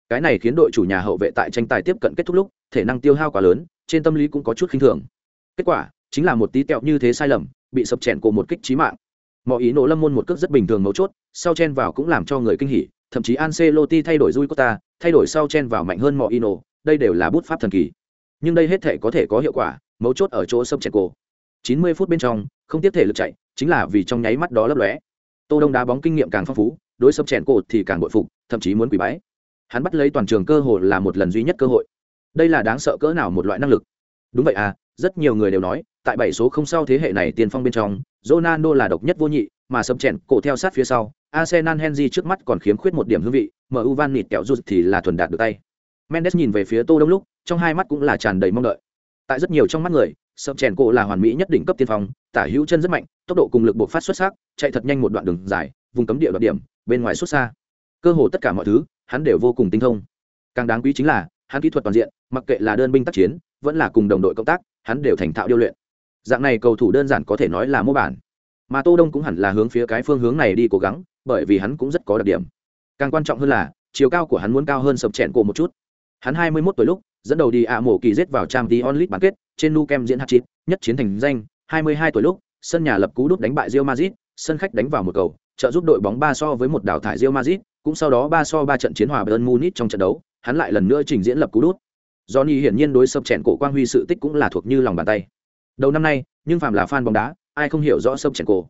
Cái này khiến đội chủ nhà hậu vệ tại tranh tài tiếp cận kết thúc lúc, thể năng tiêu hao quá lớn, trên tâm lý cũng có chút khinh thường. Kết quả chính là một tí tẹo như thế sai lầm, bị sập chèn cổ một kích chí mạng. Mọi ý nổ lâm môn một cước rất bình thường mấu chốt, sau chen vào cũng làm cho người kinh hỉ, thậm chí Ancelotti thay đổi Rui Costa, thay đổi sau chen vào mạnh hơn Moino, đây đều là bút pháp thần kỳ. Nhưng đây hết thể có thể có hiệu quả, mấu chốt ở chỗ sập chèn cổ. 90 phút bên trong, không tiếp thể lực chạy, chính là vì trong nháy mắt đó lấp lóe. Tô Đông đá bóng kinh nghiệm càng phong phú, đối sập chèn cột thì càng bội phục, thậm chí muốn quỳ bái. Hắn bắt lấy toàn trường cơ hội là một lần duy nhất cơ hội. Đây là đáng sợ cỡ nào một loại năng lực. Đúng vậy à, rất nhiều người đều nói, tại bảy số không sau thế hệ này tiền phong bên trong, Ronaldo là độc nhất vô nhị, mà sập chèn cổ theo sát phía sau, Arsenal Henry trước mắt còn khiếm khuyết một điểm hương vị, MU Van Nịt kẹo rụt thì là thuần đạt được tay. mendes nhìn về phía tô đông lúc trong hai mắt cũng là tràn đầy mong đợi tại rất nhiều trong mắt người sập chèn cổ là hoàn mỹ nhất đỉnh cấp tiên phong, tả hữu chân rất mạnh, tốc độ cùng lực bộc phát xuất sắc, chạy thật nhanh một đoạn đường dài, vùng cấm địa đoạt điểm, bên ngoài xuất xa. Cơ hồ tất cả mọi thứ, hắn đều vô cùng tinh thông. Càng đáng quý chính là, hắn kỹ thuật toàn diện, mặc kệ là đơn binh tác chiến, vẫn là cùng đồng đội công tác, hắn đều thành thạo điêu luyện. Dạng này cầu thủ đơn giản có thể nói là mô bản. Mà tô đông cũng hẳn là hướng phía cái phương hướng này đi cố gắng, bởi vì hắn cũng rất có đặc điểm. Càng quan trọng hơn là, chiều cao của hắn muốn cao hơn sập chèn cổ một chút hắn 21 tuổi lúc, dẫn đầu đi ạ mổ kỳ giết vào trang tí onlit bán kết, trên nu kem diễn hạt chít nhất chiến thành danh. 22 tuổi lúc, sân nhà lập cú đúp đánh bại Real Madrid, sân khách đánh vào một cầu, trợ giúp đội bóng ba so với một đảo thải Real Madrid, cũng sau đó ba so ba trận chiến hòa Bayern Munich trong trận đấu, hắn lại lần nữa trình diễn lập cú đút Johnny hiển nhiên đối sập chèn cổ quang huy sự tích cũng là thuộc như lòng bàn tay. Đầu năm nay, nhưng phàm là fan bóng đá, ai không hiểu rõ sập chèn cổ?